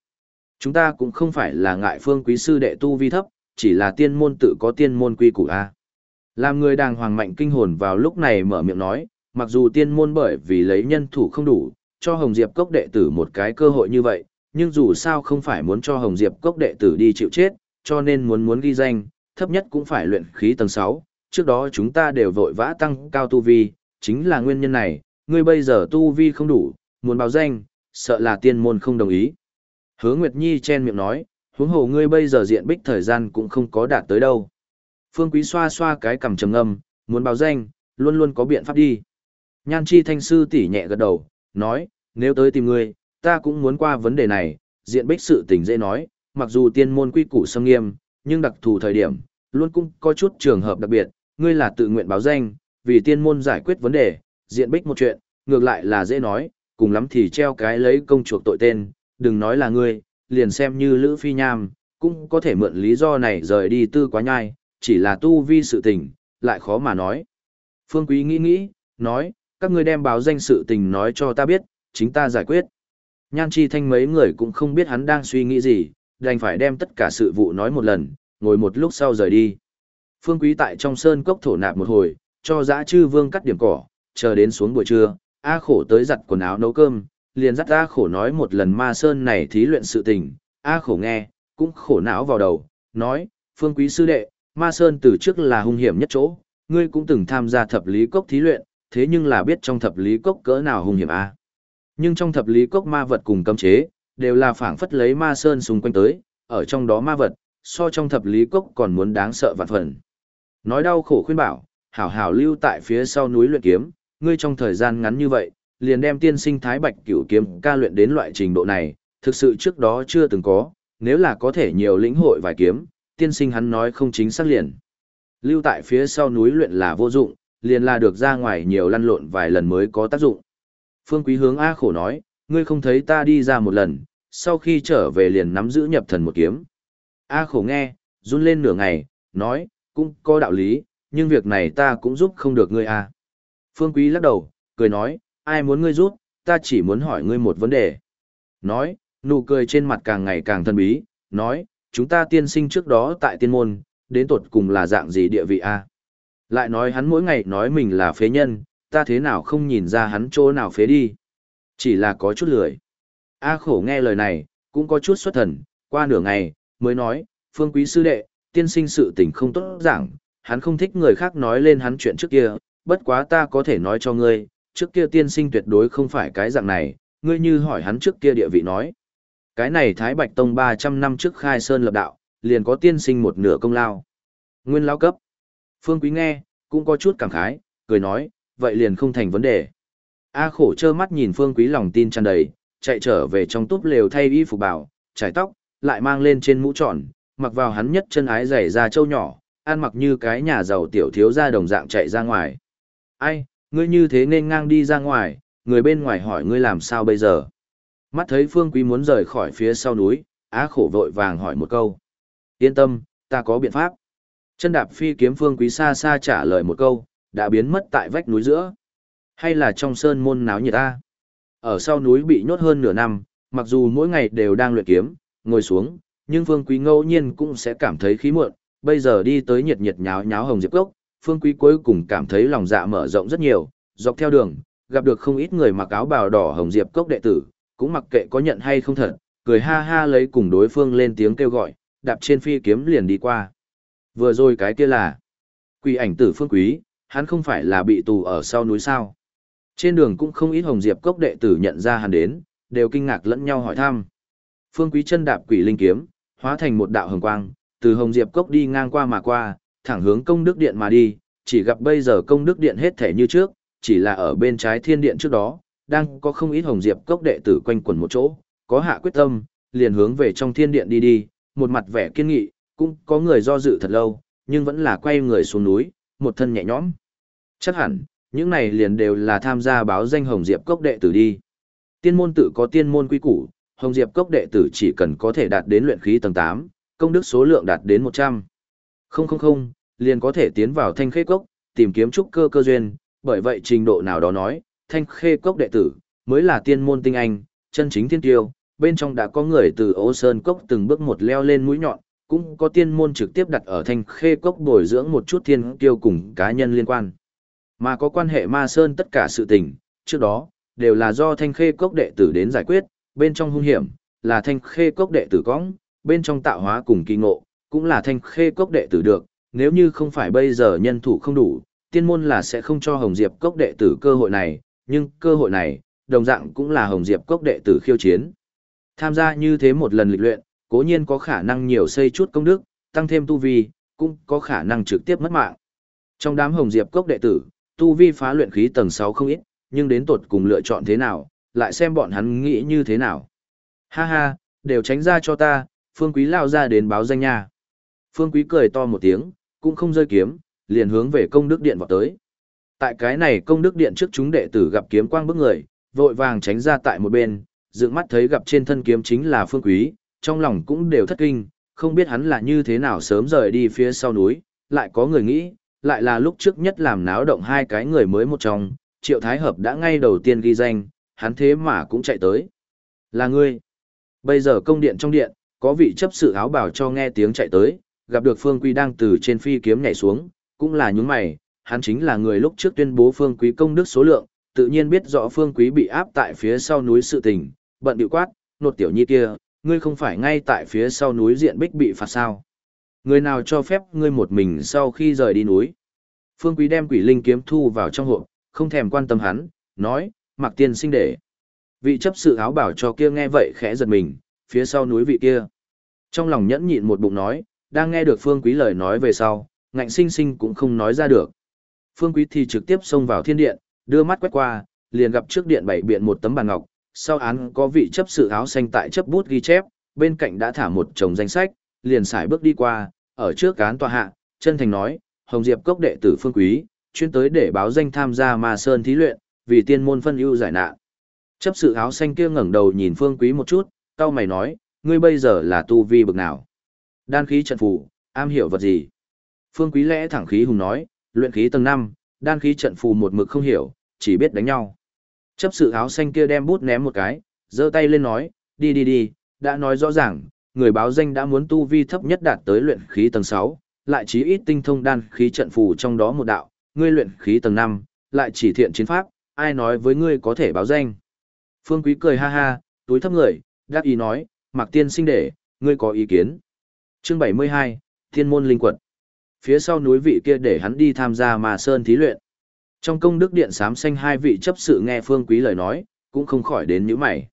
Chúng ta cũng không phải là ngại phương quý sư đệ tu vi thấp, chỉ là tiên môn tự có tiên môn quy củ A. Làm người đàng hoàng mạnh kinh hồn vào lúc này mở miệng nói, mặc dù tiên môn bởi vì lấy nhân thủ không đủ, cho Hồng Diệp Cốc đệ tử một cái cơ hội như vậy, nhưng dù sao không phải muốn cho Hồng Diệp Cốc đệ tử đi chịu chết, cho nên muốn muốn ghi danh, thấp nhất cũng phải luyện khí tầng 6, trước đó chúng ta đều vội vã tăng cao tu vi, chính là nguyên nhân này, ngươi bây giờ tu vi không đủ, muốn báo danh, sợ là tiên môn không đồng ý. Hứa Nguyệt Nhi chen miệng nói, huống hồ ngươi bây giờ diện bích thời gian cũng không có đạt tới đâu. Phương Quý xoa xoa cái cằm trầm ngâm, muốn báo danh, luôn luôn có biện pháp đi. Nhan Chi Thanh Sư tỉ nhẹ gật đầu, nói, nếu tới tìm ngươi, ta cũng muốn qua vấn đề này, diện bích sự tình dễ nói, mặc dù tiên môn quy củ sâm nghiêm, nhưng đặc thù thời điểm, luôn cũng có chút trường hợp đặc biệt, ngươi là tự nguyện báo danh, vì tiên môn giải quyết vấn đề, diện bích một chuyện, ngược lại là dễ nói, cùng lắm thì treo cái lấy công chuộc tội tên, đừng nói là ngươi, liền xem như Lữ Phi Nham, cũng có thể mượn lý do này rời đi tư quá nhai, chỉ là tu vi sự tình, lại khó mà nói. Phương Quý nghĩ nghĩ, nói, các ngươi đem báo danh sự tình nói cho ta biết, chính ta giải quyết. Nhan chi thanh mấy người cũng không biết hắn đang suy nghĩ gì, đành phải đem tất cả sự vụ nói một lần, ngồi một lúc sau rời đi. Phương Quý tại trong sơn cốc thổ nạp một hồi, cho dã chư vương cắt điểm cỏ, chờ đến xuống buổi trưa, A khổ tới giặt quần áo nấu cơm, liền dắt A khổ nói một lần ma sơn này thí luyện sự tình, A khổ nghe, cũng khổ não vào đầu, nói, Phương Quý sư đệ, ma sơn từ trước là hung hiểm nhất chỗ, ngươi cũng từng tham gia thập lý cốc thí luyện, thế nhưng là biết trong thập lý cốc cỡ nào hung hiểm a. Nhưng trong thập lý cốc ma vật cùng cấm chế, đều là phảng phất lấy ma sơn xung quanh tới, ở trong đó ma vật, so trong thập lý cốc còn muốn đáng sợ vạn phần. Nói đau khổ khuyên bảo, hảo hảo lưu tại phía sau núi luyện kiếm, ngươi trong thời gian ngắn như vậy, liền đem tiên sinh thái bạch cửu kiếm ca luyện đến loại trình độ này, thực sự trước đó chưa từng có, nếu là có thể nhiều lĩnh hội vài kiếm, tiên sinh hắn nói không chính xác liền. Lưu tại phía sau núi luyện là vô dụng, liền là được ra ngoài nhiều lăn lộn vài lần mới có tác dụng. Phương Quý hướng A khổ nói, ngươi không thấy ta đi ra một lần, sau khi trở về liền nắm giữ nhập thần một kiếm. A khổ nghe, run lên nửa ngày, nói, cũng có đạo lý, nhưng việc này ta cũng giúp không được ngươi a. Phương Quý lắc đầu, cười nói, ai muốn ngươi giúp, ta chỉ muốn hỏi ngươi một vấn đề. Nói, nụ cười trên mặt càng ngày càng thân bí, nói, chúng ta tiên sinh trước đó tại tiên môn, đến tột cùng là dạng gì địa vị a? Lại nói hắn mỗi ngày nói mình là phế nhân, ta thế nào không nhìn ra hắn chỗ nào phế đi. Chỉ là có chút lười. A khổ nghe lời này, cũng có chút xuất thần, qua nửa ngày, mới nói, phương quý sư đệ, tiên sinh sự tình không tốt giảng, hắn không thích người khác nói lên hắn chuyện trước kia, bất quá ta có thể nói cho ngươi, trước kia tiên sinh tuyệt đối không phải cái dạng này, ngươi như hỏi hắn trước kia địa vị nói. Cái này Thái Bạch Tông 300 năm trước khai sơn lập đạo, liền có tiên sinh một nửa công lao. Nguyên lao cấp. Phương Quý nghe, cũng có chút cảm khái, cười nói, vậy liền không thành vấn đề. A khổ trơ mắt nhìn Phương Quý lòng tin tràn đầy, chạy trở về trong túp lều thay y phục bảo, trải tóc, lại mang lên trên mũ tròn, mặc vào hắn nhất chân ái giày da trâu nhỏ, ăn mặc như cái nhà giàu tiểu thiếu gia đồng dạng chạy ra ngoài. Ai, ngươi như thế nên ngang đi ra ngoài, người bên ngoài hỏi ngươi làm sao bây giờ. Mắt thấy Phương Quý muốn rời khỏi phía sau núi, á khổ vội vàng hỏi một câu. Yên tâm, ta có biện pháp. Chân đạp phi kiếm Phương Quý xa xa trả lời một câu, đã biến mất tại vách núi giữa. Hay là trong sơn môn náo nhiệt ta? Ở sau núi bị nhốt hơn nửa năm, mặc dù mỗi ngày đều đang luyện kiếm, ngồi xuống, nhưng Phương Quý ngẫu nhiên cũng sẽ cảm thấy khí muộn, bây giờ đi tới nhiệt nhiệt nháo nháo hồng diệp cốc, Phương Quý cuối cùng cảm thấy lòng dạ mở rộng rất nhiều, dọc theo đường, gặp được không ít người mặc áo bào đỏ hồng diệp cốc đệ tử, cũng mặc kệ có nhận hay không thật, cười ha ha lấy cùng đối phương lên tiếng kêu gọi, đạp trên phi kiếm liền đi qua. Vừa rồi cái kia là quỷ ảnh tử Phương Quý, hắn không phải là bị tù ở sau núi sao? Trên đường cũng không ít hồng diệp cốc đệ tử nhận ra hắn đến, đều kinh ngạc lẫn nhau hỏi thăm. Phương Quý chân đạp quỷ linh kiếm, hóa thành một đạo hồng quang, từ hồng diệp cốc đi ngang qua mà qua, thẳng hướng công đức điện mà đi, chỉ gặp bây giờ công đức điện hết thể như trước, chỉ là ở bên trái thiên điện trước đó, đang có không ít hồng diệp cốc đệ tử quanh quẩn một chỗ, có hạ quyết tâm, liền hướng về trong thiên điện đi đi, một mặt vẻ kiên nghị, cũng có người do dự thật lâu, nhưng vẫn là quay người xuống núi, một thân nhẹ nhõm. Chắc hẳn, những này liền đều là tham gia báo danh hồng diệp cốc đệ tử đi. Tiên môn tự có tiên môn quy củ, hồng diệp cốc đệ tử chỉ cần có thể đạt đến luyện khí tầng 8, công đức số lượng đạt đến 100. Không không không, liền có thể tiến vào thanh khê cốc, tìm kiếm trúc cơ cơ duyên, bởi vậy trình độ nào đó nói, thanh khê cốc đệ tử, mới là tiên môn tinh anh, chân chính thiên tiêu, bên trong đã có người từ ô sơn cốc từng bước một leo lên mũi nhọn, cũng có tiên môn trực tiếp đặt ở thanh khê cốc bồi dưỡng một chút thiên tiêu cùng cá nhân liên quan. Mà có quan hệ ma sơn tất cả sự tình, trước đó, đều là do thanh khê cốc đệ tử đến giải quyết, bên trong hung hiểm, là thanh khê cốc đệ tử cõng, bên trong tạo hóa cùng kỳ ngộ, cũng là thanh khê cốc đệ tử được, nếu như không phải bây giờ nhân thủ không đủ, tiên môn là sẽ không cho Hồng Diệp cốc đệ tử cơ hội này, nhưng cơ hội này, đồng dạng cũng là Hồng Diệp cốc đệ tử khiêu chiến. Tham gia như thế một lần lịch luyện, cố nhiên có khả năng nhiều xây chút công đức, tăng thêm tu vi, cũng có khả năng trực tiếp mất mạng. Trong đám Hồng Diệp cốc đệ tử, tu vi phá luyện khí tầng 6 không ít, nhưng đến tột cùng lựa chọn thế nào, lại xem bọn hắn nghĩ như thế nào. Ha ha, đều tránh ra cho ta, Phương Quý lao ra đến báo danh nha. Phương Quý cười to một tiếng, cũng không rơi kiếm, liền hướng về công đức điện vào tới. Tại cái này công đức điện trước chúng đệ tử gặp kiếm quang bức người, vội vàng tránh ra tại một bên, dựng mắt thấy gặp trên thân kiếm chính là Phương Quý, trong lòng cũng đều thất kinh, không biết hắn là như thế nào sớm rời đi phía sau núi, lại có người nghĩ, lại là lúc trước nhất làm náo động hai cái người mới một trong, Triệu Thái Hợp đã ngay đầu tiên ghi danh, hắn thế mà cũng chạy tới. Là ngươi. Bây giờ công điện trong điện, có vị chấp sự áo bảo cho nghe tiếng chạy tới, gặp được Phương Quý đang từ trên phi kiếm nhảy xuống, cũng là những mày, hắn chính là người lúc trước tuyên bố Phương Quý công đức số lượng, tự nhiên biết rõ Phương Quý bị áp tại phía sau núi sự tình, bận điệu quát, nột tiểu nhi kia, ngươi không phải ngay tại phía sau núi diện bích bị phạt sao. Người nào cho phép ngươi một mình sau khi rời đi núi. Phương Quý đem quỷ linh kiếm thu vào trong hộp, không thèm quan tâm hắn, nói, mặc tiên sinh để. Vị chấp sự áo bảo cho kia nghe vậy khẽ giật mình, phía sau núi vị kia. Trong lòng nhẫn nhịn một bụng nói, đang nghe được Phương Quý lời nói về sau, ngạnh sinh sinh cũng không nói ra được. Phương Quý thì trực tiếp xông vào thiên điện, đưa mắt quét qua, liền gặp trước điện bảy biện một tấm bàn ngọc, sau án có vị chấp sự áo xanh tại chấp bút ghi chép, bên cạnh đã thả một chồng danh sách, liền xài bước đi qua, ở trước cán tòa hạ, chân thành nói, Hồng Diệp cốc đệ tử Phương Quý, chuyên tới để báo danh tham gia Ma Sơn thí luyện, vì tiên môn phân ưu giải nạn. Chấp sự áo xanh kia ngẩng đầu nhìn Phương Quý một chút, cau mày nói, ngươi bây giờ là tu vi bậc nào? Đan khí trận phù, am hiểu vật gì? Phương Quý lẽ thẳng khí hùng nói, luyện khí tầng 5, đan khí trận phù một mực không hiểu, chỉ biết đánh nhau. Chấp sự áo xanh kia đem bút ném một cái, giơ tay lên nói, đi đi đi, đã nói rõ ràng, người báo danh đã muốn tu vi thấp nhất đạt tới luyện khí tầng 6, lại chí ít tinh thông đan khí trận phù trong đó một đạo, ngươi luyện khí tầng 5, lại chỉ thiện chiến pháp, ai nói với ngươi có thể báo danh. Phương Quý cười ha ha, túi thấp người, đáp ý nói, Mạc Tiên sinh để, ngươi có ý kiến. Chương 72, Thiên môn linh quật. Phía sau núi vị kia để hắn đi tham gia mà sơn thí luyện. Trong công đức điện sám xanh hai vị chấp sự nghe Phương Quý lời nói, cũng không khỏi đến nhíu mày.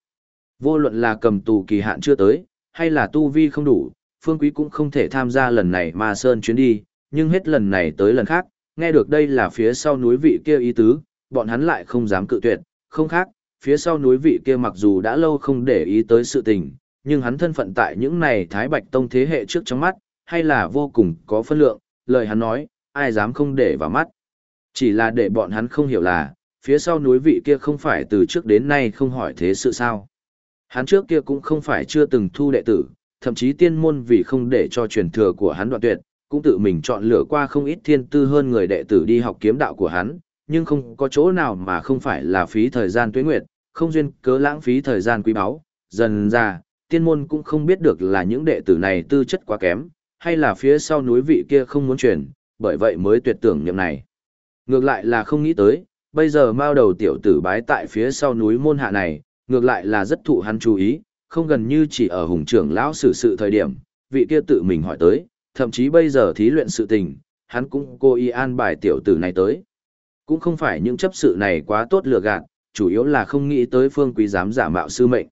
Vô luận là cầm tù kỳ hạn chưa tới, hay là tu vi không đủ, Phương Quý cũng không thể tham gia lần này mà sơn chuyến đi, nhưng hết lần này tới lần khác, nghe được đây là phía sau núi vị kia ý tứ, bọn hắn lại không dám cự tuyệt, không khác, phía sau núi vị kia mặc dù đã lâu không để ý tới sự tình, nhưng hắn thân phận tại những này Thái Bạch Tông thế hệ trước trong mắt, hay là vô cùng có phân lượng, lời hắn nói, ai dám không để vào mắt. Chỉ là để bọn hắn không hiểu là, phía sau núi vị kia không phải từ trước đến nay không hỏi thế sự sao. Hắn trước kia cũng không phải chưa từng thu đệ tử, thậm chí tiên môn vì không để cho truyền thừa của hắn đoạn tuyệt, cũng tự mình chọn lựa qua không ít thiên tư hơn người đệ tử đi học kiếm đạo của hắn, nhưng không có chỗ nào mà không phải là phí thời gian tuế nguyệt, không duyên cớ lãng phí thời gian quý báu. Dần ra, tiên môn cũng không biết được là những đệ tử này tư chất quá kém, hay là phía sau núi vị kia không muốn truyền, bởi vậy mới tuyệt tưởng niệm này. Ngược lại là không nghĩ tới, bây giờ mao đầu tiểu tử bái tại phía sau núi môn hạ này, ngược lại là rất thụ hắn chú ý, không gần như chỉ ở hùng trưởng lão xử sự thời điểm, vị kia tự mình hỏi tới, thậm chí bây giờ thí luyện sự tình, hắn cũng cố ý an bài tiểu tử này tới. Cũng không phải những chấp sự này quá tốt lừa gạt, chủ yếu là không nghĩ tới phương quý dám giả mạo sư mệnh.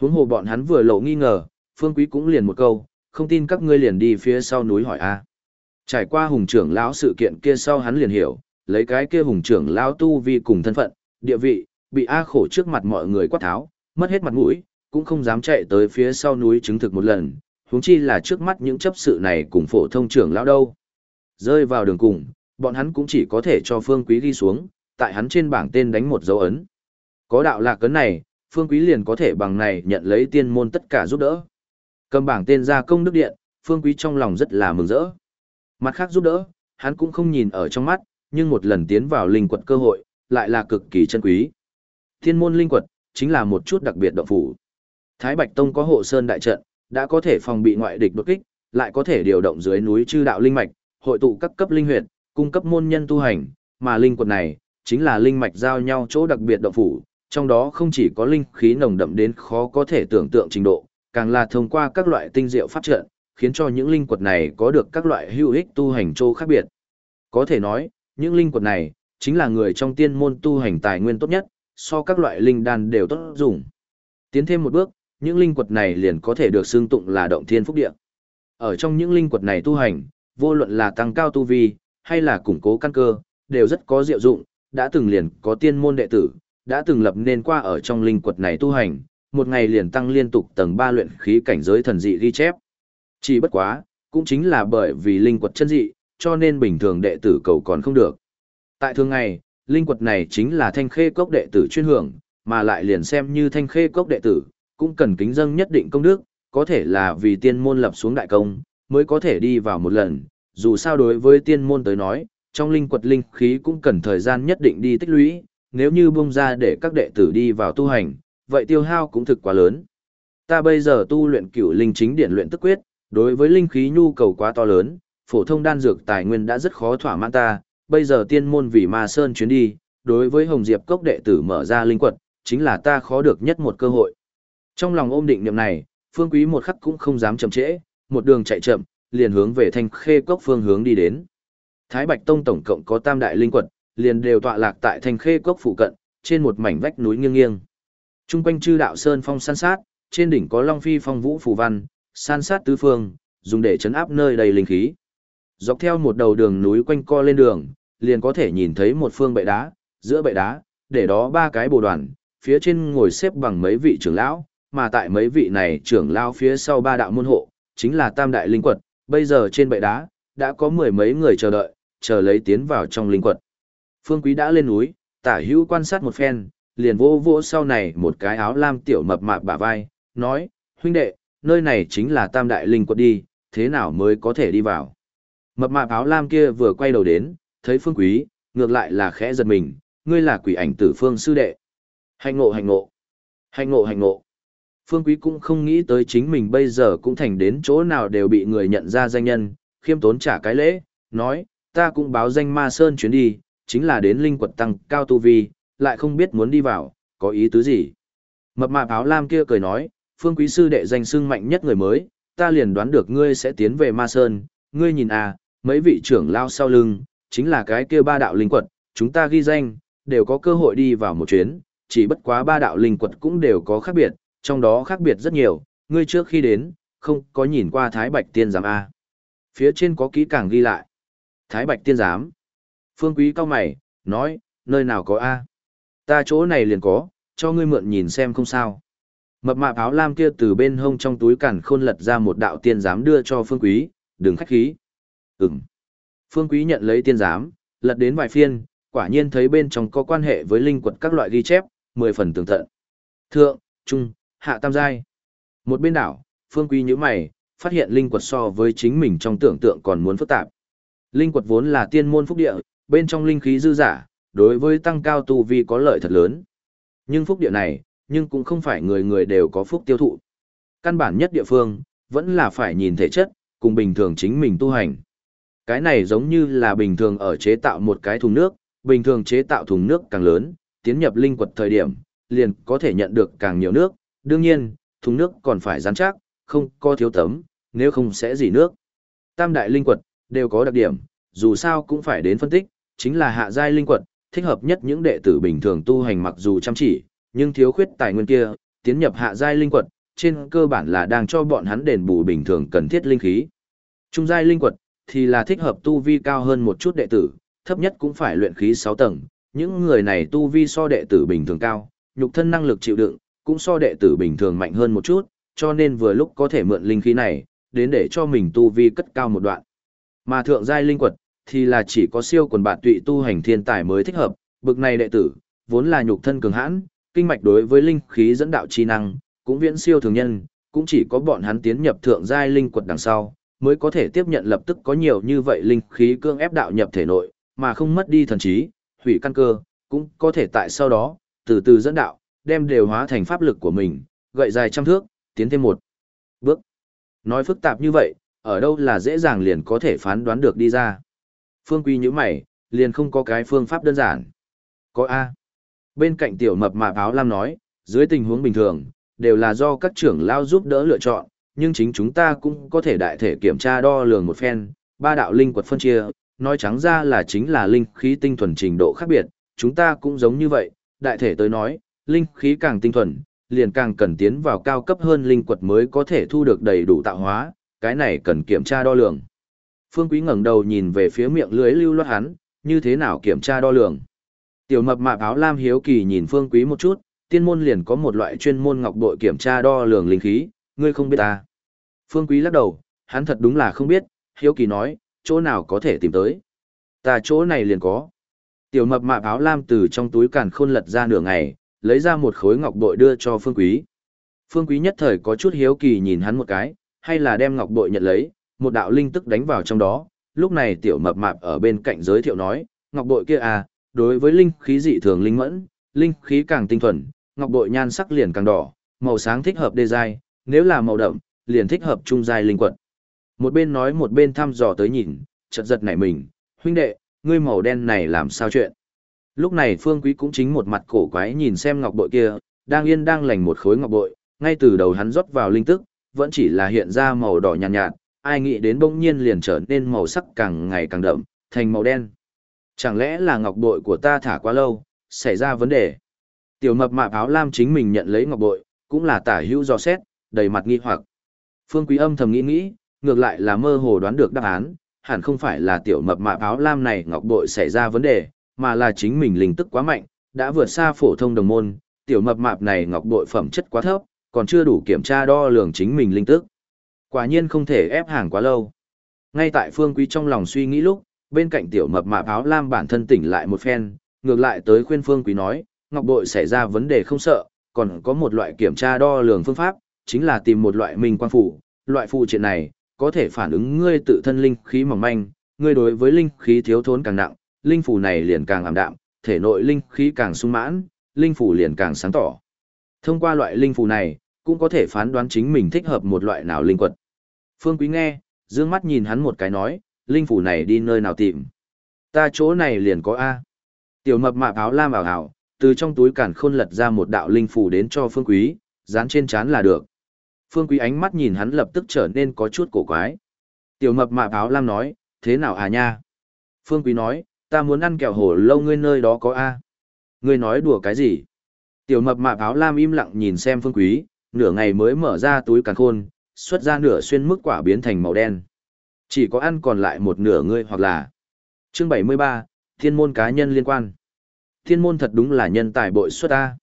Huống hồ bọn hắn vừa lộ nghi ngờ, phương quý cũng liền một câu, không tin các ngươi liền đi phía sau núi hỏi a. Trải qua hùng trưởng lão sự kiện kia sau hắn liền hiểu, lấy cái kia hùng trưởng lão tu vi cùng thân phận, địa vị, bị A khổ trước mặt mọi người quát tháo, mất hết mặt mũi, cũng không dám chạy tới phía sau núi chứng thực một lần, huống chi là trước mắt những chấp sự này cùng phổ thông trưởng lão đâu. Rơi vào đường cùng, bọn hắn cũng chỉ có thể cho Phương Quý ghi xuống, tại hắn trên bảng tên đánh một dấu ấn. Có đạo lạc cấn này, Phương Quý liền có thể bằng này nhận lấy tiên môn tất cả giúp đỡ. Cầm bảng tên ra công đức điện, Phương Quý trong lòng rất là mừng rỡ. Mặt khác giúp đỡ, hắn cũng không nhìn ở trong mắt, nhưng một lần tiến vào linh quật cơ hội, lại là cực kỳ chân quý. Thiên môn linh quật, chính là một chút đặc biệt động phủ. Thái Bạch Tông có hộ sơn đại trận, đã có thể phòng bị ngoại địch đột kích, lại có thể điều động dưới núi chư đạo linh mạch, hội tụ các cấp linh huyệt, cung cấp môn nhân tu hành, mà linh quật này chính là linh mạch giao nhau chỗ đặc biệt động phủ, trong đó không chỉ có linh khí nồng đậm đến khó có thể tưởng tượng trình độ, càng là thông qua các loại tinh diệu pháp trận, khiến cho những linh quật này có được các loại hữu ích tu hành châu khác biệt. Có thể nói, những linh quật này chính là người trong tiên môn tu hành tài nguyên tốt nhất, so các loại linh đan đều tốt dùng. Tiến thêm một bước, những linh quật này liền có thể được xưng tụng là động thiên phúc địa. Ở trong những linh quật này tu hành, vô luận là tăng cao tu vi, hay là củng cố căn cơ, đều rất có diệu dụng, đã từng liền có tiên môn đệ tử, đã từng lập nên qua ở trong linh quật này tu hành, một ngày liền tăng liên tục tầng 3 luyện khí cảnh giới thần dị ghi chép. Chỉ bất quá, cũng chính là bởi vì linh quật chân dị, cho nên bình thường đệ tử cầu còn không được. Tại thường ngày, linh quật này chính là thanh khê cốc đệ tử chuyên hưởng, mà lại liền xem như thanh khê cốc đệ tử, cũng cần kính dâng nhất định công đức, có thể là vì tiên môn lập xuống đại công, mới có thể đi vào một lần, dù sao đối với tiên môn tới nói, trong linh quật linh khí cũng cần thời gian nhất định đi tích lũy, nếu như bung ra để các đệ tử đi vào tu hành, vậy tiêu hao cũng thực quá lớn. Ta bây giờ tu luyện cửu linh chính điển luyện tức quyết, đối với linh khí nhu cầu quá to lớn, phổ thông đan dược tài nguyên đã rất khó thỏa mãn ta, bây giờ tiên môn vì ma sơn chuyến đi, đối với Hồng Diệp cốc đệ tử mở ra linh quật, chính là ta khó được nhất một cơ hội. Trong lòng ôm định niệm này, Phương Quý một khắc cũng không dám chậm trễ, một đường chạy chậm, liền hướng về Thanh Khê cốc phương hướng đi đến. Thái Bạch Tông tổng cộng có tam đại linh quật, liền đều tọa lạc tại thành Khê cốc phụ cận, trên một mảnh vách núi nghiêng nghiêng. Trung quanh chư đạo sơn phong san sát, trên đỉnh có Long Phi phong vũ phù văn, san sát tứ phương, dùng để chấn áp nơi đầy linh khí. Dọc theo một đầu đường núi quanh co lên đường, liền có thể nhìn thấy một phương bệ đá, giữa bệ đá, để đó ba cái bồ đoàn, phía trên ngồi xếp bằng mấy vị trưởng lão, mà tại mấy vị này trưởng lão phía sau ba đạo môn hộ, chính là tam đại linh quật, bây giờ trên bệ đá, đã có mười mấy người chờ đợi, chờ lấy tiến vào trong linh quật. Phương Quý đã lên núi, tả hữu quan sát một phen, liền vô vô sau này một cái áo lam tiểu mập mạp bả vai, nói, huynh đệ, nơi này chính là tam đại linh quật đi, thế nào mới có thể đi vào. Mập mạp áo lam kia vừa quay đầu đến, thấy phương quý, ngược lại là khẽ giật mình, ngươi là quỷ ảnh tử phương sư đệ. Hành ngộ hành ngộ, hành ngộ hành ngộ. Phương quý cũng không nghĩ tới chính mình bây giờ cũng thành đến chỗ nào đều bị người nhận ra danh nhân, khiêm tốn trả cái lễ, nói, ta cũng báo danh ma sơn chuyến đi, chính là đến linh quật tăng cao tu vi, lại không biết muốn đi vào, có ý tứ gì. Mập mạp áo lam kia cười nói, phương quý sư đệ danh sưng mạnh nhất người mới, ta liền đoán được ngươi sẽ tiến về ma sơn, ngươi nhìn à, mấy vị trưởng lao sau lưng, chính là cái kia ba đạo linh quật, chúng ta ghi danh, đều có cơ hội đi vào một chuyến, chỉ bất quá ba đạo linh quật cũng đều có khác biệt, trong đó khác biệt rất nhiều, ngươi trước khi đến, không có nhìn qua Thái Bạch Tiên Giám A. Phía trên có kỹ càng ghi lại. Thái Bạch Tiên Giám. Phương Quý cao mày, nói, nơi nào có A. Ta chỗ này liền có, cho ngươi mượn nhìn xem không sao. Mập mạp áo lam kia từ bên hông trong túi cản khôn lật ra một đạo tiên giám đưa cho Phương Quý, đừng khách khí. Ừm. Phương Quý nhận lấy tiên giám, lật đến vài phiên, quả nhiên thấy bên trong có quan hệ với linh quật các loại ghi chép, mười phần tường tận. Thượng, trung, hạ tam giai. Một bên đảo, Phương Quý nhíu mày, phát hiện linh quật so với chính mình trong tưởng tượng còn muốn phức tạp. Linh quật vốn là tiên môn phúc địa, bên trong linh khí dư giả, đối với tăng cao tu vi có lợi thật lớn. Nhưng phúc địa này, nhưng cũng không phải người người đều có phúc tiêu thụ. Căn bản nhất địa phương, vẫn là phải nhìn thể chất, cùng bình thường chính mình tu hành. Cái này giống như là bình thường ở chế tạo một cái thùng nước, bình thường chế tạo thùng nước càng lớn, tiến nhập linh quật thời điểm, liền có thể nhận được càng nhiều nước, đương nhiên, thùng nước còn phải rắn chắc, không có thiếu tấm, nếu không sẽ dỉ nước. Tam đại linh quật, đều có đặc điểm, dù sao cũng phải đến phân tích, chính là hạ giai linh quật, thích hợp nhất những đệ tử bình thường tu hành mặc dù chăm chỉ, nhưng thiếu khuyết tài nguyên kia, tiến nhập hạ giai linh quật, trên cơ bản là đang cho bọn hắn đền bù bình thường cần thiết linh khí. Trung giai linh quật thì là thích hợp tu vi cao hơn một chút đệ tử, thấp nhất cũng phải luyện khí 6 tầng, những người này tu vi so đệ tử bình thường cao, nhục thân năng lực chịu đựng cũng so đệ tử bình thường mạnh hơn một chút, cho nên vừa lúc có thể mượn linh khí này, đến để cho mình tu vi cất cao một đoạn. Mà thượng giai linh quật thì là chỉ có siêu quần bạn tụy tu hành thiên tài mới thích hợp, bực này đệ tử vốn là nhục thân cường hãn, kinh mạch đối với linh khí dẫn đạo chi năng cũng viễn siêu thường nhân, cũng chỉ có bọn hắn tiến nhập thượng giai linh quật đằng sau mới có thể tiếp nhận lập tức có nhiều như vậy linh khí cương ép đạo nhập thể nội, mà không mất đi thần trí, hủy căn cơ, cũng có thể tại sau đó từ từ dẫn đạo, đem đều hóa thành pháp lực của mình, gậy dài trăm thước, tiến thêm một bước. Nói phức tạp như vậy, ở đâu là dễ dàng liền có thể phán đoán được đi ra. Phương quy như mày, liền không có cái phương pháp đơn giản. Có A. Bên cạnh tiểu mập mạp áo lam nói, dưới tình huống bình thường, đều là do các trưởng lao giúp đỡ lựa chọn, nhưng chính chúng ta cũng có thể đại thể kiểm tra đo lường một phen, ba đạo linh quật phân chia, nói trắng ra là chính là linh khí tinh thuần trình độ khác biệt, chúng ta cũng giống như vậy, đại thể tới nói, linh khí càng tinh thuần, liền càng cần tiến vào cao cấp hơn linh quật mới có thể thu được đầy đủ tạo hóa, cái này cần kiểm tra đo lường. Phương Quý ngẩng đầu nhìn về phía miệng lưới lưu loát hắn, như thế nào kiểm tra đo lường. Tiểu mập mạp áo lam hiếu kỳ nhìn Phương Quý một chút, tiên môn liền có một loại chuyên môn ngọc bội kiểm tra đo lường linh khí, ngươi không biết ta. Phương Quý lắc đầu, hắn thật đúng là không biết, hiếu kỳ nói, chỗ nào có thể tìm tới. Ta chỗ này liền có. Tiểu mập mạp áo lam từ trong túi càn khôn lật ra nửa ngày, lấy ra một khối ngọc bội đưa cho Phương Quý. Phương Quý nhất thời có chút hiếu kỳ nhìn hắn một cái, hay là đem ngọc bội nhận lấy, một đạo linh tức đánh vào trong đó. Lúc này tiểu mập mạp ở bên cạnh giới thiệu nói, ngọc bội kia à, đối với linh khí dị thường linh mẫn, linh khí càng tinh thuần, ngọc bội nhan sắc liền càng đỏ, màu sáng thích hợp đê giai, nếu là màu đậm, liền thích hợp trung giai linh quật. Một bên nói một bên thăm dò tới nhìn, chợt giật nảy mình, huynh đệ, ngươi màu đen này làm sao chuyện? Lúc này Phương Quý cũng chính một mặt cổ quái nhìn xem ngọc bội kia, đang yên đang lành một khối ngọc bội, ngay từ đầu hắn rót vào linh tức, vẫn chỉ là hiện ra màu đỏ nhàn nhạt, nhạt, ai nghĩ đến bỗng nhiên liền trở nên màu sắc càng ngày càng đậm, thành màu đen. Chẳng lẽ là ngọc bội của ta thả quá lâu, xảy ra vấn đề? Tiểu mập mạp áo lam chính mình nhận lấy ngọc bội, cũng là tả hữu do xét, đầy mặt nghi hoặc. Phương Quý âm thầm nghĩ nghĩ, ngược lại là mơ hồ đoán được đáp án, hẳn không phải là tiểu mập mạp áo lam này ngọc bội xảy ra vấn đề, mà là chính mình linh tức quá mạnh, đã vượt xa phổ thông đồng môn, tiểu mập mạp này ngọc bội phẩm chất quá thấp, còn chưa đủ kiểm tra đo lường chính mình linh tức. Quả nhiên không thể ép hàng quá lâu. Ngay tại Phương Quý trong lòng suy nghĩ lúc, bên cạnh tiểu mập mạp áo lam bản thân tỉnh lại một phen, ngược lại tới khuyên Phương Quý nói, ngọc bội xảy ra vấn đề không sợ, còn có một loại kiểm tra đo lường phương pháp, chính là tìm một loại minh quan phủ, loại phụ triện này có thể phản ứng ngươi tự thân linh khí mỏng manh, ngươi đối với linh khí thiếu thốn càng nặng, linh phủ này liền càng ảm đạm, thể nội linh khí càng sung mãn, linh phủ liền càng sáng tỏ. Thông qua loại linh phủ này, cũng có thể phán đoán chính mình thích hợp một loại nào linh quật. Phương Quý nghe, dương mắt nhìn hắn một cái nói, linh phủ này đi nơi nào tìm. Ta chỗ này liền có A. Tiểu mập mạp áo lam ảo ảo, từ trong túi cản khôn lật ra một đạo linh phủ đến cho Phương Quý, dán trên chán là được. Phương Quý ánh mắt nhìn hắn lập tức trở nên có chút cổ quái. Tiểu mập mạp áo lam nói, thế nào à nha? Phương Quý nói, ta muốn ăn kẹo hổ lâu ngươi nơi đó có A. Ngươi nói đùa cái gì? Tiểu mập mạp áo lam im lặng nhìn xem Phương Quý, nửa ngày mới mở ra túi càn khôn, xuất ra nửa xuyên mức quả biến thành màu đen. Chỉ có ăn còn lại một nửa ngươi hoặc là. Chương 73, Thiên môn cá nhân liên quan. Thiên môn thật đúng là nhân tài bội xuất ta.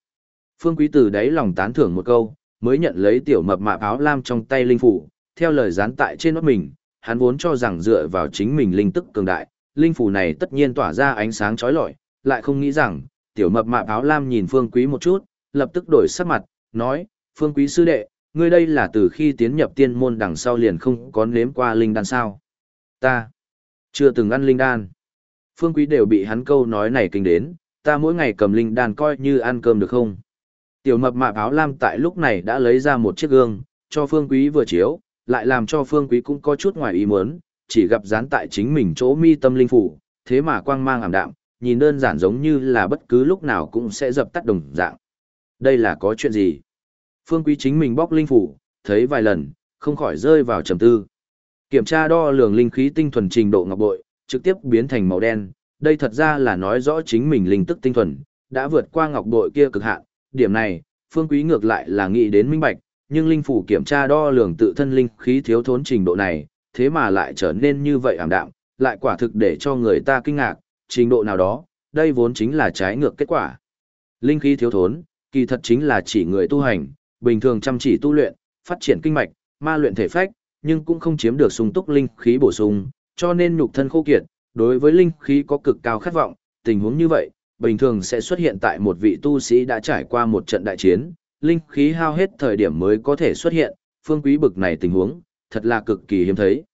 Phương Quý từ đấy lòng tán thưởng một câu, mới nhận lấy tiểu mập mạp áo lam trong tay linh phủ, theo lời dán tại trên nót mình, hắn vốn cho rằng dựa vào chính mình linh tức cường đại, linh phủ này tất nhiên tỏa ra ánh sáng chói lọi, lại không nghĩ rằng, tiểu mập mạp áo lam nhìn Phương Quý một chút, lập tức đổi sắc mặt, nói, Phương Quý sư đệ, ngươi đây là từ khi tiến nhập tiên môn đằng sau liền không có nếm qua linh đan sao. Ta, chưa từng ăn linh đan. Phương Quý đều bị hắn câu nói này kinh đến, ta mỗi ngày cầm linh đan coi như ăn cơm được không? Tiểu mập mạp áo lam tại lúc này đã lấy ra một chiếc gương, cho Phương Quý vừa chiếu, lại làm cho Phương Quý cũng có chút ngoài ý muốn, chỉ gặp dán tại chính mình chỗ mi tâm linh phủ, thế mà quang mang ảm đạm, nhìn đơn giản giống như là bất cứ lúc nào cũng sẽ dập tắt đồng dạng. Đây là có chuyện gì? Phương Quý chính mình bóc linh phủ, thấy vài lần, không khỏi rơi vào trầm tư. Kiểm tra đo lường linh khí tinh thuần trình độ ngọc bội, trực tiếp biến thành màu đen, đây thật ra là nói rõ chính mình linh tức tinh thuần, đã vượt qua ngọc bội kia cực hạn, điểm này, Phương Quý ngược lại là nghĩ đến minh bạch, nhưng linh phủ kiểm tra đo lường tự thân linh khí thiếu thốn trình độ này, thế mà lại trở nên như vậy ảm đạm, lại quả thực để cho người ta kinh ngạc, trình độ nào đó, đây vốn chính là trái ngược kết quả. Linh khí thiếu thốn, kỳ thật chính là chỉ người tu hành, bình thường chăm chỉ tu luyện, phát triển kinh mạch, ma luyện thể phách, nhưng cũng không chiếm được sung túc linh khí bổ sung, cho nên nhục thân khô kiệt, đối với linh khí có cực cao khát vọng, tình huống như vậy, bình thường sẽ xuất hiện tại một vị tu sĩ đã trải qua một trận đại chiến, linh khí hao hết thời điểm mới có thể xuất hiện, phương quý bực này tình huống, thật là cực kỳ hiếm thấy.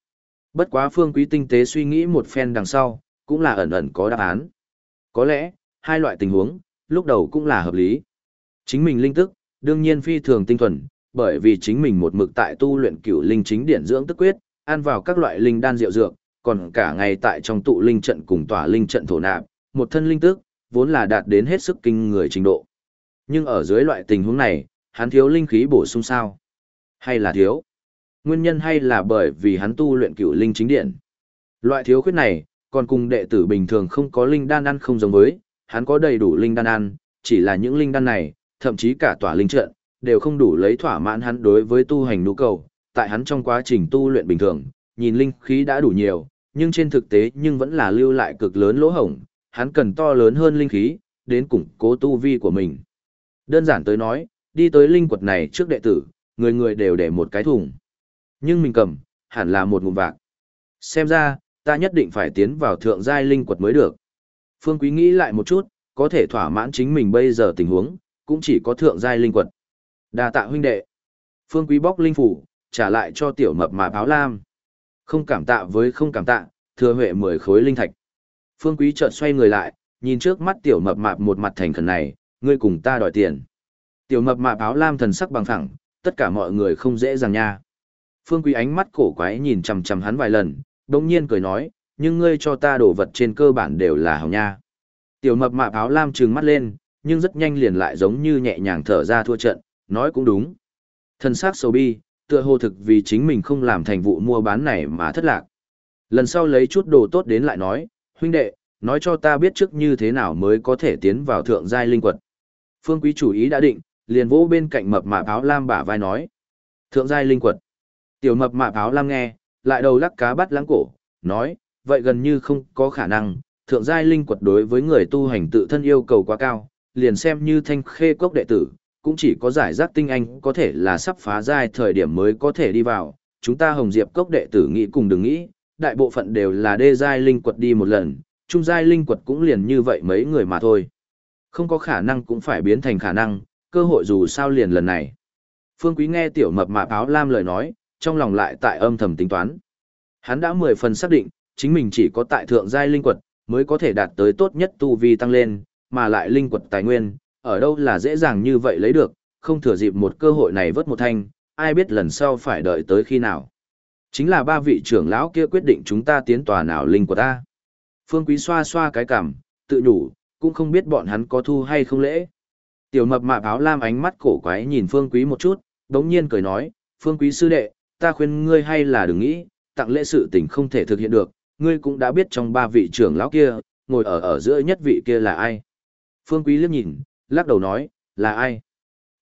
Bất quá phương quý tinh tế suy nghĩ một phen đằng sau, cũng là ẩn ẩn có đáp án. Có lẽ, hai loại tình huống, lúc đầu cũng là hợp lý. Chính mình linh tức, đương nhiên phi thường tinh thuần, bởi vì chính mình một mực tại tu luyện cửu linh chính điển dưỡng tức quyết, ăn vào các loại linh đan rượu dược, còn cả ngày tại trong tụ linh trận cùng tỏa linh trận thổ nạp, một thân linh tức, vốn là đạt đến hết sức kinh người trình độ. Nhưng ở dưới loại tình huống này, hắn thiếu linh khí bổ sung sao? Hay là thiếu? Nguyên nhân hay là bởi vì hắn tu luyện cửu linh chính điện? Loại thiếu khuyết này, còn cùng đệ tử bình thường không có linh đan ăn không giống với, hắn có đầy đủ linh đan ăn, chỉ là những linh đan này, thậm chí cả tỏa linh trận, đều không đủ lấy thỏa mãn hắn đối với tu hành nhu cầu. Tại hắn trong quá trình tu luyện bình thường, nhìn linh khí đã đủ nhiều, nhưng trên thực tế nhưng vẫn là lưu lại cực lớn lỗ hổng, hắn cần to lớn hơn linh khí, đến củng cố tu vi của mình. Đơn giản tới nói, đi tới linh quật này trước đệ tử, người người đều để một cái thùng. Nhưng mình cầm, hẳn là một ngụm vạc. Xem ra, ta nhất định phải tiến vào thượng giai linh quật mới được. Phương Quý nghĩ lại một chút, có thể thỏa mãn chính mình bây giờ tình huống, cũng chỉ có thượng giai linh quật. Đa tạ huynh đệ. Phương Quý bóc linh phủ, trả lại cho tiểu mập mạp áo lam. Không cảm tạ với không cảm tạ, thừa huệ mười khối linh thạch. Phương Quý chợt xoay người lại, nhìn trước mắt tiểu mập mạp một mặt thành khẩn này, ngươi cùng ta đòi tiền. Tiểu mập mạp áo lam thần sắc bằng phẳng, tất cả mọi người không dễ dàng nha. Phương Quý ánh mắt cổ quái nhìn chằm chằm hắn vài lần, đồng nhiên cười nói, nhưng ngươi cho ta đồ vật trên cơ bản đều là hỏng nha. Tiểu mập mạp áo lam trừng mắt lên, nhưng rất nhanh liền lại giống như nhẹ nhàng thở ra thua trận, nói cũng đúng. Thần sắc sầu bi, tựa hồ thực vì chính mình không làm thành vụ mua bán này mà thất lạc. Lần sau lấy chút đồ tốt đến lại nói, huynh đệ, nói cho ta biết trước như thế nào mới có thể tiến vào thượng giai linh quật. Phương quý chủ ý đã định, liền vỗ bên cạnh mập mạp áo lam bả vai nói. Thượng giai linh quật. Tiểu mập mạp áo lam nghe, lại đầu lắc cá bắt lãng cổ, nói, vậy gần như không có khả năng, thượng giai linh quật đối với người tu hành tự thân yêu cầu quá cao, liền xem như thanh khê cốc đệ tử, cũng chỉ có giải rác tinh anh có thể là sắp phá giai thời điểm mới có thể đi vào, chúng ta hồng diệp cốc đệ tử nghĩ cùng đừng nghĩ, đại bộ phận đều là đê giai linh quật đi một lần, trung giai linh quật cũng liền như vậy mấy người mà thôi. Không có khả năng cũng phải biến thành khả năng, cơ hội dù sao liền lần này. Phương Quý nghe tiểu mập mạp áo lam lời nói, trong lòng lại tại âm thầm tính toán. Hắn đã mười phần xác định, chính mình chỉ có tại thượng giai linh quật, mới có thể đạt tới tốt nhất tu vi tăng lên, mà lại linh quật tài nguyên, ở đâu là dễ dàng như vậy lấy được, không thừa dịp một cơ hội này vớt một thanh, ai biết lần sau phải đợi tới khi nào. Chính là ba vị trưởng lão kia quyết định chúng ta tiến tòa nào linh của ta. Phương Quý xoa xoa cái cằm, tự nhủ, cũng không biết bọn hắn có thu hay không lễ. Tiểu mập mạp áo lam ánh mắt cổ quái nhìn Phương Quý một chút, đống nhiên cười nói, Phương Quý sư đệ, ta khuyên ngươi hay là đừng nghĩ, tặng lễ sự tình không thể thực hiện được, ngươi cũng đã biết trong ba vị trưởng lão kia, ngồi ở ở giữa nhất vị kia là ai. Phương Quý liếc nhìn, lắc đầu nói, là ai?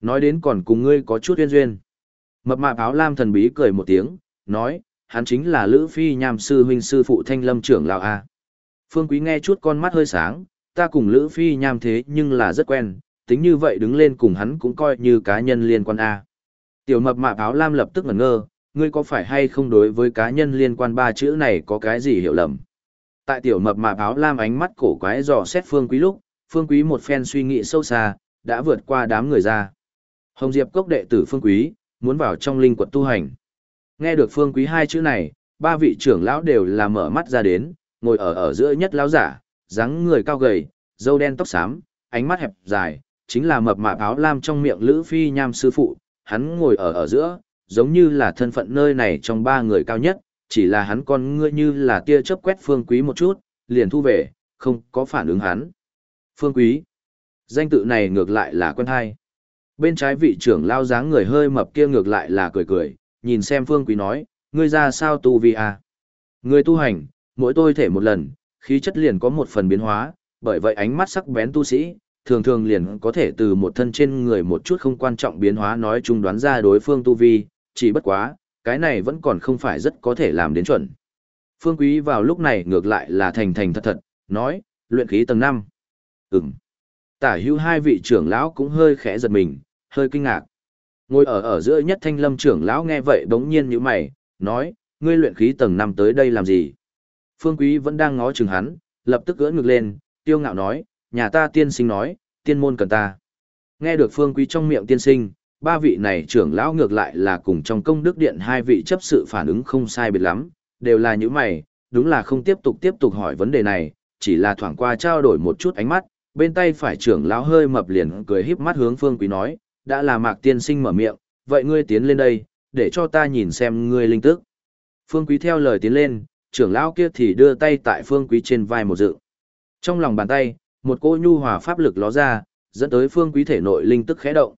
Nói đến còn cùng ngươi có chút duyên duyên. Mập mạp áo lam thần bí cười một tiếng, nói, hắn chính là Lữ Phi Nham sư huynh sư phụ Thanh Lâm trưởng lão a. Phương Quý nghe chút con mắt hơi sáng, ta cùng Lữ Phi Nham thế nhưng là rất quen, tính như vậy đứng lên cùng hắn cũng coi như cá nhân liên quan A. Tiểu mập mạp áo lam lập tức ngẩn ngơ, ngươi có phải hay không đối với cá nhân liên quan ba chữ này có cái gì hiểu lầm? Tại tiểu mập mạp áo lam ánh mắt cổ quái dò xét phương quý lúc, phương quý một phen suy nghĩ sâu xa, đã vượt qua đám người ra. Hồng Diệp cốc đệ tử phương quý, muốn vào trong linh quật tu hành. Nghe được phương quý hai chữ này, ba vị trưởng lão đều là mở mắt ra đến, ngồi ở ở giữa nhất lão giả, dáng người cao gầy, râu đen tóc xám, ánh mắt hẹp dài, chính là mập mạp áo lam trong miệng Lữ Phi Nham sư phụ, hắn ngồi ở ở giữa, giống như là thân phận nơi này trong ba người cao nhất, chỉ là hắn con ngươi như là tia chớp quét Phương Quý một chút, liền thu về, không có phản ứng hắn. Phương Quý. Danh tự này ngược lại là quen hay. Bên trái vị trưởng lao dáng người hơi mập kia ngược lại là cười cười, nhìn xem Phương Quý nói, ngươi ra sao tu vi à? Ngươi tu hành, mỗi tôi thể một lần, khí chất liền có một phần biến hóa, bởi vậy ánh mắt sắc bén tu sĩ, thường thường liền có thể từ một thân trên người một chút không quan trọng biến hóa nói chung đoán ra đối phương tu vi, chỉ bất quá, cái này vẫn còn không phải rất có thể làm đến chuẩn. Phương Quý vào lúc này ngược lại là thành thành thật thật, nói, luyện khí tầng 5. Ừm. Tả hữu hai vị trưởng lão cũng hơi khẽ giật mình, hơi kinh ngạc. Ngồi ở ở giữa nhất thanh lâm trưởng lão nghe vậy bỗng nhiên như mày, nói, ngươi luyện khí tầng năm tới đây làm gì? Phương Quý vẫn đang ngó chừng hắn, lập tức gỡ ngực lên, tiêu ngạo nói, nhà ta tiên sinh nói, tiên môn cần ta. Nghe được Phương Quý trong miệng tiên sinh, ba vị này trưởng lão ngược lại là cùng trong công đức điện hai vị chấp sự phản ứng không sai biệt lắm, đều là những mày, đúng là không tiếp tục tiếp tục hỏi vấn đề này, chỉ là thoảng qua trao đổi một chút ánh mắt, bên tay phải trưởng lão hơi mập liền cười híp mắt hướng Phương Quý nói, đã là Mạc tiên sinh mở miệng, vậy ngươi tiến lên đây, để cho ta nhìn xem ngươi linh tức. Phương Quý theo lời tiến lên, trưởng lão kia thì đưa tay tại Phương Quý trên vai một dự. Trong lòng bàn tay, một cô nhu hòa pháp lực ló ra, dẫn tới Phương Quý thể nội linh tức khẽ động.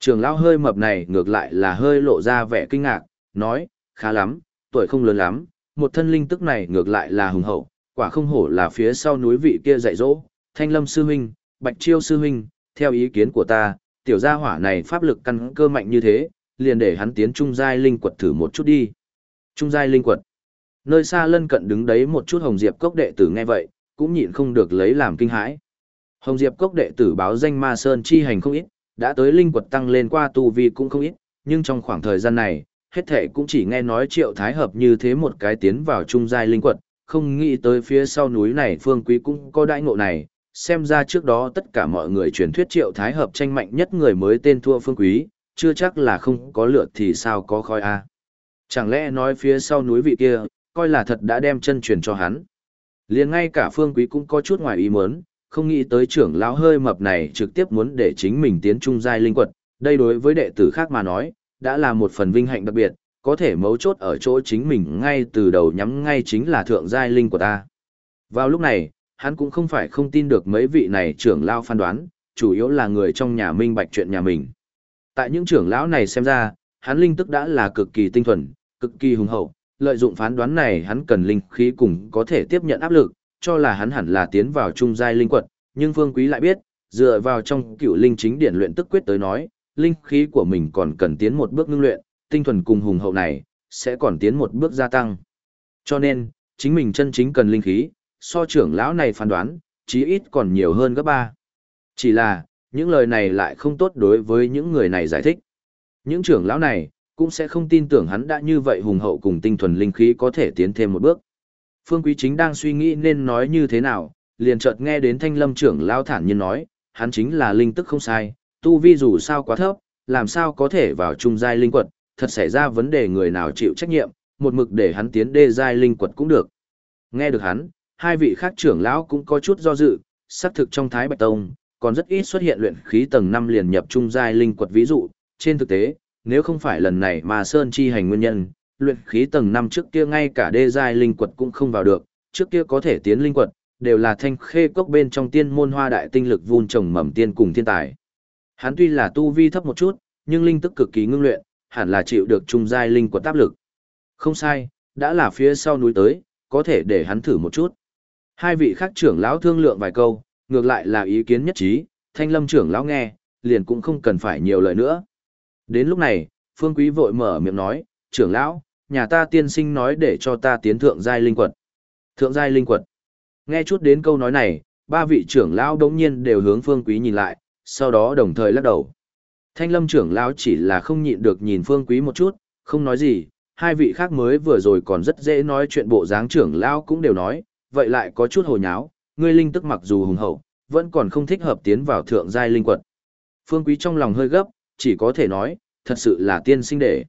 Trưởng lão hơi mập này ngược lại là hơi lộ ra vẻ kinh ngạc, nói, khá lắm, tuổi không lớn lắm, một thân linh tức này ngược lại là hùng hậu, quả không hổ là phía sau núi vị kia dạy dỗ, thanh lâm sư huynh, bạch chiêu sư huynh, theo ý kiến của ta, tiểu gia hỏa này pháp lực căn cơ mạnh như thế, liền để hắn tiến trung giai linh quật thử một chút đi. Trung giai linh quật. Nơi xa lân cận đứng đấy một chút hồng diệp cốc đệ tử nghe vậy, cũng nhịn không được lấy làm kinh hãi. Hồng diệp cốc đệ tử báo danh ma sơn chi hành không ít, đã tới linh quật tăng lên qua tu vi cũng không ít, nhưng trong khoảng thời gian này, hết thể cũng chỉ nghe nói triệu thái hợp như thế một cái tiến vào trung giai linh quật, không nghĩ tới phía sau núi này phương quý cũng có đại ngộ này, xem ra trước đó tất cả mọi người truyền thuyết triệu thái hợp tranh mạnh nhất người mới tên thua phương quý, chưa chắc là không có lượt thì sao có khói a Chẳng lẽ nói phía sau núi vị kia, coi là thật đã đem chân truyền cho hắn. liền ngay cả phương quý cũng có chút ngoài ý muốn, không nghĩ tới trưởng lão hơi mập này trực tiếp muốn để chính mình tiến trung giai linh quật, đây đối với đệ tử khác mà nói, đã là một phần vinh hạnh đặc biệt, có thể mấu chốt ở chỗ chính mình ngay từ đầu nhắm ngay chính là thượng giai linh của ta. Vào lúc này, hắn cũng không phải không tin được mấy vị này trưởng lão phán đoán, chủ yếu là người trong nhà minh bạch chuyện nhà mình. Tại những trưởng lão này xem ra, hắn linh tức đã là cực kỳ tinh thuần, cực kỳ hùng hậu, lợi dụng phán đoán này hắn cần linh khí cùng có thể tiếp nhận áp lực, cho là hắn hẳn là tiến vào trung giai linh quật, nhưng Phương Quý lại biết, dựa vào trong cựu linh chính điển luyện tức quyết tới nói, linh khí của mình còn cần tiến một bước ngưng luyện, tinh thuần cùng hùng hậu này, sẽ còn tiến một bước gia tăng. Cho nên, chính mình chân chính cần linh khí, so trưởng lão này phán đoán, chí ít còn nhiều hơn gấp ba. Chỉ là, những lời này lại không tốt đối với những người này giải thích. Những trưởng lão này, cũng sẽ không tin tưởng hắn đã như vậy hùng hậu cùng tinh thuần linh khí có thể tiến thêm một bước. Phương Quý chính đang suy nghĩ nên nói như thế nào, liền chợt nghe đến thanh lâm trưởng lão thản nhiên nói, hắn chính là linh tức không sai, tu vi dù sao quá thấp, làm sao có thể vào trung giai linh quật, thật xảy ra vấn đề người nào chịu trách nhiệm, một mực để hắn tiến đê giai linh quật cũng được. Nghe được hắn, hai vị khác trưởng lão cũng có chút do dự, xác thực trong Thái Bạch Tông, còn rất ít xuất hiện luyện khí tầng 5 liền nhập trung giai linh quật ví dụ, trên thực tế, nếu không phải lần này mà Sơn chi hành nguyên nhân, luyện khí tầng 5 trước kia ngay cả đê giai linh quật cũng không vào được, trước kia có thể tiến linh quật, đều là thanh khê cốc bên trong tiên môn hoa đại tinh lực vun trồng mầm tiên cùng thiên tài. Hắn tuy là tu vi thấp một chút, nhưng linh tức cực kỳ ngưng luyện, hẳn là chịu được trung giai linh quật áp lực. Không sai, đã là phía sau núi tới, có thể để hắn thử một chút. Hai vị khác trưởng lão thương lượng vài câu, ngược lại là ý kiến nhất trí, thanh lâm trưởng lão nghe, liền cũng không cần phải nhiều lời nữa. Đến lúc này, Phương Quý vội mở miệng nói, trưởng lão, nhà ta tiên sinh nói để cho ta tiến thượng giai linh quật. Thượng giai linh quật. Nghe chút đến câu nói này, ba vị trưởng lão đống nhiên đều hướng Phương Quý nhìn lại, sau đó đồng thời lắc đầu. Thanh lâm trưởng lão chỉ là không nhịn được nhìn Phương Quý một chút, không nói gì, hai vị khác mới vừa rồi còn rất dễ nói chuyện bộ dáng trưởng lão cũng đều nói, vậy lại có chút hồ nháo, ngươi linh tức mặc dù hùng hậu, vẫn còn không thích hợp tiến vào thượng giai linh quật. Phương Quý trong lòng hơi gấp, chỉ có thể nói, thật sự là tiên sinh đệ.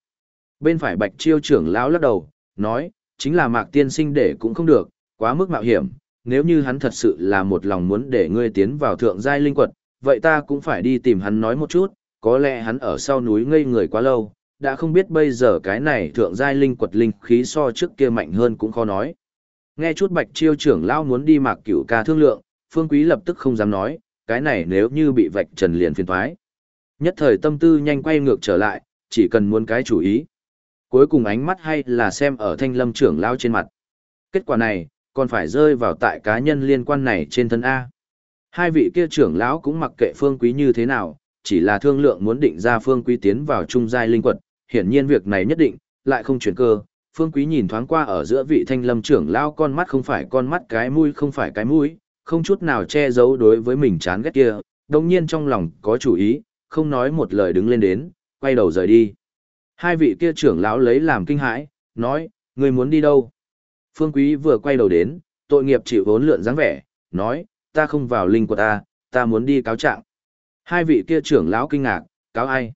Bên phải Bạch Chiêu trưởng lão lắc đầu, nói, chính là Mạc tiên sinh đệ cũng không được, quá mức mạo hiểm, nếu như hắn thật sự là một lòng muốn để ngươi tiến vào thượng giai linh quật, vậy ta cũng phải đi tìm hắn nói một chút, có lẽ hắn ở sau núi ngây người quá lâu, đã không biết bây giờ cái này thượng giai linh quật linh khí so trước kia mạnh hơn cũng khó nói. Nghe chút Bạch Chiêu trưởng lão muốn đi Mạc Cửu ca thương lượng, Phương Quý lập tức không dám nói, cái này nếu như bị vạch trần liền phiền thoái. Nhất thời tâm tư nhanh quay ngược trở lại, chỉ cần muốn cái chủ ý. Cuối cùng ánh mắt hay là xem ở thanh lâm trưởng lao trên mặt. Kết quả này, còn phải rơi vào tại cá nhân liên quan này trên thân A. Hai vị kia trưởng lão cũng mặc kệ phương quý như thế nào, chỉ là thương lượng muốn định ra phương quý tiến vào trung giai linh quật, hiển nhiên việc này nhất định, lại không chuyển cơ. Phương quý nhìn thoáng qua ở giữa vị thanh lâm trưởng lão con mắt không phải con mắt cái mũi không phải cái mũi, không chút nào che giấu đối với mình chán ghét kia, đồng nhiên trong lòng có chủ ý, không nói một lời đứng lên đến, quay đầu rời đi. Hai vị kia trưởng lão lấy làm kinh hãi, nói, người muốn đi đâu? Phương Quý vừa quay đầu đến, tội nghiệp chịu vốn lượn dáng vẻ, nói, ta không vào linh của ta, ta muốn đi cáo trạng. Hai vị kia trưởng lão kinh ngạc, cáo ai?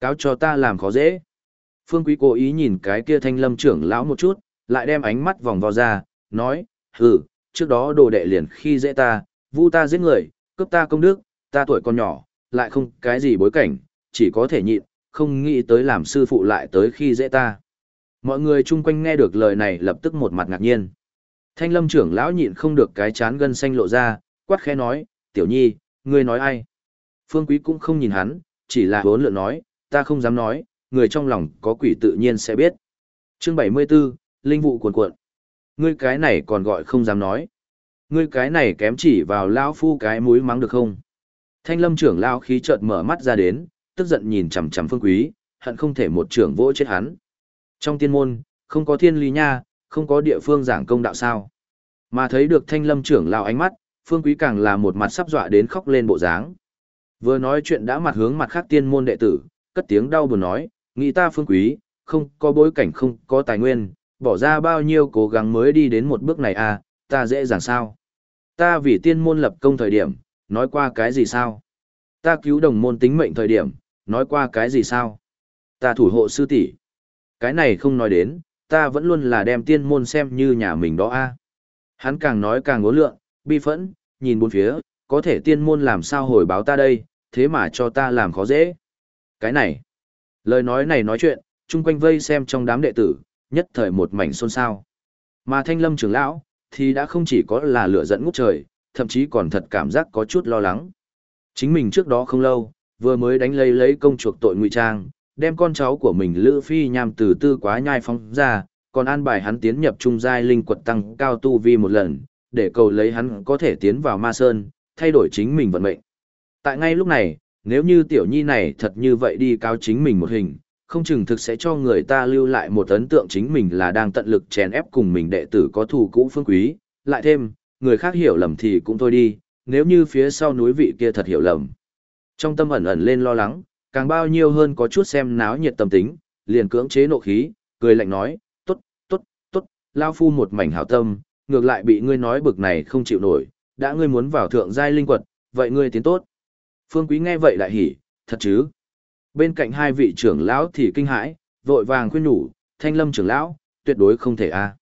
Cáo cho ta làm khó dễ. Phương Quý cố ý nhìn cái kia thanh lâm trưởng lão một chút, lại đem ánh mắt vòng vào ra, nói, hừ, trước đó đồ đệ liền khi dễ ta, vu ta giết người, cướp ta công đức, ta tuổi còn nhỏ, lại không cái gì bối cảnh, chỉ có thể nhịn, không nghĩ tới làm sư phụ lại tới khi dễ ta. Mọi người chung quanh nghe được lời này lập tức một mặt ngạc nhiên. Thanh lâm trưởng lão nhịn không được cái chán gân xanh lộ ra, quát khẽ nói, tiểu nhi, ngươi nói ai? Phương quý cũng không nhìn hắn, chỉ là hốn lượn nói, ta không dám nói, người trong lòng có quỷ tự nhiên sẽ biết. Chương 74, Linh vụ cuồn cuộn. Ngươi cái này còn gọi không dám nói. Ngươi cái này kém chỉ vào lão phu cái mũi mắng được không? Thanh lâm trưởng lão khí chợt mở mắt ra đến, tức giận nhìn chằm chằm phương quý, hận không thể một trưởng vỗ chết hắn. Trong tiên môn, không có thiên lý nha, không có địa phương giảng công đạo sao. Mà thấy được thanh lâm trưởng lão ánh mắt, phương quý càng là một mặt sắp dọa đến khóc lên bộ dáng. Vừa nói chuyện đã mặt hướng mặt khác tiên môn đệ tử, cất tiếng đau buồn nói, nghĩ ta phương quý, không có bối cảnh không có tài nguyên, bỏ ra bao nhiêu cố gắng mới đi đến một bước này à, ta dễ dàng sao. Ta vì tiên môn lập công thời điểm, nói qua cái gì sao? Ta cứu đồng môn tính mệnh thời điểm, nói qua cái gì sao? Ta thủ hộ sư tỷ. Cái này không nói đến, ta vẫn luôn là đem tiên môn xem như nhà mình đó a. Hắn càng nói càng ngố lượng, bi phẫn, nhìn bốn phía, có thể tiên môn làm sao hồi báo ta đây, thế mà cho ta làm khó dễ. Cái này, lời nói này nói chuyện, chung quanh vây xem trong đám đệ tử, nhất thời một mảnh xôn xao. Mà thanh lâm trưởng lão, thì đã không chỉ có là lửa giận ngút trời, thậm chí còn thật cảm giác có chút lo lắng. Chính mình trước đó không lâu, vừa mới đánh lấy lấy công chuộc tội ngụy trang, đem con cháu của mình Lữ Phi nhằm từ tư quá nhai phóng ra, còn an bài hắn tiến nhập trung giai linh quật tăng cao tu vi một lần, để cầu lấy hắn có thể tiến vào ma sơn, thay đổi chính mình vận mệnh. Tại ngay lúc này, nếu như tiểu nhi này thật như vậy đi cao chính mình một hình, không chừng thực sẽ cho người ta lưu lại một ấn tượng chính mình là đang tận lực chèn ép cùng mình đệ tử có thù cũ phương quý, lại thêm, người khác hiểu lầm thì cũng thôi đi, nếu như phía sau núi vị kia thật hiểu lầm. Trong tâm ẩn ẩn lên lo lắng, càng bao nhiêu hơn có chút xem náo nhiệt tâm tính, liền cưỡng chế nộ khí, cười lạnh nói, tốt, tốt, tốt, lao phu một mảnh hảo tâm, ngược lại bị ngươi nói bực này không chịu nổi, đã ngươi muốn vào thượng giai linh quật, vậy ngươi tiến tốt. Phương Quý nghe vậy lại hỉ, thật chứ. Bên cạnh hai vị trưởng lão thì kinh hãi, vội vàng khuyên nhủ, thanh lâm trưởng lão, tuyệt đối không thể a. À.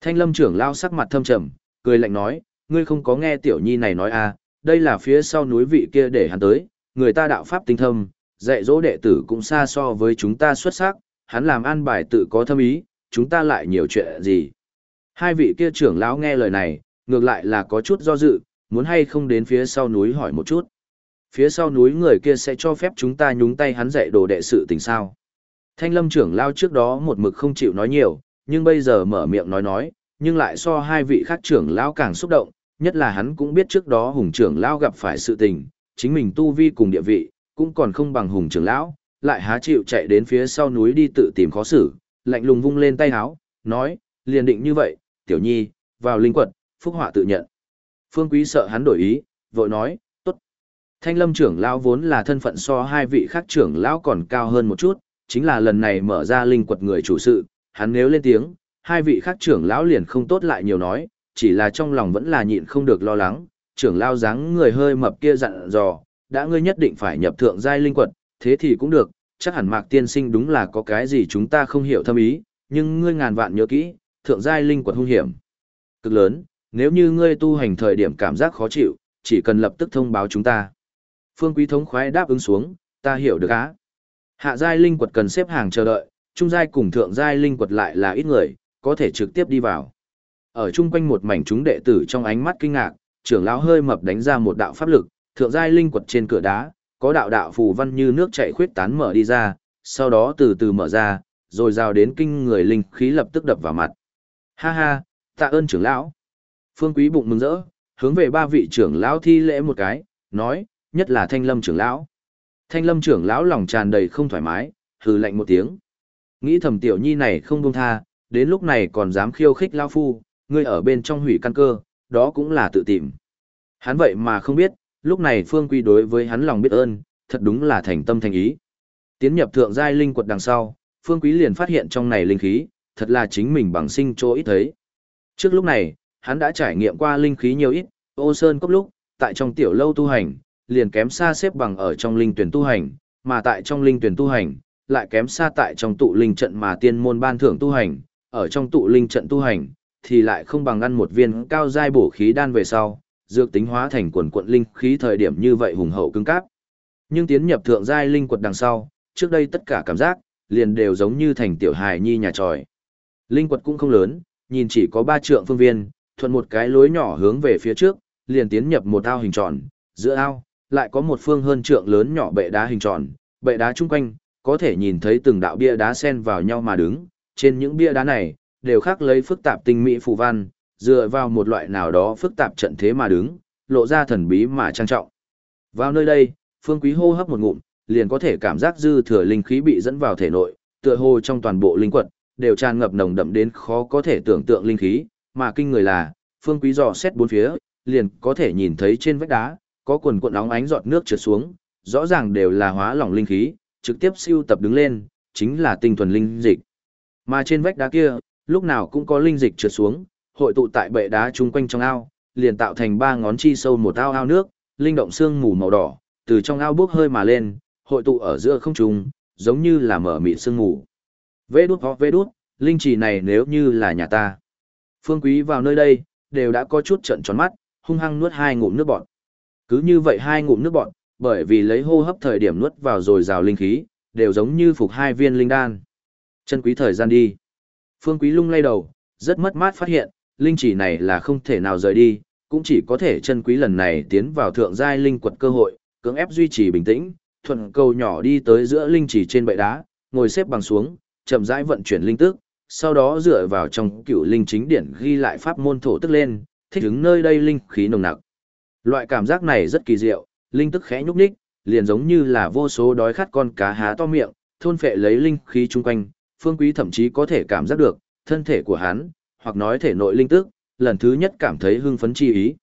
Thanh lâm trưởng lão sắc mặt thâm trầm, cười lạnh nói, ngươi không có nghe tiểu nhi này nói a, à, đây là phía sau núi vị kia để hắn tới, người ta đạo pháp tinh thâm, dạy dỗ đệ tử cũng xa so với chúng ta xuất sắc, hắn làm an bài tự có thâm ý, chúng ta lại nhiều chuyện gì. Hai vị kia trưởng lão nghe lời này, ngược lại là có chút do dự, muốn hay không đến phía sau núi hỏi một chút. Phía sau núi người kia sẽ cho phép chúng ta nhúng tay hắn dạy đồ đệ sự tình sao. Thanh lâm trưởng lão trước đó một mực không chịu nói nhiều, nhưng bây giờ mở miệng nói nói, nhưng lại so hai vị khác trưởng lão càng xúc động, nhất là hắn cũng biết trước đó hùng trưởng lão gặp phải sự tình, chính mình tu vi cùng địa vị, cũng còn không bằng hùng trưởng lão, lại há chịu chạy đến phía sau núi đi tự tìm khó xử, lạnh lùng vung lên tay háo, nói, liền định như vậy, tiểu nhi, vào linh quật, phúc họa tự nhận. Phương Quý sợ hắn đổi ý, vội nói. Thanh lâm trưởng lão vốn là thân phận so hai vị khác trưởng lão còn cao hơn một chút, chính là lần này mở ra linh quật người chủ sự, hắn nếu lên tiếng, hai vị khác trưởng lão liền không tốt lại nhiều nói, chỉ là trong lòng vẫn là nhịn không được lo lắng, trưởng lão dáng người hơi mập kia dặn dò, đã ngươi nhất định phải nhập thượng giai linh quật, thế thì cũng được, chắc hẳn mạc tiên sinh đúng là có cái gì chúng ta không hiểu thâm ý, nhưng ngươi ngàn vạn nhớ kỹ, thượng giai linh quật hung hiểm. Cực lớn, nếu như ngươi tu hành thời điểm cảm giác khó chịu, chỉ cần lập tức thông báo chúng ta. Phương Quý thống khoái đáp ứng xuống, ta hiểu được á. Hạ giai linh quật cần xếp hàng chờ đợi, trung giai cùng thượng giai linh quật lại là ít người, có thể trực tiếp đi vào. Ở chung quanh một mảnh chúng đệ tử trong ánh mắt kinh ngạc, trưởng lão hơi mập đánh ra một đạo pháp lực, thượng giai linh quật trên cửa đá, có đạo đạo phù văn như nước chảy khuyết tán mở đi ra, sau đó từ từ mở ra, rồi rào đến kinh người linh khí lập tức đập vào mặt. Ha ha, tạ ơn trưởng lão. Phương Quý bụng mừng rỡ, hướng về ba vị trưởng lão thi lễ một cái, nói, nhất là Thanh Lâm trưởng lão. Thanh Lâm trưởng lão lòng tràn đầy không thoải mái, hừ lạnh một tiếng. Nghĩ thầm tiểu nhi này không buông tha, đến lúc này còn dám khiêu khích lão phu, ngươi ở bên trong hủy căn cơ, đó cũng là tự tìm. Hắn vậy mà không biết, lúc này Phương Quý đối với hắn lòng biết ơn, thật đúng là thành tâm thành ý. Tiến nhập thượng giai linh quật đằng sau, Phương Quý liền phát hiện trong này linh khí, thật là chính mình bằng sinh chỗ ít thấy. Trước lúc này, hắn đã trải nghiệm qua linh khí nhiều ít, ô sơn cốc lúc, tại trong tiểu lâu tu hành, liền kém xa xếp bằng ở trong linh tuyển tu hành, mà tại trong linh tuyển tu hành, lại kém xa tại trong tụ linh trận mà tiên môn ban thưởng tu hành, ở trong tụ linh trận tu hành, thì lại không bằng ăn một viên cao giai bổ khí đan về sau, dược tính hóa thành quần quận linh khí thời điểm như vậy hùng hậu cứng cáp. Nhưng tiến nhập thượng giai linh quật đằng sau, trước đây tất cả cảm giác liền đều giống như thành tiểu hài nhi nhà tròi. Linh quật cũng không lớn, nhìn chỉ có ba trượng phương viên, thuận một cái lối nhỏ hướng về phía trước, liền tiến nhập một ao hình tròn, giữa ao lại có một phương hơn trượng lớn nhỏ bệ đá hình tròn, bệ đá chung quanh có thể nhìn thấy từng đạo bia đá xen vào nhau mà đứng, trên những bia đá này đều khắc lấy phức tạp tinh mỹ phù văn, dựa vào một loại nào đó phức tạp trận thế mà đứng, lộ ra thần bí mà trang trọng. Vào nơi đây, Phương Quý hô hấp một ngụm, liền có thể cảm giác dư thừa linh khí bị dẫn vào thể nội, tựa hồ trong toàn bộ linh quật đều tràn ngập nồng đậm đến khó có thể tưởng tượng linh khí, mà kinh người là, Phương Quý dò xét bốn phía, liền có thể nhìn thấy trên vách đá có quần cuộn óng ánh giọt nước trượt xuống, rõ ràng đều là hóa lỏng linh khí, trực tiếp siêu tập đứng lên, chính là tinh thuần linh dịch. Mà trên vách đá kia, lúc nào cũng có linh dịch trượt xuống, hội tụ tại bệ đá chung quanh trong ao, liền tạo thành ba ngón chi sâu một ao ao nước, linh động xương mù màu đỏ, từ trong ao bước hơi mà lên, hội tụ ở giữa không trung, giống như là mở mịt sương mù. Vê đút ho vê đút, linh trì này nếu như là nhà ta. Phương Quý vào nơi đây, đều đã có chút trận tròn mắt, hung hăng nuốt hai ngụm nước bọt. Cứ như vậy hai ngụm nước bọn, bởi vì lấy hô hấp thời điểm nuốt vào rồi rào linh khí, đều giống như phục hai viên linh đan. Chân quý thời gian đi. Phương Quý lung lay đầu, rất mất mát phát hiện, linh chỉ này là không thể nào rời đi, cũng chỉ có thể chân quý lần này tiến vào thượng giai linh quật cơ hội, cưỡng ép duy trì bình tĩnh, thuận cầu nhỏ đi tới giữa linh chỉ trên bệ đá, ngồi xếp bằng xuống, chậm rãi vận chuyển linh tức, sau đó dựa vào trong cựu linh chính điển ghi lại pháp môn thổ tức lên, thích ứng nơi đây linh khí nồng nặc. Loại cảm giác này rất kỳ diệu, linh tức khẽ nhúc nhích, liền giống như là vô số đói khát con cá há to miệng, thôn phệ lấy linh khí chung quanh, Phương Quý thậm chí có thể cảm giác được, thân thể của hắn, hoặc nói thể nội linh tức, lần thứ nhất cảm thấy hưng phấn chi ý.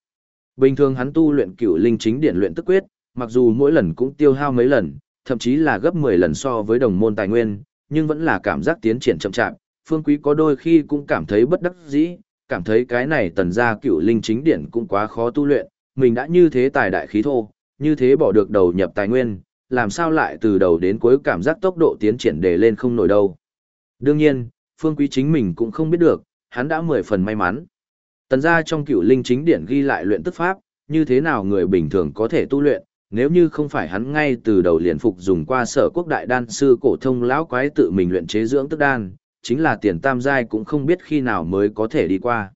Bình thường hắn tu luyện cửu linh chính điển luyện tức quyết, mặc dù mỗi lần cũng tiêu hao mấy lần, thậm chí là gấp 10 lần so với đồng môn tài nguyên, nhưng vẫn là cảm giác tiến triển chậm chạp. Phương Quý có đôi khi cũng cảm thấy bất đắc dĩ, cảm thấy cái này tần gia cửu linh chính điển cũng quá khó tu luyện, mình đã như thế tài đại khí thô, như thế bỏ được đầu nhập tài nguyên, làm sao lại từ đầu đến cuối cảm giác tốc độ tiến triển đề lên không nổi đâu. Đương nhiên, Phương Quý chính mình cũng không biết được, hắn đã mười phần may mắn. Tần gia trong cựu linh chính điển ghi lại luyện tức pháp, như thế nào người bình thường có thể tu luyện, nếu như không phải hắn ngay từ đầu liền phục dùng qua sở quốc đại đan sư cổ thông lão quái tự mình luyện chế dưỡng tức đan, chính là tiền tam giai cũng không biết khi nào mới có thể đi qua.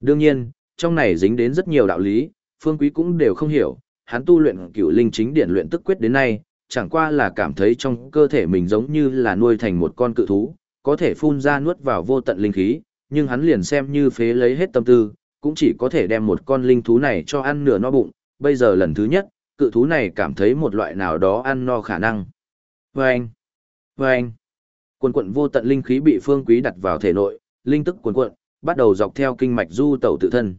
Đương nhiên, trong này dính đến rất nhiều đạo lý, phương quý cũng đều không hiểu, hắn tu luyện cửu linh chính điển luyện tức quyết đến nay, chẳng qua là cảm thấy trong cơ thể mình giống như là nuôi thành một con cự thú, có thể phun ra nuốt vào vô tận linh khí, nhưng hắn liền xem như phế lấy hết tâm tư, cũng chỉ có thể đem một con linh thú này cho ăn nửa no bụng, bây giờ lần thứ nhất, cự thú này cảm thấy một loại nào đó ăn no khả năng. Vâng! Vâng! Quần quận vô tận linh khí bị phương quý đặt vào thể nội, linh tức quần quận, bắt đầu dọc theo kinh mạch du tẩu tự thân.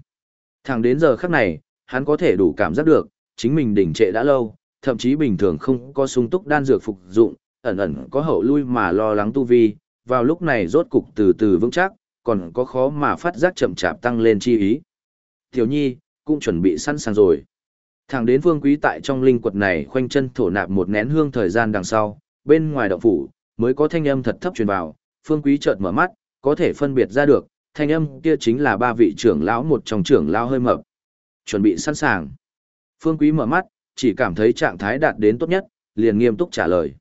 Thẳng đến giờ khắc này, hắn có thể đủ cảm giác được, chính mình đỉnh trệ đã lâu, thậm chí bình thường không có sung túc đan dược phục dụng, ẩn ẩn có hậu lui mà lo lắng tu vi, vào lúc này rốt cục từ từ vững chắc, còn có khó mà phát giác chậm chạp tăng lên chi ý. Tiểu Nhi, cũng chuẩn bị sẵn sàng rồi. Thẳng đến Vương Quý tại trong linh quật này khoanh chân thổ nạp một nén hương thời gian đằng sau, bên ngoài động phủ, mới có thanh âm thật thấp truyền vào, Phương Quý chợt mở mắt, có thể phân biệt ra được, thanh âm kia chính là ba vị trưởng lão một trong trưởng lão hơi mập. Chuẩn bị sẵn sàng. Phương Quý mở mắt, chỉ cảm thấy trạng thái đạt đến tốt nhất, liền nghiêm túc trả lời.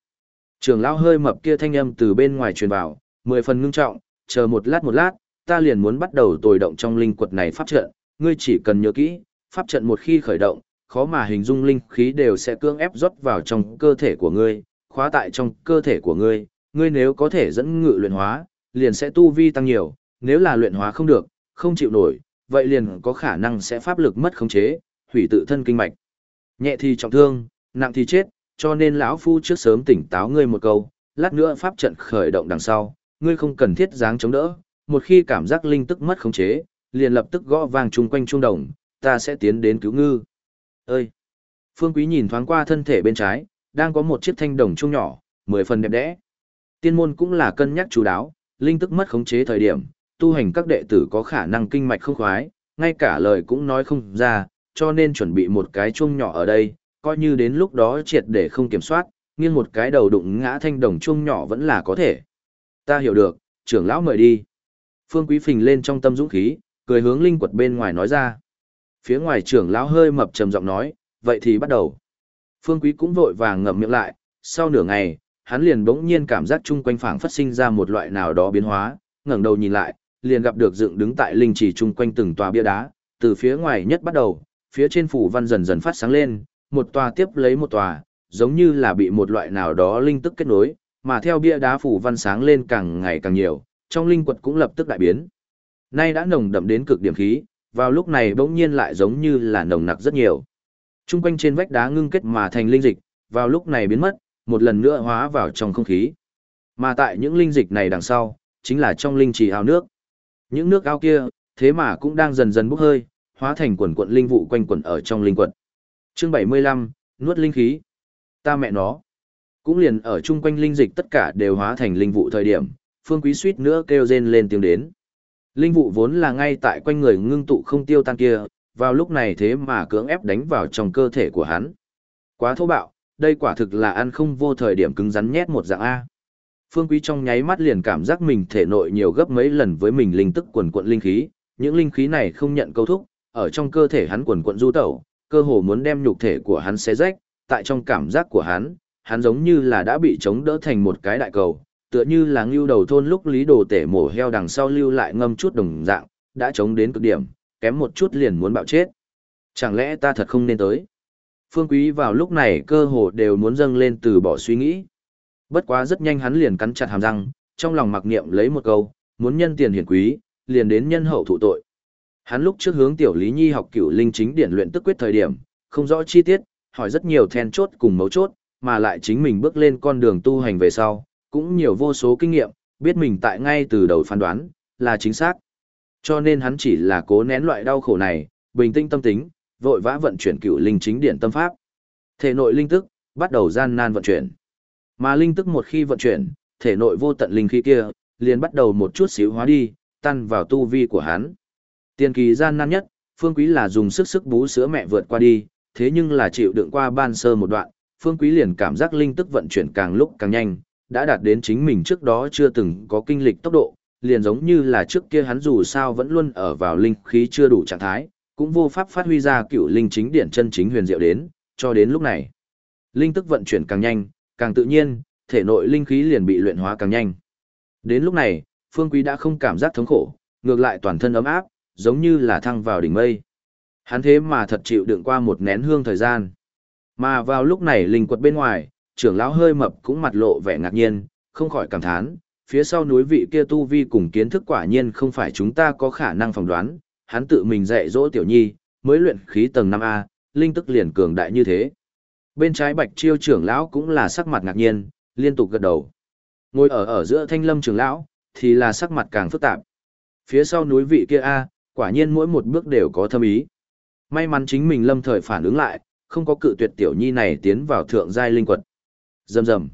trường lão hơi mập kia thanh âm từ bên ngoài truyền vào, mười phần ngưng trọng, chờ một lát một lát, ta liền muốn bắt đầu tồi động trong linh quật này pháp trận, ngươi chỉ cần nhớ kỹ, pháp trận một khi khởi động, khó mà hình dung linh khí đều sẽ cưỡng ép rót vào trong cơ thể của ngươi, khóa tại trong cơ thể của ngươi, ngươi nếu có thể dẫn ngự luyện hóa, liền sẽ tu vi tăng nhiều, nếu là luyện hóa không được, không chịu nổi, vậy liền có khả năng sẽ pháp lực mất khống chế, hủy tự thân kinh mạch. Nhẹ thì trọng thương, nặng thì chết, cho nên lão phu trước sớm tỉnh táo ngươi một câu, lát nữa pháp trận khởi động đằng sau, ngươi không cần thiết dáng chống đỡ, một khi cảm giác linh tức mất khống chế, liền lập tức gõ vang chung quanh trung đồng, ta sẽ tiến đến cứu ngư. Ơi! Phương Quý nhìn thoáng qua thân thể bên trái, đang có một chiếc thanh đồng trung nhỏ, mười phần đẹp đẽ. Tiên môn cũng là cân nhắc chú đáo, linh tức mất khống chế thời điểm, tu hành các đệ tử có khả năng kinh mạch không khoái, ngay cả lời cũng nói không ra, cho nên chuẩn bị một cái chuông nhỏ ở đây, coi như đến lúc đó triệt để không kiểm soát, nghiêng một cái đầu đụng ngã thanh đồng chuông nhỏ vẫn là có thể. Ta hiểu được, trưởng lão mời đi. Phương Quý phình lên trong tâm dũng khí, cười hướng linh quật bên ngoài nói ra. Phía ngoài trưởng lão hơi mập trầm giọng nói, vậy thì bắt đầu. Phương Quý cũng vội vàng ngậm miệng lại, sau nửa ngày, hắn liền bỗng nhiên cảm giác chung quanh phảng phát sinh ra một loại nào đó biến hóa, ngẩng đầu nhìn lại, liền gặp được dựng đứng tại linh chỉ chung quanh từng tòa bia đá, từ phía ngoài nhất bắt đầu, phía trên phủ văn dần dần phát sáng lên, một tòa tiếp lấy một tòa, giống như là bị một loại nào đó linh tức kết nối, mà theo bia đá phủ văn sáng lên càng ngày càng nhiều, trong linh quật cũng lập tức đại biến. Nay đã nồng đậm đến cực điểm khí, vào lúc này bỗng nhiên lại giống như là nồng nặc rất nhiều. Trung quanh trên vách đá ngưng kết mà thành linh dịch, vào lúc này biến mất, một lần nữa hóa vào trong không khí. Mà tại những linh dịch này đằng sau, chính là trong linh trì ao nước. Những nước ao kia, thế mà cũng đang dần dần bốc hơi, hóa thành quần quận linh vụ quanh quẩn ở trong linh quật. Chương 75, nuốt linh khí. Ta mẹ nó. Cũng liền ở chung quanh linh dịch tất cả đều hóa thành linh vụ thời điểm, Phương Quý suýt nữa kêu rên lên tiếng đến. Linh vụ vốn là ngay tại quanh người ngưng tụ không tiêu tan kia, vào lúc này thế mà cưỡng ép đánh vào trong cơ thể của hắn. Quá thô bạo, đây quả thực là ăn không vô thời điểm cứng rắn nhét một dạng A. Phương Quý trong nháy mắt liền cảm giác mình thể nội nhiều gấp mấy lần với mình linh tức quần quận linh khí, những linh khí này không nhận câu thúc, ở trong cơ thể hắn quần quận du tẩu, cơ hồ muốn đem nhục thể của hắn xé rách, tại trong cảm giác của hắn, hắn giống như là đã bị chống đỡ thành một cái đại cầu, tựa như là ngưu đầu thôn lúc lý đồ tể mổ heo đằng sau lưu lại ngâm chút đồng dạng, đã chống đến cực điểm, kém một chút liền muốn bạo chết. Chẳng lẽ ta thật không nên tới? Phương Quý vào lúc này cơ hồ đều muốn dâng lên từ bỏ suy nghĩ. Bất quá rất nhanh hắn liền cắn chặt hàm răng, trong lòng mặc niệm lấy một câu, muốn nhân tiền hiển quý, liền đến nhân hậu thụ tội. Hắn lúc trước hướng tiểu Lý Nhi học cửu linh chính điển luyện tức quyết thời điểm, không rõ chi tiết, hỏi rất nhiều then chốt cùng mấu chốt, mà lại chính mình bước lên con đường tu hành về sau, cũng nhiều vô số kinh nghiệm, biết mình tại ngay từ đầu phán đoán, là chính xác. Cho nên hắn chỉ là cố nén loại đau khổ này, bình tĩnh tâm tính, vội vã vận chuyển cửu linh chính điển tâm pháp. Thể nội linh tức, bắt đầu gian nan vận chuyển. Mà linh tức một khi vận chuyển, thể nội vô tận linh khí kia, liền bắt đầu một chút xíu hóa đi, tan vào tu vi của hắn. Tiên kỳ gian nan nhất, Phương Quý là dùng sức sức bú sữa mẹ vượt qua đi, thế nhưng là chịu đựng qua ban sơ một đoạn, Phương Quý liền cảm giác linh tức vận chuyển càng lúc càng nhanh, đã đạt đến chính mình trước đó chưa từng có kinh lịch tốc độ, liền giống như là trước kia hắn dù sao vẫn luôn ở vào linh khí chưa đủ trạng thái, cũng vô pháp phát huy ra cựu linh chính điển chân chính huyền diệu đến, cho đến lúc này. Linh tức vận chuyển càng nhanh, càng tự nhiên, thể nội linh khí liền bị luyện hóa càng nhanh. Đến lúc này, Phương Quý đã không cảm giác thống khổ, ngược lại toàn thân ấm áp, giống như là thăng vào đỉnh mây. Hắn thế mà thật chịu đựng qua một nén hương thời gian. Mà vào lúc này linh quật bên ngoài, trưởng lão hơi mập cũng mặt lộ vẻ ngạc nhiên, không khỏi cảm thán, phía sau núi vị kia tu vi cùng kiến thức quả nhiên không phải chúng ta có khả năng phỏng đoán, hắn tự mình dạy dỗ tiểu nhi, mới luyện khí tầng 5A, linh tức liền cường đại như thế. Bên trái bạch chiêu trưởng lão cũng là sắc mặt ngạc nhiên, liên tục gật đầu. Ngồi ở ở giữa thanh lâm trưởng lão, thì là sắc mặt càng phức tạp. Phía sau núi vị kia A, quả nhiên mỗi một bước đều có thâm ý. May mắn chính mình lâm thời phản ứng lại, không có cự tuyệt tiểu nhi này tiến vào thượng giai linh quật. Rầm rầm.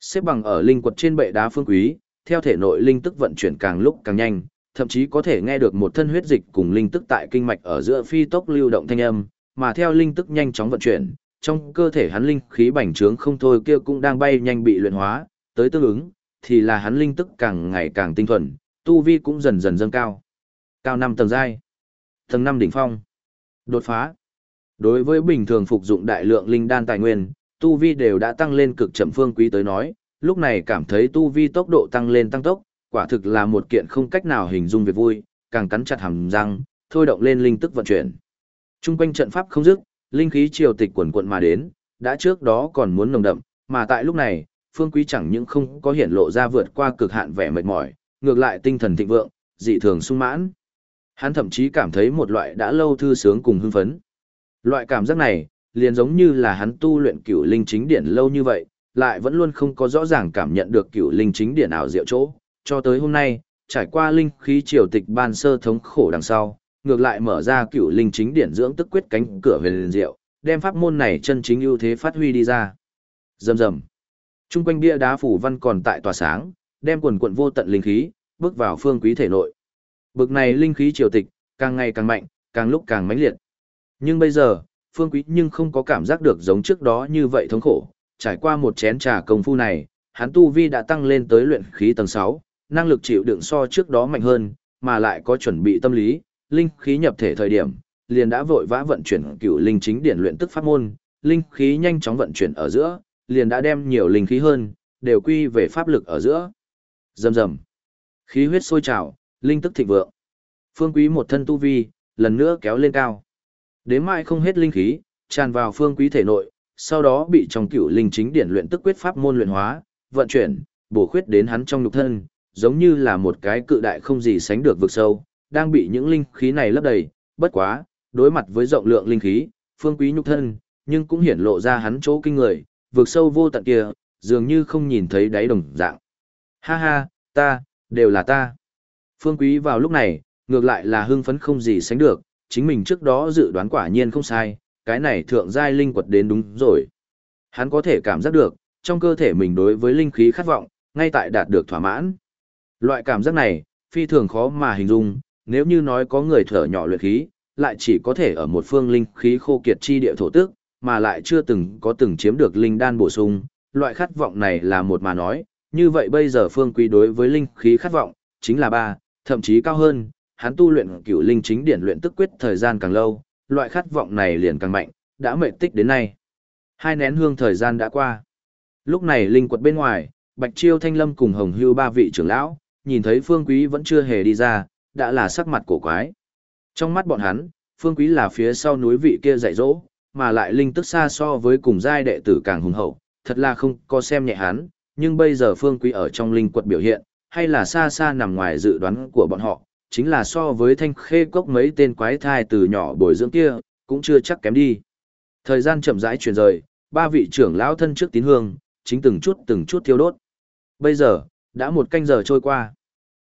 Xếp bằng ở linh quật trên bệ đá phương quý, theo thể nội linh tức vận chuyển càng lúc càng nhanh, thậm chí có thể nghe được một thân huyết dịch cùng linh tức tại kinh mạch ở giữa phi tốc lưu động thanh âm, mà theo linh tức nhanh chóng vận chuyển, trong cơ thể hắn linh khí bành trướng không thôi kia cũng đang bay nhanh bị luyện hóa, tới tương ứng, thì là hắn linh tức càng ngày càng tinh thuần, tu vi cũng dần dần dâng cao. Cao năm tầng giai, tầng năm đỉnh phong, đột phá. Đối với bình thường phục dụng đại lượng linh đan tài nguyên, tu vi đều đã tăng lên cực chậm phương quý tới nói, lúc này cảm thấy tu vi tốc độ tăng lên tăng tốc, quả thực là một kiện không cách nào hình dung việc vui, càng cắn chặt hàm răng, thôi động lên linh tức vận chuyển. Trung quanh trận pháp không dứt, linh khí triều tịch quần quận mà đến, đã trước đó còn muốn nồng đậm, mà tại lúc này, Phương Quý chẳng những không có hiện lộ ra vượt qua cực hạn vẻ mệt mỏi, ngược lại tinh thần thịnh vượng, dị thường sung mãn. Hắn thậm chí cảm thấy một loại đã lâu thư sướng cùng hưng phấn. Loại cảm giác này, liền giống như là hắn tu luyện cửu linh chính điển lâu như vậy, lại vẫn luôn không có rõ ràng cảm nhận được cửu linh chính điển ảo diệu chỗ, cho tới hôm nay, trải qua linh khí triều tịch ban sơ thống khổ đằng sau, ngược lại mở ra cửu linh chính điển dưỡng tức quyết cánh cửa về liền diệu, đem pháp môn này chân chính ưu thế phát huy đi ra. Rầm rầm. Trung quanh bia đá phủ văn còn tại tòa sáng, đem quần quận vô tận linh khí bước vào phương quý thể nội. Bực này linh khí triều tịch, càng ngày càng mạnh, càng lúc càng mãnh liệt. Nhưng bây giờ, phương quý nhưng không có cảm giác được giống trước đó như vậy thống khổ, trải qua một chén trà công phu này, hắn tu vi đã tăng lên tới luyện khí tầng 6, năng lực chịu đựng so trước đó mạnh hơn, mà lại có chuẩn bị tâm lý, linh khí nhập thể thời điểm, liền đã vội vã vận chuyển cựu linh chính điển luyện tức pháp môn, linh khí nhanh chóng vận chuyển ở giữa, liền đã đem nhiều linh khí hơn, đều quy về pháp lực ở giữa. Rầm rầm. Khí huyết sôi trào, linh tức thịnh vượng. Phương Quý một thân tu vi, lần nữa kéo lên cao. Đến mai không hết linh khí, tràn vào Phương Quý thể nội, sau đó bị trong cựu linh chính điển luyện tức quyết pháp môn luyện hóa, vận chuyển, bổ khuyết đến hắn trong nhục thân, giống như là một cái cự đại không gì sánh được vực sâu, đang bị những linh khí này lấp đầy, bất quá, đối mặt với rộng lượng linh khí, phương quý nhục thân, nhưng cũng hiển lộ ra hắn chỗ kinh người, vượt sâu vô tận kia, dường như không nhìn thấy đáy đồng dạng. Ha ha, ta, đều là ta. Phương quý vào lúc này, ngược lại là hưng phấn không gì sánh được, chính mình trước đó dự đoán quả nhiên không sai, cái này thượng giai linh quật đến đúng rồi. Hắn có thể cảm giác được, trong cơ thể mình đối với linh khí khát vọng, ngay tại đạt được thỏa mãn. Loại cảm giác này, phi thường khó mà hình dung, nếu như nói có người thở nhỏ luyện khí, lại chỉ có thể ở một phương linh khí khô kiệt chi địa thổ tức, mà lại chưa từng có từng chiếm được linh đan bổ sung, loại khát vọng này là một mà nói, như vậy bây giờ phương quý đối với linh khí khát vọng, chính là ba, thậm chí cao hơn, hắn tu luyện cửu linh chính điển luyện tức quyết thời gian càng lâu, loại khát vọng này liền càng mạnh, đã mệt tích đến nay. Hai nén hương thời gian đã qua. Lúc này linh quật bên ngoài, Bạch Chiêu Thanh Lâm cùng Hồng Hưu ba vị trưởng lão, nhìn thấy Phương Quý vẫn chưa hề đi ra, đã là sắc mặt cổ quái. Trong mắt bọn hắn, Phương Quý là phía sau núi vị kia dạy dỗ, mà lại linh tức xa so với cùng giai đệ tử càng hùng hậu, thật là không có xem nhẹ hắn, nhưng bây giờ Phương Quý ở trong linh quật biểu hiện, hay là xa xa nằm ngoài dự đoán của bọn họ, chính là so với thanh khê cốc mấy tên quái thai từ nhỏ bồi dưỡng kia, cũng chưa chắc kém đi. Thời gian chậm rãi chuyển rời, ba vị trưởng lão thân trước tín hương, chính từng chút từng chút thiêu đốt. Bây giờ, đã một canh giờ trôi qua.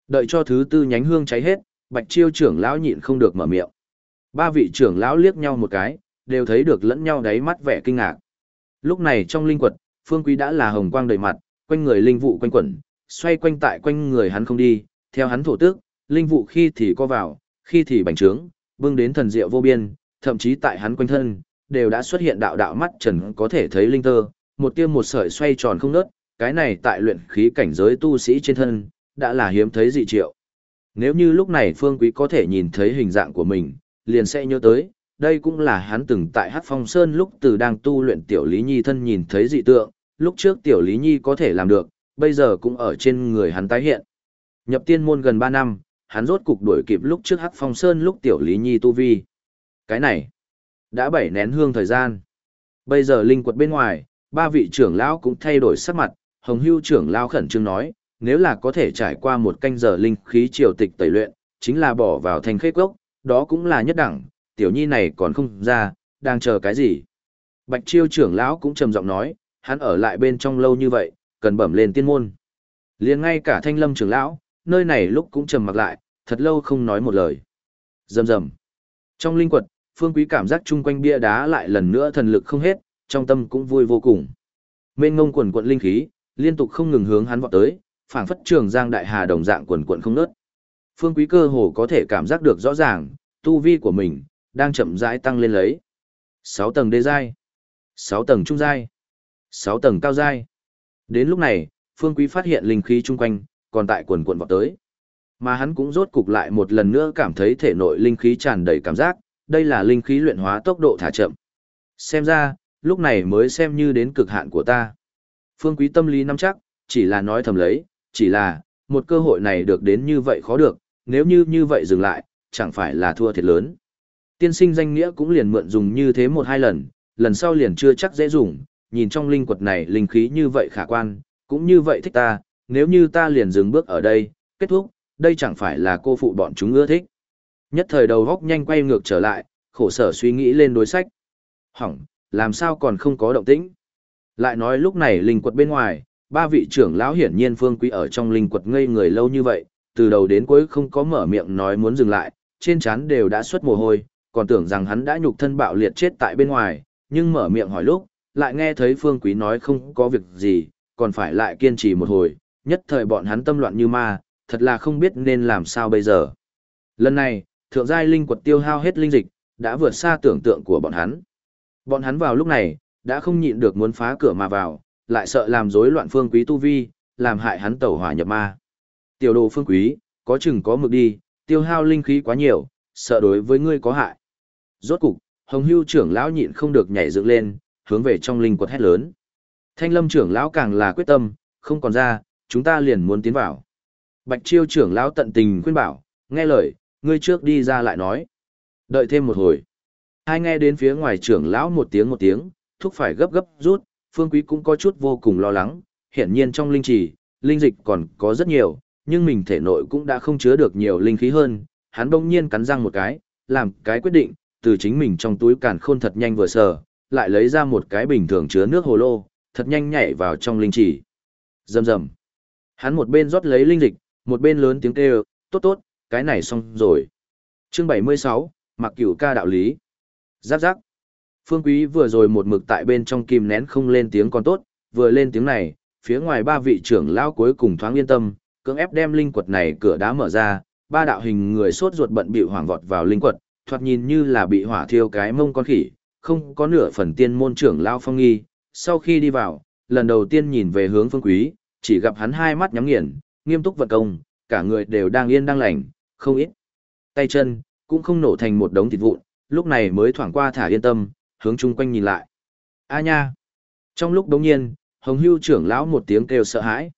Đợi cho thứ tư nhánh hương cháy hết, Bạch Chiêu trưởng lão nhịn không được mở miệng. Ba vị trưởng lão liếc nhau một cái, đều thấy được lẫn nhau đáy mắt vẻ kinh ngạc. Lúc này trong linh quật, Phương Quý đã là hồng quang đầy mặt, quanh người linh vụ quanh quẩn, xoay quanh tại quanh người hắn không đi, theo hắn thổ tước, linh vụ khi thì co vào, khi thì bành trướng, bưng đến thần diệu vô biên, thậm chí tại hắn quanh thân, đều đã xuất hiện đạo đạo mắt trần có thể thấy linh tơ, một tiêm một sợi xoay tròn không ngớt, cái này tại luyện khí cảnh giới tu sĩ trên thân, đã là hiếm thấy dị triệu. Nếu như lúc này Phương Quý có thể nhìn thấy hình dạng của mình, liền sẽ nhớ tới, đây cũng là hắn từng tại Hắc Phong Sơn lúc từ đang tu luyện Tiểu Lý Nhi thân nhìn thấy dị tượng, lúc trước Tiểu Lý Nhi có thể làm được, bây giờ cũng ở trên người hắn tái hiện. Nhập tiên môn gần 3 năm, hắn rốt cục đuổi kịp lúc trước Hắc Phong Sơn lúc Tiểu Lý Nhi tu vi. Cái này, đã bảy nén hương thời gian. Bây giờ linh quật bên ngoài, ba vị trưởng lão cũng thay đổi sắc mặt, Hồng Hưu trưởng lão khẩn trương nói, nếu là có thể trải qua một canh giờ linh khí triều tịch tẩy luyện, chính là bỏ vào thành khế gốc, đó cũng là nhất đẳng, tiểu nhi này còn không ra, đang chờ cái gì. Bạch chiêu trưởng lão cũng trầm giọng nói, hắn ở lại bên trong lâu như vậy, cần bẩm lên tiên môn. liền ngay cả thanh lâm trưởng lão, nơi này lúc cũng trầm mặc lại, thật lâu không nói một lời. Rầm rầm. Trong linh quật, Phương Quý cảm giác chung quanh bia đá lại lần nữa thần lực không hết, trong tâm cũng vui vô cùng. Mênh ngông quần quận linh khí, liên tục không ngừng hướng hắn vọt tới, phảng phất trường giang đại hà đồng dạng quần quận không nớt. Phương Quý cơ hồ có thể cảm giác được rõ ràng, tu vi của mình đang chậm rãi tăng lên lấy. 6 tầng đê giai, 6 tầng trung giai, 6 tầng cao giai. Đến lúc này, Phương Quý phát hiện linh khí chung quanh còn tại quần quần vọt tới. Mà hắn cũng rốt cục lại một lần nữa cảm thấy thể nội linh khí tràn đầy cảm giác, đây là linh khí luyện hóa tốc độ thả chậm. Xem ra, lúc này mới xem như đến cực hạn của ta. Phương Quý tâm lý nắm chắc, chỉ là nói thầm lấy, chỉ là, một cơ hội này được đến như vậy khó được, nếu như như vậy dừng lại, chẳng phải là thua thiệt lớn. Tiên sinh danh nghĩa cũng liền mượn dùng như thế một hai lần, lần sau liền chưa chắc dễ dùng, nhìn trong linh quật này linh khí như vậy khả quan, cũng như vậy thích ta, nếu như ta liền dừng bước ở đây, kết thúc, đây chẳng phải là cô phụ bọn chúng ưa thích. Nhất thời đầu góc nhanh quay ngược trở lại, khổ sở suy nghĩ lên đối sách. Hỏng, làm sao còn không có động tĩnh? Lại nói lúc này linh quật bên ngoài, ba vị trưởng lão hiển nhiên phương quý ở trong linh quật ngây người lâu như vậy, từ đầu đến cuối không có mở miệng nói muốn dừng lại, trên trán đều đã xuất mồ hôi, còn tưởng rằng hắn đã nhục thân bạo liệt chết tại bên ngoài, nhưng mở miệng hỏi lúc, lại nghe thấy phương quý nói không có việc gì, còn phải lại kiên trì một hồi, nhất thời bọn hắn tâm loạn như ma, thật là không biết nên làm sao bây giờ. Lần này, thượng giai linh quật tiêu hao hết linh dịch, đã vượt xa tưởng tượng của bọn hắn. Bọn hắn vào lúc này, đã không nhịn được muốn phá cửa mà vào, lại sợ làm rối loạn phương quý tu vi, làm hại hắn tẩu hỏa nhập ma. Tiểu đồ phương quý, có chừng có mực đi, tiêu hao linh khí quá nhiều, sợ đối với ngươi có hại. Rốt cục, hồng hưu trưởng lão nhịn không được nhảy dựng lên, hướng về trong linh quật hét lớn. Thanh lâm trưởng lão càng là quyết tâm, không còn ra, chúng ta liền muốn tiến vào. Bạch chiêu trưởng lão tận tình khuyên bảo, nghe lời, ngươi trước đi ra lại nói. Đợi thêm một hồi. Hai nghe đến phía ngoài trưởng lão một tiếng một tiếng, thúc phải gấp gấp rút, phương quý cũng có chút vô cùng lo lắng, hiển nhiên trong linh trì, linh dịch còn có rất nhiều, nhưng mình thể nội cũng đã không chứa được nhiều linh khí hơn, hắn bỗng nhiên cắn răng một cái, làm cái quyết định, từ chính mình trong túi càn khôn thật nhanh vừa sờ, lại lấy ra một cái bình thường chứa nước hồ lô, thật nhanh nhảy vào trong linh trì. Rầm rầm. Hắn một bên rót lấy linh dịch, một bên lớn tiếng kêu, tốt tốt, cái này xong rồi. Chương 76, Mặc Cửu ca đạo lý. Giáp giáp. Phương Quý vừa rồi một mực tại bên trong kìm nén không lên tiếng còn tốt, vừa lên tiếng này, phía ngoài ba vị trưởng lão cuối cùng thoáng yên tâm, cưỡng ép đem linh quật này cửa đá mở ra, ba đạo hình người sốt ruột bận bịu hoảng vọt vào linh quật, thoạt nhìn như là bị hỏa thiêu cái mông con khỉ, không có nửa phần tiên môn trưởng lão phong nghi. Sau khi đi vào, lần đầu tiên nhìn về hướng Phương Quý, chỉ gặp hắn hai mắt nhắm nghiền, nghiêm túc vận công, cả người đều đang yên đang lành, không ít. Tay chân, cũng không nổ thành một đống thịt vụn, lúc này mới thoảng qua thả yên tâm, hướng chung quanh nhìn lại. A nha! Trong lúc đống nhiên, hồng hưu trưởng lão một tiếng kêu sợ hãi.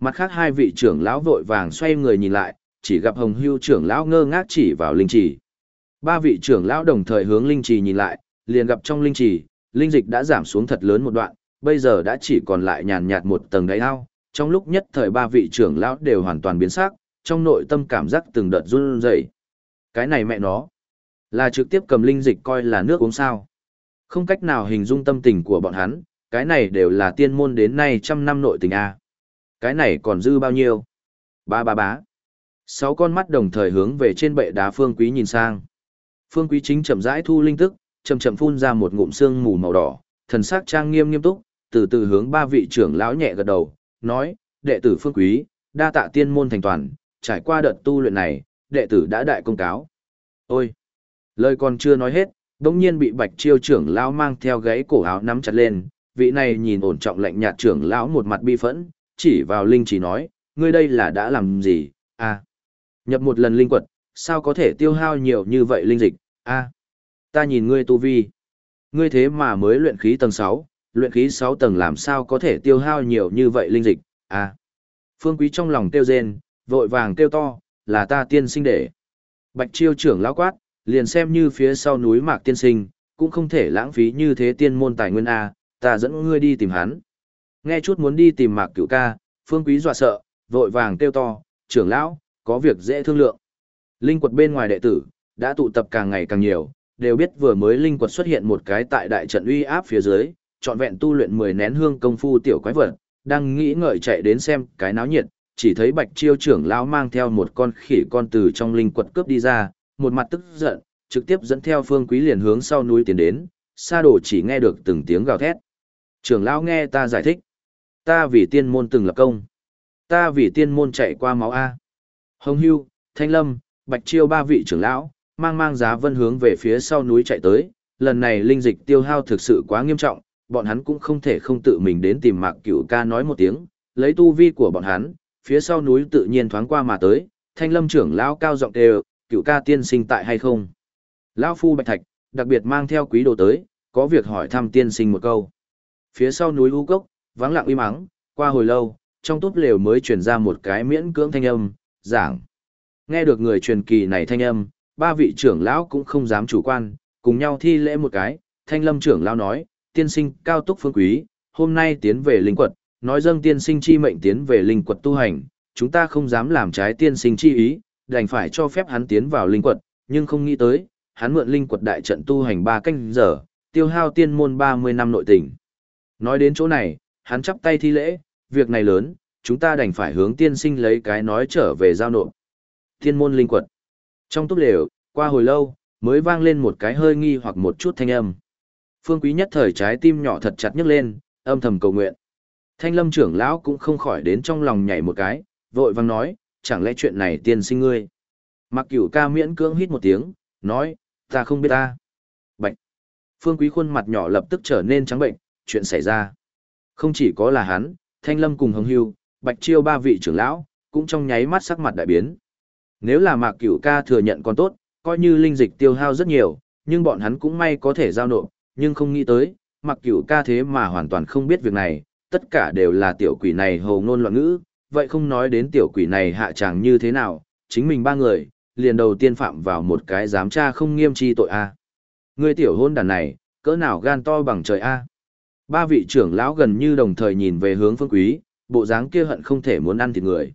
Mặt khác hai vị trưởng lão vội vàng xoay người nhìn lại, chỉ gặp hồng hưu trưởng lão ngơ ngác chỉ vào linh trì. Ba vị trưởng lão đồng thời hướng linh trì nhìn lại, liền gặp trong linh trì, linh dịch đã giảm xuống thật lớn một đoạn, bây giờ đã chỉ còn lại nhàn nhạt một tầng đáy ao. Trong lúc nhất thời ba vị trưởng lão đều hoàn toàn biến sắc, trong nội tâm cảm giác từng đợt run rẩy. Cái này mẹ nó, là trực tiếp cầm linh dịch coi là nước uống sao. Không cách nào hình dung tâm tình của bọn hắn, cái này đều là tiên môn đến nay trăm năm nội tình A. Cái này còn dư bao nhiêu? Ba ba bá. Sáu con mắt đồng thời hướng về trên bệ đá phương quý nhìn sang. Phương quý chính chậm rãi thu linh tức, chậm chậm phun ra một ngụm sương mù màu đỏ, thần sắc trang nghiêm nghiêm túc, từ từ hướng ba vị trưởng lão nhẹ gật đầu, nói, đệ tử phương quý, đa tạ tiên môn thành toàn, trải qua đợt tu luyện này, đệ tử đã đại công cáo. Ôi! Lời còn chưa nói hết, đống nhiên bị bạch chiêu trưởng lão mang theo gáy cổ áo nắm chặt lên, vị này nhìn ổn trọng lạnh nhạt trưởng lão một mặt bi phẫn, chỉ vào linh chỉ nói, ngươi đây là đã làm gì, a nhập một lần linh quật, sao có thể tiêu hao nhiều như vậy linh dịch, a ta nhìn ngươi tu vi, ngươi thế mà mới luyện khí tầng 6, luyện khí 6 tầng làm sao có thể tiêu hao nhiều như vậy linh dịch, a phương quý trong lòng tiêu rên, vội vàng tiêu to, là ta tiên sinh để. Bạch chiêu trưởng lão quát, liền xem như phía sau núi mạc tiên sinh, cũng không thể lãng phí như thế tiên môn tài nguyên A, ta dẫn ngươi đi tìm hắn. Nghe chút muốn đi tìm mạc cửu ca, phương quý dọa sợ, vội vàng kêu to, trưởng lão, có việc dễ thương lượng. Linh quật bên ngoài đệ tử, đã tụ tập càng ngày càng nhiều, đều biết vừa mới linh quật xuất hiện một cái tại đại trận uy áp phía dưới, trọn vẹn tu luyện 10 nén hương công phu tiểu quái vật, đang nghĩ ngợi chạy đến xem cái náo nhiệt, chỉ thấy bạch chiêu trưởng lão mang theo một con khỉ con từ trong linh quật cướp đi ra, một mặt tức giận, trực tiếp dẫn theo phương quý liền hướng sau núi tiến đến, xa đồ chỉ nghe được từng tiếng gào thét. Trưởng lão nghe ta giải thích. Ta vì tiên môn từng lập công. Ta vì tiên môn chạy qua máu A. Hồng Hưu, Thanh Lâm, Bạch Chiêu ba vị trưởng lão, mang mang giá vân hướng về phía sau núi chạy tới. Lần này linh dịch tiêu hao thực sự quá nghiêm trọng, bọn hắn cũng không thể không tự mình đến tìm mạc cửu ca nói một tiếng, lấy tu vi của bọn hắn, phía sau núi tự nhiên thoáng qua mà tới, thanh lâm trưởng lão cao giọng đều, Cựu ca tiên sinh tại hay không. Lão phu bạch thạch, đặc biệt mang theo quý đồ tới, có việc hỏi thăm tiên sinh một câu. Phía sau núi u cốc, vắng lặng im mắng, qua hồi lâu, trong túp lều mới truyền ra một cái miễn cưỡng thanh âm, giảng. Nghe được người truyền kỳ này thanh âm, ba vị trưởng lão cũng không dám chủ quan, cùng nhau thi lễ một cái, thanh lâm trưởng lão nói, tiên sinh cao túc phương quý, hôm nay tiến về linh quật, nói dâng tiên sinh chi mệnh tiến về linh quật tu hành, chúng ta không dám làm trái tiên sinh chi ý, đành phải cho phép hắn tiến vào linh quật, nhưng không nghĩ tới, hắn mượn linh quật đại trận tu hành ba canh giờ, tiêu hao tiên môn 30 năm nội tình. Nói đến chỗ này, hắn chắp tay thi lễ, việc này lớn, chúng ta đành phải hướng tiên sinh lấy cái nói trở về giao nộp. Tiên môn linh quật. Trong túc lều, qua hồi lâu, mới vang lên một cái hơi nghi hoặc một chút thanh âm. Phương Quý nhất thời trái tim nhỏ thật chặt nhức lên, âm thầm cầu nguyện. Thanh lâm trưởng lão cũng không khỏi đến trong lòng nhảy một cái, vội vang nói, chẳng lẽ chuyện này tiên sinh ngươi. Mặc cửu ca miễn cưỡng hít một tiếng, nói, ta không biết ta. Bệnh. Phương Quý khuôn mặt nhỏ lập tức trở nên trắng bệnh, chuyện xảy ra. Không chỉ có là hắn, Thanh Lâm cùng Hồng Hưu, Bạch Chiêu ba vị trưởng lão, cũng trong nháy mắt sắc mặt đại biến. Nếu là Mạc Cửu Ca thừa nhận còn tốt, coi như linh dịch tiêu hao rất nhiều, nhưng bọn hắn cũng may có thể giao nộp, nhưng không nghĩ tới, Mạc Cửu Ca thế mà hoàn toàn không biết việc này, tất cả đều là tiểu quỷ này hồ ngôn loạn ngữ, vậy không nói đến tiểu quỷ này hạ tràng như thế nào, chính mình ba người, liền đầu tiên phạm vào một cái giám tra không nghiêm chi tội a. Người tiểu hôn đàn này, cỡ nào gan to bằng trời a. Ba vị trưởng lão gần như đồng thời nhìn về hướng Phương Quý, bộ dáng kia hận không thể muốn ăn thịt người.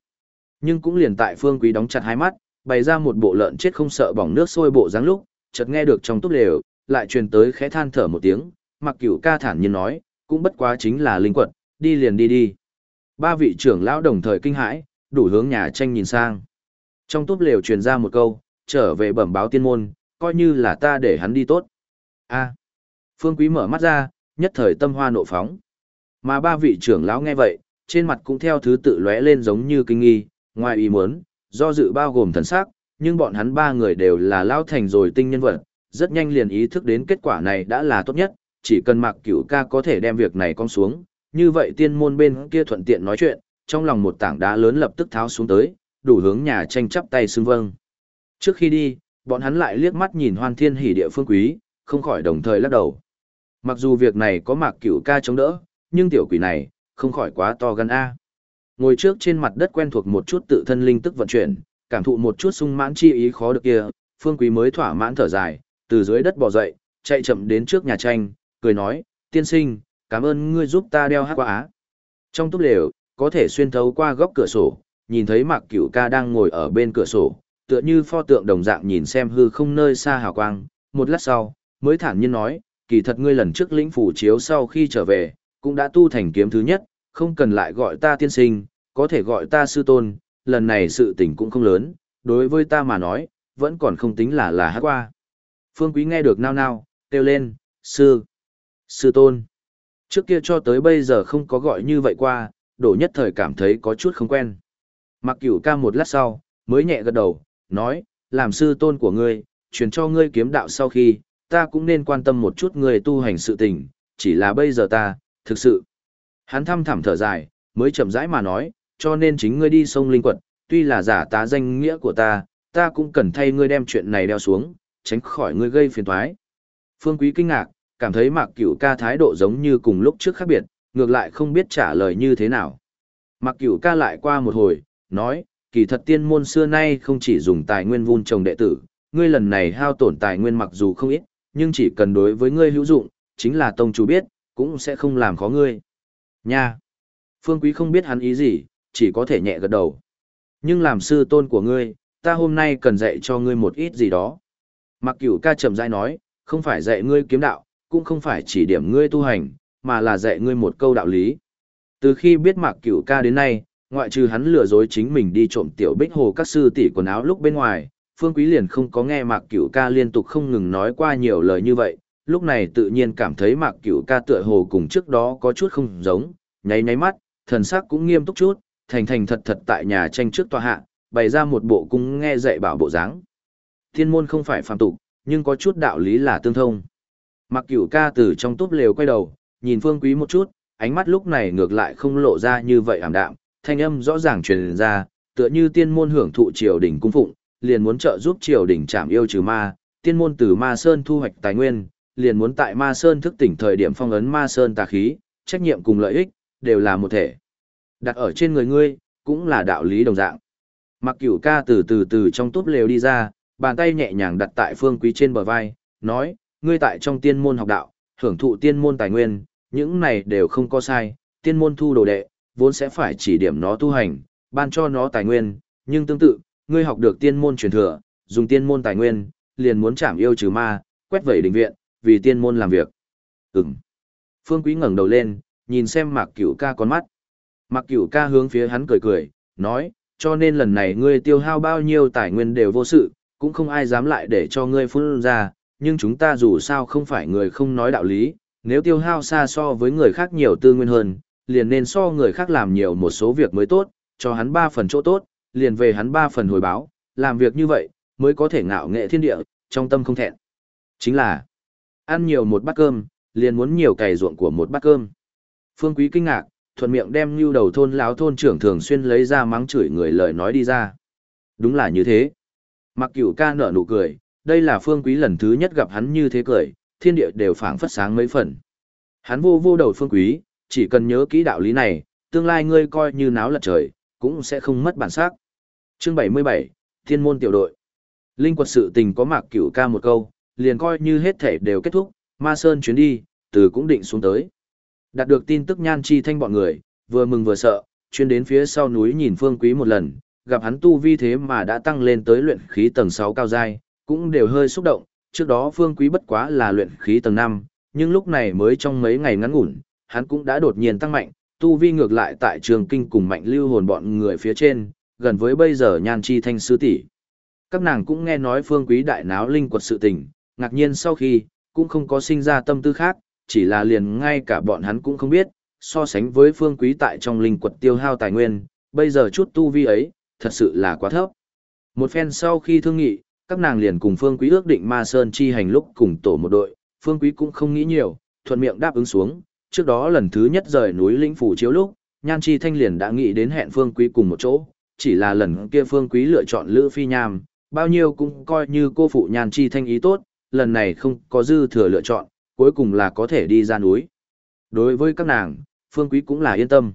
Nhưng cũng liền tại Phương Quý đóng chặt hai mắt, bày ra một bộ lợn chết không sợ bỏng nước sôi bộ dáng lúc, chợt nghe được trong túp lều, lại truyền tới khẽ than thở một tiếng, mặc cửu ca thản nhiên nói, cũng bất quá chính là linh quật, đi liền đi đi. Ba vị trưởng lão đồng thời kinh hãi, đủ hướng nhà tranh nhìn sang. Trong túp lều truyền ra một câu, trở về bẩm báo tiên môn, coi như là ta để hắn đi tốt. A. Phương Quý mở mắt ra, nhất thời tâm hoa nộ phóng. Mà ba vị trưởng lão nghe vậy, trên mặt cũng theo thứ tự lóe lên giống như kinh nghi, ngoài ý muốn, do dự bao gồm thần sắc, nhưng bọn hắn ba người đều là lão thành rồi tinh nhân vật, rất nhanh liền ý thức đến kết quả này đã là tốt nhất, chỉ cần Mạc Cửu ca có thể đem việc này con xuống, như vậy tiên môn bên kia thuận tiện nói chuyện, trong lòng một tảng đá lớn lập tức tháo xuống tới, đủ hướng nhà tranh chắp tay xưng vâng. Trước khi đi, bọn hắn lại liếc mắt nhìn hoan thiên hỉ địa phương quý, không khỏi đồng thời lắc đầu. Mặc dù việc này có mạc cửu ca chống đỡ, nhưng tiểu quỷ này, không khỏi quá to gan A. Ngồi trước trên mặt đất quen thuộc một chút tự thân linh tức vận chuyển, cảm thụ một chút sung mãn chi ý khó được kia, phương quý mới thỏa mãn thở dài, từ dưới đất bò dậy, chạy chậm đến trước nhà tranh, cười nói, tiên sinh, cảm ơn ngươi giúp ta đeo hát qua á. Trong túp lều, có thể xuyên thấu qua góc cửa sổ, nhìn thấy mạc cửu ca đang ngồi ở bên cửa sổ, tựa như pho tượng đồng dạng nhìn xem hư không nơi xa hào quang, một lát sau, mới thản nhiên nói, kỳ thật ngươi lần trước lĩnh phủ chiếu sau khi trở về, cũng đã tu thành kiếm thứ nhất, không cần lại gọi ta tiên sinh, có thể gọi ta sư tôn, lần này sự tình cũng không lớn, đối với ta mà nói, vẫn còn không tính là là hát qua. Phương Quý nghe được nao nao, kêu lên, sư, sư tôn. Trước kia cho tới bây giờ không có gọi như vậy qua, đổ nhất thời cảm thấy có chút không quen. Mặc cửu ca một lát sau, mới nhẹ gật đầu, nói, làm sư tôn của ngươi, truyền cho ngươi kiếm đạo sau khi, ta cũng nên quan tâm một chút ngươi tu hành sự tình, chỉ là bây giờ ta, thực sự. Hắn thăm thẳm thở dài, mới chậm rãi mà nói, cho nên chính ngươi đi sông Linh Quật, tuy là giả tá danh nghĩa của ta, ta cũng cần thay ngươi đem chuyện này đeo xuống, tránh khỏi ngươi gây phiền toái. Phương Quý kinh ngạc, cảm thấy Mạc Cửu ca thái độ giống như cùng lúc trước khác biệt, ngược lại không biết trả lời như thế nào. Mạc Cửu ca lại qua một hồi, nói, kỳ thật tiên môn xưa nay không chỉ dùng tài nguyên vun trồng đệ tử, ngươi lần này hao tổn tài nguyên mặc dù không ít, nhưng chỉ cần đối với ngươi hữu dụng, chính là tông chủ biết, cũng sẽ không làm khó ngươi. Nha! Phương Quý không biết hắn ý gì, chỉ có thể nhẹ gật đầu. Nhưng làm sư tôn của ngươi, ta hôm nay cần dạy cho ngươi một ít gì đó. Mặc cửu ca chậm rãi nói, không phải dạy ngươi kiếm đạo, cũng không phải chỉ điểm ngươi tu hành, mà là dạy ngươi một câu đạo lý. Từ khi biết Mạc Cửu ca đến nay, ngoại trừ hắn lừa dối chính mình đi trộm tiểu bích hồ các sư tỷ quần áo lúc bên ngoài, Phương Quý liền không có nghe Mạc Cửu ca liên tục không ngừng nói qua nhiều lời như vậy, lúc này tự nhiên cảm thấy Mạc Cửu ca tựa hồ cùng trước đó có chút không giống, nháy nháy mắt, thần sắc cũng nghiêm túc chút, thành thành thật thật tại nhà tranh trước tòa hạ, bày ra một bộ cung nghe dạy bảo bộ dáng. Thiên môn không phải phàm tục, nhưng có chút đạo lý là tương thông. Mạc Cửu ca từ trong túp lều quay đầu, nhìn Phương Quý một chút, ánh mắt lúc này ngược lại không lộ ra như vậy ảm đạm, thanh âm rõ ràng truyền ra, tựa như tiên môn hưởng thụ triều đình cung phụng, liền muốn trợ giúp triều đình chạm yêu trừ ma, tiên môn từ ma sơn thu hoạch tài nguyên, liền muốn tại ma sơn thức tỉnh thời điểm phong ấn ma sơn tà khí, trách nhiệm cùng lợi ích, đều là một thể. Đặt ở trên người ngươi, cũng là đạo lý đồng dạng. Mặc cửu ca từ từ từ trong túp lều đi ra, bàn tay nhẹ nhàng đặt tại phương quý trên bờ vai, nói, ngươi tại trong tiên môn học đạo, hưởng thụ tiên môn tài nguyên, những này đều không có sai, tiên môn thu đồ đệ, vốn sẽ phải chỉ điểm nó tu hành, ban cho nó tài nguyên, nhưng tương tự, ngươi học được tiên môn truyền thừa, dùng tiên môn tài nguyên, liền muốn trảm yêu trừ ma, quét vẩy đình viện, vì tiên môn làm việc. Ừm. Phương Quý ngẩng đầu lên, nhìn xem Mạc Cửu ca con mắt. Mạc Cửu ca hướng phía hắn cười cười, nói, cho nên lần này ngươi tiêu hao bao nhiêu tài nguyên đều vô sự, cũng không ai dám lại để cho ngươi phun ra, nhưng chúng ta dù sao không phải người không nói đạo lý, nếu tiêu hao xa so với người khác nhiều tư nguyên hơn, liền nên so người khác làm nhiều một số việc mới tốt, cho hắn ba phần chỗ tốt, liền về hắn ba phần hồi báo, làm việc như vậy, mới có thể ngạo nghệ thiên địa, trong tâm không thẹn. Chính là, ăn nhiều một bát cơm, liền muốn nhiều cày ruộng của một bát cơm. Phương Quý kinh ngạc, thuận miệng đem lưu đầu thôn láo thôn trưởng thường xuyên lấy ra mắng chửi người lời nói đi ra. Đúng là như thế. Mặc cửu ca nở nụ cười, đây là Phương Quý lần thứ nhất gặp hắn như thế cười, thiên địa đều phảng phất sáng mấy phần. Hắn vô vô đầu Phương Quý, chỉ cần nhớ kỹ đạo lý này, tương lai ngươi coi như náo lật trời, cũng sẽ không mất bản sắc. Chương 77, Thiên môn tiểu đội. Linh quật sự tình có mạc cửu ca một câu, liền coi như hết thể đều kết thúc, ma sơn chuyến đi, từ cũng định xuống tới. Đạt được tin tức nhan chi thanh bọn người, vừa mừng vừa sợ, chuyên đến phía sau núi nhìn phương quý một lần, gặp hắn tu vi thế mà đã tăng lên tới luyện khí tầng 6 cao giai, cũng đều hơi xúc động, trước đó phương quý bất quá là luyện khí tầng 5, nhưng lúc này mới trong mấy ngày ngắn ngủn, hắn cũng đã đột nhiên tăng mạnh, tu vi ngược lại tại trường kinh cùng mạnh lưu hồn bọn người phía trên, gần với bây giờ nhan chi thanh sư tỷ. Các nàng cũng nghe nói phương quý đại náo linh quật sự tình, ngạc nhiên sau khi, cũng không có sinh ra tâm tư khác, chỉ là liền ngay cả bọn hắn cũng không biết, so sánh với phương quý tại trong linh quật tiêu hao tài nguyên, bây giờ chút tu vi ấy, thật sự là quá thấp. Một phen sau khi thương nghị, các nàng liền cùng phương quý ước định ma sơn chi hành lúc cùng tổ một đội, phương quý cũng không nghĩ nhiều, thuận miệng đáp ứng xuống, trước đó lần thứ nhất rời núi lĩnh phủ chiếu lúc, Nhan Chi Thanh liền đã nghĩ đến hẹn Phương Quý cùng một chỗ, chỉ là lần kia Phương Quý lựa chọn Lữ Phi Nham, bao nhiêu cũng coi như cô phụ Nhan Chi Thanh ý tốt, lần này không có dư thừa lựa chọn, cuối cùng là có thể đi ra núi. Đối với các nàng, Phương Quý cũng là yên tâm.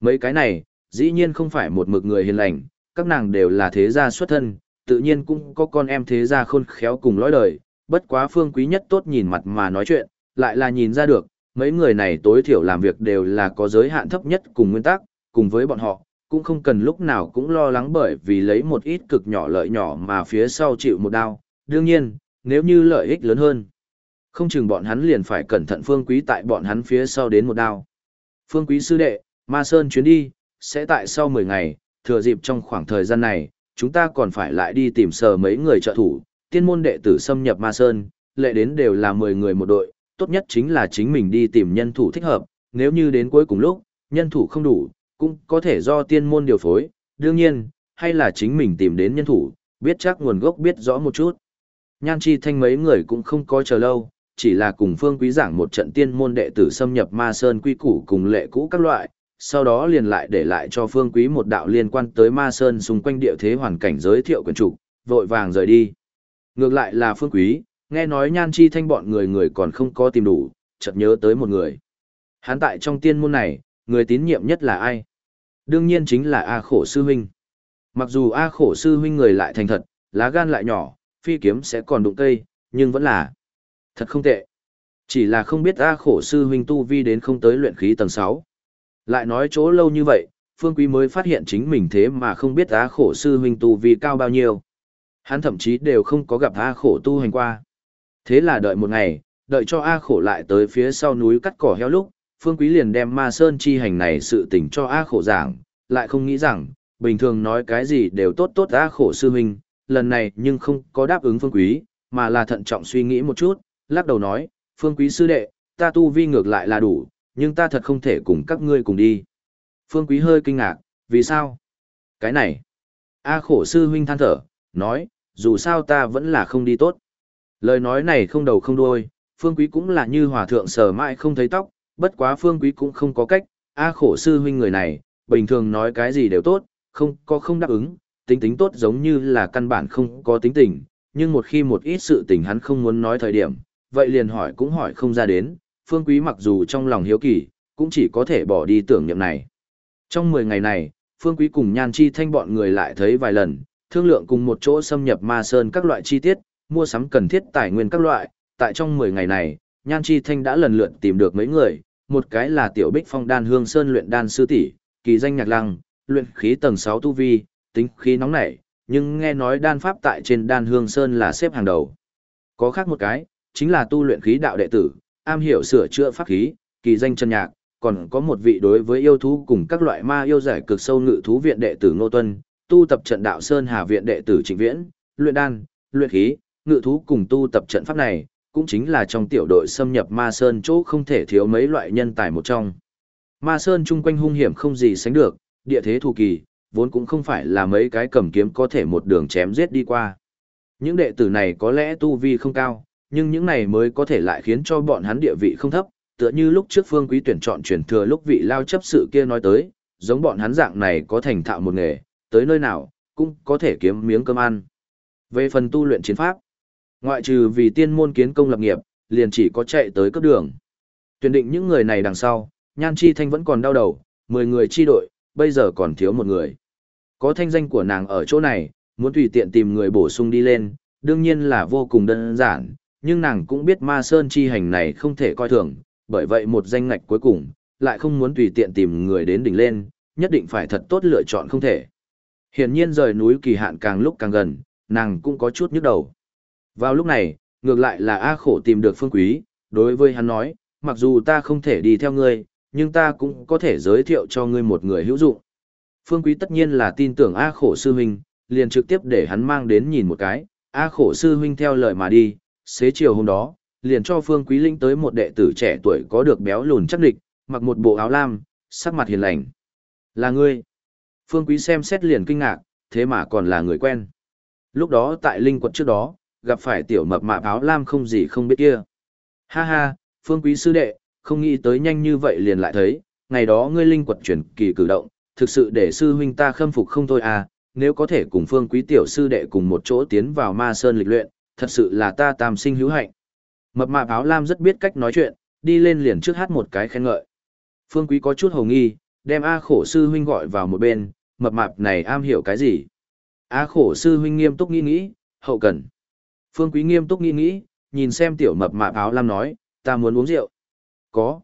Mấy cái này, dĩ nhiên không phải một mực người hiền lành, các nàng đều là thế gia xuất thân, tự nhiên cũng có con em thế gia khôn khéo cùng lõi đời, bất quá Phương Quý nhất tốt nhìn mặt mà nói chuyện, lại là nhìn ra được, mấy người này tối thiểu làm việc đều là có giới hạn thấp nhất cùng nguyên tắc, cùng với bọn họ, cũng không cần lúc nào cũng lo lắng bởi vì lấy một ít cực nhỏ lợi nhỏ mà phía sau chịu một đau. Đương nhiên, nếu như lợi ích lớn hơn, không chừng bọn hắn liền phải cẩn thận phương quý tại bọn hắn phía sau đến một đao. Phương quý sư đệ, Ma Sơn chuyến đi, sẽ tại sau 10 ngày, thừa dịp trong khoảng thời gian này, chúng ta còn phải lại đi tìm sờ mấy người trợ thủ, tiên môn đệ tử xâm nhập Ma Sơn, lệ đến đều là 10 người một đội, tốt nhất chính là chính mình đi tìm nhân thủ thích hợp, nếu như đến cuối cùng lúc, nhân thủ không đủ, cũng có thể do tiên môn điều phối, đương nhiên, hay là chính mình tìm đến nhân thủ, biết chắc nguồn gốc biết rõ một chút. Nhan chi thanh mấy người cũng không có chờ lâu, chỉ là cùng phương quý giảng một trận tiên môn đệ tử xâm nhập ma sơn quy củ cùng lệ cũ các loại, sau đó liền lại để lại cho phương quý một đạo liên quan tới ma sơn xung quanh địa thế hoàn cảnh giới thiệu quyền trục, vội vàng rời đi. Ngược lại là phương quý, nghe nói nhan chi thanh bọn người người còn không có tìm đủ, chợt nhớ tới một người. Hắn tại trong tiên môn này, người tín nhiệm nhất là ai? Đương nhiên chính là A khổ sư huynh. Mặc dù A khổ sư huynh người lại thành thật, lá gan lại nhỏ, phi kiếm sẽ còn đụng cây, nhưng vẫn là thật không tệ. Chỉ là không biết A khổ sư huynh tu vi đến không tới luyện khí tầng 6. Lại nói chỗ lâu như vậy, Phương Quý mới phát hiện chính mình thế mà không biết á khổ sư huynh tu vi cao bao nhiêu. Hắn thậm chí đều không có gặp A khổ tu hành qua. Thế là đợi một ngày, đợi cho A khổ lại tới phía sau núi cắt cỏ heo lúc, Phương Quý liền đem ma sơn chi hành này sự tình cho A khổ giảng, lại không nghĩ rằng, bình thường nói cái gì đều tốt tốt A khổ sư huynh, lần này nhưng không có đáp ứng phương quý, mà là thận trọng suy nghĩ một chút, lắc đầu nói, phương quý sư đệ, ta tu vi ngược lại là đủ, nhưng ta thật không thể cùng các ngươi cùng đi. Phương quý hơi kinh ngạc, vì sao? Cái này. A khổ sư huynh than thở, nói, dù sao ta vẫn là không đi tốt. Lời nói này không đầu không đuôi, phương quý cũng là như hòa thượng sờ mãi không thấy tóc, bất quá phương quý cũng không có cách, A khổ sư huynh người này, bình thường nói cái gì đều tốt, không có không đáp ứng, tính tính tốt giống như là căn bản không có tính tình, nhưng một khi một ít sự tình hắn không muốn nói thời điểm, vậy liền hỏi cũng hỏi không ra đến, phương quý mặc dù trong lòng hiếu kỳ, cũng chỉ có thể bỏ đi tưởng niệm này. Trong 10 ngày này, phương quý cùng nhan chi thanh bọn người lại thấy vài lần, thương lượng cùng một chỗ xâm nhập ma sơn các loại chi tiết, mua sắm cần thiết tài nguyên các loại, tại trong 10 ngày này, nhan chi thanh đã lần lượt tìm được mấy người, một cái là tiểu bích phong đan hương sơn luyện đan sư tỷ kỳ danh nhạc lăng, luyện khí tầng 6 tu vi, tính khí nóng nảy, nhưng nghe nói đan pháp tại trên đan hương sơn là xếp hàng đầu. Có khác một cái, chính là tu luyện khí đạo đệ tử, am hiểu sửa chữa pháp khí, kỳ danh chân nhạc, còn có một vị đối với yêu thú cùng các loại ma yêu giải cực sâu ngự thú viện đệ tử Ngô Tuân, tu tập trận đạo sơn hà viện đệ tử Trịnh Viễn, luyện đan, luyện khí, ngự thú cùng tu tập trận pháp này, cũng chính là trong tiểu đội xâm nhập ma sơn chỗ không thể thiếu mấy loại nhân tài một trong. Ma Sơn chung quanh hung hiểm không gì sánh được, địa thế thù kỳ, vốn cũng không phải là mấy cái cầm kiếm có thể một đường chém giết đi qua. Những đệ tử này có lẽ tu vi không cao, nhưng những này mới có thể lại khiến cho bọn hắn địa vị không thấp, tựa như lúc trước phương quý tuyển chọn truyền thừa lúc vị lao chấp sự kia nói tới, giống bọn hắn dạng này có thành thạo một nghề, tới nơi nào, cũng có thể kiếm miếng cơm ăn. Về phần tu luyện chiến pháp, ngoại trừ vì tiên môn kiến công lập nghiệp, liền chỉ có chạy tới cấp đường. Tuyển định những người này đằng sau, Nhan Chi Thanh vẫn còn đau đầu, 10 người chi đội, bây giờ còn thiếu một người. Có thanh danh của nàng ở chỗ này, muốn tùy tiện tìm người bổ sung đi lên, đương nhiên là vô cùng đơn giản, nhưng nàng cũng biết ma sơn chi hành này không thể coi thường, bởi vậy một danh ngạch cuối cùng, lại không muốn tùy tiện tìm người đến đỉnh lên, nhất định phải thật tốt lựa chọn không thể. Hiển nhiên rời núi kỳ hạn càng lúc càng gần, nàng cũng có chút nhức đầu. Vào lúc này, ngược lại là A khổ tìm được phương quý, đối với hắn nói, mặc dù ta không thể đi theo ngươi, nhưng ta cũng có thể giới thiệu cho ngươi một người hữu dụng. Phương Quý tất nhiên là tin tưởng A khổ sư huynh, liền trực tiếp để hắn mang đến nhìn một cái, A khổ sư huynh theo lời mà đi, xế chiều hôm đó, liền cho Phương Quý linh tới một đệ tử trẻ tuổi có được béo lùn chắc địch, mặc một bộ áo lam, sắc mặt hiền lành. Là ngươi. Phương Quý xem xét liền kinh ngạc, thế mà còn là người quen. Lúc đó tại linh quật trước đó, gặp phải tiểu mập mạp áo lam không gì không biết kia. Ha ha, Phương Quý sư đệ, không nghĩ tới nhanh như vậy liền lại thấy, ngày đó ngươi linh quật chuyển kỳ cử động, thực sự để sư huynh ta khâm phục không thôi à, nếu có thể cùng phương quý tiểu sư đệ cùng một chỗ tiến vào ma sơn lịch luyện, thật sự là ta tam sinh hữu hạnh. Mập mạp áo lam rất biết cách nói chuyện, đi lên liền trước hát một cái khen ngợi. Phương quý có chút hồng nghi, đem A khổ sư huynh gọi vào một bên, mập mạp này am hiểu cái gì? A khổ sư huynh nghiêm túc nghĩ nghĩ, hậu cần. Phương quý nghiêm túc nghĩ nghĩ, nhìn xem tiểu mập mạp áo lam nói, ta muốn uống rượu. Có.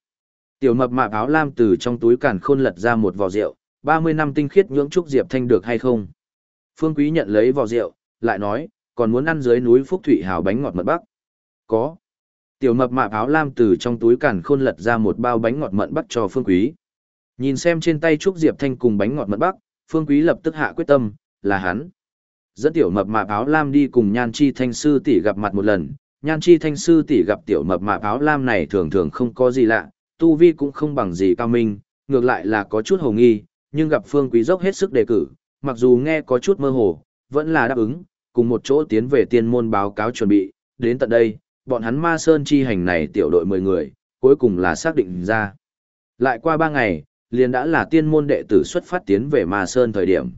Tiểu mập mạp áo lam từ trong túi càn khôn lật ra một vò rượu, 30 năm tinh khiết nhưỡng trúc diệp thanh được hay không? Phương Quý nhận lấy vò rượu, lại nói, còn muốn ăn dưới núi Phúc Thủy hào bánh ngọt mật bắc. Có. Tiểu mập mạp áo lam từ trong túi càn khôn lật ra một bao bánh ngọt mận bắc cho Phương Quý. Nhìn xem trên tay trúc diệp thanh cùng bánh ngọt mận bắc, Phương Quý lập tức hạ quyết tâm, là hắn. Dẫn tiểu mập mạp áo lam đi cùng Nhan Chi Thanh sư tỷ gặp mặt một lần, Nhan chi thanh sư tỷ gặp tiểu mập mạp áo lam này thường thường không có gì lạ, tu vi cũng không bằng gì cao minh, ngược lại là có chút hồ nghi, nhưng gặp phương quý dốc hết sức đề cử, mặc dù nghe có chút mơ hồ, vẫn là đáp ứng, cùng một chỗ tiến về tiên môn báo cáo chuẩn bị, đến tận đây, bọn hắn ma sơn chi hành này tiểu đội 10 người, cuối cùng là xác định ra. Lại qua 3 ngày, liền đã là tiên môn đệ tử xuất phát tiến về ma sơn thời điểm.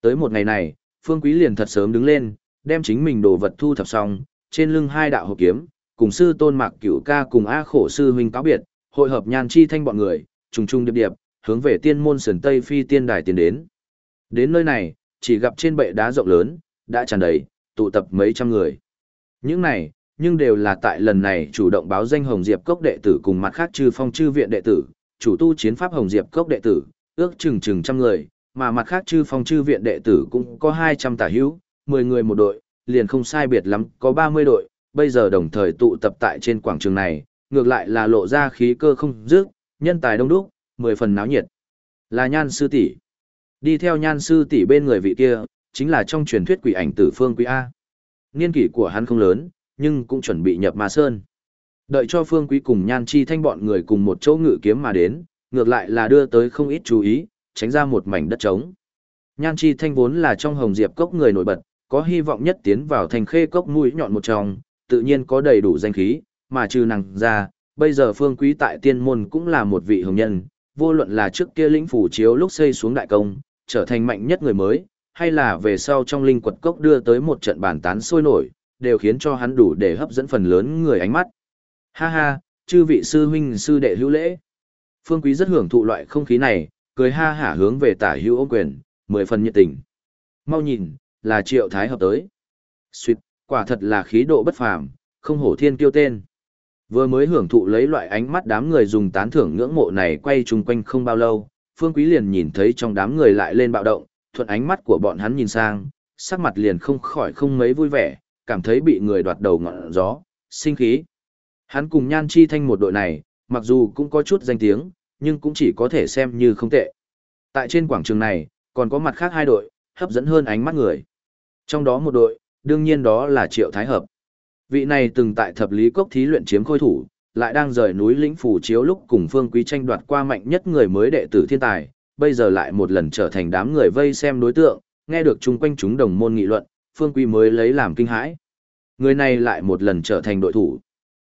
Tới một ngày này, phương quý liền thật sớm đứng lên, đem chính mình đồ vật thu thập xong, trên lưng hai đạo hộp kiếm, cùng sư tôn mạc cửu ca cùng A khổ sư huynh cáo biệt, hội hợp nhan chi thanh bọn người, trùng trùng điệp điệp, hướng về tiên môn sườn Tây Phi tiên đài tiến đến. Đến nơi này, chỉ gặp trên bệ đá rộng lớn, đã tràn đầy, tụ tập mấy trăm người. Những này, nhưng đều là tại lần này chủ động báo danh Hồng Diệp Cốc đệ tử cùng mặt khác chư phong chư viện đệ tử, chủ tu chiến pháp Hồng Diệp Cốc đệ tử, ước chừng chừng trăm người, mà mặt khác chư phong chư viện đệ tử cũng có 200 tả hữu, 10 người một đội, liền không sai biệt lắm, có 30 đội, bây giờ đồng thời tụ tập tại trên quảng trường này, ngược lại là lộ ra khí cơ không dứt, nhân tài đông đúc, 10 phần náo nhiệt. Là nhan sư tỷ. Đi theo nhan sư tỷ bên người vị kia, chính là trong truyền thuyết quỷ ảnh tử Phương Quý A. Niên kỷ của hắn không lớn, nhưng cũng chuẩn bị nhập Ma Sơn. Đợi cho Phương Quý cùng Nhan Chi Thanh bọn người cùng một chỗ ngự kiếm mà đến, ngược lại là đưa tới không ít chú ý, tránh ra một mảnh đất trống. Nhan Chi Thanh vốn là trong Hồng Diệp cốc người nổi bật, có hy vọng nhất tiến vào thành khê cốc mũi nhọn một trong, tự nhiên có đầy đủ danh khí, mà trừ nàng ra, bây giờ Phương Quý tại tiên môn cũng là một vị hồng nhân, vô luận là trước kia lĩnh phủ chiếu lúc xây xuống đại công, trở thành mạnh nhất người mới, hay là về sau trong linh quật cốc đưa tới một trận bàn tán sôi nổi, đều khiến cho hắn đủ để hấp dẫn phần lớn người ánh mắt. Ha ha, chư vị sư huynh sư đệ hữu lễ. Phương Quý rất hưởng thụ loại không khí này, cười ha hả hướng về tả hữu ôm quyền, mười phần nhiệt tình. Mau nhìn, là triệu thái hợp tới. Xuyệt, quả thật là khí độ bất phàm, không hổ thiên kiêu tên. Vừa mới hưởng thụ lấy loại ánh mắt đám người dùng tán thưởng ngưỡng mộ này quay chung quanh không bao lâu, Phương Quý liền nhìn thấy trong đám người lại lên bạo động, thuận ánh mắt của bọn hắn nhìn sang, sắc mặt liền không khỏi không mấy vui vẻ, cảm thấy bị người đoạt đầu ngọn gió, sinh khí. Hắn cùng Nhan Chi Thanh một đội này, mặc dù cũng có chút danh tiếng, nhưng cũng chỉ có thể xem như không tệ. Tại trên quảng trường này, còn có mặt khác hai đội, hấp dẫn hơn ánh mắt người. Trong đó một đội, đương nhiên đó là Triệu Thái Hợp. Vị này từng tại thập lý cốc thí luyện chiếm khôi thủ, lại đang rời núi lĩnh phủ chiếu lúc cùng Phương Quý tranh đoạt qua mạnh nhất người mới đệ tử thiên tài, bây giờ lại một lần trở thành đám người vây xem đối tượng, nghe được chung quanh chúng đồng môn nghị luận, Phương quy mới lấy làm kinh hãi. Người này lại một lần trở thành đội thủ.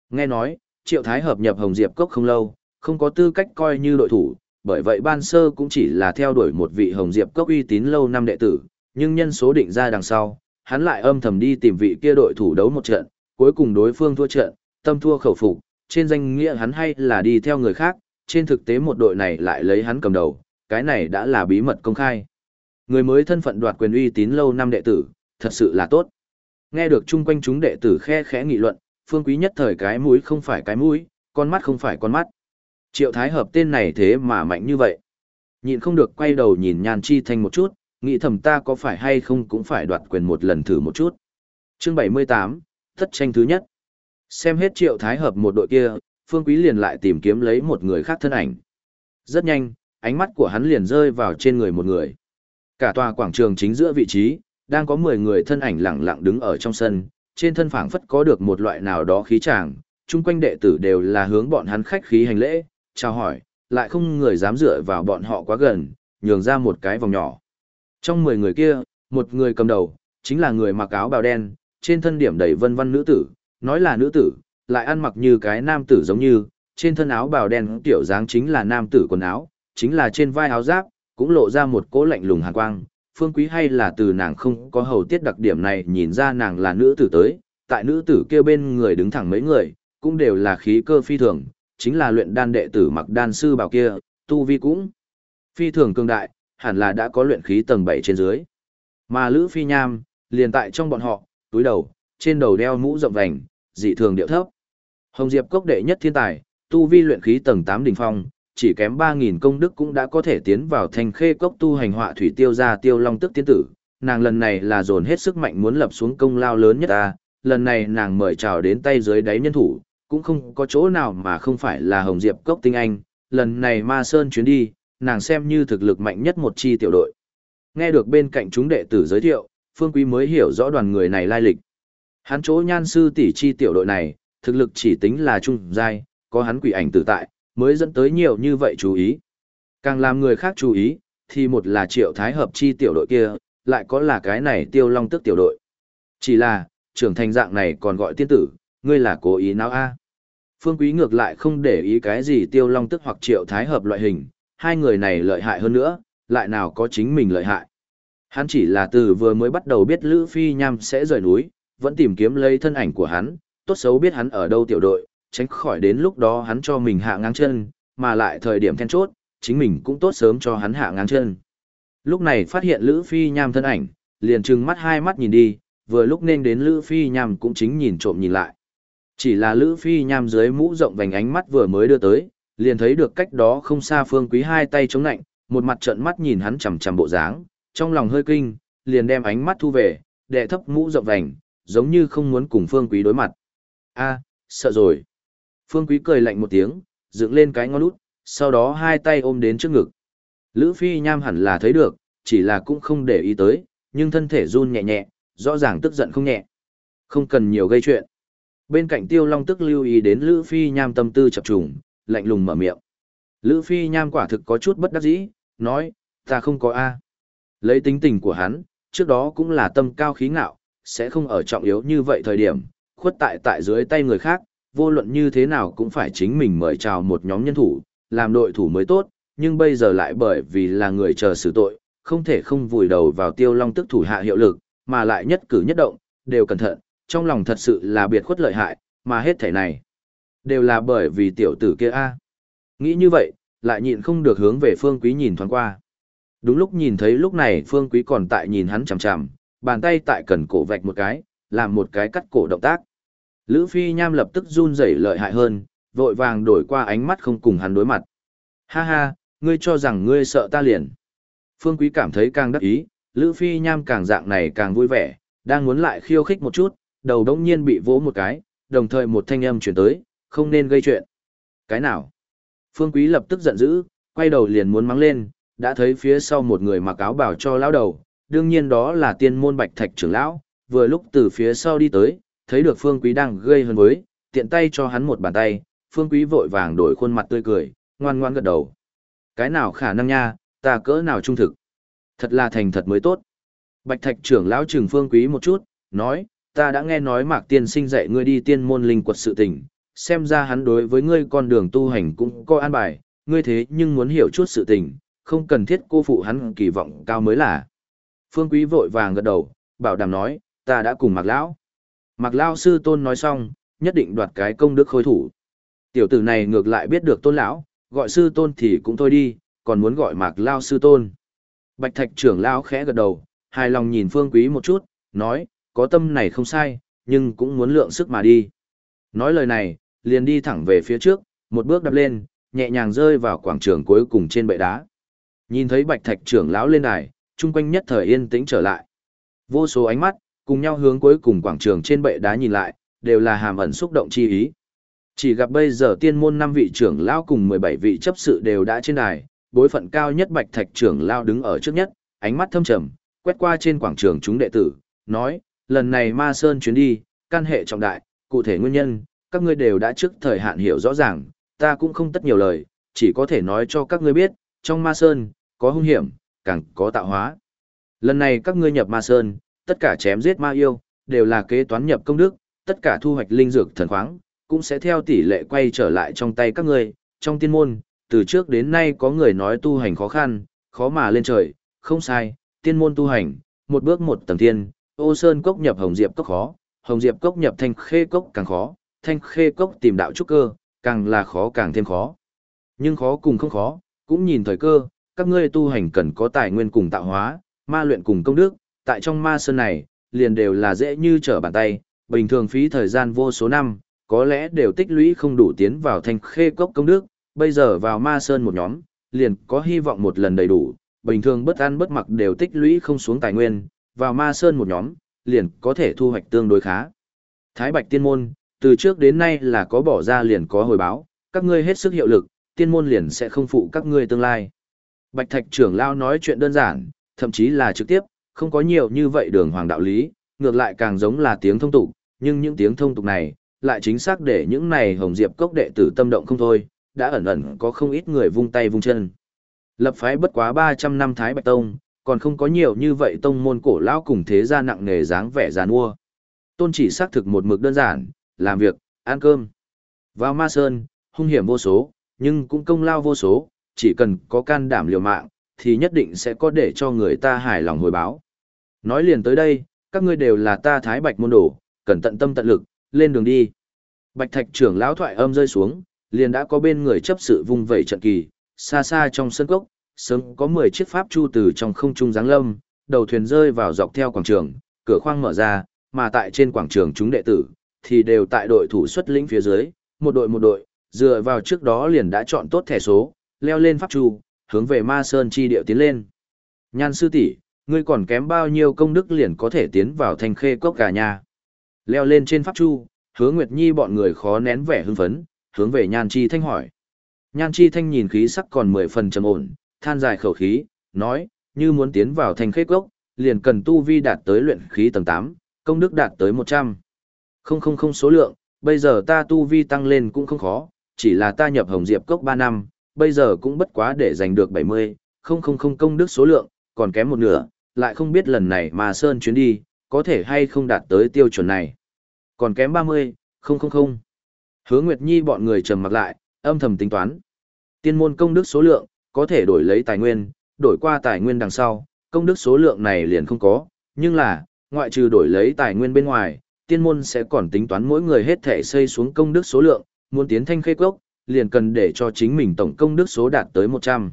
Nghe nói, Triệu Thái hợp nhập Hồng Diệp Cốc không lâu, không có tư cách coi như đội thủ, bởi vậy ban sơ cũng chỉ là theo đuổi một vị Hồng Diệp Cốc uy tín lâu năm đệ tử, nhưng nhân số định ra đằng sau, hắn lại âm thầm đi tìm vị kia đội thủ đấu một trận, cuối cùng đối phương thua trận, tâm thua khẩu phục, trên danh nghĩa hắn hay là đi theo người khác, trên thực tế một đội này lại lấy hắn cầm đầu, cái này đã là bí mật công khai. Người mới thân phận đoạt quyền uy tín lâu năm đệ tử, thật sự là tốt. Nghe được chung quanh chúng đệ tử khe khẽ nghị luận, phương quý nhất thời cái mũi không phải cái mũi, con mắt không phải con mắt. Triệu Thái Hợp tên này thế mà mạnh như vậy. Nhịn không được quay đầu nhìn Nhan Chi Thanh một chút, nghĩ thầm ta có phải hay không cũng phải đoạt quyền một lần thử một chút. Chương 78, thất tranh thứ nhất. Xem hết Triệu Thái Hợp một đội kia, Phương Quý liền lại tìm kiếm lấy một người khác thân ảnh. Rất nhanh, ánh mắt của hắn liền rơi vào trên người một người. Cả tòa quảng trường chính giữa vị trí, đang có 10 người thân ảnh lặng lặng đứng ở trong sân, trên thân phảng phất có được một loại nào đó khí tràng, chung quanh đệ tử đều là hướng bọn hắn khách khí hành lễ, chào hỏi, lại không người dám dựa vào bọn họ quá gần, nhường ra một cái vòng nhỏ. Trong 10 người kia, một người cầm đầu, chính là người mặc áo bào đen, trên thân điểm đầy vân vân nữ tử, nói là nữ tử, lại ăn mặc như cái nam tử giống như, trên thân áo bào đen tiểu dáng chính là nam tử quần áo, chính là trên vai áo giáp, cũng lộ ra một cỗ lạnh lùng hàn quang. Phương Quý hay là từ nàng không có hầu tiết đặc điểm này nhìn ra nàng là nữ tử tới, tại nữ tử kia bên người đứng thẳng mấy người, cũng đều là khí cơ phi thường, chính là luyện đan đệ tử mặc đan sư bảo kia, tu vi cũng phi thường cường đại, hẳn là đã có luyện khí tầng 7 trên dưới. Mà Lữ Phi Nham, liền tại trong bọn họ, túi đầu, trên đầu đeo mũ rộng vành, dị thường điệu thấp. Hồng Diệp cốc đệ nhất thiên tài, tu vi luyện khí tầng 8 đỉnh phong, chỉ kém 3000 công đức cũng đã có thể tiến vào thành khê cốc tu hành họa thủy tiêu ra tiêu long tức tiên tử. Nàng lần này là dồn hết sức mạnh muốn lập xuống công lao lớn nhất ta, lần này nàng mời chào đến tay dưới đáy nhân thủ, cũng không có chỗ nào mà không phải là Hồng Diệp cốc tinh anh, lần này Ma Sơn chuyến đi, nàng xem như thực lực mạnh nhất một chi tiểu đội. Nghe được bên cạnh chúng đệ tử giới thiệu, Phương Quý mới hiểu rõ đoàn người này lai lịch. Hắn chỗ nhan sư tỷ chi tiểu đội này, thực lực chỉ tính là trung giai, có hắn quỷ ảnh tử tại, mới dẫn tới nhiều như vậy chú ý. Càng làm người khác chú ý, thì một là triệu thái hợp chi tiểu đội kia, lại có là cái này tiêu long tức tiểu đội. Chỉ là, trưởng thành dạng này còn gọi tiên tử, ngươi là cố ý nào a? Phương Quý ngược lại không để ý cái gì tiêu long tức hoặc triệu thái hợp loại hình, hai người này lợi hại hơn nữa, lại nào có chính mình lợi hại. Hắn chỉ là từ vừa mới bắt đầu biết Lữ Phi Nham sẽ rời núi, vẫn tìm kiếm lấy thân ảnh của hắn, tốt xấu biết hắn ở đâu tiểu đội, tránh khỏi đến lúc đó hắn cho mình hạ ngang chân, mà lại thời điểm then chốt, chính mình cũng tốt sớm cho hắn hạ ngang chân. Lúc này phát hiện Lữ Phi Nham thân ảnh, liền trừng mắt hai mắt nhìn đi, vừa lúc nên đến Lữ Phi Nham cũng chính nhìn trộm nhìn lại. Chỉ là Lữ Phi Nham dưới mũ rộng vành ánh mắt vừa mới đưa tới, liền thấy được cách đó không xa Phương Quý hai tay chống nạnh, một mặt trợn mắt nhìn hắn chằm chằm bộ dáng, trong lòng hơi kinh, liền đem ánh mắt thu về, đệ thấp mũ rộng vành, giống như không muốn cùng Phương Quý đối mặt. A, sợ rồi. Phương Quý cười lạnh một tiếng, dựng lên cái ngón út, sau đó hai tay ôm đến trước ngực. Lữ Phi Nham hẳn là thấy được, chỉ là cũng không để ý tới, nhưng thân thể run nhẹ nhẹ, rõ ràng tức giận không nhẹ. Không cần nhiều gây chuyện. Bên cạnh Tiêu Long tức lưu ý đến Lữ Phi Nham tâm tư chập trùng, lạnh lùng mở miệng. Lữ Phi Nham quả thực có chút bất đắc dĩ, nói, ta không có A. Lấy tính tình của hắn, trước đó cũng là tâm cao khí ngạo, sẽ không ở trọng yếu như vậy thời điểm, khuất tại tại dưới tay người khác, vô luận như thế nào cũng phải chính mình mời chào một nhóm nhân thủ, làm đội thủ mới tốt, nhưng bây giờ lại bởi vì là người chờ xử tội, không thể không vùi đầu vào tiêu long tức thủ hạ hiệu lực, mà lại nhất cử nhất động, đều cẩn thận, trong lòng thật sự là biệt khuất lợi hại, mà hết thể này, đều là bởi vì tiểu tử kia a. Nghĩ như vậy, lại nhịn không được hướng về phương quý nhìn thoáng qua. Đúng lúc nhìn thấy lúc này phương quý còn tại nhìn hắn chằm chằm, bàn tay tại cần cổ vạch một cái, làm một cái cắt cổ động tác. Lữ Phi Nham lập tức run rẩy lợi hại hơn, vội vàng đổi qua ánh mắt không cùng hắn đối mặt. Ha ha, ngươi cho rằng ngươi sợ ta liền. Phương Quý cảm thấy càng đắc ý, Lữ Phi Nham càng dạng này càng vui vẻ, đang muốn lại khiêu khích một chút, đầu đống nhiên bị vỗ một cái, đồng thời một thanh âm chuyển tới, không nên gây chuyện. Cái nào? Phương Quý lập tức giận dữ, quay đầu liền muốn mắng lên, đã thấy phía sau một người mặc áo bảo cho lão đầu, đương nhiên đó là tiên môn bạch thạch trưởng lão, vừa lúc từ phía sau đi tới, thấy được Phương Quý đang gây hơn với, tiện tay cho hắn một bàn tay, Phương Quý vội vàng đổi khuôn mặt tươi cười, ngoan ngoan gật đầu. Cái nào khả năng nha, ta cỡ nào trung thực. Thật là thành thật mới tốt. Bạch Thạch trưởng lão trừng Phương Quý một chút, nói, ta đã nghe nói Mạc Tiên sinh dạy ngươi đi tiên môn linh quật sự tình, xem ra hắn đối với ngươi con đường tu hành cũng có an bài, ngươi thế nhưng muốn hiểu chút sự tình, không cần thiết cô phụ hắn kỳ vọng cao mới là. Phương Quý vội vàng gật đầu, bảo đảm nói, ta đã cùng Mạc Lão. Mạc Lão sư tôn nói xong, nhất định đoạt cái công đức khôi thủ. Tiểu tử này ngược lại biết được tôn lão, gọi sư tôn thì cũng thôi đi, còn muốn gọi Mạc Lão sư tôn. Bạch Thạch trưởng lão khẽ gật đầu, hài lòng nhìn Phương Quý một chút, nói, có tâm này không sai, nhưng cũng muốn lượng sức mà đi. Nói lời này, liền đi thẳng về phía trước, một bước đạp lên, nhẹ nhàng rơi vào quảng trường cuối cùng trên bệ đá. Nhìn thấy Bạch Thạch trưởng lão lên đài, chung quanh nhất thời yên tĩnh trở lại. Vô số ánh mắt, cùng nhau hướng cuối cùng quảng trường trên bệ đá nhìn lại, đều là hàm ẩn xúc động chi ý. Chỉ gặp bây giờ tiên môn năm vị trưởng lão cùng 17 vị chấp sự đều đã trên đài, bối phận cao nhất Bạch Thạch trưởng lão đứng ở trước nhất, ánh mắt thâm trầm, quét qua trên quảng trường chúng đệ tử, nói, lần này Ma Sơn chuyến đi, căn hệ trọng đại, cụ thể nguyên nhân, các ngươi đều đã trước thời hạn hiểu rõ ràng, ta cũng không tất nhiều lời, chỉ có thể nói cho các ngươi biết, trong Ma Sơn, có hung hiểm, càng có tạo hóa. Lần này các ngươi nhập Ma Sơn, tất cả chém giết ma yêu, đều là kế toán nhập công đức, tất cả thu hoạch linh dược thần khoáng, cũng sẽ theo tỷ lệ quay trở lại trong tay các ngươi, trong tiên môn, từ trước đến nay có người nói tu hành khó khăn, khó mà lên trời, không sai, tiên môn tu hành, một bước một tầng thiên, ô sơn cốc nhập hồng diệp cốc khó, hồng diệp cốc nhập thanh khê cốc càng khó, thanh khê cốc tìm đạo trúc cơ, càng là khó càng thêm khó. Nhưng khó cùng không khó, cũng nhìn thời cơ, các ngươi tu hành cần có tài nguyên cùng tạo hóa, ma luyện cùng công đức, tại trong ma sơn này, liền đều là dễ như trở bàn tay, bình thường phí thời gian vô số năm, có lẽ đều tích lũy không đủ tiến vào thanh khê cốc công đức, bây giờ vào ma sơn một nhóm, liền có hy vọng một lần đầy đủ, bình thường bất ăn bất mặc đều tích lũy không xuống tài nguyên, vào ma sơn một nhóm, liền có thể thu hoạch tương đối khá. Thái Bạch Tiên Môn, từ trước đến nay là có bỏ ra liền có hồi báo, các ngươi hết sức hiệu lực, tiên môn liền sẽ không phụ các ngươi tương lai. Bạch Thạch trưởng lao nói chuyện đơn giản, thậm chí là trực tiếp, không có nhiều như vậy đường hoàng đạo lý, ngược lại càng giống là tiếng thông tục, nhưng những tiếng thông tục này, lại chính xác để những này hồng diệp cốc đệ tử tâm động không thôi, đã ẩn ẩn có không ít người vung tay vung chân. Lập phái bất quá 300 năm Thái Bạch Tông, còn không có nhiều như vậy tông môn cổ lão cùng thế gia nặng nề dáng vẻ giàn mua. Tôn chỉ xác thực một mực đơn giản, làm việc, ăn cơm. Vào Ma Sơn, hung hiểm vô số, nhưng cũng công lao vô số, chỉ cần có can đảm liều mạng, thì nhất định sẽ có để cho người ta hài lòng hồi báo. Nói liền tới đây, các ngươi đều là ta Thái Bạch môn đồ, cẩn tận tâm tận lực, lên đường đi. Bạch Thạch trưởng lão thoại âm rơi xuống, liền đã có bên người chấp sự vung vẩy trận kỳ, xa xa trong sân cốc, sớm có 10 chiếc pháp chu từ trong không trung giáng lâm, đầu thuyền rơi vào dọc theo quảng trường, cửa khoang mở ra, mà tại trên quảng trường chúng đệ tử thì đều tại đội thủ xuất lĩnh phía dưới, một đội một đội, dựa vào trước đó liền đã chọn tốt thẻ số, leo lên pháp chu, hướng về Ma Sơn chi điệu tiến lên. Nhan sư tỷ, ngươi còn kém bao nhiêu công đức liền có thể tiến vào thành khê cốc cả nhà. Leo lên trên pháp chu, hứa Nguyệt Nhi bọn người khó nén vẻ hưng phấn, hướng về Nhan Chi Thanh hỏi. Nhan Chi Thanh nhìn khí sắc còn mười phần trầm ổn, than dài khẩu khí, nói, như muốn tiến vào thành khê cốc, liền cần tu vi đạt tới luyện khí tầng 8, công đức đạt tới 100. Không không không số lượng, bây giờ ta tu vi tăng lên cũng không khó, chỉ là ta nhập Hồng Diệp Cốc 3 năm, bây giờ cũng bất quá để giành được 70, không không không công đức số lượng, còn kém một nửa, lại không biết lần này mà Sơn chuyến đi, có thể hay không đạt tới tiêu chuẩn này. Còn kém 30, không không không. Hứa Nguyệt Nhi bọn người trầm mặc lại, âm thầm tính toán. Tiên môn công đức số lượng, có thể đổi lấy tài nguyên, đổi qua tài nguyên đằng sau, công đức số lượng này liền không có, nhưng là, ngoại trừ đổi lấy tài nguyên bên ngoài, tiên môn sẽ còn tính toán mỗi người hết thể xây xuống công đức số lượng, muốn tiến thanh khê cốc, liền cần để cho chính mình tổng công đức số đạt tới 100.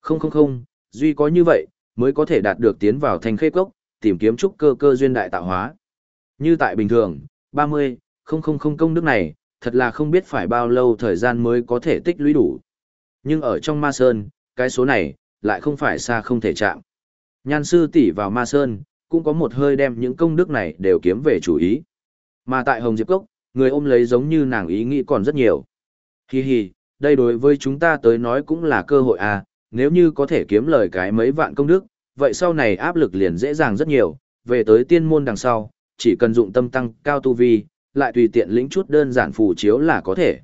Không không không, duy có như vậy, mới có thể đạt được tiến vào thanh khê cốc, tìm kiếm trúc cơ cơ duyên đại tạo hóa. Như tại bình thường, 30, không không không công đức này, thật là không biết phải bao lâu thời gian mới có thể tích lũy đủ. Nhưng ở trong ma sơn, cái số này, lại không phải xa không thể chạm. Nhan sư tỷ vào ma sơn, cũng có một hơi đem những công đức này đều kiếm về chủ ý. Mà tại Hồng Diệp Cốc, người ôm lấy giống như nàng ý nghĩ còn rất nhiều. Hi hi, đây đối với chúng ta tới nói cũng là cơ hội à, nếu như có thể kiếm lời cái mấy vạn công đức, vậy sau này áp lực liền dễ dàng rất nhiều, về tới tiên môn đằng sau, chỉ cần dụng tâm tăng cao tu vi, lại tùy tiện lĩnh chút đơn giản phù chiếu là có thể.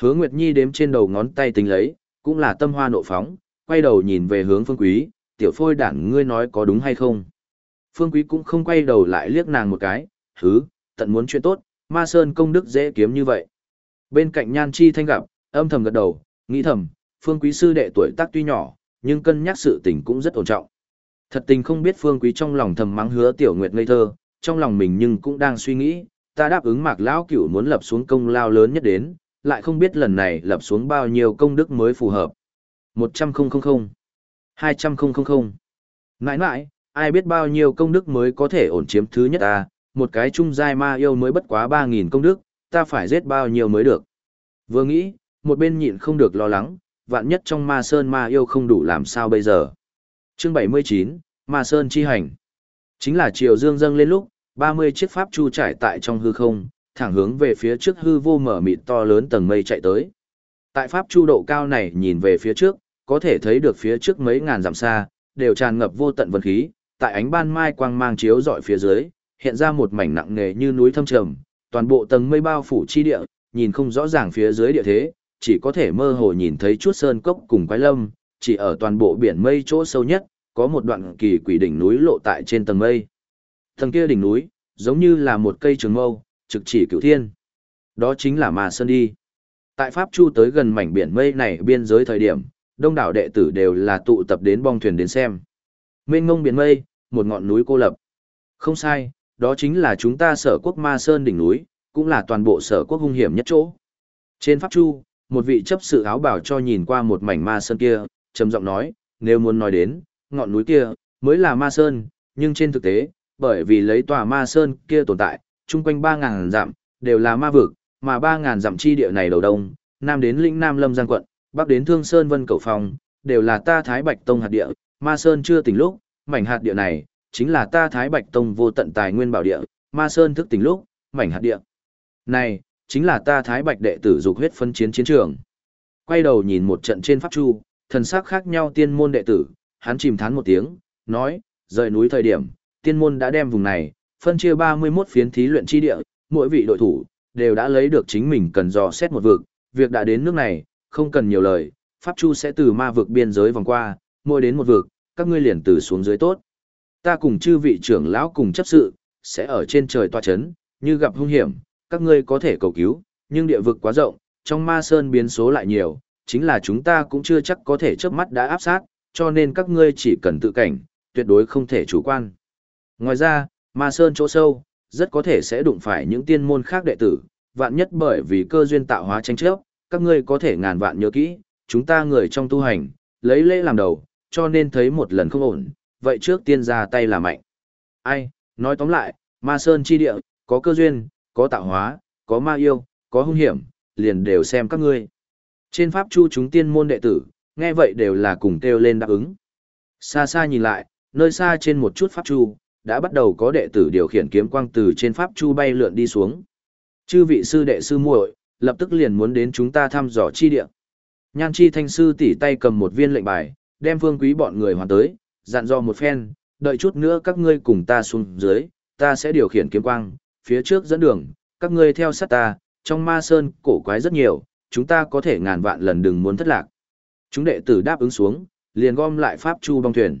Hứa Nguyệt Nhi đếm trên đầu ngón tay tính lấy, cũng là tâm hoa nộ phóng, quay đầu nhìn về hướng Phương Quý, tiểu phôi đản ngươi nói có đúng hay không. Phương Quý cũng không quay đầu lại liếc nàng một cái, hứ, tận muốn chuyện tốt, ma sơn công đức dễ kiếm như vậy. Bên cạnh Nhan Chi Thanh gặp, âm thầm gật đầu, nghĩ thầm, Phương Quý sư đệ tuổi tác tuy nhỏ, nhưng cân nhắc sự tình cũng rất ổn trọng. Thật tình không biết Phương Quý trong lòng thầm mắng hứa tiểu nguyệt ngây thơ, trong lòng mình nhưng cũng đang suy nghĩ, ta đáp ứng mạc lão cửu muốn lập xuống công lao lớn nhất đến, lại không biết lần này lập xuống bao nhiêu công đức mới phù hợp. Một trăm không không không, hai trăm không không không. Nãi nãi, ai biết bao nhiêu công đức mới có thể ổn chiếm thứ nhất ta, một cái trung giai ma yêu mới bất quá ba nghìn công đức, ta phải giết bao nhiêu mới được. Vừa nghĩ, một bên nhịn không được lo lắng, vạn nhất trong ma sơn ma yêu không đủ làm sao bây giờ. Chương bảy mươi chín, Ma Sơn chi hành. Chính là chiều dương dâng lên lúc, ba mươi chiếc pháp chu trải tại trong hư không, thẳng hướng về phía trước hư vô mở mịt to lớn tầng mây chạy tới. Tại pháp chu độ cao này nhìn về phía trước, có thể thấy được phía trước mấy ngàn dặm xa, đều tràn ngập vô tận vân khí, tại ánh ban mai quang mang chiếu rọi phía dưới, hiện ra một mảnh nặng nề như núi thâm trầm, toàn bộ tầng mây bao phủ chi địa, nhìn không rõ ràng phía dưới địa thế, chỉ có thể mơ hồ nhìn thấy chút sơn cốc cùng quái lâm, chỉ ở toàn bộ biển mây chỗ sâu nhất, có một đoạn kỳ quỷ đỉnh núi lộ tại trên tầng mây. Tầng kia đỉnh núi, giống như là một cây trường mâu, trực chỉ cửu thiên. Đó chính là Ma Sơn đi. Tại Pháp Chu tới gần mảnh biển mây này biên giới thời điểm, đông đảo đệ tử đều là tụ tập đến bong thuyền đến xem. Mênh ngông biển mây, một ngọn núi cô lập. Không sai, đó chính là chúng ta sở quốc Ma Sơn đỉnh núi, cũng là toàn bộ sở quốc hung hiểm nhất chỗ. Trên Pháp Chu, một vị chấp sự áo bảo cho nhìn qua một mảnh Ma Sơn kia, trầm giọng nói, nếu muốn nói đến, ngọn núi kia, mới là Ma Sơn, nhưng trên thực tế, bởi vì lấy tòa Ma Sơn kia tồn tại, chung quanh 3.000 dặm, đều là ma vực, mà 3.000 dặm chi địa này đầu đông, nam đến lĩnh Nam Lâm Giang quận, bắc đến Thương Sơn Vân Cầu Phong, đều là ta Thái Bạch Tông hạt địa, Ma Sơn chưa tỉnh lúc, mảnh hạt địa này, chính là ta Thái Bạch Tông vô tận tài nguyên bảo địa, Ma Sơn thức tỉnh lúc, mảnh hạt địa. Này, chính là ta Thái Bạch đệ tử dục huyết phân chiến chiến trường. Quay đầu nhìn một trận trên pháp chu, thần sắc khác nhau tiên môn đệ tử, hắn chìm thán một tiếng, nói, rời núi thời điểm, tiên môn đã đem vùng này, phân chia 31 phiến thí luyện chi địa, mỗi vị đội thủ, đều đã lấy được chính mình cần dò xét một vực, việc đã đến nước này, không cần nhiều lời, Pháp Chu sẽ từ ma vực biên giới vòng qua, mỗi đến một vực, các ngươi liền từ xuống dưới tốt. Ta cùng chư vị trưởng lão cùng chấp sự, sẽ ở trên trời tòa chấn, như gặp hung hiểm, các ngươi có thể cầu cứu, nhưng địa vực quá rộng, trong ma sơn biến số lại nhiều, chính là chúng ta cũng chưa chắc có thể chớp mắt đã áp sát, cho nên các ngươi chỉ cần tự cảnh, tuyệt đối không thể chủ quan. Ngoài ra, ma sơn chỗ sâu, rất có thể sẽ đụng phải những tiên môn khác đệ tử, vạn nhất bởi vì cơ duyên tạo hóa tranh chấp, các ngươi có thể ngàn vạn nhớ kỹ, chúng ta người trong tu hành, lấy lễ làm đầu, cho nên thấy một lần không ổn, vậy trước tiên ra tay là mạnh. Ai, nói tóm lại, ma sơn chi địa, có cơ duyên, có tạo hóa, có ma yêu, có hung hiểm, liền đều xem các ngươi. Trên pháp chu chúng tiên môn đệ tử, nghe vậy đều là cùng kêu lên đáp ứng. Xa xa nhìn lại, nơi xa trên một chút pháp chu, đã bắt đầu có đệ tử điều khiển kiếm quang từ trên pháp chu bay lượn đi xuống. Chư vị sư đệ sư muội, lập tức liền muốn đến chúng ta thăm dò chi địa. Nhan chi thanh sư tỉ tay cầm một viên lệnh bài, đem vương quý bọn người hoàn tới, dặn dò một phen, đợi chút nữa các ngươi cùng ta xuống dưới, ta sẽ điều khiển kiếm quang, phía trước dẫn đường, các ngươi theo sát ta, trong ma sơn cổ quái rất nhiều, chúng ta có thể ngàn vạn lần đừng muốn thất lạc. Chúng đệ tử đáp ứng xuống, liền gom lại pháp chu bong thuyền.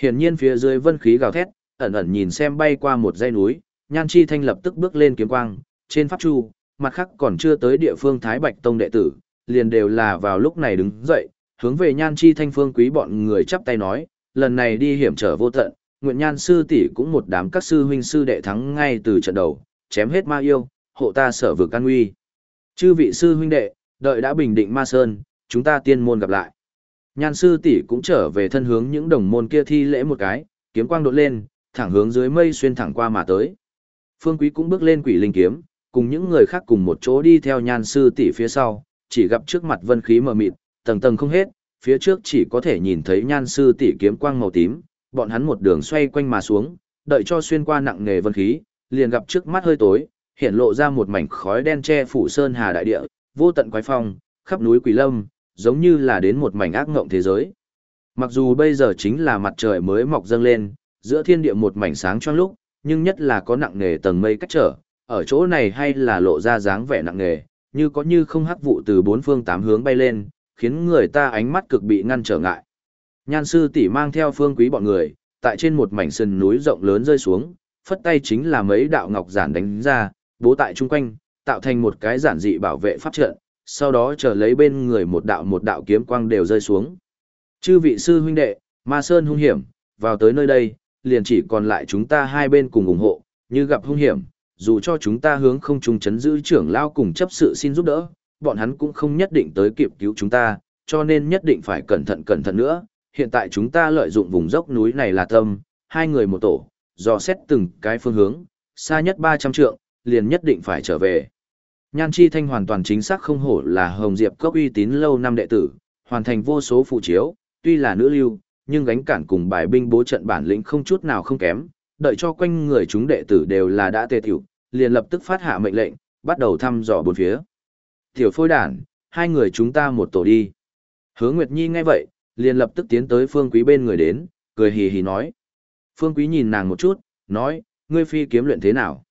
Hiển nhiên phía dưới vân khí gào thét, ẩn ẩn nhìn xem bay qua một dãy núi, Nhan Chi Thanh lập tức bước lên kiếm quang, trên pháp chu, mặt khác còn chưa tới địa phương Thái Bạch Tông đệ tử, liền đều là vào lúc này đứng dậy, hướng về Nhan Chi Thanh phương quý bọn người chắp tay nói, lần này đi hiểm trở vô tận, nguyện Nhan sư tỷ cũng một đám các sư huynh sư đệ thắng ngay từ trận đầu, chém hết ma yêu, hộ ta sở vực an nguy. Chư vị sư huynh đệ, đợi đã bình định ma sơn, chúng ta tiên môn gặp lại. Nhan sư tỷ cũng trở về thân hướng những đồng môn kia thi lễ một cái, kiếm quang đột lên, thẳng hướng dưới mây xuyên thẳng qua mà tới. Phương Quý cũng bước lên quỷ linh kiếm, cùng những người khác cùng một chỗ đi theo nhan sư tỷ phía sau, chỉ gặp trước mặt vân khí mờ mịt, tầng tầng không hết, phía trước chỉ có thể nhìn thấy nhan sư tỷ kiếm quang màu tím, bọn hắn một đường xoay quanh mà xuống, đợi cho xuyên qua nặng nghề vân khí, liền gặp trước mắt hơi tối, hiện lộ ra một mảnh khói đen che phủ sơn hà đại địa, vô tận quái phong, khắp núi quỷ lâm, giống như là đến một mảnh ác ngộng thế giới. Mặc dù bây giờ chính là mặt trời mới mọc dâng lên, giữa thiên địa một mảnh sáng choang lúc, nhưng nhất là có nặng nghề tầng mây cách trở, ở chỗ này hay là lộ ra dáng vẻ nặng nghề, như có như không hắc vụ từ bốn phương tám hướng bay lên, khiến người ta ánh mắt cực bị ngăn trở ngại. Nhan sư tỷ mang theo phương quý bọn người, tại trên một mảnh sườn núi rộng lớn rơi xuống, phất tay chính là mấy đạo ngọc giản đánh ra, bố tại chung quanh, tạo thành một cái giản dị bảo vệ pháp trận, sau đó chờ lấy bên người một đạo một đạo kiếm quang đều rơi xuống. Chư vị sư huynh đệ, Ma Sơn hung hiểm, vào tới nơi đây, liền chỉ còn lại chúng ta hai bên cùng ủng hộ, như gặp hung hiểm, dù cho chúng ta hướng không trung chấn giữ trưởng lao cùng chấp sự xin giúp đỡ, bọn hắn cũng không nhất định tới kịp cứu chúng ta, cho nên nhất định phải cẩn thận cẩn thận nữa. Hiện tại chúng ta lợi dụng vùng dốc núi này là tâm, hai người một tổ, dò xét từng cái phương hướng, xa nhất 300 trượng, liền nhất định phải trở về. Nhan Chi Thanh hoàn toàn chính xác không hổ là Hồng Diệp cấp uy tín lâu năm đệ tử, hoàn thành vô số phụ chiếu, tuy là nữ lưu, nhưng gánh cản cùng bài binh bố trận bản lĩnh không chút nào không kém, đợi cho quanh người chúng đệ tử đều là đã tề tiểu, liền lập tức phát hạ mệnh lệnh, bắt đầu thăm dò bốn phía. Tiểu phôi đản, hai người chúng ta một tổ đi. Hứa Nguyệt Nhi nghe vậy, liền lập tức tiến tới Phương Quý bên người đến, cười hì hì nói. Phương Quý nhìn nàng một chút, nói, ngươi phi kiếm luyện thế nào?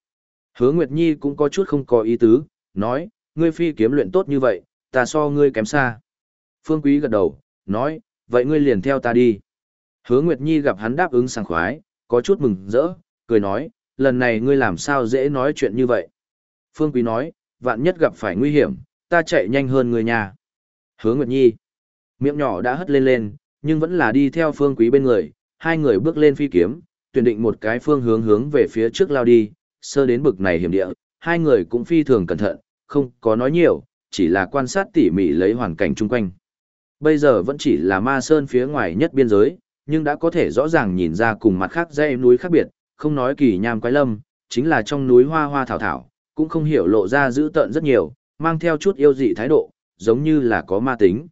Hứa Nguyệt Nhi cũng có chút không có ý tứ, nói, ngươi phi kiếm luyện tốt như vậy, ta so ngươi kém xa. Phương Quý gật đầu, nói, vậy ngươi liền theo ta đi. Hứa Nguyệt Nhi gặp hắn đáp ứng sảng khoái, có chút mừng rỡ, cười nói, lần này ngươi làm sao dễ nói chuyện như vậy. Phương Quý nói, vạn nhất gặp phải nguy hiểm, ta chạy nhanh hơn người nhà. Hứa Nguyệt Nhi, miệng nhỏ đã hất lên lên, nhưng vẫn là đi theo Phương Quý bên người, hai người bước lên phi kiếm, tuyển định một cái phương hướng hướng về phía trước lao đi, sơ đến bực này hiểm địa, hai người cũng phi thường cẩn thận, không có nói nhiều, chỉ là quan sát tỉ mỉ lấy hoàn cảnh chung quanh. Bây giờ vẫn chỉ là ma sơn phía ngoài nhất biên giới, nhưng đã có thể rõ ràng nhìn ra cùng mặt khác dãy núi khác biệt, không nói kỳ nham quái lâm, chính là trong núi hoa hoa thảo thảo, cũng không hiểu lộ ra dữ tợn rất nhiều, mang theo chút yêu dị thái độ, giống như là có ma tính.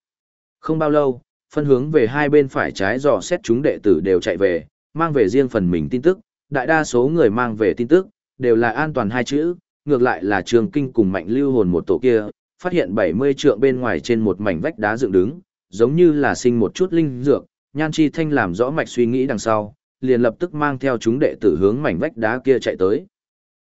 Không bao lâu, phân hướng về hai bên phải trái dò xét chúng đệ tử đều chạy về, mang về riêng phần mình tin tức, đại đa số người mang về tin tức, đều là an toàn hai chữ, ngược lại là trường kinh cùng mạnh lưu hồn một tổ kia, phát hiện 70 trượng bên ngoài trên một mảnh vách đá dựng đứng, giống như là sinh một chút linh dược, Nhan Chi Thanh làm rõ mạch suy nghĩ đằng sau, liền lập tức mang theo chúng đệ tử hướng mảnh vách đá kia chạy tới.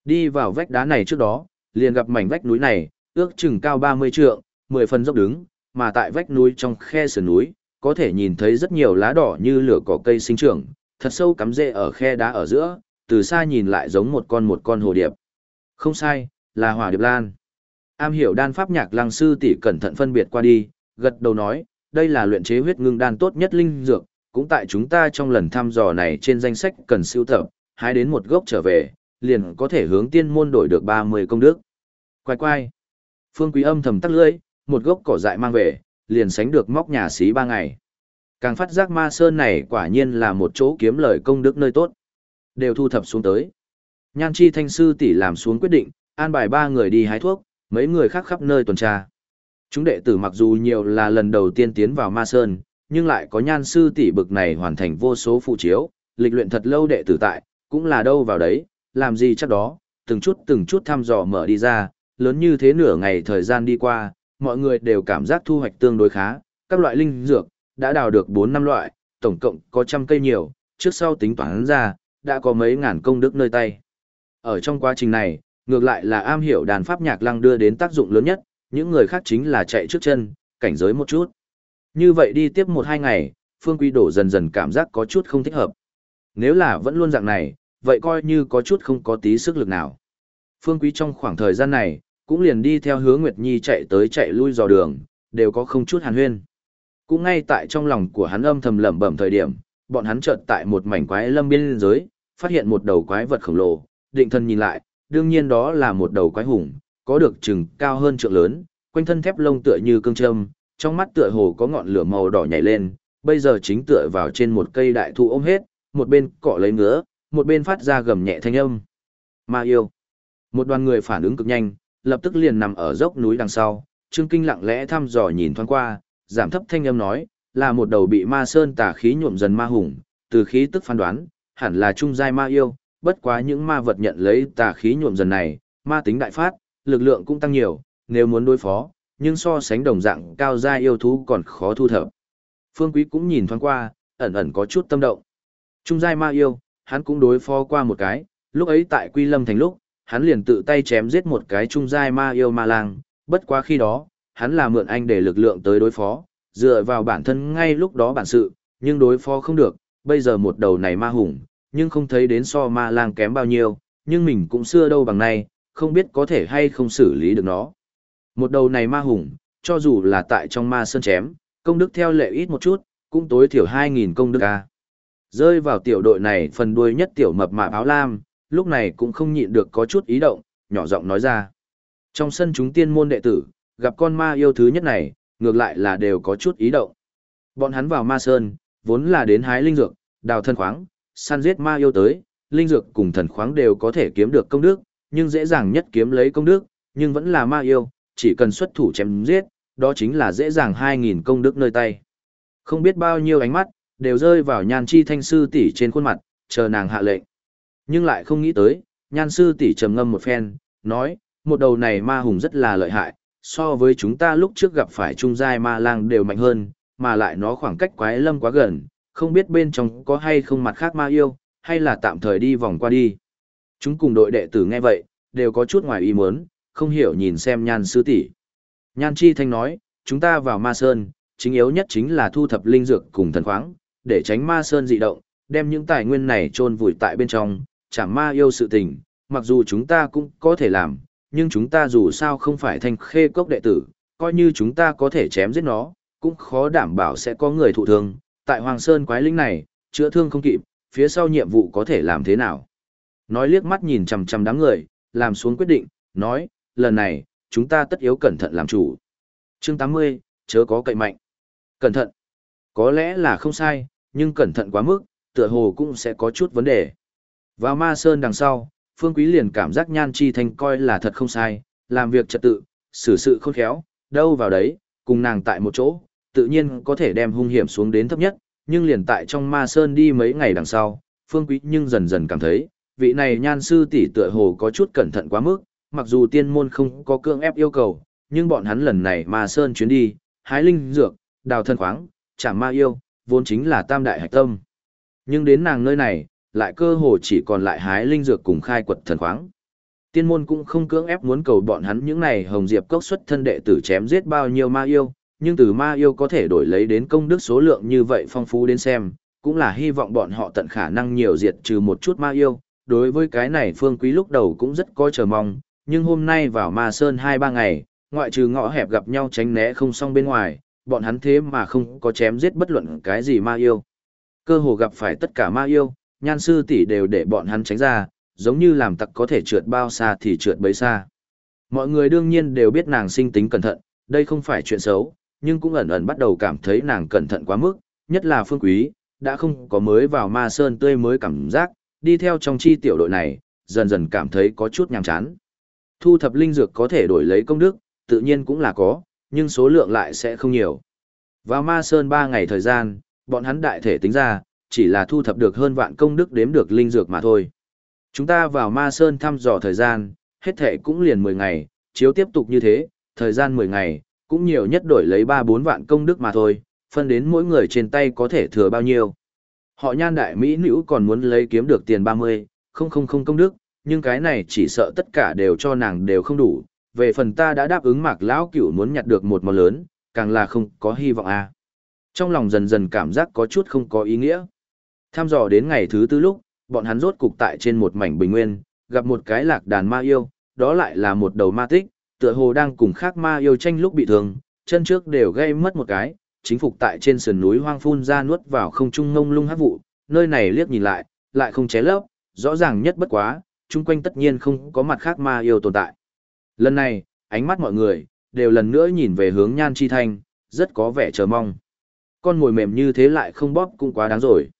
Đi vào vách đá này trước đó, liền gặp mảnh vách núi này, ước chừng cao 30 trượng, 10 phần dốc đứng, mà tại vách núi trong khe sườn núi, có thể nhìn thấy rất nhiều lá đỏ như lửa cỏ cây sinh trưởng, thật sâu cắm rễ ở khe đá ở giữa, từ xa nhìn lại giống một con một con hồ điệp. Không sai, là hỏa điệp lan. Am hiểu đan pháp nhạc lăng sư tỷ cẩn thận phân biệt qua đi, gật đầu nói, đây là luyện chế huyết ngưng đan tốt nhất linh dược, cũng tại chúng ta trong lần thăm dò này trên danh sách cần siêu tập, hái đến một gốc trở về, liền có thể hướng tiên môn đổi được 30 công đức. Quay quay. Phương Quý âm thầm tắt lưỡi, một gốc cỏ dại mang về, liền sánh được móc nhà xí ba ngày. Càng phát giác ma sơn này quả nhiên là một chỗ kiếm lời công đức nơi tốt. Đều thu thập xuống tới. Nhan chi thanh sư tỷ làm xuống quyết định, an bài ba người đi hái thuốc, mấy người khác khắp nơi tuần tra. Chúng đệ tử mặc dù nhiều là lần đầu tiên tiến vào ma sơn, nhưng lại có nhan sư tỷ bực này hoàn thành vô số phụ chiếu, lịch luyện thật lâu đệ tử tại, cũng là đâu vào đấy, làm gì chắc đó, từng chút từng chút thăm dò mở đi ra, lớn như thế nửa ngày thời gian đi qua, mọi người đều cảm giác thu hoạch tương đối khá, các loại linh dược, đã đào được 4 năm loại, tổng cộng có trăm cây nhiều, trước sau tính toán ra, đã có mấy ngàn công đức nơi tay. Ở trong quá trình này, ngược lại là am hiểu đàn pháp nhạc lăng đưa đến tác dụng lớn nhất, những người khác chính là chạy trước chân, cảnh giới một chút. Như vậy đi tiếp một hai ngày, Phương Quý đổ dần dần cảm giác có chút không thích hợp. Nếu là vẫn luôn dạng này, vậy coi như có chút không có tí sức lực nào. Phương Quý trong khoảng thời gian này, cũng liền đi theo hướng Nguyệt Nhi chạy tới chạy lui dò đường, đều có không chút hàn huyên. Cũng ngay tại trong lòng của hắn âm thầm lẩm bẩm thời điểm, bọn hắn chợt tại một mảnh quái lâm biên giới, phát hiện một đầu quái vật khổng lồ, định thân nhìn lại, đương nhiên đó là một đầu quái hùng, có được chừng cao hơn trượng lớn, quanh thân thép lông tựa như cương châm, trong mắt tựa hồ có ngọn lửa màu đỏ nhảy lên, bây giờ chính tựa vào trên một cây đại thụ ôm hết, một bên cọ lấy ngứa, một bên phát ra gầm nhẹ thanh âm. Ma yêu. Một đoàn người phản ứng cực nhanh, lập tức liền nằm ở dốc núi đằng sau, Trương Kinh lặng lẽ thăm dò nhìn thoáng qua, giảm thấp thanh âm nói, là một đầu bị ma sơn tà khí nhuộm dần ma hùng, từ khí tức phán đoán, hẳn là trung giai ma yêu, bất quá những ma vật nhận lấy tà khí nhuộm dần này, ma tính đại phát, lực lượng cũng tăng nhiều, nếu muốn đối phó, nhưng so sánh đồng dạng cao giai yêu thú còn khó thu thập. Phương Quý cũng nhìn thoáng qua, ẩn ẩn có chút tâm động. Trung giai ma yêu, hắn cũng đối phó qua một cái, lúc ấy tại Quy Lâm thành lúc, hắn liền tự tay chém giết một cái trung giai ma yêu ma lang, bất quá khi đó, hắn là mượn anh để lực lượng tới đối phó, dựa vào bản thân ngay lúc đó bản sự, nhưng đối phó không được, bây giờ một đầu này ma hùng, nhưng không thấy đến so ma lang kém bao nhiêu, nhưng mình cũng xưa đâu bằng này, không biết có thể hay không xử lý được nó. Một đầu này ma hùng, cho dù là tại trong ma sơn chém, công đức theo lệ ít một chút, cũng tối thiểu 2.000 công đức a. Rơi vào tiểu đội này phần đuôi nhất tiểu mập mạp áo lam, lúc này cũng không nhịn được có chút ý động, nhỏ giọng nói ra. Trong sân chúng tiên môn đệ tử, gặp con ma yêu thứ nhất này, ngược lại là đều có chút ý động. Bọn hắn vào ma sơn, vốn là đến hái linh dược, đào thân khoáng, săn giết ma yêu tới, linh dược cùng thần khoáng đều có thể kiếm được công đức, nhưng dễ dàng nhất kiếm lấy công đức, nhưng vẫn là ma yêu, chỉ cần xuất thủ chém giết, đó chính là dễ dàng 2.000 công đức nơi tay. Không biết bao nhiêu ánh mắt, đều rơi vào nhan chi thanh sư tỷ trên khuôn mặt, chờ nàng hạ lệnh. Nhưng lại không nghĩ tới, nhan sư tỷ trầm ngâm một phen, nói, một đầu này ma hùng rất là lợi hại, so với chúng ta lúc trước gặp phải trung giai ma lang đều mạnh hơn, mà lại nó khoảng cách quái lâm quá gần, không biết bên trong có hay không mặt khác ma yêu, hay là tạm thời đi vòng qua đi. Chúng cùng đội đệ tử nghe vậy, đều có chút ngoài ý muốn, không hiểu nhìn xem nhan sư tỷ. Nhan chi thanh nói, chúng ta vào ma sơn, chính yếu nhất chính là thu thập linh dược cùng thần khoáng, để tránh ma sơn dị động, đem những tài nguyên này chôn vùi tại bên trong, chẳng ma yêu sự tình, mặc dù chúng ta cũng có thể làm, nhưng chúng ta dù sao không phải thanh khê cốc đệ tử, coi như chúng ta có thể chém giết nó, cũng khó đảm bảo sẽ có người thụ thương. Tại Hoàng Sơn quái linh này, chữa thương không kịp, phía sau nhiệm vụ có thể làm thế nào? Nói liếc mắt nhìn chằm chằm đám người, làm xuống quyết định, nói, lần này, chúng ta tất yếu cẩn thận làm chủ. Chương 80, chớ có cậy mạnh. Cẩn thận. Có lẽ là không sai, nhưng cẩn thận quá mức, tựa hồ cũng sẽ có chút vấn đề. Vào ma sơn đằng sau, Phương Quý liền cảm giác nhan chi thanh coi là thật không sai, làm việc trật tự, xử sự khôn khéo, đâu vào đấy, cùng nàng tại một chỗ, tự nhiên có thể đem hung hiểm xuống đến thấp nhất, nhưng liền tại trong ma sơn đi mấy ngày đằng sau, Phương Quý nhưng dần dần cảm thấy, vị này nhan sư tỷ tựa hồ có chút cẩn thận quá mức, mặc dù tiên môn không có cương ép yêu cầu, nhưng bọn hắn lần này ma sơn chuyến đi, hái linh dược, đào thân khoáng, chảm ma yêu, vốn chính là tam đại hạch tâm. Nhưng đến nàng nơi này, lại cơ hồ chỉ còn lại hái linh dược cùng khai quật thần khoáng. Tiên môn cũng không cưỡng ép muốn cầu bọn hắn những này hồng diệp cốc xuất thân đệ tử chém giết bao nhiêu ma yêu, nhưng từ ma yêu có thể đổi lấy đến công đức số lượng như vậy phong phú đến xem, cũng là hy vọng bọn họ tận khả năng nhiều diệt trừ một chút ma yêu. Đối với cái này Phương Quý lúc đầu cũng rất coi chờ mong, nhưng hôm nay vào ma sơn 2-3 ngày, ngoại trừ ngõ hẹp gặp nhau tránh né không xong bên ngoài, bọn hắn thế mà không có chém giết bất luận cái gì ma yêu. Cơ hồ gặp phải tất cả ma yêu, nhan sư tỷ đều để bọn hắn tránh ra, giống như làm tặc có thể trượt bao xa thì trượt bấy xa. Mọi người đương nhiên đều biết nàng sinh tính cẩn thận, đây không phải chuyện xấu, nhưng cũng ẩn ẩn bắt đầu cảm thấy nàng cẩn thận quá mức, nhất là phương quý, đã không có mới vào ma sơn tươi mới cảm giác, đi theo trong chi tiểu đội này, dần dần cảm thấy có chút nhàm chán. Thu thập linh dược có thể đổi lấy công đức, tự nhiên cũng là có, nhưng số lượng lại sẽ không nhiều. Vào ma sơn 3 ngày thời gian, bọn hắn đại thể tính ra, chỉ là thu thập được hơn vạn công đức đếm được linh dược mà thôi. Chúng ta vào ma sơn thăm dò thời gian, hết thệ cũng liền 10 ngày, chiếu tiếp tục như thế, thời gian 10 ngày, cũng nhiều nhất đổi lấy 3-4 vạn công đức mà thôi, phân đến mỗi người trên tay có thể thừa bao nhiêu. Họ nhan đại mỹ nữ còn muốn lấy kiếm được tiền 30, không không không công đức, nhưng cái này chỉ sợ tất cả đều cho nàng đều không đủ. Về phần ta đã đáp ứng mạc lão cửu muốn nhặt được một món lớn, càng là không có hy vọng à. Trong lòng dần dần cảm giác có chút không có ý nghĩa. Tham dò đến ngày thứ tư lúc, bọn hắn rốt cục tại trên một mảnh bình nguyên, gặp một cái lạc đàn ma yêu, đó lại là một đầu ma tích, tựa hồ đang cùng khác ma yêu tranh lúc bị thương, chân trước đều gây mất một cái, chính phục tại trên sườn núi hoang phun ra nuốt vào không trung ngông lung hát vụ, nơi này liếc nhìn lại, lại không ché lấp, rõ ràng nhất bất quá, chung quanh tất nhiên không có mặt khác ma yêu tồn tại. Lần này, ánh mắt mọi người, đều lần nữa nhìn về hướng nhan chi thanh, rất có vẻ chờ mong. Con ngồi mềm như thế lại không bóp cũng quá đáng rồi.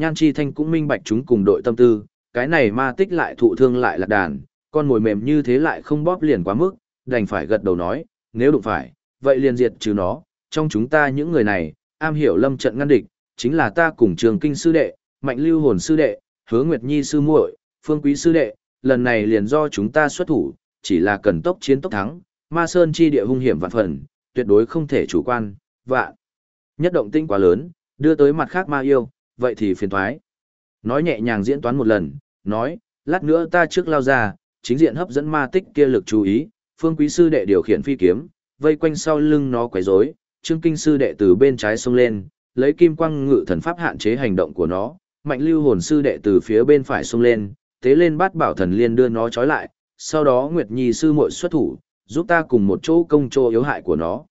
Nhan chi thanh cũng minh bạch chúng cùng đội tâm tư, cái này ma tích lại thụ thương lại lạc đàn, con ngồi mềm như thế lại không bóp liền quá mức, đành phải gật đầu nói, nếu đụng phải, vậy liền diệt trừ nó, trong chúng ta những người này, am hiểu lâm trận ngăn địch, chính là ta cùng trường kinh sư đệ, mạnh lưu hồn sư đệ, hứa nguyệt nhi sư muội, phương quý sư đệ, lần này liền do chúng ta xuất thủ, chỉ là cần tốc chiến tốc thắng, ma sơn chi địa hung hiểm vạn phần, tuyệt đối không thể chủ quan, vạn. Nhất động tinh quá lớn, đưa tới mặt khác ma yêu, vậy thì phiền thoái. Nói nhẹ nhàng diễn toán một lần, nói, lát nữa ta trước lao ra, chính diện hấp dẫn ma tích kia lực chú ý, phương quý sư đệ điều khiển phi kiếm, vây quanh sau lưng nó quấy rối, trương kinh sư đệ từ bên trái xông lên, lấy kim quang ngự thần pháp hạn chế hành động của nó, mạnh lưu hồn sư đệ từ phía bên phải xông lên, tế lên bát bảo thần liên đưa nó trói lại, sau đó Nguyệt Nhi sư muội xuất thủ, giúp ta cùng một chỗ công chỗ yếu hại của nó.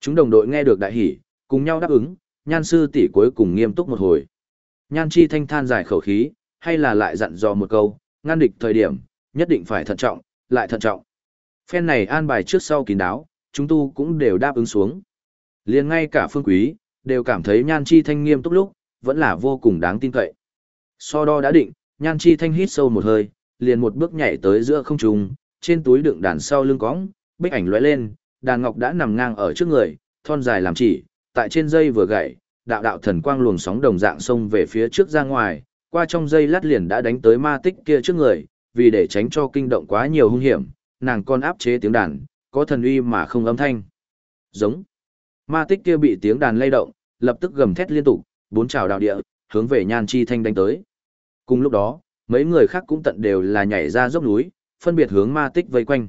Chúng đồng đội nghe được đại hỉ, cùng nhau đáp ứng, nhan sư tỷ cuối cùng nghiêm túc một hồi. Nhan chi thanh than dài khẩu khí, hay là lại dặn dò một câu, ngăn địch thời điểm, nhất định phải thận trọng, lại thận trọng. Phen này an bài trước sau kín đáo, chúng tu cũng đều đáp ứng xuống. liền ngay cả phương quý, đều cảm thấy nhan chi thanh nghiêm túc lúc, vẫn là vô cùng đáng tin cậy. So đo đã định, nhan chi thanh hít sâu một hơi, liền một bước nhảy tới giữa không trung, trên túi đựng đàn sau lưng cõng, bích ảnh lóe lên, đàn ngọc đã nằm ngang ở trước người, thon dài làm chỉ, tại trên dây vừa gãy, đạo đạo thần quang luồng sóng đồng dạng xông về phía trước ra ngoài, qua trong dây lát liền đã đánh tới ma tích kia trước người, vì để tránh cho kinh động quá nhiều hung hiểm, nàng còn áp chế tiếng đàn, có thần uy mà không âm thanh. Giống. Ma tích kia bị tiếng đàn lay động, lập tức gầm thét liên tục, bốn trào đạo địa, hướng về Nhan Chi Thanh đánh tới. Cùng lúc đó, mấy người khác cũng tận đều là nhảy ra dốc núi, phân biệt hướng ma tích vây quanh.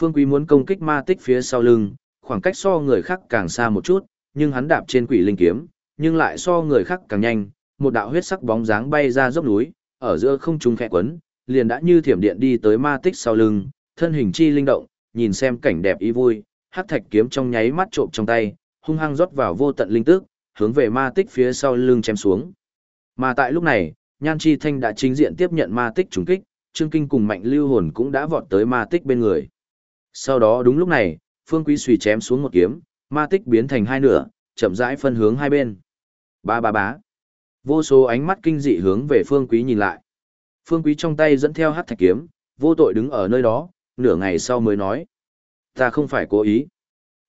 Phương Quý muốn công kích ma tích phía sau lưng, khoảng cách so người khác càng xa một chút, nhưng hắn đạp trên quỷ linh kiếm, nhưng lại so người khác càng nhanh, một đạo huyết sắc bóng dáng bay ra dốc núi, ở giữa không trung khẽ quấn, liền đã như thiểm điện đi tới ma tích sau lưng, thân hình chi linh động, nhìn xem cảnh đẹp ý vui, hắc thạch kiếm trong nháy mắt trộm trong tay, hung hăng rót vào vô tận linh tức, hướng về ma tích phía sau lưng chém xuống. Mà tại lúc này, Nhan Chi Thanh đã chính diện tiếp nhận ma tích trùng kích, Trương Kinh cùng Mạnh Lưu Hồn cũng đã vọt tới ma tích bên người. Sau đó đúng lúc này, Phương Quý Suy chém xuống một kiếm, ma tích biến thành hai nửa, chậm rãi phân hướng hai bên. Ba ba bá. Vô số ánh mắt kinh dị hướng về Phương Quý nhìn lại. Phương Quý trong tay dẫn theo hắc thạch kiếm, vô tội đứng ở nơi đó, nửa ngày sau mới nói. Ta không phải cố ý.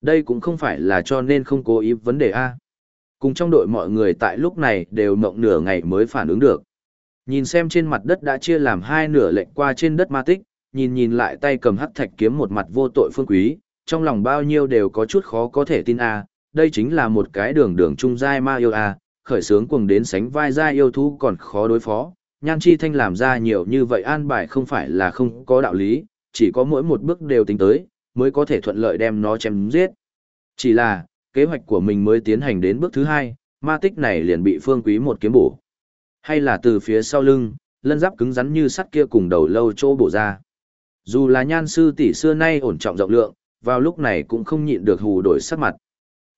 Đây cũng không phải là cho nên không cố ý vấn đề A. Cùng trong đội mọi người tại lúc này đều mộng nửa ngày mới phản ứng được. Nhìn xem trên mặt đất đã chia làm hai nửa lệnh qua trên đất ma tích, nhìn nhìn lại tay cầm hắc thạch kiếm một mặt vô tội phương quý, trong lòng bao nhiêu đều có chút khó có thể tin a, đây chính là một cái đường đường trung giai ma yêu a, khởi sướng cuồng đến sánh vai giai yêu thú còn khó đối phó. Nhan Chi Thanh làm ra nhiều như vậy an bài không phải là không có đạo lý, chỉ có mỗi một bước đều tính tới, mới có thể thuận lợi đem nó chém giết. Chỉ là, kế hoạch của mình mới tiến hành đến bước thứ hai, ma tích này liền bị phương quý một kiếm bổ. Hay là từ phía sau lưng, lân giáp cứng rắn như sắt kia cùng đầu lâu chỗ bổ ra. Dù là nhan sư tỷ xưa nay ổn trọng rộng lượng, vào lúc này cũng không nhịn được hù đổi sắc mặt.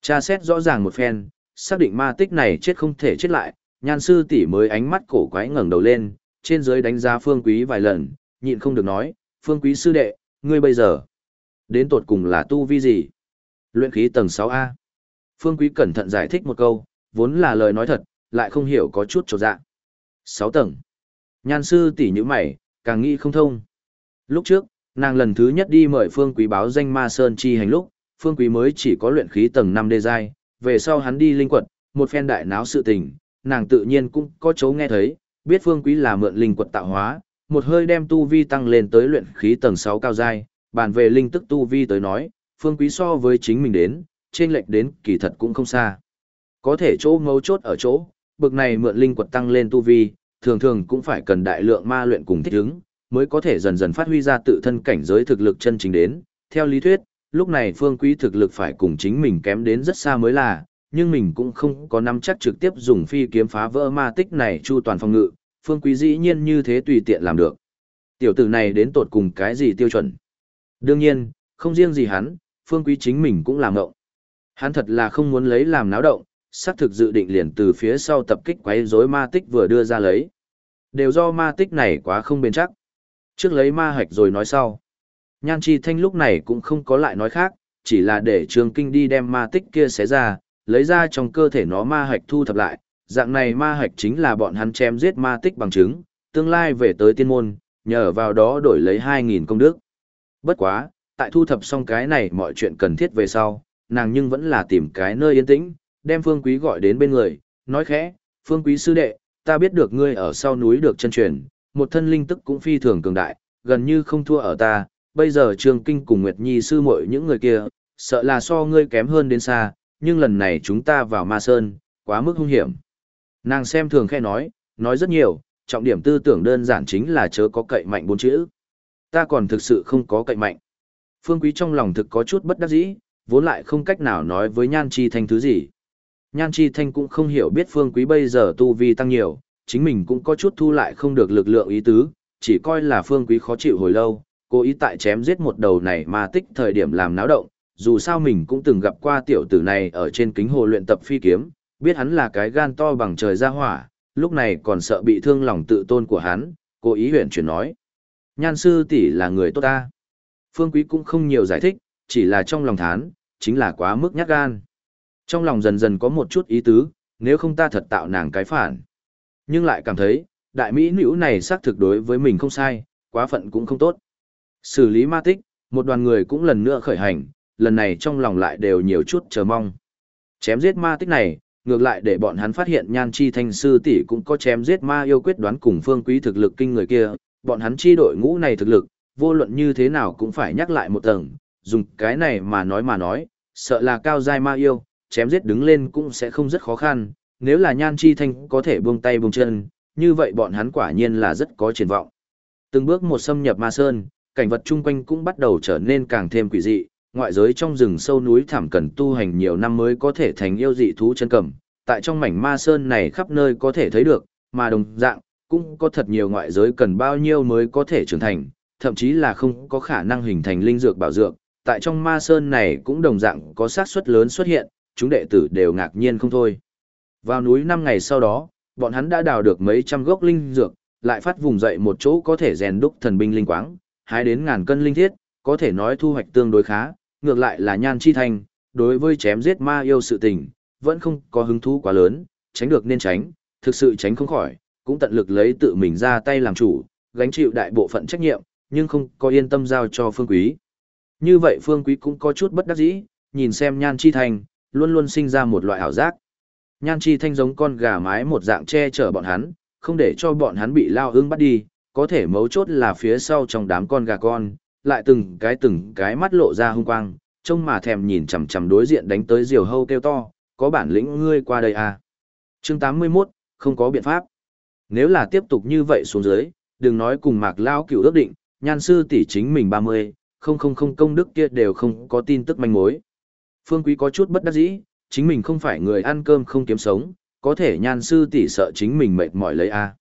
Cha xét rõ ràng một phen, xác định ma tích này chết không thể chết lại, nhan sư tỷ mới ánh mắt cổ quái ngẩng đầu lên, trên dưới đánh giá phương quý vài lần, nhịn không được nói, phương quý sư đệ, ngươi bây giờ, đến tột cùng là tu vi gì? Luyện khí tầng 6A. Phương quý cẩn thận giải thích một câu, vốn là lời nói thật, lại không hiểu có chút chột dạ. 6 tầng. Nhan sư tỷ nhíu mày, càng nghĩ không thông. Lúc trước, nàng lần thứ nhất đi mời Phương Quý báo danh Ma Sơn chi hành lúc, Phương Quý mới chỉ có luyện khí tầng 5 đê giai, về sau hắn đi linh quật, một phen đại náo sự tình, nàng tự nhiên cũng có chấu nghe thấy, biết Phương Quý là mượn linh quật tạo hóa, một hơi đem tu vi tăng lên tới luyện khí tầng 6 cao giai, bàn về linh tức tu vi tới nói, Phương Quý so với chính mình đến, trên lệch đến kỳ thật cũng không xa. Có thể chỗ ngấu chốt ở chỗ, bực này mượn linh quật tăng lên tu vi, thường thường cũng phải cần đại lượng ma luyện cùng thích ứng, mới có thể dần dần phát huy ra tự thân cảnh giới thực lực chân chính đến. Theo lý thuyết, lúc này phương quý thực lực phải cùng chính mình kém đến rất xa mới là, nhưng mình cũng không có nắm chắc trực tiếp dùng phi kiếm phá vỡ ma tích này chu toàn phòng ngự, phương quý dĩ nhiên như thế tùy tiện làm được. Tiểu tử này đến tột cùng cái gì tiêu chuẩn? Đương nhiên, không riêng gì hắn, phương quý chính mình cũng làm ngộng. Hắn thật là không muốn lấy làm náo động, xác thực dự định liền từ phía sau tập kích quấy rối ma tích vừa đưa ra lấy. Đều do ma tích này quá không bền chắc. Trước lấy ma hạch rồi nói sau. Nhan Chi Thanh lúc này cũng không có lại nói khác, chỉ là để Trường Kinh đi đem ma tích kia xé ra, lấy ra trong cơ thể nó ma hạch thu thập lại. Dạng này ma hạch chính là bọn hắn chém giết ma tích bằng chứng, tương lai về tới tiên môn, nhờ vào đó đổi lấy 2.000 công đức. Bất quá, tại thu thập xong cái này mọi chuyện cần thiết về sau, nàng nhưng vẫn là tìm cái nơi yên tĩnh, đem Phương Quý gọi đến bên người, nói khẽ, Phương Quý sư đệ, ta biết được ngươi ở sau núi được chân truyền, một thân linh tức cũng phi thường cường đại, gần như không thua ở ta, bây giờ Trường Kinh cùng Nguyệt Nhi sư muội những người kia, sợ là so ngươi kém hơn đến xa, nhưng lần này chúng ta vào Ma Sơn, quá mức hung hiểm. Nàng xem thường khẽ nói, nói rất nhiều, trọng điểm tư tưởng đơn giản chính là chớ có cậy mạnh bốn chữ. Ta còn thực sự không có cậy mạnh. Phương Quý trong lòng thực có chút bất đắc dĩ, vốn lại không cách nào nói với Nhan Chi Thanh thứ gì. Nhan Chi Thanh cũng không hiểu biết Phương Quý bây giờ tu vi tăng nhiều, chính mình cũng có chút thu lại không được lực lượng ý tứ, chỉ coi là Phương Quý khó chịu hồi lâu, cố ý tại chém giết một đầu này mà tích thời điểm làm náo động, dù sao mình cũng từng gặp qua tiểu tử này ở trên kính hồ luyện tập phi kiếm, biết hắn là cái gan to bằng trời ra hỏa, lúc này còn sợ bị thương lòng tự tôn của hắn, cố ý huyền chuyển nói. Nhan sư tỷ là người tốt ta. Phương Quý cũng không nhiều giải thích, chỉ là trong lòng thán, chính là quá mức nhát gan. Trong lòng dần dần có một chút ý tứ, nếu không ta thật tạo nàng cái phản. Nhưng lại cảm thấy, đại mỹ nữ này xác thực đối với mình không sai, quá phận cũng không tốt. Xử lý ma tích, một đoàn người cũng lần nữa khởi hành, lần này trong lòng lại đều nhiều chút chờ mong. Chém giết ma tích này, ngược lại để bọn hắn phát hiện nhan chi thanh sư tỷ cũng có chém giết ma yêu quyết đoán cùng phương quý thực lực kinh người kia, bọn hắn chi đội ngũ này thực lực, vô luận như thế nào cũng phải nhắc lại một tầng, dùng cái này mà nói mà nói, sợ là cao giai ma yêu, chém giết đứng lên cũng sẽ không rất khó khăn, nếu là nhan chi thanh có thể buông tay buông chân, như vậy bọn hắn quả nhiên là rất có triển vọng. Từng bước một xâm nhập ma sơn, cảnh vật chung quanh cũng bắt đầu trở nên càng thêm quỷ dị, ngoại giới trong rừng sâu núi thảm cần tu hành nhiều năm mới có thể thành yêu dị thú chân cầm, tại trong mảnh ma sơn này khắp nơi có thể thấy được, mà đồng dạng, cũng có thật nhiều ngoại giới cần bao nhiêu mới có thể trưởng thành, thậm chí là không có khả năng hình thành linh dược bảo dược, tại trong ma sơn này cũng đồng dạng có xác suất lớn xuất hiện, chúng đệ tử đều ngạc nhiên không thôi. Vào núi năm ngày sau đó, bọn hắn đã đào được mấy trăm gốc linh dược, lại phát vùng dậy một chỗ có thể rèn đúc thần binh linh quáng, hái đến ngàn cân linh thiết, có thể nói thu hoạch tương đối khá, ngược lại là nhan chi thành, đối với chém giết ma yêu sự tình, vẫn không có hứng thú quá lớn, tránh được nên tránh, thực sự tránh không khỏi, cũng tận lực lấy tự mình ra tay làm chủ, gánh chịu đại bộ phận trách nhiệm, nhưng không có yên tâm giao cho phương quý. Như vậy phương quý cũng có chút bất đắc dĩ, nhìn xem nhan chi thành, luôn luôn sinh ra một loại ảo giác. Nhan chi thanh giống con gà mái một dạng che chở bọn hắn, không để cho bọn hắn bị lao ương bắt đi, có thể mấu chốt là phía sau trong đám con gà con, lại từng cái từng cái mắt lộ ra hung quang, trông mà thèm nhìn chằm chằm đối diện đánh tới diều hâu kêu to, có bản lĩnh ngươi qua đây à. Chương 81, không có biện pháp. Nếu là tiếp tục như vậy xuống dưới, đừng nói cùng mạc lao cựu ước định, nhan sư tỷ chính mình 30, không không không công đức kia đều không có tin tức manh mối. Phương Quý có chút bất đắc dĩ, chính mình không phải người ăn cơm không kiếm sống, có thể nhan sư tỷ sợ chính mình mệt mỏi lấy a.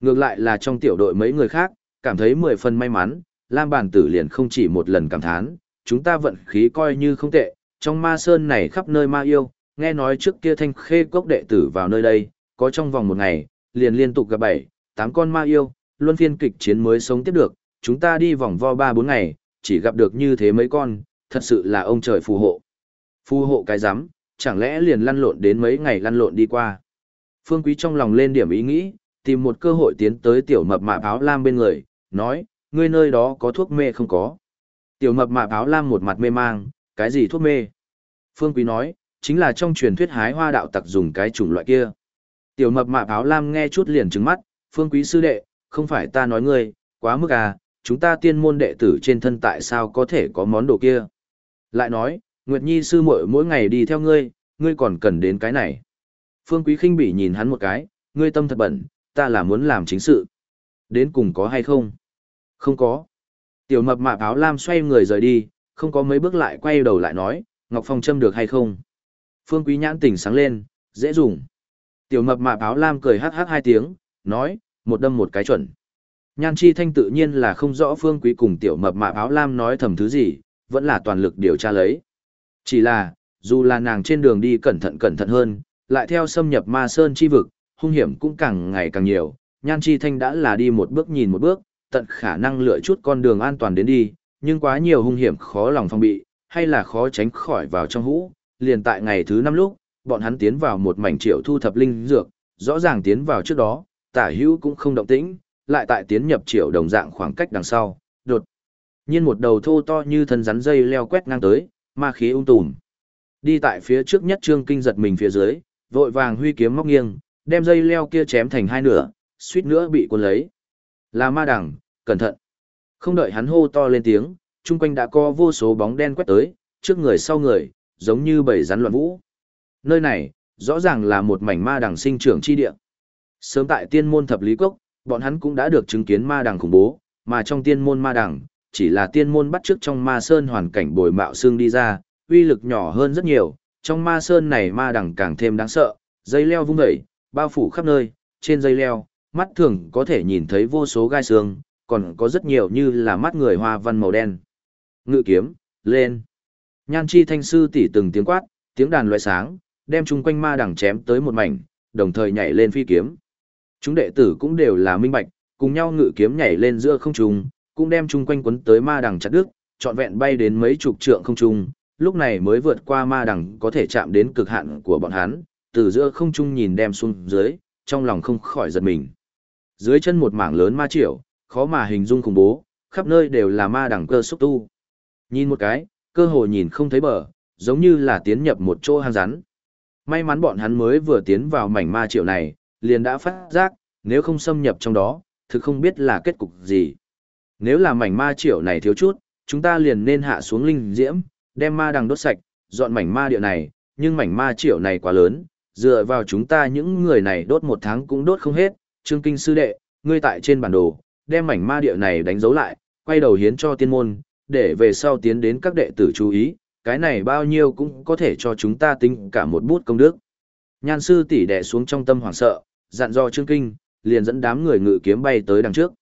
Ngược lại là trong tiểu đội mấy người khác, cảm thấy mười phần may mắn, Lam Bản Tử liền không chỉ một lần cảm thán, chúng ta vận khí coi như không tệ, trong ma sơn này khắp nơi ma yêu, nghe nói trước kia thanh khê cốc đệ tử vào nơi đây, có trong vòng một ngày, liền liên tục gặp bảy, tám con ma yêu, luân phiên kịch chiến mới sống tiếp được, chúng ta đi vòng vo ba bốn ngày, chỉ gặp được như thế mấy con, thật sự là ông trời phù hộ. Phù hộ cái rắm chẳng lẽ liền lăn lộn đến mấy ngày lăn lộn đi qua. Phương Quý trong lòng lên điểm ý nghĩ, tìm một cơ hội tiến tới tiểu mập mạp áo lam bên người, nói, ngươi nơi đó có thuốc mê không có. Tiểu mập mạp áo lam một mặt mê mang, cái gì thuốc mê? Phương Quý nói, chính là trong truyền thuyết hái hoa đạo tặc dùng cái chủng loại kia. Tiểu mập mạp áo lam nghe chút liền trứng mắt, Phương Quý sư đệ, không phải ta nói ngươi, quá mức à, chúng ta tiên môn đệ tử trên thân tại sao có thể có món đồ kia. Lại nói, Nguyệt Nhi sư muội mỗi ngày đi theo ngươi, ngươi còn cần đến cái này. Phương Quý khinh bỉ nhìn hắn một cái, ngươi tâm thật bẩn, ta là muốn làm chính sự. Đến cùng có hay không? Không có. Tiểu mập mạp áo lam xoay người rời đi, không có mấy bước lại quay đầu lại nói, Ngọc Phong châm được hay không? Phương Quý nhãn tỉnh sáng lên, dễ dùng. Tiểu mập mạp áo lam cười hắc hắc hai tiếng, nói, một đâm một cái chuẩn. Nhan Chi Thanh tự nhiên là không rõ Phương Quý cùng tiểu mập mạp áo lam nói thầm thứ gì, vẫn là toàn lực điều tra lấy. Chỉ là, dù là nàng trên đường đi cẩn thận cẩn thận hơn, lại theo xâm nhập ma sơn chi vực, hung hiểm cũng càng ngày càng nhiều, Nhan Chi Thanh đã là đi một bước nhìn một bước, tận khả năng lựa chút con đường an toàn đến đi, nhưng quá nhiều hung hiểm khó lòng phòng bị, hay là khó tránh khỏi vào trong hũ. Liền tại ngày thứ năm lúc, bọn hắn tiến vào một mảnh triệu thu thập linh dược, rõ ràng tiến vào trước đó, tả hữu cũng không động tĩnh, lại tại tiến nhập triệu đồng dạng khoảng cách đằng sau, đột nhiên một đầu thô to như thân rắn dây leo quét ngang tới, ma khí ung tùm. Đi tại phía trước nhất trương kinh giật mình phía dưới, vội vàng huy kiếm móc nghiêng, đem dây leo kia chém thành hai nửa, suýt nữa bị cuốn lấy. Là ma đằng, cẩn thận. Không đợi hắn hô to lên tiếng, chung quanh đã có vô số bóng đen quét tới, trước người sau người, giống như bầy rắn loạn vũ. Nơi này, rõ ràng là một mảnh ma đằng sinh trưởng chi địa. Sớm tại tiên môn thập lý cốc, bọn hắn cũng đã được chứng kiến ma đằng khủng bố, mà trong tiên môn ma đằng, chỉ là tiên môn bắt trước trong ma sơn hoàn cảnh bồi mạo xương đi ra, uy lực nhỏ hơn rất nhiều, trong ma sơn này ma đằng càng thêm đáng sợ, dây leo vung dậy, bao phủ khắp nơi, trên dây leo, mắt thường có thể nhìn thấy vô số gai xương, còn có rất nhiều như là mắt người hoa văn màu đen. Ngự kiếm, lên. Nhan chi thanh sư tỉ từng tiếng quát, tiếng đàn loại sáng, đem chung quanh ma đằng chém tới một mảnh, đồng thời nhảy lên phi kiếm. Chúng đệ tử cũng đều là minh bạch, cùng nhau ngự kiếm nhảy lên giữa không trung, cũng đem chung quanh quấn tới ma đằng chặt đứt, trọn vẹn bay đến mấy chục trượng không trung, lúc này mới vượt qua ma đằng có thể chạm đến cực hạn của bọn hắn, từ giữa không trung nhìn đem xuống dưới, trong lòng không khỏi giật mình. Dưới chân một mảng lớn ma triệu, khó mà hình dung khủng bố, khắp nơi đều là ma đẳng cơ xúc tu. Nhìn một cái, cơ hồ nhìn không thấy bờ, giống như là tiến nhập một chỗ hang rắn. May mắn bọn hắn mới vừa tiến vào mảnh ma triệu này, liền đã phát giác, nếu không xâm nhập trong đó, thực không biết là kết cục gì. Nếu là mảnh ma triệu này thiếu chút, chúng ta liền nên hạ xuống linh diễm, đem ma đằng đốt sạch, dọn mảnh ma địa này, nhưng mảnh ma triệu này quá lớn, dựa vào chúng ta những người này đốt một tháng cũng đốt không hết, Trương Kinh Sư Đệ, ngươi tại trên bản đồ, đem mảnh ma địa này đánh dấu lại, quay đầu hiến cho tiên môn, để về sau tiến đến các đệ tử chú ý, cái này bao nhiêu cũng có thể cho chúng ta tính cả một bút công đức. Nhan sư tỷ đè xuống trong tâm hoảng sợ, dặn dò Trương Kinh, liền dẫn đám người ngự kiếm bay tới đằng trước.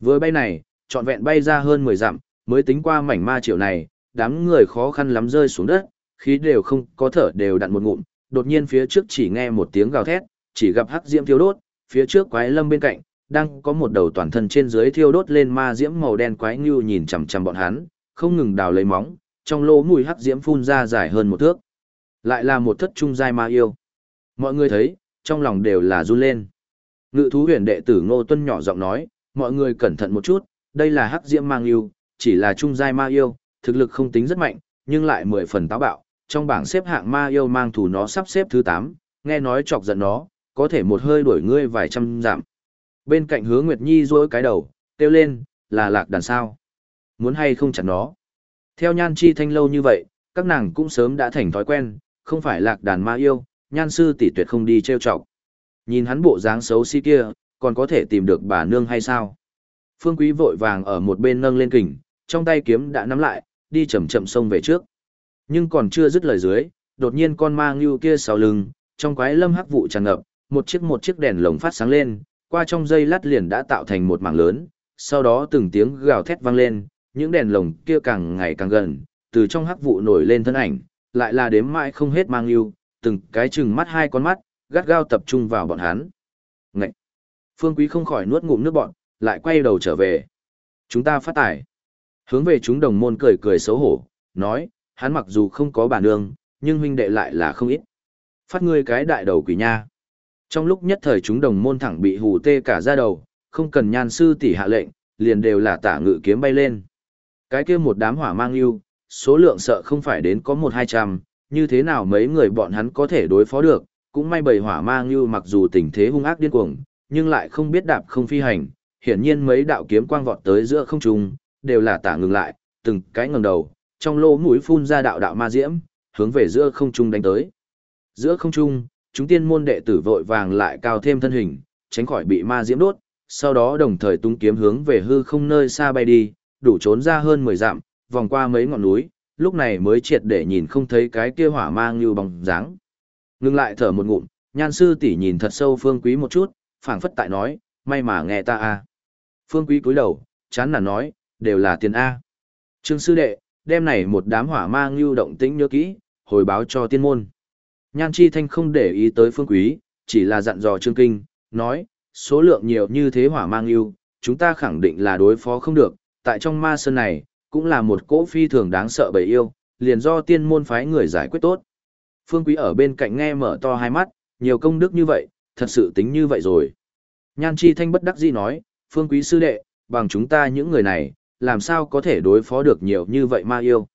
Với bay này, trọn vẹn bay ra hơn 10 dặm, mới tính qua mảnh ma triệu này, đám người khó khăn lắm rơi xuống đất, khí đều không có thở đều đặn một ngụm, đột nhiên phía trước chỉ nghe một tiếng gào thét, chỉ gặp hắc diễm thiêu đốt, phía trước quái lâm bên cạnh, đang có một đầu toàn thân trên dưới thiêu đốt lên ma diễm màu đen quái ngưu nhìn chằm chằm bọn hắn, không ngừng đào lấy móng, trong lỗ mùi hắc diễm phun ra dài hơn một thước. Lại là một thất trung giai ma yêu. Mọi người thấy, trong lòng đều là run lên. Ngự thú huyền đệ tử Ngô Tuân nhỏ giọng nói, mọi người cẩn thận một chút, đây là hắc diễm mang yêu, chỉ là trung giai ma yêu, thực lực không tính rất mạnh, nhưng lại mười phần táo bạo. Trong bảng xếp hạng ma yêu mang thủ nó sắp xếp thứ 8, nghe nói chọc giận nó, có thể một hơi đuổi ngươi vài trăm giảm. Bên cạnh hứa Nguyệt Nhi rối cái đầu, kêu lên, là lạc đàn sao. Muốn hay không chặt nó. Theo nhan chi thanh lâu như vậy, các nàng cũng sớm đã thành thói quen, không phải lạc đàn ma yêu, nhan sư tỷ tuyệt không đi trêu chọc. Nhìn hắn bộ dáng xấu xí kia, còn có thể tìm được bà nương hay sao? Phương Quý vội vàng ở một bên nâng lên kình, trong tay kiếm đã nắm lại, đi chậm chậm xông về trước. Nhưng còn chưa dứt lời dưới, đột nhiên con ma ngưu kia sau lưng, trong quái lâm hắc vụ tràn ngập, một chiếc một chiếc đèn lồng phát sáng lên, qua trong dây lát liền đã tạo thành một mảng lớn, sau đó từng tiếng gào thét vang lên, những đèn lồng kia càng ngày càng gần, từ trong hắc vụ nổi lên thân ảnh, lại là đếm mãi không hết mang yêu, từng cái chừng mắt hai con mắt, gắt gao tập trung vào bọn hắn. Ngậy! Phương Quý không khỏi nuốt ngụm nước bọn, lại quay đầu trở về. Chúng ta phát tải. Hướng về chúng đồng môn cười cười xấu hổ, nói, hắn mặc dù không có bản nương, nhưng huynh đệ lại là không ít. Phát ngươi cái đại đầu quỷ nha. Trong lúc nhất thời chúng đồng môn thẳng bị hù tê cả ra đầu, không cần nhan sư tỷ hạ lệnh, liền đều là tả ngự kiếm bay lên. Cái kia một đám hỏa mang yêu, số lượng sợ không phải đến có một hai trăm, như thế nào mấy người bọn hắn có thể đối phó được, cũng may bầy hỏa mang yêu mặc dù tình thế hung ác điên cuồng, nhưng lại không biết đạp không phi hành, hiển nhiên mấy đạo kiếm quang vọt tới giữa không trung, đều là tả ngừng lại, từng cái ngẩng đầu, trong lỗ mũi phun ra đạo đạo ma diễm, hướng về giữa không trung đánh tới. Giữa không trung, chúng tiên môn đệ tử vội vàng lại cao thêm thân hình, tránh khỏi bị ma diễm đốt, sau đó đồng thời tung kiếm hướng về hư không nơi xa bay đi, đủ trốn ra hơn 10 dặm, vòng qua mấy ngọn núi, lúc này mới triệt để nhìn không thấy cái kia hỏa mang như bóng dáng. Ngưng lại thở một ngụm, nhan sư tỷ nhìn thật sâu phương quý một chút, phảng phất tại nói, may mà nghe ta a. Phương quý cúi đầu, chán nản nói, đều là tiền a. Trương sư đệ, đem này một đám hỏa mang lưu động tĩnh nhớ kỹ, hồi báo cho tiên môn. Nhan chi thanh không để ý tới phương quý, chỉ là dặn dò trương kinh, nói, số lượng nhiều như thế hỏa mang lưu, chúng ta khẳng định là đối phó không được, tại trong ma sơn này, cũng là một cỗ phi thường đáng sợ bầy yêu, liền do tiên môn phái người giải quyết tốt. Phương Quý ở bên cạnh nghe mở to hai mắt, nhiều công đức như vậy, thật sự tính như vậy rồi. Nhan Chi Thanh bất đắc dĩ nói, Phương Quý sư đệ, bằng chúng ta những người này, làm sao có thể đối phó được nhiều như vậy ma yêu.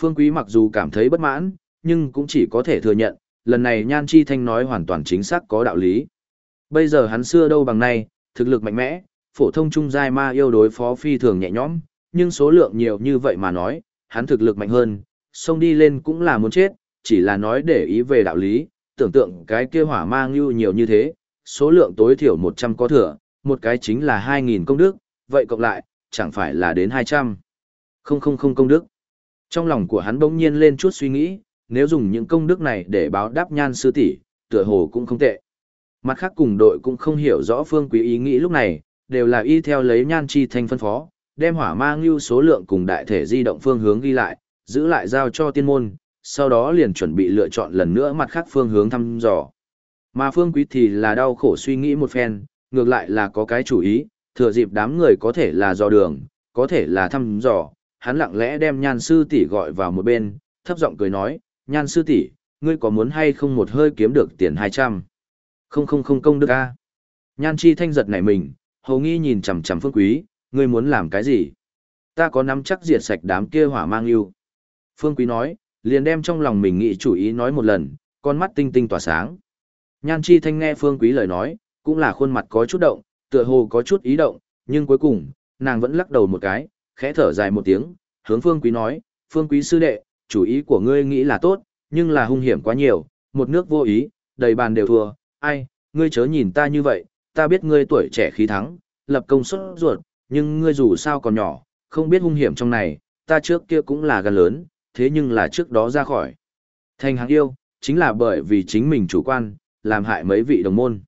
Phương Quý mặc dù cảm thấy bất mãn, nhưng cũng chỉ có thể thừa nhận, lần này Nhan Chi Thanh nói hoàn toàn chính xác có đạo lý. Bây giờ hắn xưa đâu bằng nay, thực lực mạnh mẽ, phổ thông trung giai ma yêu đối phó phi thường nhẹ nhõm, nhưng số lượng nhiều như vậy mà nói, hắn thực lực mạnh hơn, xông đi lên cũng là muốn chết, chỉ là nói để ý về đạo lý, tưởng tượng cái kia hỏa mang yêu nhiều như thế, số lượng tối thiểu 100 có thừa, một cái chính là 2.000 công đức, vậy cộng lại, chẳng phải là đến 200. Không không không công đức. Trong lòng của hắn bỗng nhiên lên chút suy nghĩ, nếu dùng những công đức này để báo đáp nhan sư tỷ, tựa hồ cũng không tệ. Mặt khác cùng đội cũng không hiểu rõ phương quý ý nghĩ lúc này, đều là y theo lấy nhan chi thanh phân phó, đem hỏa mang lưu số lượng cùng đại thể di động phương hướng ghi lại, giữ lại giao cho tiên môn, sau đó liền chuẩn bị lựa chọn lần nữa mặt khác phương hướng thăm dò. Mà phương quý thì là đau khổ suy nghĩ một phen, ngược lại là có cái chủ ý, thừa dịp đám người có thể là dò đường, có thể là thăm dò, hắn lặng lẽ đem nhan sư tỷ gọi vào một bên, thấp giọng cười nói, nhan sư tỷ, ngươi có muốn hay không một hơi kiếm được tiền 200? Không không không công đức a. Nhan chi thanh giật nảy mình, hầu nghi nhìn chằm chằm phương quý, ngươi muốn làm cái gì? Ta có nắm chắc diệt sạch đám kia hỏa mang yêu. Phương quý nói, liền đem trong lòng mình nghĩ chủ ý nói một lần, con mắt tinh tinh tỏa sáng. Nhan chi thanh nghe phương quý lời nói, cũng là khuôn mặt có chút động, tựa hồ có chút ý động, nhưng cuối cùng, nàng vẫn lắc đầu một cái, khẽ thở dài một tiếng, hướng phương quý nói, phương quý sư đệ, chủ ý của ngươi nghĩ là tốt, nhưng là hung hiểm quá nhiều, một nước vô ý, đầy bàn đều thua, ai, ngươi chớ nhìn ta như vậy, ta biết ngươi tuổi trẻ khí thắng, lập công suất ruột, nhưng ngươi dù sao còn nhỏ, không biết hung hiểm trong này, ta trước kia cũng là gần lớn, thế nhưng là trước đó ra khỏi. Thành hàng yêu, chính là bởi vì chính mình chủ quan, làm hại mấy vị đồng môn.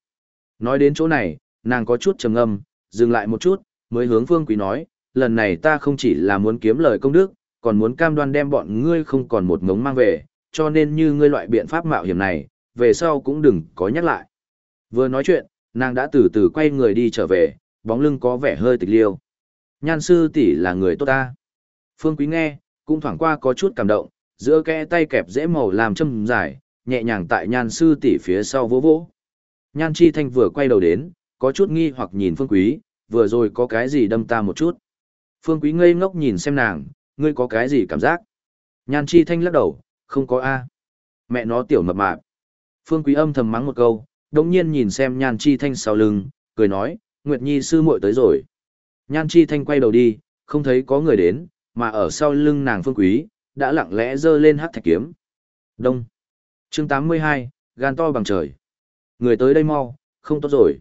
Nói đến chỗ này, nàng có chút trầm ngâm, dừng lại một chút, mới hướng Phương Quý nói, lần này ta không chỉ là muốn kiếm lời công đức, còn muốn cam đoan đem bọn ngươi không còn một ngống mang về, cho nên như ngươi loại biện pháp mạo hiểm này, về sau cũng đừng có nhắc lại. Vừa nói chuyện, nàng đã từ từ quay người đi trở về, bóng lưng có vẻ hơi tịch liêu. Nhan sư tỷ là người tốt ta. Phương Quý nghe, cũng thoảng qua có chút cảm động, giữa kẽ tay kẹp dễ màu làm châm dài, nhẹ nhàng tại nhan sư tỷ phía sau vỗ vỗ. Nhan chi thanh vừa quay đầu đến, có chút nghi hoặc nhìn Phương Quý, vừa rồi có cái gì đâm ta một chút. Phương Quý ngây ngốc nhìn xem nàng, ngươi có cái gì cảm giác? Nhan chi thanh lắc đầu, không có A. Mẹ nó tiểu mập mạp. Phương Quý âm thầm mắng một câu, đồng nhiên nhìn xem nhan chi thanh sau lưng, cười nói, Nguyệt Nhi sư muội tới rồi. Nhan chi thanh quay đầu đi, không thấy có người đến, mà ở sau lưng nàng phương quý, đã lặng lẽ dơ lên hắc thạch kiếm. Đông. Chương 82, gan to bằng trời. Người tới đây mau, không tốt rồi.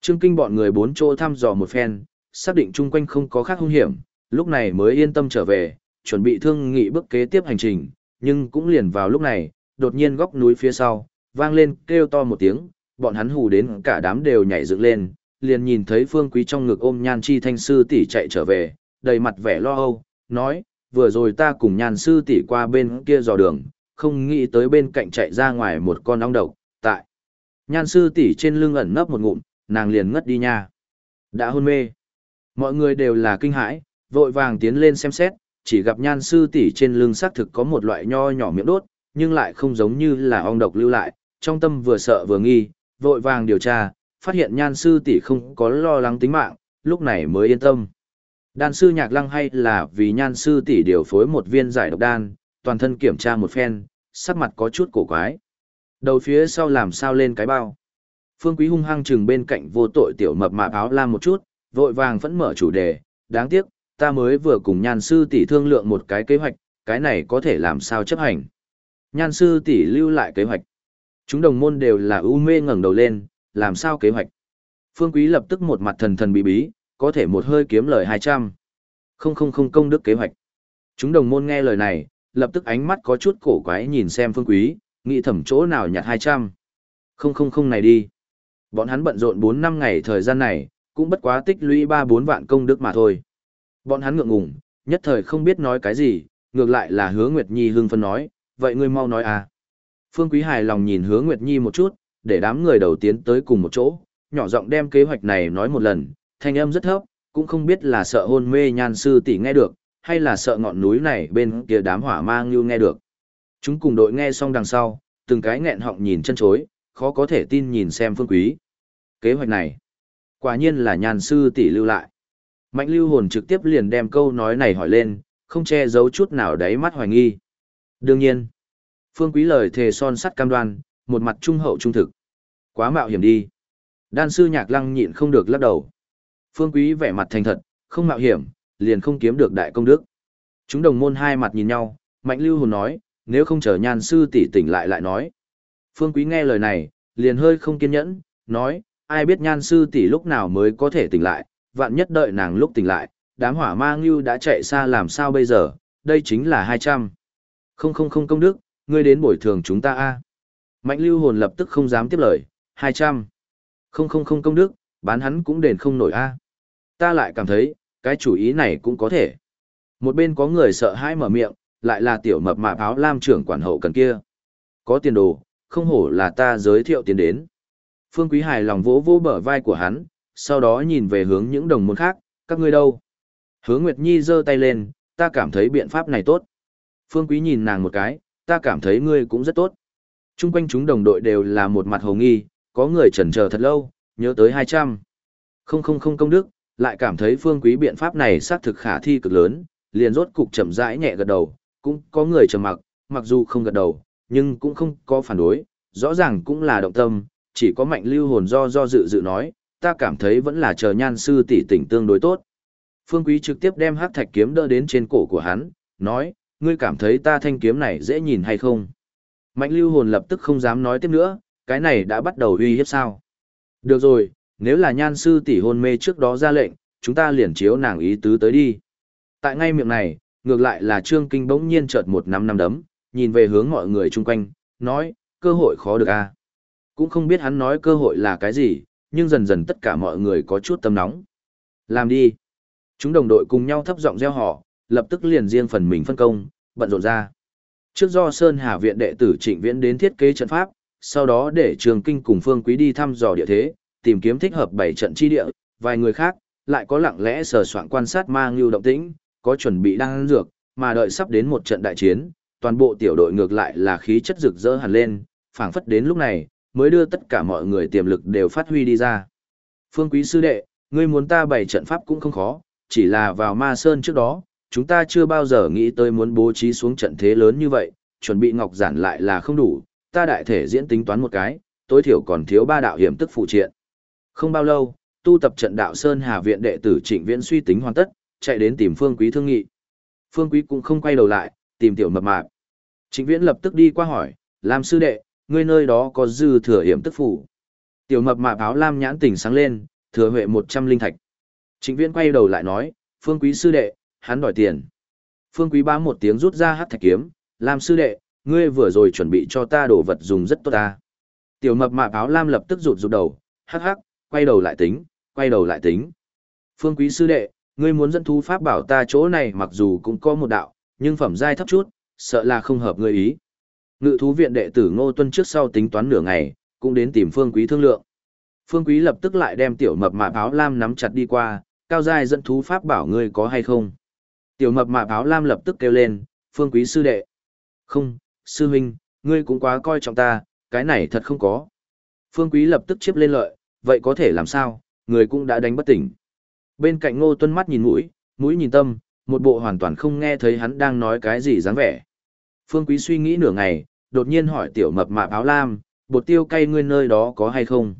Trương Kinh bọn người bốn chỗ thăm dò một phen, xác định chung quanh không có khác hung hiểm, lúc này mới yên tâm trở về, chuẩn bị thương nghị bước kế tiếp hành trình, nhưng cũng liền vào lúc này, đột nhiên góc núi phía sau, vang lên kêu to một tiếng, bọn hắn hù đến cả đám đều nhảy dựng lên, liền nhìn thấy Phương Quý trong ngực ôm Nhan Chi Thanh sư tỷ chạy trở về, đầy mặt vẻ lo âu, nói, vừa rồi ta cùng Nhan sư tỷ qua bên kia dò đường, không nghĩ tới bên cạnh chạy ra ngoài một con ong độc. Nhan sư tỷ trên lưng ẩn nấp một ngụm, nàng liền ngất đi nha. Đã hôn mê. Mọi người đều là kinh hãi, vội vàng tiến lên xem xét, chỉ gặp nhan sư tỷ trên lưng xác thực có một loại nho nhỏ miệng đốt, nhưng lại không giống như là ong độc lưu lại, trong tâm vừa sợ vừa nghi, vội vàng điều tra, phát hiện nhan sư tỷ không có lo lắng tính mạng, lúc này mới yên tâm. Đan sư nhạc lăng hay là vì nhan sư tỷ điều phối một viên giải độc đan, toàn thân kiểm tra một phen, sắc mặt có chút cổ quái. Đầu phía sau làm sao lên cái bao. Phương Quý hung hăng chừng bên cạnh vô tội tiểu mập mạp áo lam một chút, vội vàng vẫn mở chủ đề, đáng tiếc, ta mới vừa cùng nhan sư tỷ thương lượng một cái kế hoạch, cái này có thể làm sao chấp hành. Nhan sư tỷ lưu lại kế hoạch. Chúng đồng môn đều là u mê ngẩng đầu lên, làm sao kế hoạch. Phương Quý lập tức một mặt thần thần bí bí, có thể một hơi kiếm lời 200. Không không không công đức kế hoạch. Chúng đồng môn nghe lời này, lập tức ánh mắt có chút cổ quái nhìn xem Phương Quý, nghĩ thẩm chỗ nào nhặt 200. Không không không này đi. Bọn hắn bận rộn 4 năm ngày thời gian này, cũng bất quá tích lũy 3-4 vạn công đức mà thôi. Bọn hắn ngượng ngùng, nhất thời không biết nói cái gì, ngược lại là hứa Nguyệt Nhi hưng phân nói, vậy ngươi mau nói à. Phương Quý hài lòng nhìn hứa Nguyệt Nhi một chút, để đám người đầu tiến tới cùng một chỗ, nhỏ giọng đem kế hoạch này nói một lần, thanh âm rất thấp, cũng không biết là sợ hôn mê nhan sư tỷ nghe được, hay là sợ ngọn núi này bên kia đám hỏa mang như nghe được. Chúng cùng đội nghe xong đằng sau, từng cái nghẹn họng nhìn chân chối, khó có thể tin nhìn xem phương quý. Kế hoạch này, quả nhiên là nhàn sư tỷ lưu lại. Mạnh lưu hồn trực tiếp liền đem câu nói này hỏi lên, không che giấu chút nào đáy mắt hoài nghi. Đương nhiên, phương quý lời thề son sắt cam đoan, một mặt trung hậu trung thực. Quá mạo hiểm đi. Đan sư nhạc lăng nhịn không được lắc đầu. Phương quý vẻ mặt thành thật, không mạo hiểm, liền không kiếm được đại công đức. Chúng đồng môn hai mặt nhìn nhau, mạnh lưu hồn nói, nếu không chờ nhan sư tỷ tỉnh lại lại nói. Phương quý nghe lời này, liền hơi không kiên nhẫn, nói, ai biết nhan sư tỷ lúc nào mới có thể tỉnh lại, vạn nhất đợi nàng lúc tỉnh lại, đám hỏa ma ngưu đã chạy xa làm sao bây giờ, đây chính là 200. Không không không công đức, ngươi đến bồi thường chúng ta a. Mạnh lưu hồn lập tức không dám tiếp lời, 200. Không không không công đức, bán hắn cũng đền không nổi a. Ta lại cảm thấy, cái chủ ý này cũng có thể. Một bên có người sợ hãi mở miệng, lại là tiểu mập mạp áo lam trưởng quản hậu cần kia. Có tiền đồ, không hổ là ta giới thiệu tiền đến. Phương Quý hài lòng vỗ vỗ bờ vai của hắn, sau đó nhìn về hướng những đồng môn khác, các ngươi đâu? Hướng Nguyệt Nhi giơ tay lên, ta cảm thấy biện pháp này tốt. Phương Quý nhìn nàng một cái, ta cảm thấy ngươi cũng rất tốt. Trung quanh chúng đồng đội đều là một mặt hồ nghi, có người chần chờ thật lâu, nhớ tới 200. Không không không công đức, lại cảm thấy phương quý biện pháp này xác thực khả thi cực lớn, liền rốt cục chậm rãi nhẹ gật đầu, cũng có người trầm mặc, mặc dù không gật đầu, nhưng cũng không có phản đối, rõ ràng cũng là động tâm, chỉ có mạnh lưu hồn do do dự dự nói, ta cảm thấy vẫn là chờ nhan sư tỷ tỉnh tương đối tốt. Phương Quý trực tiếp đem hắc thạch kiếm đỡ đến trên cổ của hắn, nói, ngươi cảm thấy ta thanh kiếm này dễ nhìn hay không? Mạnh lưu hồn lập tức không dám nói tiếp nữa, cái này đã bắt đầu uy hiếp sao? Được rồi, nếu là nhan sư tỷ hôn mê trước đó ra lệnh, chúng ta liền chiếu nàng ý tứ tới đi. Tại ngay miệng này, ngược lại là Trương Kinh bỗng nhiên chợt một năm năm đấm, nhìn về hướng mọi người chung quanh, nói, cơ hội khó được a. À? Cũng không biết hắn nói cơ hội là cái gì, nhưng dần dần tất cả mọi người có chút tâm nóng. Làm đi. Chúng đồng đội cùng nhau thấp giọng reo hò, lập tức liền riêng phần mình phân công, bận rộn ra. Trước do Sơn Hà viện đệ tử Trịnh Viễn đến thiết kế trận pháp, sau đó để Trường Kinh cùng Phương Quý đi thăm dò địa thế, tìm kiếm thích hợp bảy trận chi địa, vài người khác lại có lặng lẽ sờ soạn quan sát ma ngưu động tĩnh, có chuẩn bị đang dược, mà đợi sắp đến một trận đại chiến, toàn bộ tiểu đội ngược lại là khí chất rực rỡ hẳn lên, phảng phất đến lúc này, mới đưa tất cả mọi người tiềm lực đều phát huy đi ra. Phương Quý sư đệ, ngươi muốn ta bày trận pháp cũng không khó, chỉ là vào ma sơn trước đó, chúng ta chưa bao giờ nghĩ tới muốn bố trí xuống trận thế lớn như vậy, chuẩn bị ngọc giản lại là không đủ, ta đại thể diễn tính toán một cái, tối thiểu còn thiếu ba đạo hiểm tức phụ triện. Không bao lâu, tu tập trận đạo Sơn Hà Viện đệ tử Trịnh Viễn suy tính hoàn tất, chạy đến tìm Phương Quý thương nghị. Phương Quý cũng không quay đầu lại, tìm tiểu mập mạp. Trịnh Viễn lập tức đi qua hỏi, Lam sư đệ, ngươi nơi đó có dư thừa hiểm tức phủ. Tiểu mập mạp áo lam nhãn tỉnh sáng lên, thừa huệ một trăm linh thạch. Trịnh Viễn quay đầu lại nói, Phương Quý sư đệ, hắn đòi tiền. Phương Quý bá một tiếng rút ra hắc thạch kiếm, Lam sư đệ, ngươi vừa rồi chuẩn bị cho ta đồ vật dùng rất tốt ta. Tiểu mập mạp áo lam lập tức rụt rụt đầu, hắc hắc, quay đầu lại tính, quay đầu lại tính. Phương quý sư đệ, ngươi muốn dẫn thú pháp bảo ta chỗ này mặc dù cũng có một đạo, nhưng phẩm giai thấp chút, sợ là không hợp ngươi ý. Ngự thú viện đệ tử Ngô Tuân trước sau tính toán nửa ngày, cũng đến tìm Phương Quý thương lượng. Phương Quý lập tức lại đem tiểu mập mạp áo lam nắm chặt đi qua, cao giai dẫn thú pháp bảo ngươi có hay không? Tiểu mập mạp áo lam lập tức kêu lên, Phương Quý sư đệ. Không, sư huynh, ngươi cũng quá coi trọng ta, cái này thật không có. Phương Quý lập tức chiếp lên lợi, vậy có thể làm sao, người cũng đã đánh bất tỉnh. Bên cạnh ngô tuân mắt nhìn mũi, mũi nhìn tâm, một bộ hoàn toàn không nghe thấy hắn đang nói cái gì dáng vẻ. Phương Quý suy nghĩ nửa ngày, đột nhiên hỏi tiểu mập mạp áo lam, bột tiêu cay ngươi nơi đó có hay không?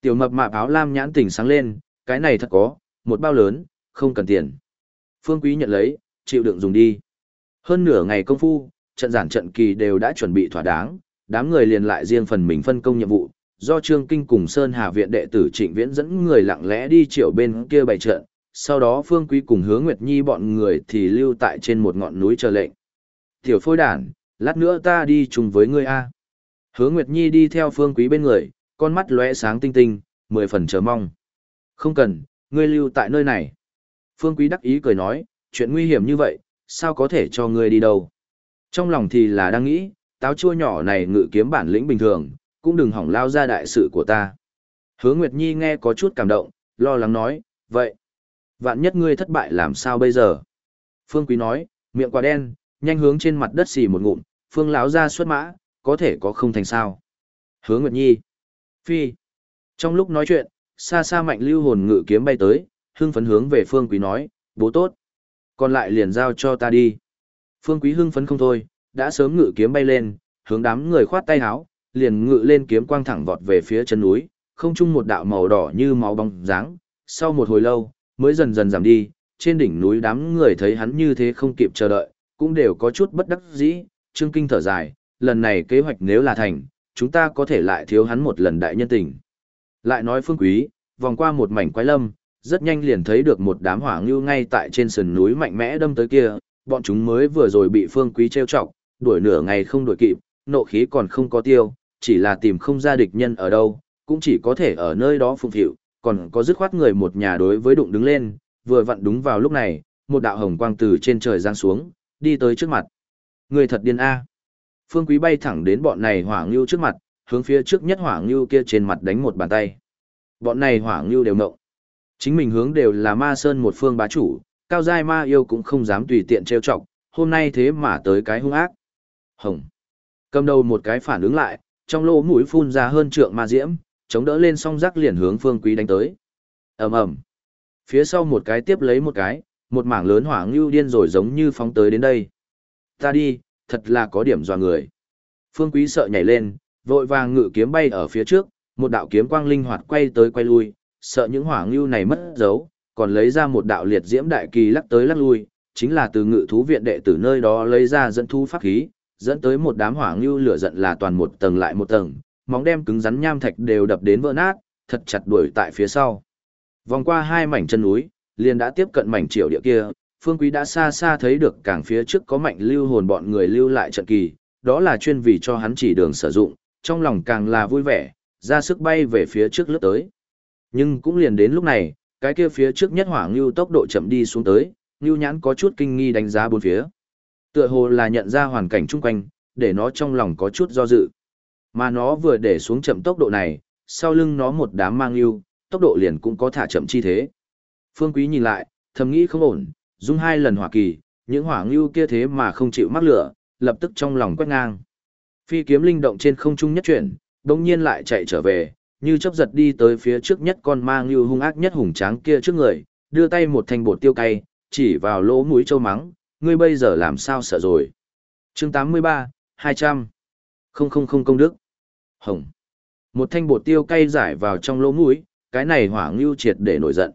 Tiểu mập mạp áo lam nhãn tỉnh sáng lên, cái này thật có, một bao lớn, không cần tiền. Phương Quý nhận lấy, chịu đựng dùng đi. Hơn nửa ngày công phu, trận giản trận kỳ đều đã chuẩn bị thỏa đáng, đám người liền lại riêng phần mình phân công nhiệm vụ, do Trương Kinh cùng Sơn Hà viện đệ tử Trịnh Viễn dẫn người lặng lẽ đi triệu bên kia bày trận, sau đó Phương Quý cùng Hứa Nguyệt Nhi bọn người thì lưu tại trên một ngọn núi chờ lệnh. Tiểu phôi đản, lát nữa ta đi chung với ngươi a. Hứa Nguyệt Nhi đi theo Phương Quý bên người, con mắt lóe sáng tinh tinh, mười phần chờ mong. Không cần, ngươi lưu tại nơi này. Phương Quý đắc ý cười nói, chuyện nguy hiểm như vậy, sao có thể cho ngươi đi đâu. Trong lòng thì là đang nghĩ, táo chua nhỏ này ngự kiếm bản lĩnh bình thường, cũng đừng hỏng lao ra đại sự của ta. Hứa Nguyệt Nhi nghe có chút cảm động, lo lắng nói, vậy, vạn nhất ngươi thất bại làm sao bây giờ? Phương Quý nói, miệng quả đen, nhanh hướng trên mặt đất xì một ngụm, Phương lão ra xuất mã, có thể có không thành sao. Hứa Nguyệt Nhi, phi. Trong lúc nói chuyện, xa xa mạnh lưu hồn ngự kiếm bay tới, hưng phấn hướng về Phương Quý nói, bố tốt. Còn lại liền giao cho ta đi. Phương Quý hưng phấn không thôi, đã sớm ngự kiếm bay lên, hướng đám người khoát tay háo, liền ngự lên kiếm quang thẳng vọt về phía chân núi, không chung một đạo màu đỏ như máu bóng dáng. Sau một hồi lâu, mới dần dần giảm đi, trên đỉnh núi đám người thấy hắn như thế không kịp chờ đợi, cũng đều có chút bất đắc dĩ, Trương Kinh thở dài, lần này kế hoạch nếu là thành, chúng ta có thể lại thiếu hắn một lần đại nhân tình. Lại nói Phương Quý, vòng qua một mảnh quái lâm, rất nhanh liền thấy được một đám hỏa ngưu ngay tại trên sườn núi mạnh mẽ đâm tới kia, bọn chúng mới vừa rồi bị Phương Quý trêu chọc, đuổi nửa ngày không đuổi kịp, nộ khí còn không có tiêu, chỉ là tìm không ra địch nhân ở đâu, cũng chỉ có thể ở nơi đó phụng phịu, còn có dứt khoát người một nhà đối với đụng đứng lên, vừa vặn đúng vào lúc này, một đạo hồng quang từ trên trời giáng xuống, đi tới trước mặt. Người thật điên a. Phương Quý bay thẳng đến bọn này hỏa ngưu trước mặt, hướng phía trước nhất hỏa ngưu kia trên mặt đánh một bàn tay. Bọn này hỏa ngưu đều ngộng. Chính mình hướng đều là ma sơn một phương bá chủ, cao giai ma yêu cũng không dám tùy tiện trêu chọc, hôm nay thế mà tới cái hung ác. Hồng. Cầm đầu một cái phản ứng lại, trong lỗ mũi phun ra hơn trượng ma diễm, chống đỡ lên song rắc liền hướng Phương Quý đánh tới. Ầm ầm. Phía sau một cái tiếp lấy một cái, một mảng lớn hỏa ngưu điên rồi giống như phóng tới đến đây. Ta đi, thật là có điểm dò người. Phương Quý sợ nhảy lên, vội vàng ngự kiếm bay ở phía trước, một đạo kiếm quang linh hoạt quay tới quay lui, sợ những hỏa ngưu này mất dấu, còn lấy ra một đạo liệt diễm đại kỳ lắc tới lắc lui, chính là từ ngự thú viện đệ tử nơi đó lấy ra dẫn thu pháp khí, dẫn tới một đám hỏa ngưu lửa giận là toàn một tầng lại một tầng, móng đem cứng rắn nham thạch đều đập đến vỡ nát, thật chặt đuổi tại phía sau. Vòng qua hai mảnh chân núi, liền đã tiếp cận mảnh triệu địa kia, Phương Quý đã xa xa thấy được càng phía trước có mạnh lưu hồn bọn người lưu lại trận kỳ, đó là chuyên vì cho hắn chỉ đường sử dụng, trong lòng càng là vui vẻ, ra sức bay về phía trước lướt tới. Nhưng cũng liền đến lúc này, cái kia phía trước nhất hỏa ngưu tốc độ chậm đi xuống tới, ngưu nhãn có chút kinh nghi đánh giá bốn phía. Tựa hồ là nhận ra hoàn cảnh chung quanh, để nó trong lòng có chút do dự. Mà nó vừa để xuống chậm tốc độ này, sau lưng nó một đám mang yêu, tốc độ liền cũng có thả chậm chi thế. Phương Quý nhìn lại, thầm nghĩ không ổn, dung hai lần hỏa kỳ, những hỏa ngưu kia thế mà không chịu mắc lửa, lập tức trong lòng quét ngang. Phi kiếm linh động trên không trung nhất chuyển, đồng nhiên lại chạy trở về, như chớp giật đi tới phía trước nhất con ma ngưu hung ác nhất hùng tráng kia trước người, đưa tay một thanh bột tiêu cay, chỉ vào lỗ mũi châu mắng, ngươi bây giờ làm sao sợ rồi. chương 83, 200. Không không không công đức. Hồng. Một thanh bột tiêu cay giải vào trong lỗ mũi, cái này hỏa ngưu triệt để nổi giận.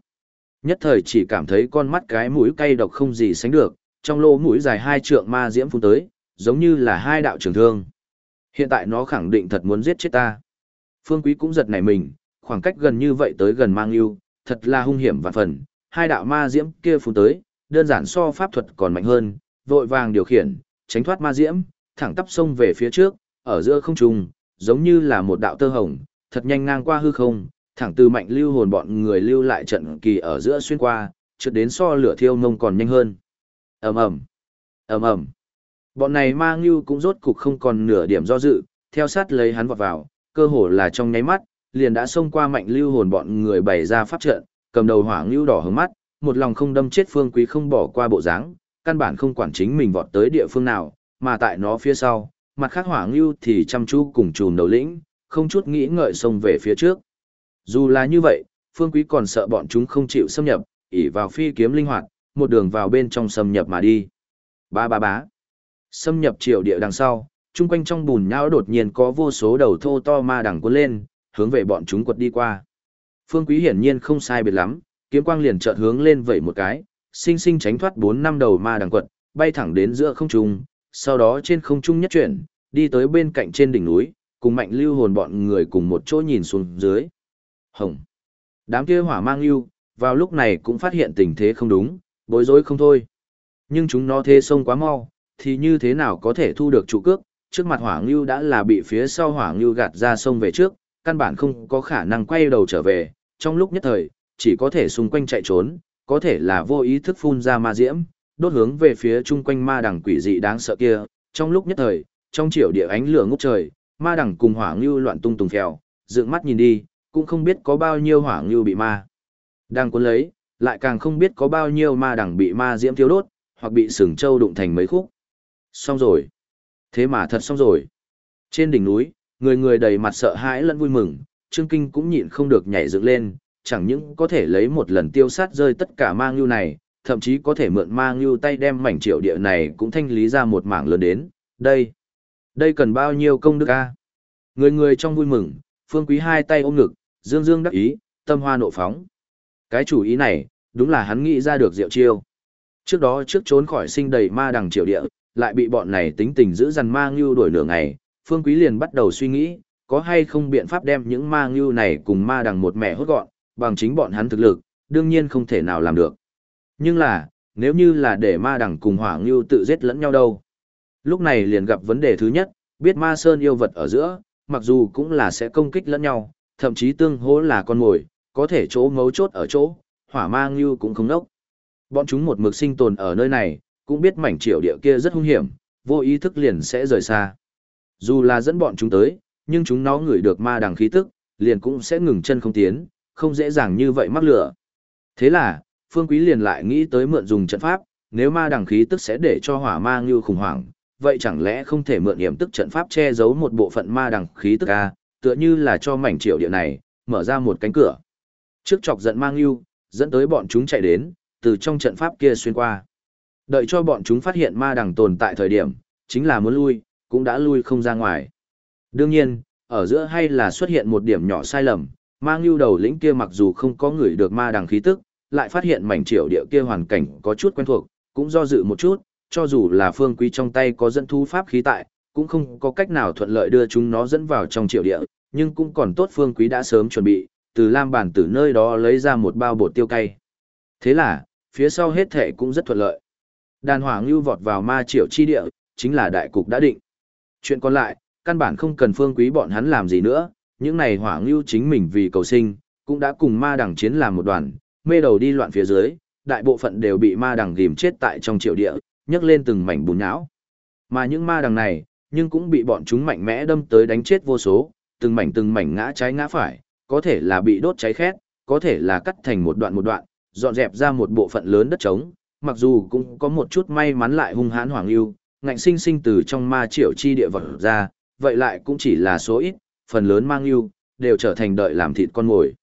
Nhất thời chỉ cảm thấy con mắt cái mũi cay độc không gì sánh được, trong lỗ mũi dài hai trượng ma diễm phun tới, giống như là hai đạo trường thương. Hiện tại nó khẳng định thật muốn giết chết ta. Phương Quý cũng giật nảy mình, khoảng cách gần như vậy tới gần mang yêu, thật là hung hiểm và phần. Hai đạo ma diễm kia phun tới, đơn giản so pháp thuật còn mạnh hơn, vội vàng điều khiển, tránh thoát ma diễm, thẳng tắp sông về phía trước, ở giữa không trung, giống như là một đạo tơ hồng, thật nhanh ngang qua hư không, thẳng từ mạnh lưu hồn bọn người lưu lại trận kỳ ở giữa xuyên qua, trượt đến so lửa thiêu mông còn nhanh hơn. Ầm ầm, ầm ầm. Bọn này ma ngưu cũng rốt cục không còn nửa điểm do dự, theo sát lấy hắn vọt vào, cơ hồ là trong nháy mắt, liền đã xông qua mạnh lưu hồn bọn người bày ra pháp trận, cầm đầu hỏa ngưu đỏ hướng mắt, một lòng không đâm chết phương quý không bỏ qua bộ dáng, căn bản không quản chính mình vọt tới địa phương nào, mà tại nó phía sau, mặt khác hỏa ngưu thì chăm chú cùng chùm đầu lĩnh, không chút nghĩ ngợi xông về phía trước. Dù là như vậy, phương quý còn sợ bọn chúng không chịu xâm nhập, ỉ vào phi kiếm linh hoạt, một đường vào bên trong xâm nhập mà đi. Ba ba bá. Xâm nhập triều địa đằng sau, chung quanh trong bùn nhão đột nhiên có vô số đầu thô to ma đằng cuốn lên, hướng về bọn chúng quật đi qua. Phương Quý hiển nhiên không sai biệt lắm, kiếm quang liền chợt hướng lên vẩy một cái, sinh sinh tránh thoát bốn năm đầu ma đằng quật, bay thẳng đến giữa không trung, sau đó trên không trung nhất chuyển, đi tới bên cạnh trên đỉnh núi, cùng mạnh lưu hồn bọn người cùng một chỗ nhìn xuống dưới. Hồng. Đám kia hỏa mang lưu, vào lúc này cũng phát hiện tình thế không đúng, bối rối không thôi. Nhưng chúng nó thế sông quá mau, thì như thế nào có thể thu được trụ cước, trước mặt hỏa ngưu đã là bị phía sau hỏa ngưu gạt ra sông về trước, căn bản không có khả năng quay đầu trở về, trong lúc nhất thời, chỉ có thể xung quanh chạy trốn, có thể là vô ý thức phun ra ma diễm, đốt hướng về phía chung quanh ma đằng quỷ dị đáng sợ kia, trong lúc nhất thời, trong chiều địa ánh lửa ngút trời, ma đằng cùng hỏa ngưu loạn tung tùng phèo, dựng mắt nhìn đi, cũng không biết có bao nhiêu hỏa ngưu bị ma. Đang cuốn lấy, lại càng không biết có bao nhiêu ma đằng bị ma diễm thiếu đốt, hoặc bị sừng trâu đụng thành mấy khúc. Xong rồi. Thế mà thật xong rồi. Trên đỉnh núi, người người đầy mặt sợ hãi lẫn vui mừng, Trương Kinh cũng nhịn không được nhảy dựng lên, chẳng những có thể lấy một lần tiêu sát rơi tất cả mang lưu này, thậm chí có thể mượn mang lưu tay đem mảnh triệu địa này cũng thanh lý ra một mảng lớn đến. Đây, đây cần bao nhiêu công đức a? Người người trong vui mừng, Phương Quý hai tay ôm ngực, dương dương đắc ý, tâm hoa nộ phóng. Cái chủ ý này, đúng là hắn nghĩ ra được diệu chiêu. Trước đó trước trốn khỏi sinh đầy ma đằng triệu địa, lại bị bọn này tính tình giữ dằn ma ngưu đuổi nửa ngày, Phương Quý liền bắt đầu suy nghĩ, có hay không biện pháp đem những ma ngưu này cùng ma đằng một mẹ hốt gọn, bằng chính bọn hắn thực lực, đương nhiên không thể nào làm được. Nhưng là, nếu như là để ma đằng cùng hỏa ngưu tự giết lẫn nhau đâu. Lúc này liền gặp vấn đề thứ nhất, biết ma sơn yêu vật ở giữa, mặc dù cũng là sẽ công kích lẫn nhau, thậm chí tương hỗ là con mồi, có thể chỗ ngấu chốt ở chỗ, hỏa ma ngưu cũng không nốc. Bọn chúng một mực sinh tồn ở nơi này, cũng biết mảnh triều địa kia rất hung hiểm, vô ý thức liền sẽ rời xa. Dù là dẫn bọn chúng tới, nhưng chúng nó ngửi được ma đằng khí tức, liền cũng sẽ ngừng chân không tiến, không dễ dàng như vậy mắc lửa. Thế là, Phương Quý liền lại nghĩ tới mượn dùng trận pháp, nếu ma đằng khí tức sẽ để cho hỏa ma như khủng hoảng, vậy chẳng lẽ không thể mượn hiểm tức trận pháp che giấu một bộ phận ma đằng khí tức a, tựa như là cho mảnh triệu địa này, mở ra một cánh cửa. Trước chọc giận mang yêu, dẫn tới bọn chúng chạy đến, từ trong trận pháp kia xuyên qua. Đợi cho bọn chúng phát hiện ma đằng tồn tại thời điểm, chính là muốn lui, cũng đã lui không ra ngoài. Đương nhiên, ở giữa hay là xuất hiện một điểm nhỏ sai lầm, ma ngưu đầu lĩnh kia mặc dù không có người được ma đằng khí tức, lại phát hiện mảnh triệu địa kia hoàn cảnh có chút quen thuộc, cũng do dự một chút, cho dù là phương quý trong tay có dẫn thu pháp khí tại, cũng không có cách nào thuận lợi đưa chúng nó dẫn vào trong triệu địa, nhưng cũng còn tốt phương quý đã sớm chuẩn bị, từ lam bản từ nơi đó lấy ra một bao bột tiêu cay. Thế là, phía sau hết thể cũng rất thuận lợi. Đàn hỏa ngưu vọt vào ma triệu chi địa, chính là đại cục đã định. Chuyện còn lại, căn bản không cần phương quý bọn hắn làm gì nữa, những này hỏa ngưu chính mình vì cầu sinh, cũng đã cùng ma đằng chiến làm một đoàn, mê đầu đi loạn phía dưới, đại bộ phận đều bị ma đằng ghim chết tại trong triệu địa, nhấc lên từng mảnh bùn nhão. Mà những ma đằng này, nhưng cũng bị bọn chúng mạnh mẽ đâm tới đánh chết vô số, từng mảnh từng mảnh ngã trái ngã phải, có thể là bị đốt cháy khét, có thể là cắt thành một đoạn một đoạn, dọn dẹp ra một bộ phận lớn đất trống, mặc dù cũng có một chút may mắn lại hung hãn hoàng lưu, ngạnh sinh sinh từ trong ma triệu chi địa vật ra, vậy lại cũng chỉ là số ít, phần lớn mang lưu, đều trở thành đợi làm thịt con mồi.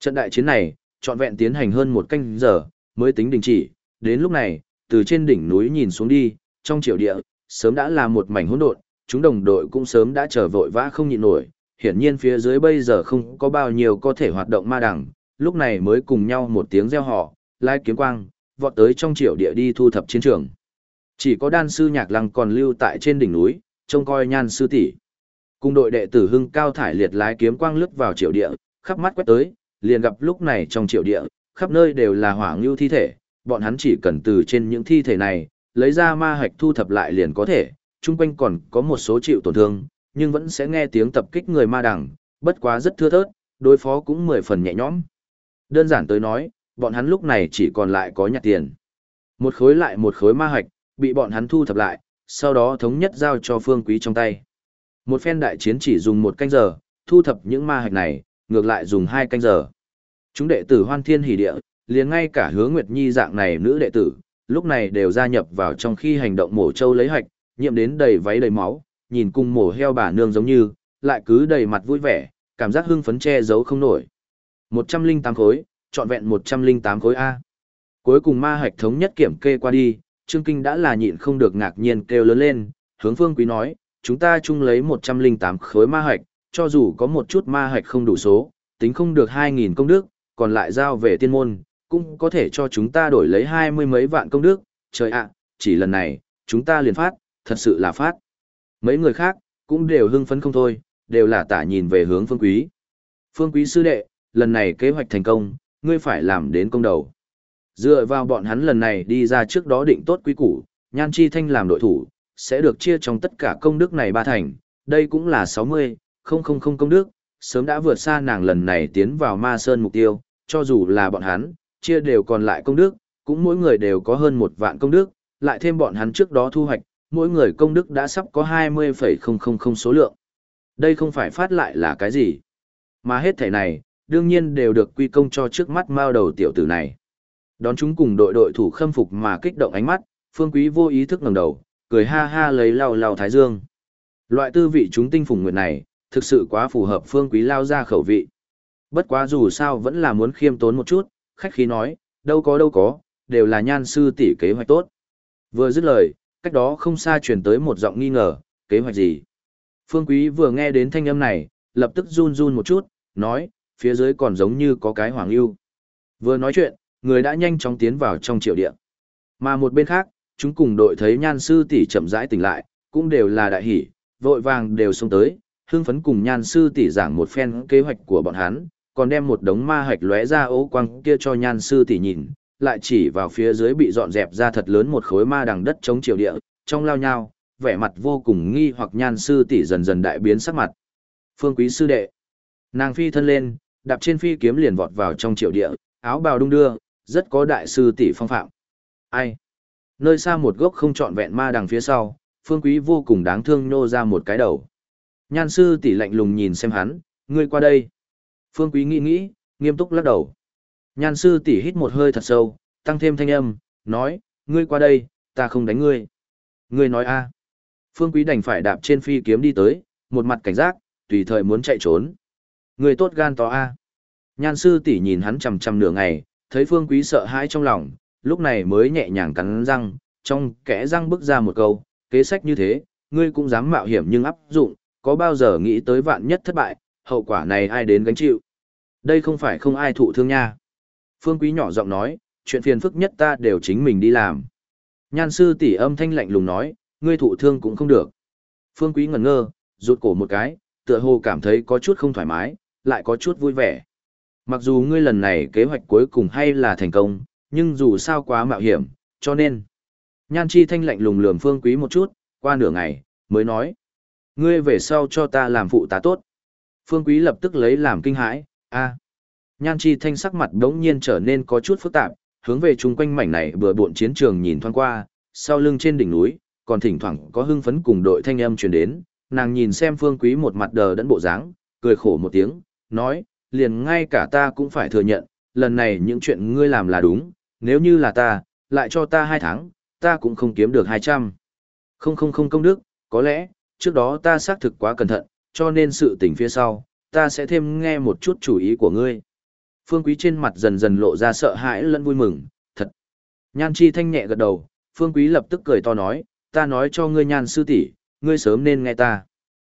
Trận đại chiến này, trọn vẹn tiến hành hơn một canh giờ, mới tính đình chỉ, đến lúc này, từ trên đỉnh núi nhìn xuống đi, trong triệu địa, sớm đã là một mảnh hỗn độn, chúng đồng đội cũng sớm đã trở vội vã không nhịn nổi, hiển nhiên phía dưới bây giờ không có bao nhiêu có thể hoạt động ma đẳng lúc này mới cùng nhau một tiếng reo hò, lai kiếm quang, vọt tới trong triệu địa đi thu thập chiến trường. Chỉ có đan sư nhạc lăng còn lưu tại trên đỉnh núi, trông coi nhan sư tỷ. Cùng đội đệ tử hưng cao thải liệt lái kiếm quang lướt vào triệu địa, khắp mắt quét tới, liền gặp lúc này trong triệu địa, khắp nơi đều là hỏa ngưu thi thể, bọn hắn chỉ cần từ trên những thi thể này, lấy ra ma hạch thu thập lại liền có thể, chung quanh còn có một số chịu tổn thương, nhưng vẫn sẽ nghe tiếng tập kích người ma đẳng bất quá rất thưa thớt, đối phó cũng mười phần nhẹ nhõm. Đơn giản tới nói, bọn hắn lúc này chỉ còn lại có nhặt tiền. Một khối lại một khối ma hạch, bị bọn hắn thu thập lại, sau đó thống nhất giao cho phương quý trong tay. Một phen đại chiến chỉ dùng một canh giờ, thu thập những ma hạch này, ngược lại dùng hai canh giờ. Chúng đệ tử hoan thiên hỷ địa, liền ngay cả Hứa Nguyệt Nhi dạng này nữ đệ tử, lúc này đều gia nhập vào trong khi hành động mổ trâu lấy hạch, nhiệm đến đầy váy đầy máu, nhìn cùng mổ heo bà nương giống như, lại cứ đầy mặt vui vẻ, cảm giác hưng phấn che giấu không nổi. 108 khối, trọn vẹn 108 khối A. Cuối cùng ma hạch thống nhất kiểm kê qua đi, Trương Kinh đã là nhịn không được ngạc nhiên kêu lớn lên, hướng phương quý nói, chúng ta chung lấy 108 khối ma hạch, cho dù có một chút ma hạch không đủ số, tính không được 2.000 công đức, còn lại giao về tiên môn, cũng có thể cho chúng ta đổi lấy hai mươi mấy vạn công đức, trời ạ, chỉ lần này, chúng ta liền phát, thật sự là phát. Mấy người khác, cũng đều hưng phấn không thôi, đều là tả nhìn về hướng phương quý. Phương quý sư đệ, lần này kế hoạch thành công, ngươi phải làm đến công đầu. Dựa vào bọn hắn lần này đi ra trước đó định tốt quý củ, Nhan Chi Thanh làm đội thủ, sẽ được chia trong tất cả công đức này ba thành, đây cũng là 60, không không không công đức, sớm đã vượt xa nàng lần này tiến vào ma sơn mục tiêu, cho dù là bọn hắn, chia đều còn lại công đức, cũng mỗi người đều có hơn một vạn công đức, lại thêm bọn hắn trước đó thu hoạch, mỗi người công đức đã sắp có 20,000 số lượng. Đây không phải phát lại là cái gì, mà hết thể này, đương nhiên đều được quy công cho trước mắt mao đầu tiểu tử này. Đón chúng cùng đội đội thủ khâm phục mà kích động ánh mắt, Phương Quý vô ý thức ngẩng đầu, cười ha ha lấy lau lau thái dương. Loại tư vị chúng tinh phùng nguyệt này, thực sự quá phù hợp Phương Quý lao ra khẩu vị. Bất quá dù sao vẫn là muốn khiêm tốn một chút, khách khí nói, đâu có đâu có, đều là nhan sư tỷ kế hoạch tốt. Vừa dứt lời, cách đó không xa truyền tới một giọng nghi ngờ, kế hoạch gì? Phương Quý vừa nghe đến thanh âm này, lập tức run run một chút, nói, phía dưới còn giống như có cái hoàng lưu. Vừa nói chuyện, người đã nhanh chóng tiến vào trong triệu địa. Mà một bên khác, chúng cùng đội thấy nhan sư tỷ chậm rãi tỉnh lại, cũng đều là đại hỉ vội vàng đều xông tới, hưng phấn cùng nhan sư tỷ giảng một phen kế hoạch của bọn hắn, còn đem một đống ma hạch lóe ra ố quang kia cho nhan sư tỷ nhìn, lại chỉ vào phía dưới bị dọn dẹp ra thật lớn một khối ma đằng đất chống triều địa, trong lao nhau, vẻ mặt vô cùng nghi hoặc nhan sư tỷ dần dần đại biến sắc mặt. Phương quý sư đệ. Nàng phi thân lên, đạp trên phi kiếm liền vọt vào trong triều địa, áo bào đung đưa, rất có đại sư tỷ phong phạm. Ai? Nơi xa một gốc không trọn vẹn ma đằng phía sau, phương quý vô cùng đáng thương nô ra một cái đầu. Nhan sư tỷ lạnh lùng nhìn xem hắn, ngươi qua đây. Phương quý nghĩ nghĩ, nghiêm túc lắc đầu. Nhan sư tỷ hít một hơi thật sâu, tăng thêm thanh âm, nói, ngươi qua đây, ta không đánh ngươi. Ngươi nói a. Phương quý đành phải đạp trên phi kiếm đi tới, một mặt cảnh giác, tùy thời muốn chạy trốn. Ngươi tốt gan to a. Nhan sư tỷ nhìn hắn chằm chằm nửa ngày, thấy phương quý sợ hãi trong lòng, lúc này mới nhẹ nhàng cắn răng, trong kẽ răng bước ra một câu, kế sách như thế, ngươi cũng dám mạo hiểm nhưng áp dụng, có bao giờ nghĩ tới vạn nhất thất bại, hậu quả này ai đến gánh chịu. Đây không phải không ai thụ thương nha. Phương Quý nhỏ giọng nói, chuyện phiền phức nhất ta đều chính mình đi làm. Nhan sư tỷ âm thanh lạnh lùng nói, ngươi thụ thương cũng không được. Phương Quý ngẩn ngơ, rụt cổ một cái, tựa hồ cảm thấy có chút không thoải mái, lại có chút vui vẻ. Mặc dù ngươi lần này kế hoạch cuối cùng hay là thành công, nhưng dù sao quá mạo hiểm, cho nên. Nhan chi thanh lạnh lùng lườm phương quý một chút, qua nửa ngày, mới nói. Ngươi về sau cho ta làm phụ tá tốt. Phương quý lập tức lấy làm kinh hãi, a Nhan chi thanh sắc mặt đống nhiên trở nên có chút phức tạp, hướng về chung quanh mảnh này bừa bộn chiến trường nhìn thoáng qua, sau lưng trên đỉnh núi, còn thỉnh thoảng có hưng phấn cùng đội thanh âm truyền đến, nàng nhìn xem phương quý một mặt đờ đẫn bộ dáng, cười khổ một tiếng, nói, liền ngay cả ta cũng phải thừa nhận, lần này những chuyện ngươi làm là đúng, nếu như là ta, lại cho ta hai tháng, ta cũng không kiếm được hai trăm. Không không không công đức, có lẽ, trước đó ta xác thực quá cẩn thận, cho nên sự tình phía sau, ta sẽ thêm nghe một chút chủ ý của ngươi. Phương Quý trên mặt dần dần lộ ra sợ hãi lẫn vui mừng, thật. Nhan Chi Thanh nhẹ gật đầu, Phương Quý lập tức cười to nói, ta nói cho ngươi nhan sư tỷ, ngươi sớm nên nghe ta.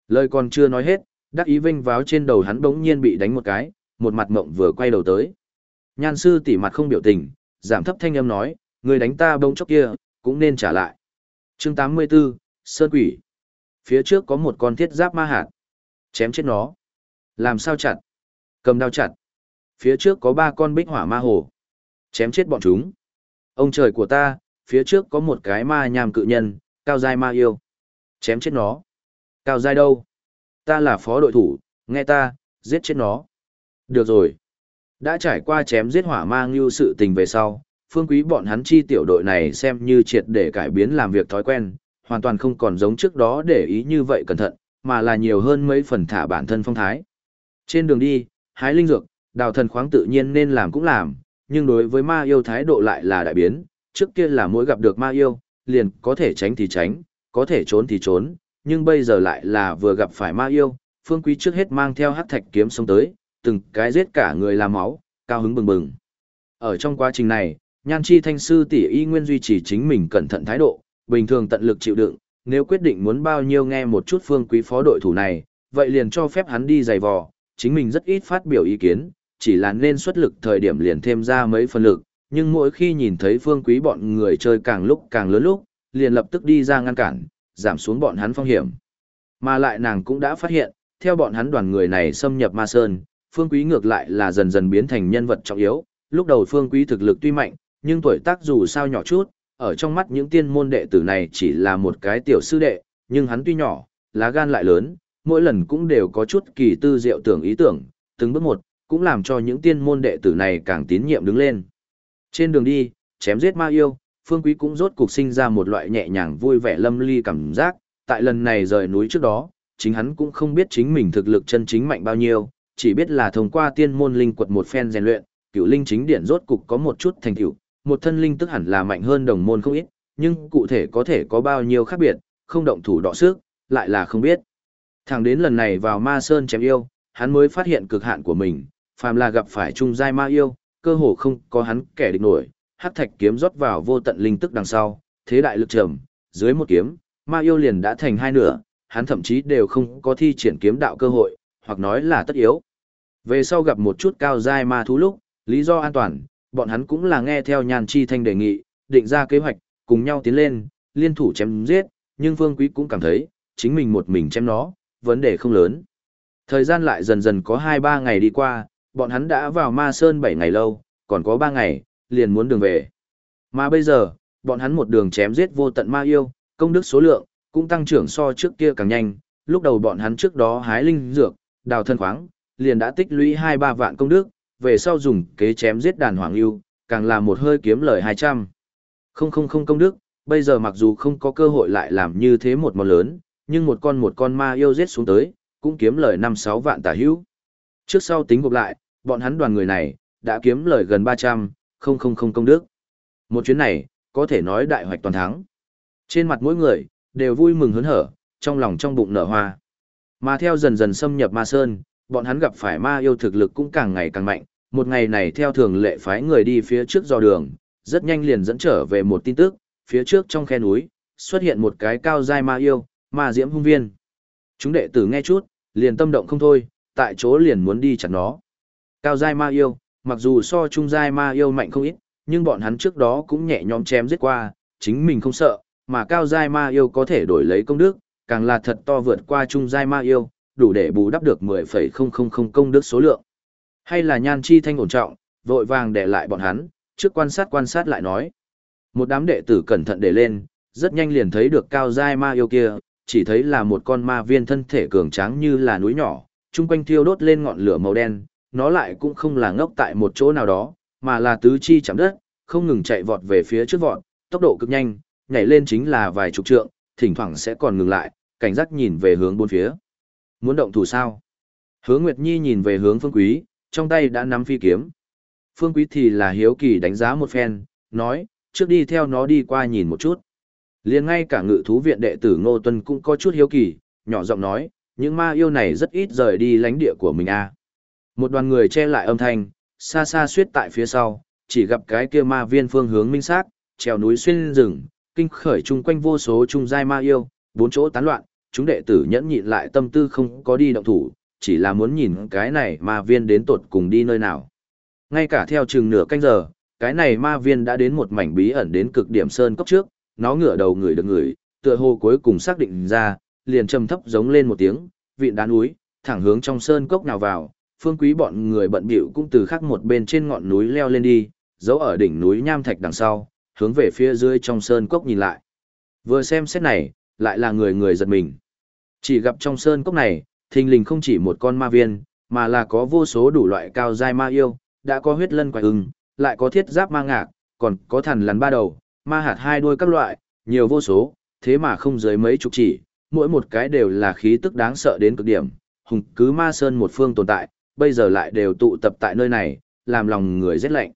Lời còn chưa nói hết, đắc ý vinh váo trên đầu hắn bỗng nhiên bị đánh một cái, một mặt mộng vừa quay đầu tới. Nhan sư tỷ mặt không biểu tình, giảm thấp thanh âm nói, người đánh ta bông chốc kia, cũng nên trả lại. chương 84, Sơn Quỷ. Phía trước có một con thiết giáp ma hạt. Chém chết nó. Làm sao chặt? Cầm đao chặt. Phía trước có ba con bích hỏa ma hồ. Chém chết bọn chúng. Ông trời của ta, phía trước có một cái ma nhàm cự nhân, cao dai ma yêu. Chém chết nó. Cao dai đâu? Ta là phó đội thủ, nghe ta, giết chết nó. Được rồi. Đã trải qua chém giết hỏa mang ngưu sự tình về sau, phương quý bọn hắn chi tiểu đội này xem như triệt để cải biến làm việc thói quen, hoàn toàn không còn giống trước đó để ý như vậy cẩn thận, mà là nhiều hơn mấy phần thả bản thân phong thái. Trên đường đi, hái linh dược, đào thần khoáng tự nhiên nên làm cũng làm, nhưng đối với ma yêu thái độ lại là đại biến, trước kia là mỗi gặp được ma yêu, liền có thể tránh thì tránh, có thể trốn thì trốn, nhưng bây giờ lại là vừa gặp phải ma yêu, phương quý trước hết mang theo hắc thạch kiếm xông tới, từng cái giết cả người làm máu, cao hứng bừng bừng. Ở trong quá trình này, Nhan Chi Thanh sư tỷ y nguyên duy trì chính mình cẩn thận thái độ, bình thường tận lực chịu đựng, nếu quyết định muốn bao nhiêu nghe một chút phương quý phó đội thủ này, vậy liền cho phép hắn đi giày vò, chính mình rất ít phát biểu ý kiến, chỉ là nên xuất lực thời điểm liền thêm ra mấy phần lực, nhưng mỗi khi nhìn thấy phương quý bọn người chơi càng lúc càng lớn lúc, liền lập tức đi ra ngăn cản, giảm xuống bọn hắn phong hiểm, Mà lại nàng cũng đã phát hiện, theo bọn hắn đoàn người này xâm nhập Ma Sơn, Phương Quý ngược lại là dần dần biến thành nhân vật trọng yếu. Lúc đầu Phương Quý thực lực tuy mạnh, nhưng tuổi tác dù sao nhỏ chút, ở trong mắt những tiên môn đệ tử này chỉ là một cái tiểu sư đệ, nhưng hắn tuy nhỏ, lá gan lại lớn, mỗi lần cũng đều có chút kỳ tư diệu tưởng ý tưởng, từng bước một, cũng làm cho những tiên môn đệ tử này càng tín nhiệm đứng lên. Trên đường đi, chém giết ma yêu, Phương Quý cũng rốt cuộc sinh ra một loại nhẹ nhàng vui vẻ lâm ly cảm giác, tại lần này rời núi trước đó, chính hắn cũng không biết chính mình thực lực chân chính mạnh bao nhiêu, chỉ biết là thông qua tiên môn linh quật một phen rèn luyện, cựu linh chính điển rốt cục có một chút thành tựu, một thân linh tức hẳn là mạnh hơn đồng môn không ít, nhưng cụ thể có thể có bao nhiêu khác biệt, không động thủ đọ sức, lại là không biết. Thẳng đến lần này vào ma sơn chém yêu, hắn mới phát hiện cực hạn của mình, phàm là gặp phải trung giai ma yêu, cơ hồ không có hắn kẻ địch nổi, hắc thạch kiếm rót vào vô tận linh tức đằng sau, thế đại lực trầm, dưới một kiếm, ma yêu liền đã thành hai nửa, hắn thậm chí đều không có thi triển kiếm đạo cơ hội, hoặc nói là tất yếu. Về sau gặp một chút cao giai ma thú lúc, lý do an toàn, bọn hắn cũng là nghe theo nhàn chi thanh đề nghị, định ra kế hoạch, cùng nhau tiến lên, liên thủ chém giết, nhưng Phương Quý cũng cảm thấy, chính mình một mình chém nó, vấn đề không lớn. Thời gian lại dần dần có 2-3 ngày đi qua, bọn hắn đã vào Ma Sơn 7 ngày lâu, còn có 3 ngày, liền muốn đường về. Mà bây giờ, bọn hắn một đường chém giết vô tận ma yêu, công đức số lượng, cũng tăng trưởng so trước kia càng nhanh, lúc đầu bọn hắn trước đó hái linh dược, đào thân khoáng, liền đã tích lũy 2-3 vạn công đức, về sau dùng kế chém giết đàn hoàng yêu, càng là một hơi kiếm lời 200. Không không không công đức, bây giờ mặc dù không có cơ hội lại làm như thế một món lớn, nhưng một con một con ma yêu giết xuống tới, cũng kiếm lời 5-6 vạn tả hữu. Trước sau tính gộp lại, bọn hắn đoàn người này, đã kiếm lời gần 300, không không không công đức. Một chuyến này, có thể nói đại hoạch toàn thắng. Trên mặt mỗi người, đều vui mừng hớn hở, trong lòng trong bụng nở hoa. Mà theo dần dần xâm nhập ma sơn, bọn hắn gặp phải ma yêu thực lực cũng càng ngày càng mạnh. Một ngày này theo thường lệ phái người đi phía trước dò đường, rất nhanh liền dẫn trở về một tin tức, phía trước trong khe núi, xuất hiện một cái cao giai ma yêu, ma diễm hung viên. Chúng đệ tử nghe chút, liền tâm động không thôi, tại chỗ liền muốn đi chặt nó. Cao giai ma yêu, mặc dù so trung giai ma yêu mạnh không ít, nhưng bọn hắn trước đó cũng nhẹ nhõm chém giết qua, chính mình không sợ, mà cao giai ma yêu có thể đổi lấy công đức, càng là thật to vượt qua trung giai ma yêu, đủ để bù đắp được 10.000 công đức số lượng. Hay là nhan chi thanh ổn trọng, vội vàng để lại bọn hắn, trước quan sát quan sát lại nói. Một đám đệ tử cẩn thận để lên, rất nhanh liền thấy được cao giai ma yêu kia, chỉ thấy là một con ma viên thân thể cường tráng như là núi nhỏ, chung quanh thiêu đốt lên ngọn lửa màu đen, nó lại cũng không là ngốc tại một chỗ nào đó, mà là tứ chi chạm đất, không ngừng chạy vọt về phía trước vọt, tốc độ cực nhanh, nhảy lên chính là vài chục trượng, thỉnh thoảng sẽ còn ngừng lại, cảnh giác nhìn về hướng bốn phía. Muốn động thủ sao? Hướng Nguyệt Nhi nhìn về hướng Phương Quý, trong tay đã nắm phi kiếm. Phương Quý thì là hiếu kỳ đánh giá một phen, nói, trước đi theo nó đi qua nhìn một chút. liền ngay cả ngự thú viện đệ tử Ngô Tuân cũng có chút hiếu kỳ, nhỏ giọng nói, những ma yêu này rất ít rời đi lánh địa của mình a. À. Một đoàn người che lại âm thanh, xa xa suýt tại phía sau, chỉ gặp cái kia ma viên phương hướng minh xác, trèo núi xuyên rừng, kinh khởi chung quanh vô số trung giai ma yêu, bốn chỗ tán loạn, chúng đệ tử nhẫn nhịn lại tâm tư không có đi động thủ, chỉ là muốn nhìn cái này ma viên đến tột cùng đi nơi nào. Ngay cả theo chừng nửa canh giờ, cái này ma viên đã đến một mảnh bí ẩn đến cực điểm sơn cốc trước, nó ngửa đầu người được người, tựa hồ cuối cùng xác định ra, liền trầm thấp giống lên một tiếng, vịn đá núi, thẳng hướng trong sơn cốc nào vào, phương quý bọn người bận bịu cũng từ khắc một bên trên ngọn núi leo lên đi, giấu ở đỉnh núi nham thạch đằng sau, hướng về phía dưới trong sơn cốc nhìn lại. Vừa xem xét này, lại là người người giật mình. Chỉ gặp trong sơn cốc này, thình lình không chỉ một con ma viên, mà là có vô số đủ loại cao giai ma yêu, đã có huyết lân quái ưng, lại có thiết giáp ma ngạc, còn có thần lằn ba đầu, ma hạt hai đuôi các loại, nhiều vô số, thế mà không dưới mấy chục chỉ, mỗi một cái đều là khí tức đáng sợ đến cực điểm, hùng cứ ma sơn một phương tồn tại, bây giờ lại đều tụ tập tại nơi này, làm lòng người rét lạnh.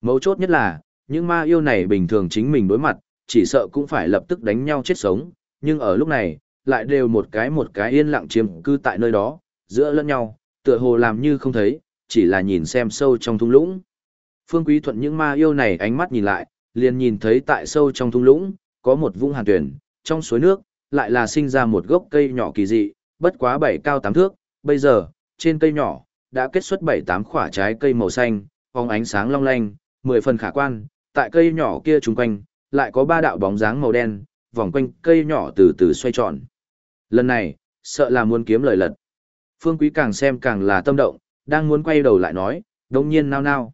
Mấu chốt nhất là, những ma yêu này bình thường chính mình đối mặt, chỉ sợ cũng phải lập tức đánh nhau chết sống, nhưng ở lúc này, lại đều một cái một cái yên lặng chiếm cư tại nơi đó, giữa lẫn nhau, tựa hồ làm như không thấy, chỉ là nhìn xem sâu trong thung lũng. Phương Quý Thuận những ma yêu này ánh mắt nhìn lại, liền nhìn thấy tại sâu trong thung lũng, có một vũng hàn tuyển, trong suối nước, lại là sinh ra một gốc cây nhỏ kỳ dị, bất quá bảy cao tám thước, bây giờ, trên cây nhỏ, đã kết xuất bảy tám quả trái cây màu xanh, phóng ánh sáng long lanh, mười phần khả quan, tại cây nhỏ kia trung quanh, lại có ba đạo bóng dáng màu đen, vòng quanh cây nhỏ từ từ xoay tròn. Lần này, sợ là muốn kiếm lời lật. Phương Quý càng xem càng là tâm động, đang muốn quay đầu lại nói, đồng nhiên nao nao.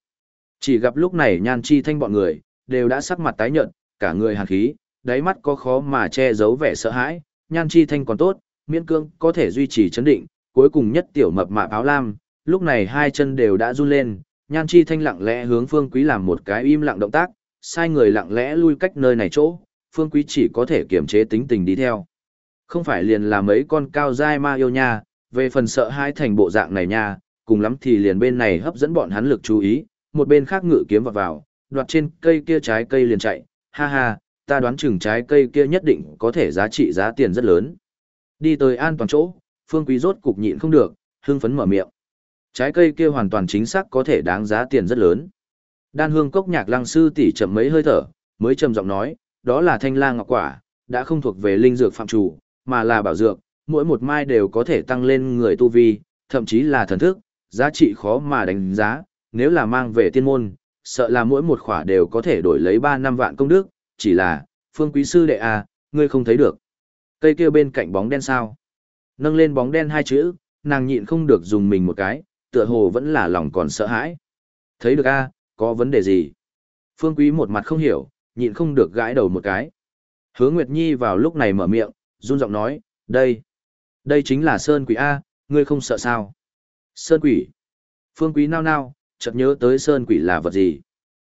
Chỉ gặp lúc này nhan chi thanh bọn người, đều đã sắc mặt tái nhợt, cả người hàn khí, đáy mắt có khó mà che giấu vẻ sợ hãi, nhan chi thanh còn tốt, miễn cương có thể duy trì chấn định, cuối cùng nhất tiểu mập mạp áo lam, lúc này hai chân đều đã run lên, nhan chi thanh lặng lẽ hướng phương quý làm một cái im lặng động tác, sai người lặng lẽ lui cách nơi này chỗ, phương quý chỉ có thể kiềm chế tính tình đi theo. Không phải liền là mấy con cao dai ma yêu nha, về phần sợ hai thành bộ dạng này nha, cùng lắm thì liền bên này hấp dẫn bọn hắn lực chú ý, một bên khác ngự kiếm vào vào, đoạt trên cây kia trái cây liền chạy, ha ha, ta đoán chừng trái cây kia nhất định có thể giá trị giá tiền rất lớn. Đi tới an toàn chỗ, Phương Quý rốt cục nhịn không được, hưng phấn mở miệng. Trái cây kia hoàn toàn chính xác có thể đáng giá tiền rất lớn. Đan hương cốc nhạc lăng sư tỷ chậm mấy hơi thở, mới trầm giọng nói, đó là thanh lang ngọc quả, đã không thuộc về linh dược phạm chủ, mà là bảo dược, mỗi một mai đều có thể tăng lên người tu vi, thậm chí là thần thức, giá trị khó mà đánh giá, nếu là mang về tiên môn, sợ là mỗi một khỏa đều có thể đổi lấy 3 năm vạn công đức, chỉ là, phương quý sư đệ à, ngươi không thấy được. Cây kia bên cạnh bóng đen sao? Nâng lên bóng đen hai chữ, nàng nhịn không được dùng mình một cái, tựa hồ vẫn là lòng còn sợ hãi. Thấy được a, à, có vấn đề gì? Phương quý một mặt không hiểu, nhịn không được gãi đầu một cái. Hứa Nguyệt Nhi vào lúc này mở miệng, run giọng nói, đây, đây chính là Sơn Quỷ A, ngươi không sợ sao? Sơn Quỷ. Phương Quý nao nao, chợt nhớ tới Sơn Quỷ là vật gì?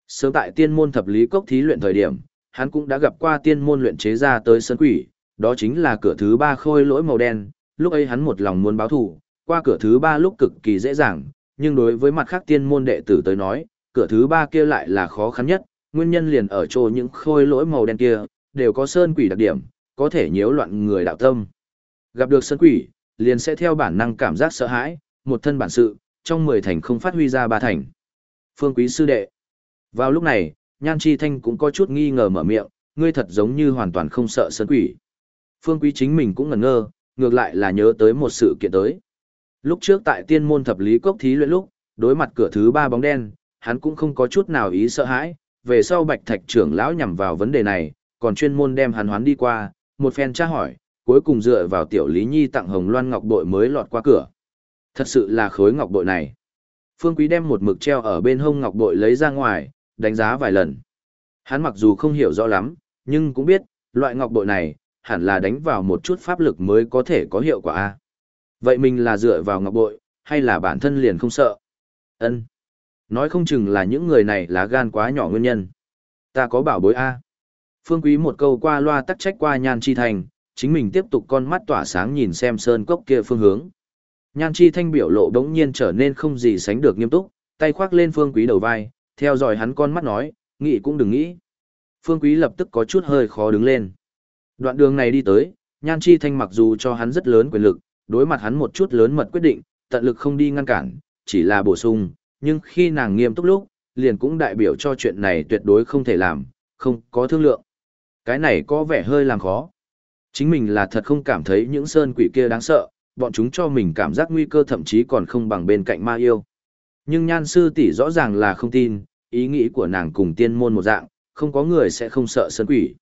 Sớm tại tiên môn thập lý cốc thí luyện thời điểm, hắn cũng đã gặp qua tiên môn luyện chế ra tới Sơn Quỷ, đó chính là cửa thứ ba khôi lỗi màu đen, lúc ấy hắn một lòng muốn báo thù, qua cửa thứ ba lúc cực kỳ dễ dàng, nhưng đối với mặt khác tiên môn đệ tử tới nói, cửa thứ ba kia lại là khó khăn nhất, nguyên nhân liền ở chỗ những khôi lỗi màu đen kia, đều có sơn quỷ đặc điểm, có thể nhiễu loạn người đạo tâm. Gặp được sơn quỷ, liền sẽ theo bản năng cảm giác sợ hãi, một thân bản sự, trong 10 thành không phát huy ra ba thành. Phương quý sư đệ. Vào lúc này, Nhan Chi Thanh cũng có chút nghi ngờ mở miệng, ngươi thật giống như hoàn toàn không sợ sơn quỷ. Phương quý chính mình cũng ngẩn ngơ, ngược lại là nhớ tới một sự kiện tới. Lúc trước tại tiên môn thập lý cốc thí luyện lúc, đối mặt cửa thứ ba bóng đen, hắn cũng không có chút nào ý sợ hãi, về sau bạch thạch trưởng lão nhằm vào vấn đề này, còn chuyên môn đem hắn hoán đi qua, một phen tra hỏi, cuối cùng dựa vào tiểu lý nhi tặng hồng loan ngọc bội mới lọt qua cửa. Thật sự là khối ngọc bội này. Phương Quý đem một mực treo ở bên hông ngọc bội lấy ra ngoài, đánh giá vài lần. Hắn mặc dù không hiểu rõ lắm, nhưng cũng biết, loại ngọc bội này, hẳn là đánh vào một chút pháp lực mới có thể có hiệu quả. a Vậy mình là dựa vào ngọc bội, hay là bản thân liền không sợ? ân Nói không chừng là những người này lá gan quá nhỏ nguyên nhân. Ta có bảo bối A. Phương Quý một câu qua loa tắc trách qua Nhan Chi Thành, chính mình tiếp tục con mắt tỏa sáng nhìn xem sơn cốc kia phương hướng. Nhan Chi Thanh biểu lộ đống nhiên trở nên không gì sánh được nghiêm túc, tay khoác lên Phương Quý đầu vai, theo dõi hắn con mắt nói, nghĩ cũng đừng nghĩ. Phương Quý lập tức có chút hơi khó đứng lên. Đoạn đường này đi tới, Nhan Chi Thanh mặc dù cho hắn rất lớn quyền lực, đối mặt hắn một chút lớn mật quyết định, tận lực không đi ngăn cản, chỉ là bổ sung, nhưng khi nàng nghiêm túc lúc, liền cũng đại biểu cho chuyện này tuyệt đối không thể làm, không có thương lượng. Cái này có vẻ hơi làm khó. Chính mình là thật không cảm thấy những sơn quỷ kia đáng sợ, bọn chúng cho mình cảm giác nguy cơ thậm chí còn không bằng bên cạnh ma yêu. Nhưng nhan sư tỷ rõ ràng là không tin, ý nghĩ của nàng cùng tiên môn một dạng, không có người sẽ không sợ sơn quỷ.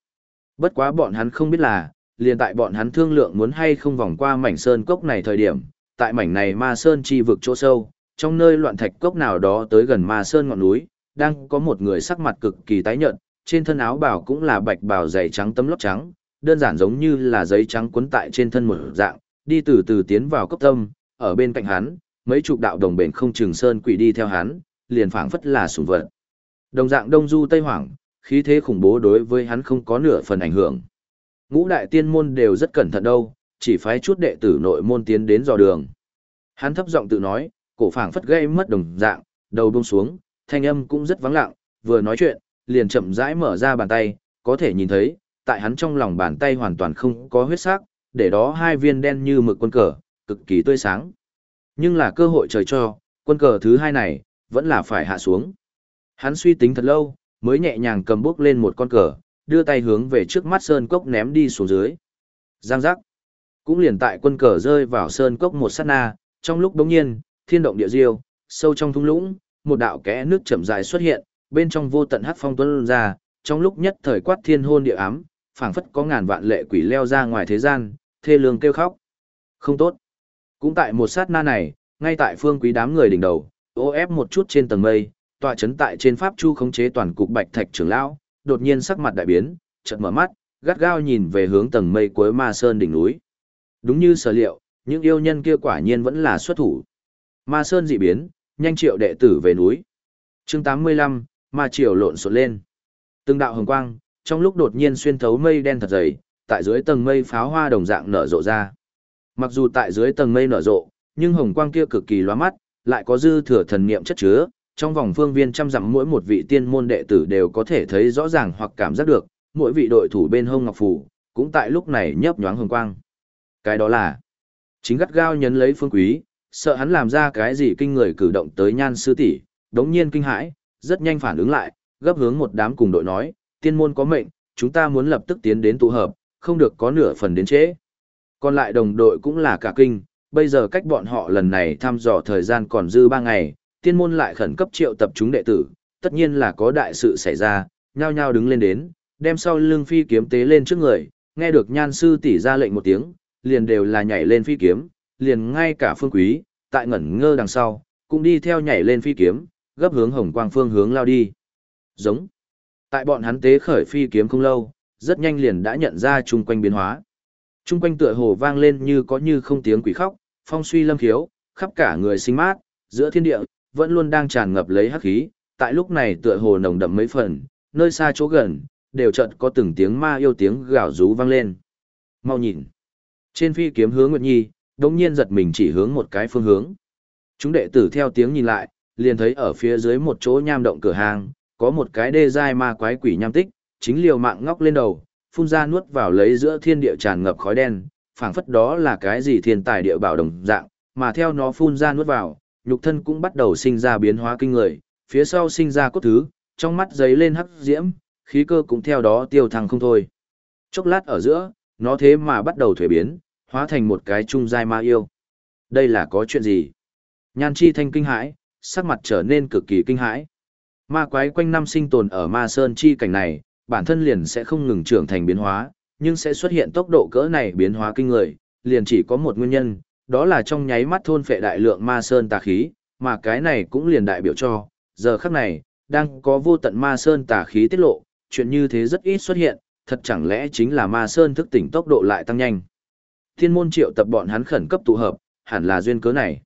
Bất quá bọn hắn không biết là, liền tại bọn hắn thương lượng muốn hay không vòng qua mảnh sơn cốc này thời điểm, tại mảnh này ma sơn chi vực chỗ sâu, trong nơi loạn thạch cốc nào đó tới gần ma sơn ngọn núi, đang có một người sắc mặt cực kỳ tái nhợt, trên thân áo bào cũng là bạch bào dày trắng tấm lót trắng, đơn giản giống như là giấy trắng cuốn tại trên thân một dạng, đi từ từ tiến vào cốc tâm, ở bên cạnh hắn, mấy chục đạo đồng bền không trường sơn quỷ đi theo hắn, liền phảng phất là sủng vật. Đồng dạng Đông Du Tây Hoảng, khí thế khủng bố đối với hắn không có nửa phần ảnh hưởng. Ngũ đại tiên môn đều rất cẩn thận đâu, chỉ phái chút đệ tử nội môn tiến đến dò đường. Hắn thấp giọng tự nói, cổ phảng phất gây mất đồng dạng, đầu buông xuống, thanh âm cũng rất vắng lặng, vừa nói chuyện, liền chậm rãi mở ra bàn tay, có thể nhìn thấy, tại hắn trong lòng bàn tay hoàn toàn không có huyết sắc, để đó hai viên đen như mực quân cờ, cực kỳ tươi sáng. Nhưng là cơ hội trời cho, quân cờ thứ hai này, vẫn là phải hạ xuống. Hắn suy tính thật lâu, mới nhẹ nhàng cầm bước lên một con cờ, đưa tay hướng về trước mắt sơn cốc ném đi xuống dưới. Giang giác. Cũng liền tại quân cờ rơi vào sơn cốc một sát na, trong lúc đống nhiên, thiên động địa diêu, sâu trong thung lũng, một đạo kẽ nước chậm dài xuất hiện, bên trong vô tận hắc phong tuôn ra, trong lúc nhất thời quát thiên hôn địa ám, phảng phất có ngàn vạn lệ quỷ leo ra ngoài thế gian, thê lương kêu khóc. Không tốt. Cũng tại một sát na này, ngay tại phương quý đám người đỉnh đầu, ô ép một chút trên tầng mây, tọa chấn tại trên pháp chu khống chế toàn cục bạch thạch trưởng lão, đột nhiên sắc mặt đại biến, chợt mở mắt, gắt gao nhìn về hướng tầng mây cuối ma sơn đỉnh núi. Đúng như sở liệu, những yêu nhân kia quả nhiên vẫn là xuất thủ. Ma sơn dị biến, nhanh triệu đệ tử về núi. Chương 85, ma triều lộn xộn lên. Từng đạo hồng quang, trong lúc đột nhiên xuyên thấu mây đen thật dày, tại dưới tầng mây pháo hoa đồng dạng nở rộ ra. Mặc dù tại dưới tầng mây nở rộ, nhưng hồng quang kia cực kỳ lóa mắt, lại có dư thừa thần niệm chất chứa, trong vòng phương viên trăm dặm mỗi một vị tiên môn đệ tử đều có thể thấy rõ ràng hoặc cảm giác được, mỗi vị đội thủ bên hông ngọc phủ, cũng tại lúc này nhấp nhoáng hồng quang. Cái đó là, chính gắt gao nhấn lấy phương quý, sợ hắn làm ra cái gì kinh người cử động tới nhan sư tỷ, đống nhiên kinh hãi, rất nhanh phản ứng lại, gấp hướng một đám cùng đội nói, tiên môn có mệnh, chúng ta muốn lập tức tiến đến tụ hợp, không được có nửa phần đến trễ. Còn lại đồng đội cũng là cả kinh, bây giờ cách bọn họ lần này thăm dò thời gian còn dư 3 ngày, tiên môn lại khẩn cấp triệu tập chúng đệ tử, tất nhiên là có đại sự xảy ra, nhao nhao đứng lên đến, đem sau lưng phi kiếm tế lên trước người, nghe được nhan sư tỷ ra lệnh một tiếng, liền đều là nhảy lên phi kiếm, liền ngay cả phương quý, tại ngẩn ngơ đằng sau, cũng đi theo nhảy lên phi kiếm, gấp hướng hồng quang phương hướng lao đi. Giống. Tại bọn hắn tế khởi phi kiếm không lâu, rất nhanh liền đã nhận ra chung quanh biến hóa. Chung quanh tựa hồ vang lên như có như không tiếng quỷ khóc, phong suy lâm khiếu, khắp cả người sinh mát, giữa thiên địa, vẫn luôn đang tràn ngập lấy hắc khí, tại lúc này tựa hồ nồng đậm mấy phần, nơi xa chỗ gần, đều chợt có từng tiếng ma yêu tiếng gào rú vang lên. Mau nhìn. Trên phi kiếm hướng Nguyệt Nhi, đống nhiên giật mình chỉ hướng một cái phương hướng. Chúng đệ tử theo tiếng nhìn lại, liền thấy ở phía dưới một chỗ nham động cửa hàng, có một cái đê dai ma quái quỷ nham tích, chính liều mạng ngóc lên đầu, phun ra nuốt vào lấy giữa thiên địa tràn ngập khói đen, phảng phất đó là cái gì thiên tài địa bảo đồng dạng, mà theo nó phun ra nuốt vào, nhục thân cũng bắt đầu sinh ra biến hóa kinh người, phía sau sinh ra cốt thứ, trong mắt giấy lên hắc diễm, khí cơ cũng theo đó tiêu thăng không thôi. Chốc lát ở giữa, nó thế mà bắt đầu thuế biến, hóa thành một cái trung giai ma yêu. Đây là có chuyện gì? Nhan chi thanh kinh hãi, sắc mặt trở nên cực kỳ kinh hãi. Ma quái quanh năm sinh tồn ở ma sơn chi cảnh này, bản thân liền sẽ không ngừng trưởng thành biến hóa, nhưng sẽ xuất hiện tốc độ cỡ này biến hóa kinh người, liền chỉ có một nguyên nhân, đó là trong nháy mắt thôn phệ đại lượng ma sơn tà khí, mà cái này cũng liền đại biểu cho, giờ khắc này, đang có vô tận ma sơn tà khí tiết lộ, chuyện như thế rất ít xuất hiện, thật chẳng lẽ chính là ma sơn thức tỉnh tốc độ lại tăng nhanh. Thiên môn triệu tập bọn hắn khẩn cấp tụ hợp, hẳn là duyên cớ này.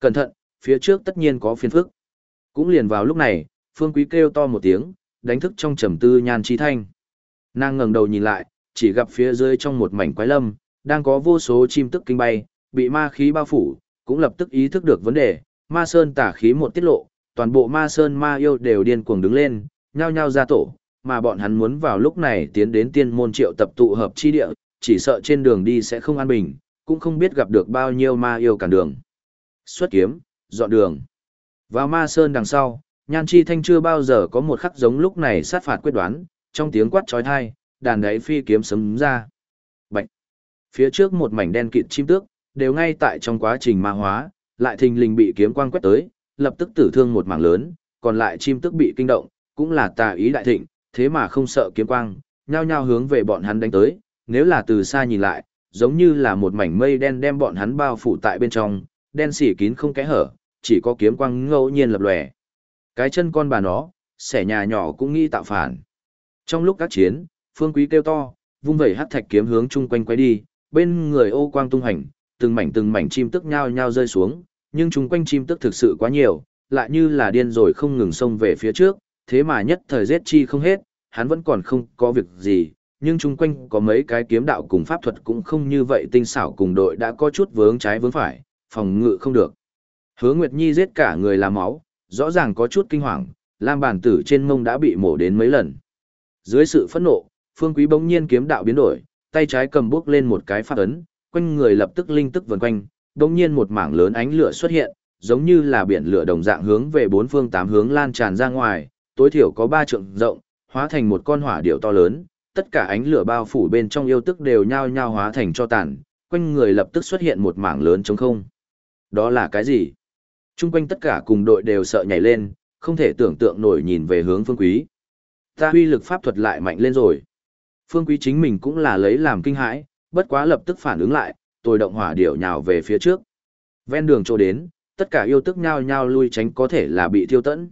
Cẩn thận, phía trước tất nhiên có phiền phức. Cũng liền vào lúc này, Phương Quý kêu to một tiếng, đánh thức trong trầm tư nhan trí thanh. Nàng ngẩng đầu nhìn lại, chỉ gặp phía dưới trong một mảnh quái lâm, đang có vô số chim tức kinh bay, bị ma khí bao phủ, cũng lập tức ý thức được vấn đề, ma sơn tả khí một tiết lộ, toàn bộ ma sơn ma yêu đều điên cuồng đứng lên, nhao nhao ra tổ, mà bọn hắn muốn vào lúc này tiến đến tiên môn triệu tập tụ hợp chi địa, chỉ sợ trên đường đi sẽ không an bình, cũng không biết gặp được bao nhiêu ma yêu cản đường. Xuất kiếm, dọn đường. Vào ma sơn đằng sau, nhan chi thanh chưa bao giờ có một khắc giống lúc này sát phạt quyết đoán, trong tiếng quát trói thai, đàn đáy phi kiếm sấm ra. Bạch. Phía trước một mảnh đen kịt chim tước, đều ngay tại trong quá trình ma hóa, lại thình lình bị kiếm quang quét tới, lập tức tử thương một mảng lớn, còn lại chim tước bị kinh động, cũng là tà ý đại thịnh, thế mà không sợ kiếm quang, nhao nhao hướng về bọn hắn đánh tới, nếu là từ xa nhìn lại, giống như là một mảnh mây đen đem bọn hắn bao phủ tại bên trong, đen xỉ kín không kẽ hở, chỉ có kiếm quang ngẫu nhiên lập lòe. Cái chân con bà nó, xẻ nhà nhỏ cũng nghĩ tạo phản. Trong lúc các chiến, Phương Quý kêu to, vung vẩy hắc thạch kiếm hướng chung quanh quay đi, bên người ô quang tung hành, từng mảnh từng mảnh chim tức nhao nhao rơi xuống, nhưng chung quanh chim tức thực sự quá nhiều, lại như là điên rồi không ngừng xông về phía trước, thế mà nhất thời giết chi không hết, hắn vẫn còn không có việc gì, nhưng chung quanh có mấy cái kiếm đạo cùng pháp thuật cũng không như vậy tinh xảo cùng đội đã có chút vướng trái vướng phải, phòng ngự không được. Hứa Nguyệt Nhi giết cả người làm máu, rõ ràng có chút kinh hoàng, Lam bản tử trên mông đã bị mổ đến mấy lần. Dưới sự phẫn nộ, Phương Quý bỗng nhiên kiếm đạo biến đổi, tay trái cầm bước lên một cái phát ấn, quanh người lập tức linh tức vần quanh, bỗng nhiên một mảng lớn ánh lửa xuất hiện, giống như là biển lửa đồng dạng hướng về bốn phương tám hướng lan tràn ra ngoài, tối thiểu có ba trượng rộng, hóa thành một con hỏa điệu to lớn, tất cả ánh lửa bao phủ bên trong yêu tức đều nhao nhao hóa thành cho tàn, quanh người lập tức xuất hiện một mảng lớn trống không. Đó là cái gì? Chung quanh tất cả cùng đội đều sợ nhảy lên, không thể tưởng tượng nổi nhìn về hướng phương quý. Ta huy lực pháp thuật lại mạnh lên rồi. Phương quý chính mình cũng là lấy làm kinh hãi, bất quá lập tức phản ứng lại, tôi động hỏa điểu nhào về phía trước. Ven đường chỗ đến, tất cả yêu tức nhao nhao lui tránh có thể là bị tiêu tẫn.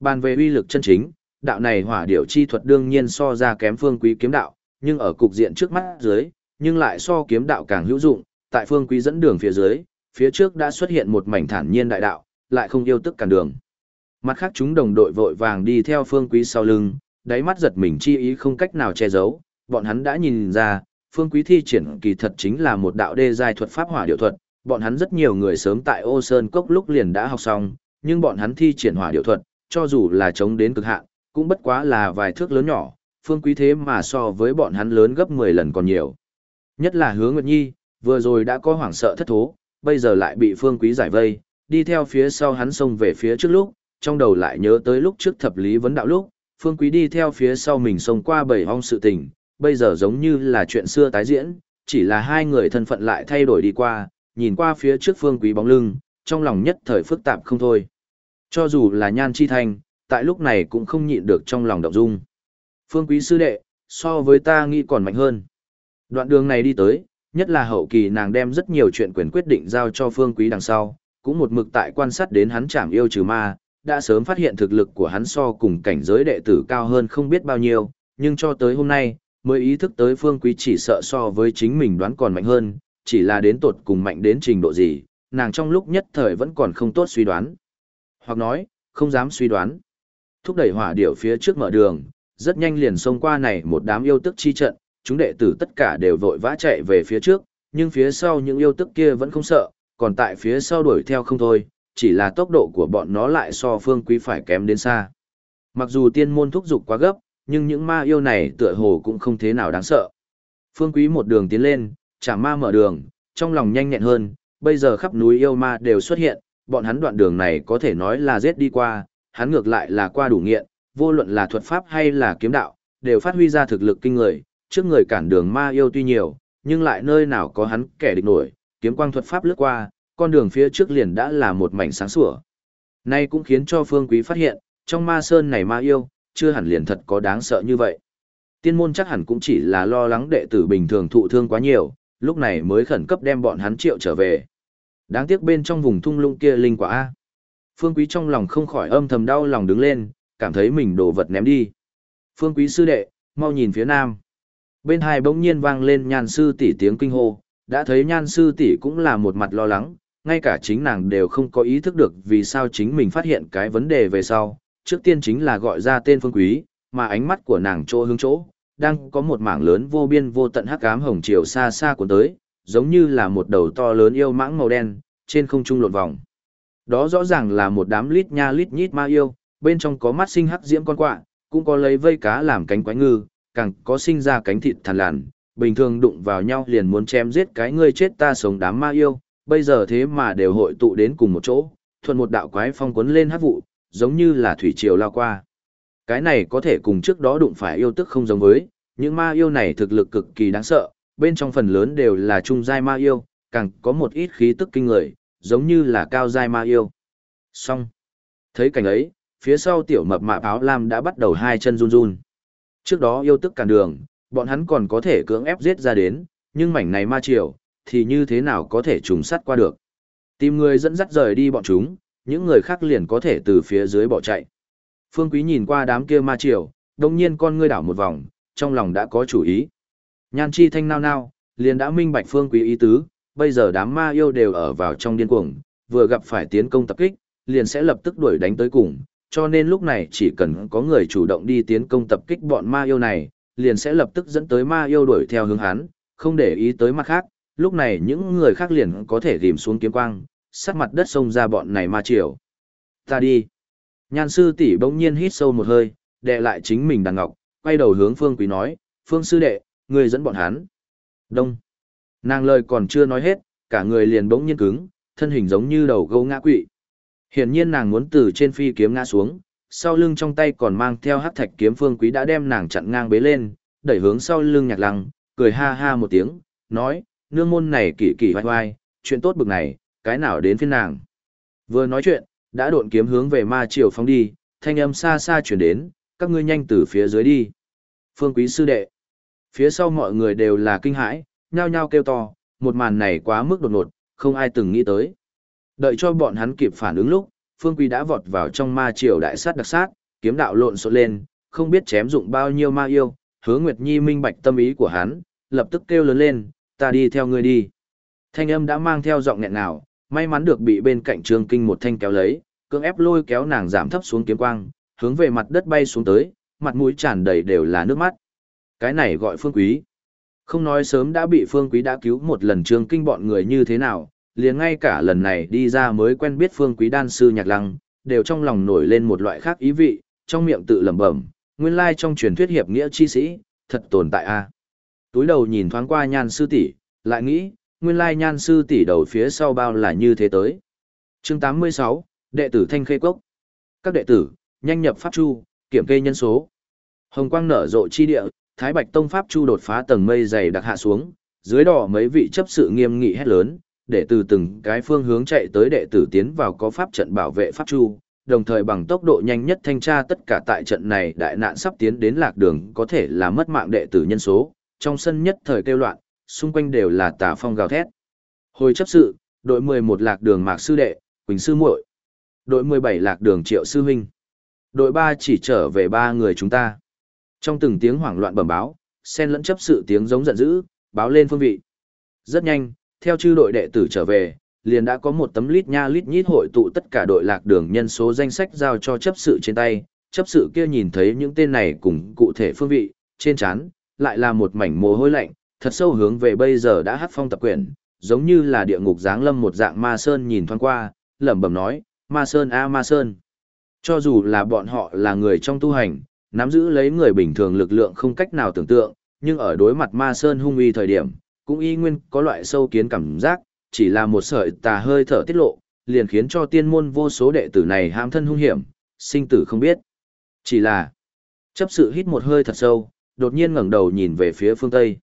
Bàn về uy lực chân chính, đạo này hỏa điểu chi thuật đương nhiên so ra kém phương quý kiếm đạo, nhưng ở cục diện trước mắt dưới, nhưng lại so kiếm đạo càng hữu dụng, tại phương quý dẫn đường phía dưới, phía trước đã xuất hiện một mảnh thản nhiên đại đạo, lại không yêu tức cản đường. Mặt khác chúng đồng đội vội vàng đi theo phương quý sau lưng, đáy mắt giật mình chi ý không cách nào che giấu, bọn hắn đã nhìn ra, phương quý thi triển kỳ thật chính là một đạo đê giai thuật pháp hỏa điều thuật, bọn hắn rất nhiều người sớm tại ô sơn cốc lúc liền đã học xong, nhưng bọn hắn thi triển hỏa điều thuật, cho dù là chống đến cực hạn, cũng bất quá là vài thước lớn nhỏ, phương quý thế mà so với bọn hắn lớn gấp 10 lần còn nhiều. Nhất là hướng Nguyệt Nhi, vừa rồi đã có hoảng sợ thất thố, bây giờ lại bị phương quý giải vây, đi theo phía sau hắn xông về phía trước lúc, trong đầu lại nhớ tới lúc trước thập lý vấn đạo lúc, phương quý đi theo phía sau mình xông qua bảy hong sự tình, bây giờ giống như là chuyện xưa tái diễn, chỉ là hai người thân phận lại thay đổi đi qua, nhìn qua phía trước phương quý bóng lưng, trong lòng nhất thời phức tạp không thôi. Cho dù là nhan chi thanh, tại lúc này cũng không nhịn được trong lòng động dung. Phương quý sư đệ, so với ta nghĩ còn mạnh hơn. Đoạn đường này đi tới, nhất là hậu kỳ nàng đem rất nhiều chuyện quyền quyết định giao cho phương quý đằng sau, cũng một mực tại quan sát đến hắn chảm yêu trừ ma, đã sớm phát hiện thực lực của hắn so cùng cảnh giới đệ tử cao hơn không biết bao nhiêu, nhưng cho tới hôm nay, mới ý thức tới phương quý chỉ sợ so với chính mình đoán còn mạnh hơn, chỉ là đến tột cùng mạnh đến trình độ gì, nàng trong lúc nhất thời vẫn còn không tốt suy đoán. Hoặc nói, không dám suy đoán. Thúc đẩy hỏa điểu phía trước mở đường, rất nhanh liền xông qua này một đám yêu tức chi trận, chúng đệ tử tất cả đều vội vã chạy về phía trước, nhưng phía sau những yêu tức kia vẫn không sợ, còn tại phía sau đuổi theo không thôi, chỉ là tốc độ của bọn nó lại so phương quý phải kém đến xa. Mặc dù tiên môn thúc dục quá gấp, nhưng những ma yêu này tựa hồ cũng không thế nào đáng sợ. Phương quý một đường tiến lên, chả ma mở đường, trong lòng nhanh nhẹn hơn, bây giờ khắp núi yêu ma đều xuất hiện, bọn hắn đoạn đường này có thể nói là giết đi qua, hắn ngược lại là qua đủ nghiện, vô luận là thuật pháp hay là kiếm đạo, đều phát huy ra thực lực kinh người, trước người cản đường ma yêu tuy nhiều, nhưng lại nơi nào có hắn kẻ địch nổi, kiếm quang thuật pháp lướt qua, con đường phía trước liền đã là một mảnh sáng sủa. Nay cũng khiến cho Phương Quý phát hiện, trong ma sơn này ma yêu, chưa hẳn liền thật có đáng sợ như vậy. Tiên môn chắc hẳn cũng chỉ là lo lắng đệ tử bình thường thụ thương quá nhiều, lúc này mới khẩn cấp đem bọn hắn triệu trở về. Đáng tiếc bên trong vùng thung lũng kia linh quả A. Phương Quý trong lòng không khỏi âm thầm đau lòng đứng lên, cảm thấy mình đồ vật ném đi. Phương Quý sư đệ, mau nhìn phía nam. Bên hai bỗng nhiên vang lên nhan sư tỷ tiếng kinh hô, đã thấy nhan sư tỷ cũng là một mặt lo lắng, ngay cả chính nàng đều không có ý thức được vì sao chính mình phát hiện cái vấn đề về sau. Trước tiên chính là gọi ra tên phương quý, mà ánh mắt của nàng chỗ hướng chỗ, đang có một mảng lớn vô biên vô tận hắc ám hồng chiều xa xa cuốn tới, giống như là một đầu to lớn yêu mãng màu đen, trên không trung lộn vòng. Đó rõ ràng là một đám lít nha lít nhít ma yêu, bên trong có mắt sinh hắc diễm con quạ, cũng có lấy vây cá làm cánh quái ngư, càng có sinh ra cánh thịt thằn lằn, bình thường đụng vào nhau liền muốn chém giết cái ngươi chết ta sống đám ma yêu, bây giờ thế mà đều hội tụ đến cùng một chỗ, thuận một đạo quái phong cuốn lên hát vụ, giống như là thủy triều lao qua. Cái này có thể cùng trước đó đụng phải yêu tức không giống với, những ma yêu này thực lực cực kỳ đáng sợ, bên trong phần lớn đều là trung giai ma yêu, càng có một ít khí tức kinh người, giống như là cao giai ma yêu. Xong. Thấy cảnh ấy, phía sau tiểu mập mạp áo lam đã bắt đầu hai chân run run. Trước đó yêu tức cản đường, bọn hắn còn có thể cưỡng ép giết ra đến, nhưng mảnh này ma triều, thì như thế nào có thể trùng sắt qua được. Tìm người dẫn dắt rời đi bọn chúng, những người khác liền có thể từ phía dưới bỏ chạy. Phương Quý nhìn qua đám kia ma triều, đồng nhiên con ngươi đảo một vòng, trong lòng đã có chủ ý. Nhan chi thanh nao nao, liền đã minh bạch Phương Quý ý tứ, bây giờ đám ma yêu đều ở vào trong điên cuồng, vừa gặp phải tiến công tập kích, liền sẽ lập tức đuổi đánh tới cùng, cho nên lúc này chỉ cần có người chủ động đi tiến công tập kích bọn ma yêu này, liền sẽ lập tức dẫn tới ma yêu đuổi theo hướng hắn, không để ý tới mặt khác, lúc này những người khác liền có thể ghim xuống kiếm quang, sát mặt đất xông ra bọn này ma triều. Ta đi. Nhan sư tỷ bỗng nhiên hít sâu một hơi, đệ lại chính mình đàn ngọc, quay đầu hướng Phương Quý nói, Phương sư đệ, người dẫn bọn hắn. Đông. Nàng lời còn chưa nói hết, cả người liền bỗng nhiên cứng, thân hình giống như đầu gấu ngã quỵ. Hiển nhiên nàng muốn từ trên phi kiếm ngã xuống, sau lưng trong tay còn mang theo hắc thạch kiếm Phương Quý đã đem nàng chặn ngang bế lên, đẩy hướng sau lưng nhạc lăng, cười ha ha một tiếng, nói, nương môn này kỳ kỳ hoài hoài, chuyện tốt bực này, cái nào đến phiên nàng. Vừa nói chuyện, đã độn kiếm hướng về ma triều phóng đi, thanh âm xa xa chuyển đến, các ngươi nhanh từ phía dưới đi. Phương quý sư đệ. Phía sau mọi người đều là kinh hãi, nhao nhao kêu to, một màn này quá mức đột ngột, không ai từng nghĩ tới. Đợi cho bọn hắn kịp phản ứng lúc, Phương Quý đã vọt vào trong ma triều đại sát đặc sát, kiếm đạo lộn xộn lên, không biết chém dụng bao nhiêu ma yêu, hứa Nguyệt Nhi minh bạch tâm ý của hắn, lập tức kêu lớn lên, ta đi theo ngươi đi. Thanh âm đã mang theo giọng nghẹn nào, may mắn được bị bên cạnh Trương Kinh một thanh kéo lấy, cưỡng ép lôi kéo nàng giảm thấp xuống kiếm quang, hướng về mặt đất bay xuống tới, mặt mũi tràn đầy đều là nước mắt. Cái này gọi Phương Quý. Không nói sớm đã bị Phương Quý đã cứu một lần Trương Kinh bọn người như thế nào, liền ngay cả lần này đi ra mới quen biết Phương Quý đan sư nhạc lăng, đều trong lòng nổi lên một loại khác ý vị, trong miệng tự lẩm bẩm, nguyên lai trong truyền thuyết hiệp nghĩa chi sĩ, thật tồn tại a. À. Túi đầu nhìn thoáng qua nhan sư tỷ, lại nghĩ, nguyên lai nhan sư tỷ đầu phía sau bao là như thế tới. Chương 86, đệ tử Thanh Khê Cốc. Các đệ tử, nhanh nhập pháp chu, kiểm kê nhân số. Hồng quang nở rộ chi địa, Thái Bạch Tông pháp chu đột phá tầng mây dày đặc hạ xuống, dưới đỏ mấy vị chấp sự nghiêm nghị hét lớn, để từ từng cái phương hướng chạy tới đệ tử tiến vào có pháp trận bảo vệ pháp chu, đồng thời bằng tốc độ nhanh nhất thanh tra tất cả tại trận này đại nạn sắp tiến đến lạc đường có thể là mất mạng đệ tử nhân số, trong sân nhất thời kêu loạn, xung quanh đều là tà phong gào thét. Hồi chấp sự, đội 11 lạc đường Mạc sư đệ, Quỳnh sư muội. Đội 17 lạc đường Triệu sư huynh. Đội 3 chỉ trở về ba người chúng ta. Trong từng tiếng hoảng loạn bẩm báo, xen lẫn chấp sự tiếng giống giận dữ, báo lên phương vị. Rất nhanh, theo chư đội đệ tử trở về, liền đã có một tấm lít nha lít nhít hội tụ tất cả đội lạc đường nhân số danh sách giao cho chấp sự trên tay. Chấp sự kia nhìn thấy những tên này cùng cụ thể phương vị, trên chán, lại là một mảnh mồ hôi lạnh, thật sâu hướng về bây giờ đã hát phong tập quyển, giống như là địa ngục giáng lâm một dạng ma sơn nhìn thoáng qua, lẩm bẩm nói, ma sơn a ma sơn. Cho dù là bọn họ là người trong tu hành, nắm giữ lấy người bình thường lực lượng không cách nào tưởng tượng, nhưng ở đối mặt ma sơn hung uy thời điểm, cũng y nguyên có loại sâu kiến cảm giác, chỉ là một sợi tà hơi thở tiết lộ, liền khiến cho tiên môn vô số đệ tử này ham thân hung hiểm, sinh tử không biết. Chỉ là, chấp sự hít một hơi thật sâu, đột nhiên ngẩng đầu nhìn về phía phương Tây.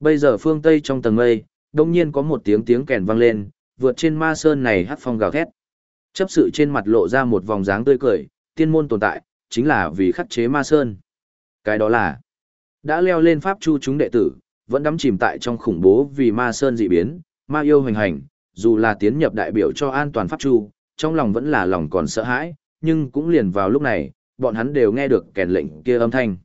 Bây giờ phương Tây trong tầng mây, đông nhiên có một tiếng tiếng kèn vang lên, vượt trên ma sơn này hát phong gào thét. Chấp sự trên mặt lộ ra một vòng dáng tươi cười, tiên môn tồn tại, chính là vì khắc chế ma sơn. Cái đó là, đã leo lên pháp chu chúng đệ tử, vẫn đắm chìm tại trong khủng bố vì ma sơn dị biến, ma yêu hoành hành, dù là tiến nhập đại biểu cho an toàn pháp chu, trong lòng vẫn là lòng còn sợ hãi, nhưng cũng liền vào lúc này, bọn hắn đều nghe được kèn lệnh kia âm thanh.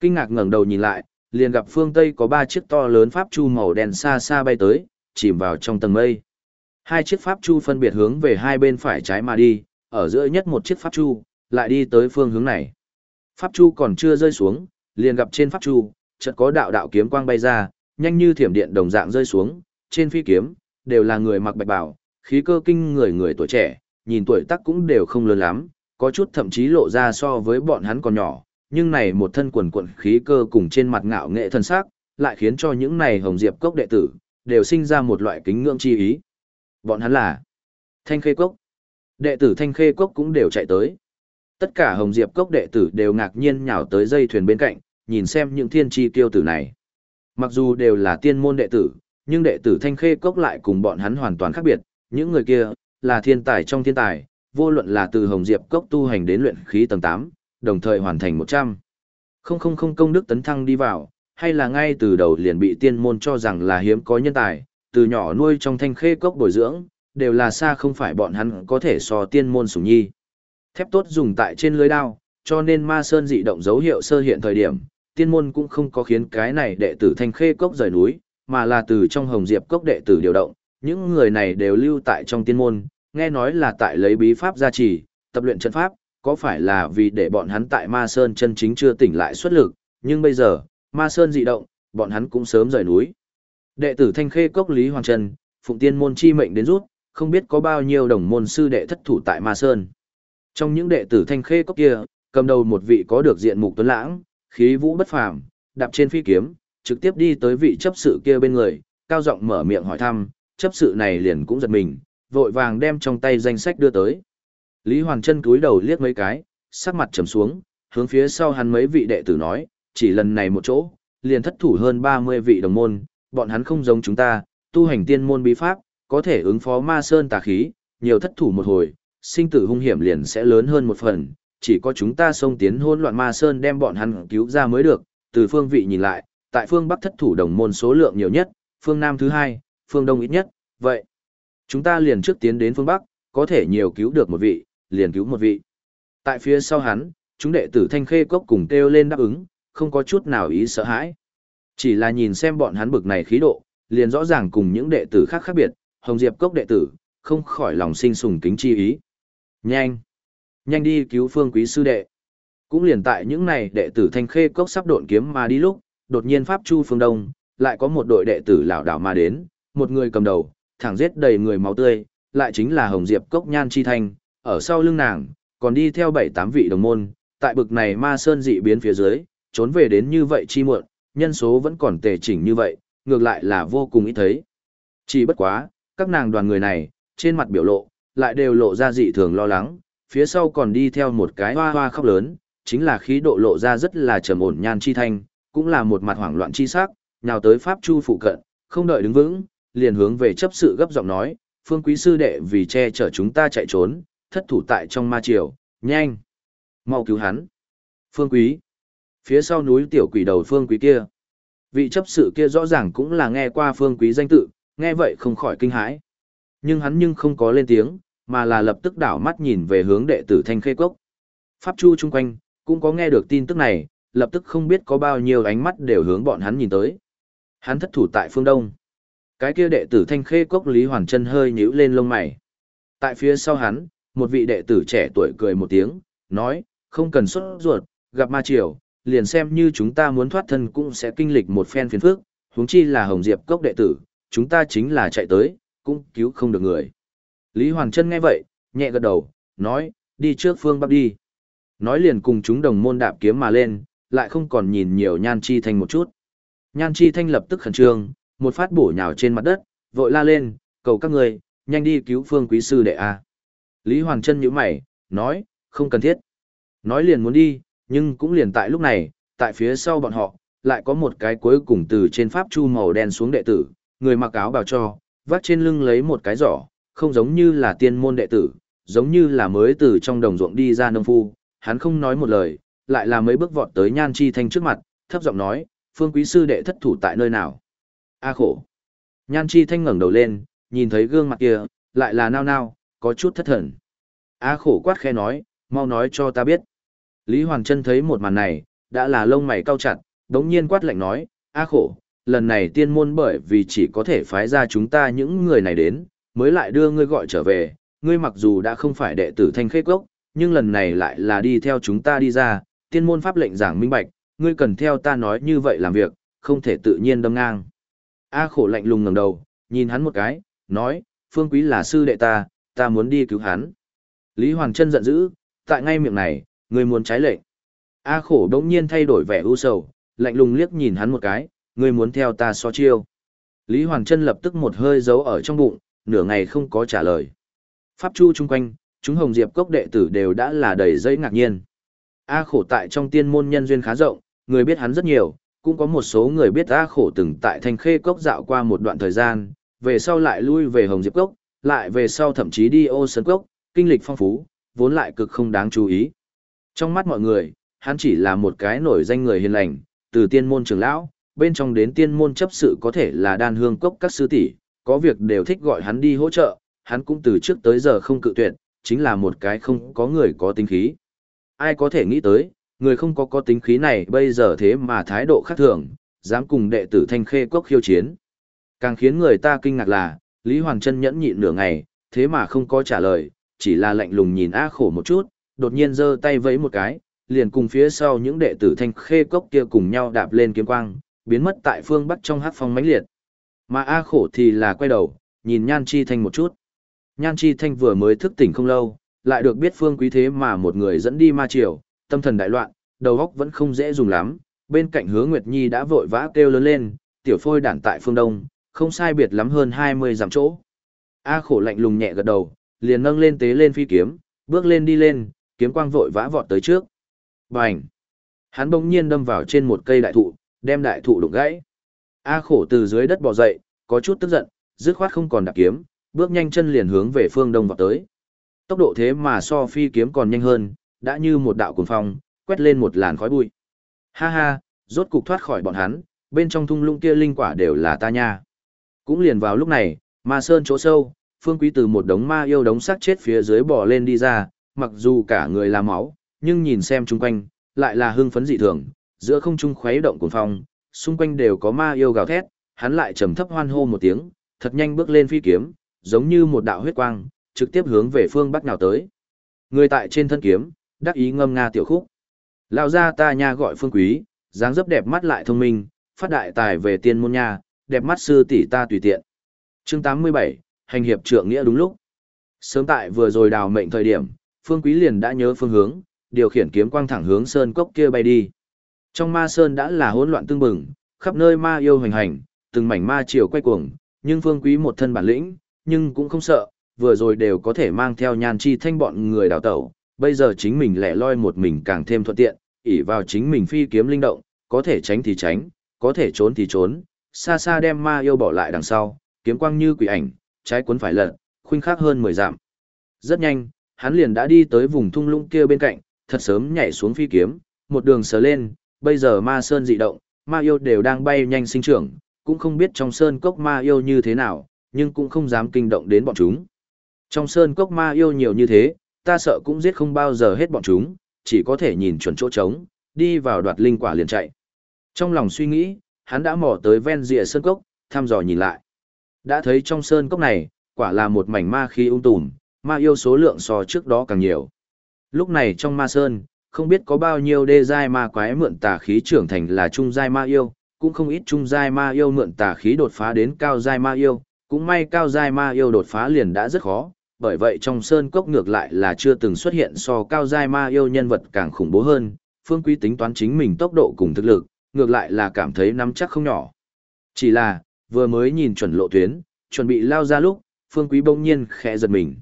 Kinh ngạc ngẩng đầu nhìn lại, liền gặp phương Tây có ba chiếc to lớn pháp chu màu đen xa xa bay tới, chìm vào trong tầng mây. Hai chiếc pháp chu phân biệt hướng về hai bên phải trái mà đi, ở giữa nhất một chiếc pháp chu, lại đi tới phương hướng này. Pháp chu còn chưa rơi xuống, liền gặp trên pháp chu, chợt có đạo đạo kiếm quang bay ra, nhanh như thiểm điện đồng dạng rơi xuống, trên phi kiếm, đều là người mặc bạch bào, khí cơ kinh người người tuổi trẻ, nhìn tuổi tác cũng đều không lớn lắm, có chút thậm chí lộ ra so với bọn hắn còn nhỏ, nhưng này một thân quần quần khí cơ cùng trên mặt ngạo nghệ thân sắc, lại khiến cho những này hồng diệp cốc đệ tử, đều sinh ra một loại kính ngưỡng chi ý. Bọn hắn là Thanh Khê Cốc. Đệ tử Thanh Khê Cốc cũng đều chạy tới. Tất cả hồng diệp cốc đệ tử đều ngạc nhiên nhào tới dây thuyền bên cạnh, nhìn xem những thiên tri kiêu tử này. Mặc dù đều là tiên môn đệ tử, nhưng đệ tử Thanh Khê Cốc lại cùng bọn hắn hoàn toàn khác biệt, những người kia là thiên tài trong thiên tài, vô luận là từ Hồng Diệp Cốc tu hành đến luyện khí tầng 8, đồng thời hoàn thành 100. Không không không công đức tấn thăng đi vào, hay là ngay từ đầu liền bị tiên môn cho rằng là hiếm có nhân tài, từ nhỏ nuôi trong Thanh Khê Cốc bồi dưỡng, đều là xa không phải bọn hắn có thể so tiên môn sủng nhi. Thép tốt dùng tại trên lưới đao, cho nên ma sơn dị động dấu hiệu sơ hiện thời điểm, tiên môn cũng không có khiến cái này đệ tử thanh khê cốc rời núi, mà là từ trong hồng diệp cốc đệ tử điều động, những người này đều lưu tại trong tiên môn, nghe nói là tại lấy bí pháp gia trì, tập luyện trận pháp, có phải là vì để bọn hắn tại ma sơn chân chính chưa tỉnh lại xuất lực, nhưng bây giờ, ma sơn dị động, bọn hắn cũng sớm rời núi. Đệ tử thanh khê cốc Lý Hoàng Trần, phụng tiên môn chi mệnh đến rút, không biết có bao nhiêu đồng môn sư đệ thất thủ tại ma sơn. Trong những đệ tử thanh khê cốc kia, cầm đầu một vị có được diện mục tuấn lãng, khí vũ bất phàm, đạp trên phi kiếm, trực tiếp đi tới vị chấp sự kia bên người, cao giọng mở miệng hỏi thăm, chấp sự này liền cũng giật mình, vội vàng đem trong tay danh sách đưa tới. Lý Hoàng chân cúi đầu liếc mấy cái, sắc mặt trầm xuống, hướng phía sau hắn mấy vị đệ tử nói, chỉ lần này một chỗ, liền thất thủ hơn 30 vị đồng môn, bọn hắn không giống chúng ta, tu hành tiên môn bí pháp, có thể ứng phó ma sơn tà khí, nhiều thất thủ một hồi, sinh tử hung hiểm liền sẽ lớn hơn một phần, chỉ có chúng ta xông tiến hỗn loạn ma sơn đem bọn hắn cứu ra mới được, từ phương vị nhìn lại, tại phương Bắc thất thủ đồng môn số lượng nhiều nhất, phương Nam thứ hai, phương đông ít nhất, vậy. Chúng ta liền trước tiến đến phương Bắc, có thể nhiều cứu được một vị, liền cứu một vị. Tại phía sau hắn, chúng đệ tử thanh khê cốc cùng kêu lên đáp ứng, không có chút nào ý sợ hãi. Chỉ là nhìn xem bọn hắn bực này khí độ, liền rõ ràng cùng những đệ tử khác khác biệt, Hồng Diệp cốc đệ tử, không khỏi lòng sinh sùng kính chi ý. Nhanh! Nhanh đi cứu phương quý sư đệ. Cũng liền tại những này đệ tử thanh khê cốc sắp độn kiếm mà đi lúc, đột nhiên Pháp Chu phương Đông, lại có một đội đệ tử lão đảo mà đến, một người cầm đầu, thẳng giết đầy người máu tươi, lại chính là Hồng Diệp cốc nhan chi thanh, ở sau lưng nàng, còn đi theo bảy tám vị đồng môn, tại bực này ma sơn dị biến phía dưới, trốn về đến như vậy chi muộn, nhân số vẫn còn tề chỉnh như vậy, ngược lại là vô cùng ít thấy. Chỉ bất quá, các nàng đoàn người này, trên mặt biểu lộ, lại đều lộ ra dị thường lo lắng, phía sau còn đi theo một cái hoa hoa khóc lớn, chính là khí độ lộ ra rất là trầm ổn nhan chi thanh, cũng là một mặt hoảng loạn chi sắc, nhào tới pháp chu phụ cận, không đợi đứng vững, liền hướng về chấp sự gấp giọng nói, phương quý sư đệ vì che chở chúng ta chạy trốn, thất thủ tại trong ma triều, nhanh, mau cứu hắn. Phương quý, phía sau núi tiểu quỷ đầu phương quý kia. Vị chấp sự kia rõ ràng cũng là nghe qua phương quý danh tự, nghe vậy không khỏi kinh hãi. Nhưng hắn nhưng không có lên tiếng, mà là lập tức đảo mắt nhìn về hướng đệ tử Thanh Khê Cốc. Pháp Chu chung quanh, cũng có nghe được tin tức này, lập tức không biết có bao nhiêu ánh mắt đều hướng bọn hắn nhìn tới. Hắn thất thủ tại phương đông. Cái kia đệ tử Thanh Khê Cốc Lý Hoàn Chân hơi nhíu lên lông mày. Tại phía sau hắn, một vị đệ tử trẻ tuổi cười một tiếng, nói, không cần xuất ruột, gặp ma triều, liền xem như chúng ta muốn thoát thân cũng sẽ kinh lịch một phen phiền phức, huống chi là Hồng Diệp Cốc đệ tử, chúng ta chính là chạy tới, cũng cứu không được người. Lý Hoàng Trân nghe vậy, nhẹ gật đầu, nói, đi trước phương bắc đi. Nói liền cùng chúng đồng môn đạp kiếm mà lên, lại không còn nhìn nhiều nhan chi thanh một chút. Nhan chi thanh lập tức khẩn trương, một phát bổ nhào trên mặt đất, vội la lên, cầu các người, nhanh đi cứu phương quý sư đệ a. Lý Hoàng Trân nhíu mày, nói, không cần thiết. Nói liền muốn đi, nhưng cũng liền tại lúc này, tại phía sau bọn họ, lại có một cái cuối cùng từ trên pháp chu màu đen xuống đệ tử, người mặc áo bào cho, vắt trên lưng lấy một cái giỏ, không giống như là tiên môn đệ tử, giống như là mới từ trong đồng ruộng đi ra nông phu, hắn không nói một lời, lại là mấy bước vọt tới Nhan Chi Thanh trước mặt, thấp giọng nói, "Phương quý sư đệ thất thủ tại nơi nào?" A khổ. Nhan Chi Thanh ngẩng đầu lên, nhìn thấy gương mặt kia, lại là nao nao, có chút thất thần. A khổ quát khẽ nói, "Mau nói cho ta biết." Lý Hoàng chân thấy một màn này, đã là lông mày cau chặt, đống nhiên quát lạnh nói, "A khổ, lần này tiên môn bởi vì chỉ có thể phái ra chúng ta những người này đến, mới lại đưa ngươi gọi trở về, ngươi mặc dù đã không phải đệ tử thanh khê cốc, nhưng lần này lại là đi theo chúng ta đi ra, tiên môn pháp lệnh giảng minh bạch, ngươi cần theo ta nói như vậy làm việc, không thể tự nhiên đâm ngang. A khổ lạnh lùng ngẩng đầu, nhìn hắn một cái, nói, phương quý là sư đệ ta, ta muốn đi cứu hắn. Lý Hoàng Trân giận dữ, tại ngay miệng này, ngươi muốn trái lệnh. A khổ đống nhiên thay đổi vẻ u sầu, lạnh lùng liếc nhìn hắn một cái, ngươi muốn theo ta so chiêu. Lý Hoàng Trân lập tức một hơi giấu ở trong bụng, nửa ngày không có trả lời. Pháp Chu chung quanh, chúng Hồng Diệp cốc đệ tử đều đã là đầy dây ngạc nhiên. A khổ tại trong tiên môn nhân duyên khá rộng, người biết hắn rất nhiều, cũng có một số người biết A khổ từng tại thanh khê cốc dạo qua một đoạn thời gian, về sau lại lui về Hồng Diệp cốc, lại về sau thậm chí đi ô sơn cốc, kinh lịch phong phú, vốn lại cực không đáng chú ý. Trong mắt mọi người, hắn chỉ là một cái nổi danh người hiền lành, từ tiên môn trưởng lão, bên trong đến tiên môn chấp sự có thể là đan hương cốc các sư tỷ, có việc đều thích gọi hắn đi hỗ trợ, hắn cũng từ trước tới giờ không cự tuyệt, chính là một cái không có người có tính khí. Ai có thể nghĩ tới, người không có có tính khí này bây giờ thế mà thái độ khác thường, dám cùng đệ tử thanh khê cốc khiêu chiến. Càng khiến người ta kinh ngạc là, Lý Hoàng Trân nhẫn nhịn nửa ngày, thế mà không có trả lời, chỉ là lạnh lùng nhìn A khổ một chút, đột nhiên giơ tay vẫy một cái, liền cùng phía sau những đệ tử thanh khê cốc kia cùng nhau đạp lên kiếm quang, biến mất tại phương bắc trong hát phong mãnh liệt. Mà A khổ thì là quay đầu, nhìn Nhan Chi Thanh một chút. Nhan Chi Thanh vừa mới thức tỉnh không lâu, lại được biết phương quý thế mà một người dẫn đi ma triều, tâm thần đại loạn, đầu óc vẫn không dễ dùng lắm. Bên cạnh hứa Nguyệt Nhi đã vội vã kêu lớn lên, tiểu phôi đản tại phương đông, không sai biệt lắm hơn 20 dặm chỗ. A khổ lạnh lùng nhẹ gật đầu, liền nâng lên tế lên phi kiếm, bước lên đi lên, kiếm quang vội vã vọt tới trước. Bành! Hắn bỗng nhiên đâm vào trên một cây đại thụ, đem đại thụ đụng gãy. A khổ từ dưới đất bò dậy, có chút tức giận, dứt khoát không còn đạp kiếm, bước nhanh chân liền hướng về phương đông vào tới. Tốc độ thế mà so phi kiếm còn nhanh hơn, đã như một đạo cuồng phong, quét lên một làn khói bụi. Ha ha, rốt cục thoát khỏi bọn hắn, bên trong thung lũng kia linh quả đều là ta nha. Cũng liền vào lúc này, ma sơn chỗ sâu, Phương Quý từ một đống ma yêu đống xác chết phía dưới bò lên đi ra, mặc dù cả người là máu, nhưng nhìn xem chung quanh, lại là hưng phấn dị thường, giữa không trung khuấy động cuồng phong, xung quanh đều có ma yêu gào thét, hắn lại trầm thấp hoan hô một tiếng, thật nhanh bước lên phi kiếm, giống như một đạo huyết quang, trực tiếp hướng về phương bắc nào tới. Người tại trên thân kiếm, đắc ý ngâm nga tiểu khúc. Lao ra ta nha gọi phương quý, dáng dấp đẹp mắt lại thông minh, phát đại tài về tiên môn nha, đẹp mắt sư tỷ ta tùy tiện. Chương 87, hành hiệp trượng nghĩa đúng lúc. Sớm tại vừa rồi đào mệnh thời điểm, Phương Quý liền đã nhớ phương hướng, điều khiển kiếm quang thẳng hướng sơn cốc kia bay đi. Trong ma sơn đã là hỗn loạn tương bừng, khắp nơi ma yêu hành hành, từng mảnh ma chiều quay cuồng, nhưng Phương Quý một thân bản lĩnh, nhưng cũng không sợ, vừa rồi đều có thể mang theo nhan chi thanh bọn người đào tẩu, bây giờ chính mình lẻ loi một mình càng thêm thuận tiện, ỷ vào chính mình phi kiếm linh động, có thể tránh thì tránh, có thể trốn thì trốn, xa xa đem ma yêu bỏ lại đằng sau, kiếm quang như quỷ ảnh, trái cuốn phải lật, khuynh khắc hơn 10 dặm. Rất nhanh, hắn liền đã đi tới vùng thung lũng kia bên cạnh, thật sớm nhảy xuống phi kiếm, một đường sờ lên, bây giờ ma sơn dị động, ma yêu đều đang bay nhanh sinh trưởng, cũng không biết trong sơn cốc ma yêu như thế nào, nhưng cũng không dám kinh động đến bọn chúng. Trong sơn cốc ma yêu nhiều như thế, ta sợ cũng giết không bao giờ hết bọn chúng, chỉ có thể nhìn chuẩn chỗ trống, đi vào đoạt linh quả liền chạy. Trong lòng suy nghĩ, hắn đã mò tới ven rìa sơn cốc, thăm dò nhìn lại. Đã thấy trong sơn cốc này, quả là một mảnh ma khí ung tùm, ma yêu số lượng so trước đó càng nhiều. Lúc này trong ma sơn, không biết có bao nhiêu đê giai ma quái mượn tà khí trưởng thành là trung giai ma yêu, cũng không ít trung giai ma yêu mượn tà khí đột phá đến cao giai ma yêu, cũng may cao giai ma yêu đột phá liền đã rất khó, bởi vậy trong sơn cốc ngược lại là chưa từng xuất hiện so cao giai ma yêu nhân vật càng khủng bố hơn, Phương Quý tính toán chính mình tốc độ cùng thực lực, ngược lại là cảm thấy nắm chắc không nhỏ. Chỉ là, vừa mới nhìn chuẩn lộ tuyến, chuẩn bị lao ra lúc, Phương Quý bỗng nhiên khẽ giật mình.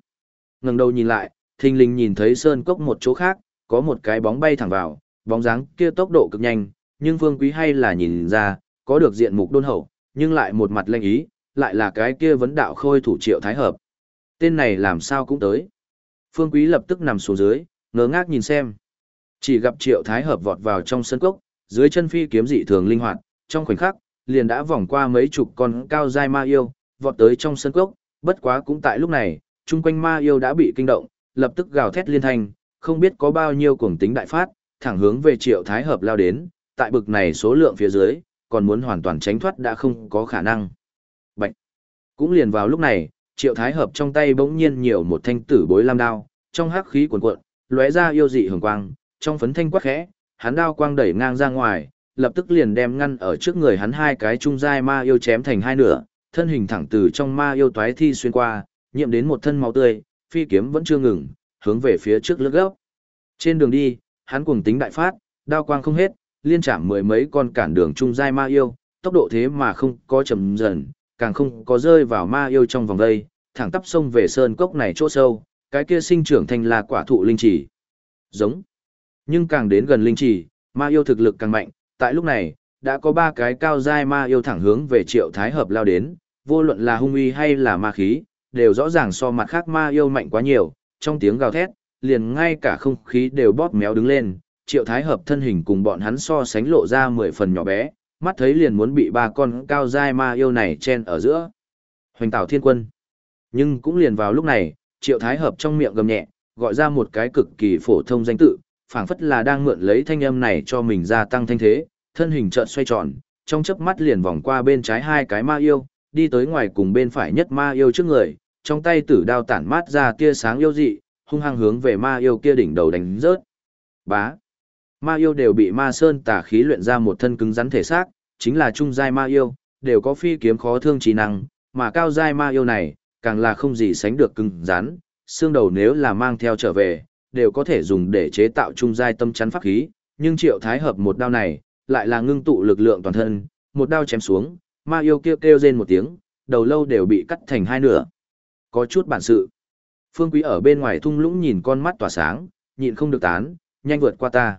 Ngẩng đầu nhìn lại, thình lình nhìn thấy sơn cốc một chỗ khác, có một cái bóng bay thẳng vào, bóng dáng kia tốc độ cực nhanh, nhưng Vương Quý hay là nhìn ra, có được diện mục đôn hậu, nhưng lại một mặt lanh ý, lại là cái kia vấn đạo khôi thủ triệu thái hợp. Tên này làm sao cũng tới. Phương Quý lập tức nằm xuống dưới, ngơ ngác nhìn xem. Chỉ gặp triệu thái hợp vọt vào trong sân cốc, dưới chân phi kiếm dị thường linh hoạt, trong khoảnh khắc, liền đã vòng qua mấy chục con cao dai ma yêu, vọt tới trong sân cốc, bất quá cũng tại lúc này, chung quanh ma yêu đã bị kinh động, lập tức gào thét liên thanh, không biết có bao nhiêu cuồng tính đại phát, thẳng hướng về triệu thái hợp lao đến, tại bực này số lượng phía dưới, còn muốn hoàn toàn tránh thoát đã không có khả năng. Bạch! Cũng liền vào lúc này, triệu thái hợp trong tay bỗng nhiên nhiều một thanh tử bối lam đao, trong hắc khí cuồn cuộn, lóe ra yêu dị hường quang, trong phấn thanh quắc khẽ, hắn đao quang đẩy ngang ra ngoài, lập tức liền đem ngăn ở trước người hắn hai cái trung giai ma yêu chém thành hai nửa, thân hình thẳng từ trong ma yêu toái thi xuyên qua, nhiễm đến một thân máu tươi, phi kiếm vẫn chưa ngừng, hướng về phía trước lướt gốc. Trên đường đi, hắn cuồng tính đại phát, đao quang không hết, liên chạm mười mấy con cản đường trung giai ma yêu, tốc độ thế mà không có chậm dần, càng không có rơi vào ma yêu trong vòng đây, thẳng tắp sông về sơn cốc này chỗ sâu, cái kia sinh trưởng thành là quả thụ linh chỉ. Giống. Nhưng càng đến gần linh chỉ, ma yêu thực lực càng mạnh, tại lúc này, đã có ba cái cao giai ma yêu thẳng hướng về triệu thái hợp lao đến, vô luận là hung uy hay là ma khí, đều rõ ràng so mặt khác ma yêu mạnh quá nhiều, trong tiếng gào thét, liền ngay cả không khí đều bóp méo đứng lên, triệu thái hợp thân hình cùng bọn hắn so sánh lộ ra mười phần nhỏ bé, mắt thấy liền muốn bị ba con cao giai ma yêu này chen ở giữa. Hoành tảo thiên quân. Nhưng cũng liền vào lúc này, triệu thái hợp trong miệng gầm nhẹ, gọi ra một cái cực kỳ phổ thông danh tự, phảng phất là đang mượn lấy thanh âm này cho mình gia tăng thanh thế, thân hình chợt xoay tròn, trong chớp mắt liền vòng qua bên trái hai cái ma yêu, đi tới ngoài cùng bên phải nhất ma yêu trước người, trong tay tử đao tản mát ra tia sáng yêu dị, hung hăng hướng về ma yêu kia đỉnh đầu đánh rớt. Bá. Ma yêu đều bị ma sơn tà khí luyện ra một thân cứng rắn thể xác, chính là trung giai ma yêu, đều có phi kiếm khó thương trí năng, mà cao giai ma yêu này, càng là không gì sánh được cứng rắn, xương đầu nếu là mang theo trở về, đều có thể dùng để chế tạo trung giai tâm chắn pháp khí, nhưng triệu thái hợp một đao này, lại là ngưng tụ lực lượng toàn thân, một đao chém xuống, ma yêu kêu kêu rên một tiếng, đầu lâu đều bị cắt thành hai nửa. Có chút bản sự. Phương Quý ở bên ngoài thung lũng nhìn con mắt tỏa sáng, nhịn không được tán, nhanh vượt qua ta.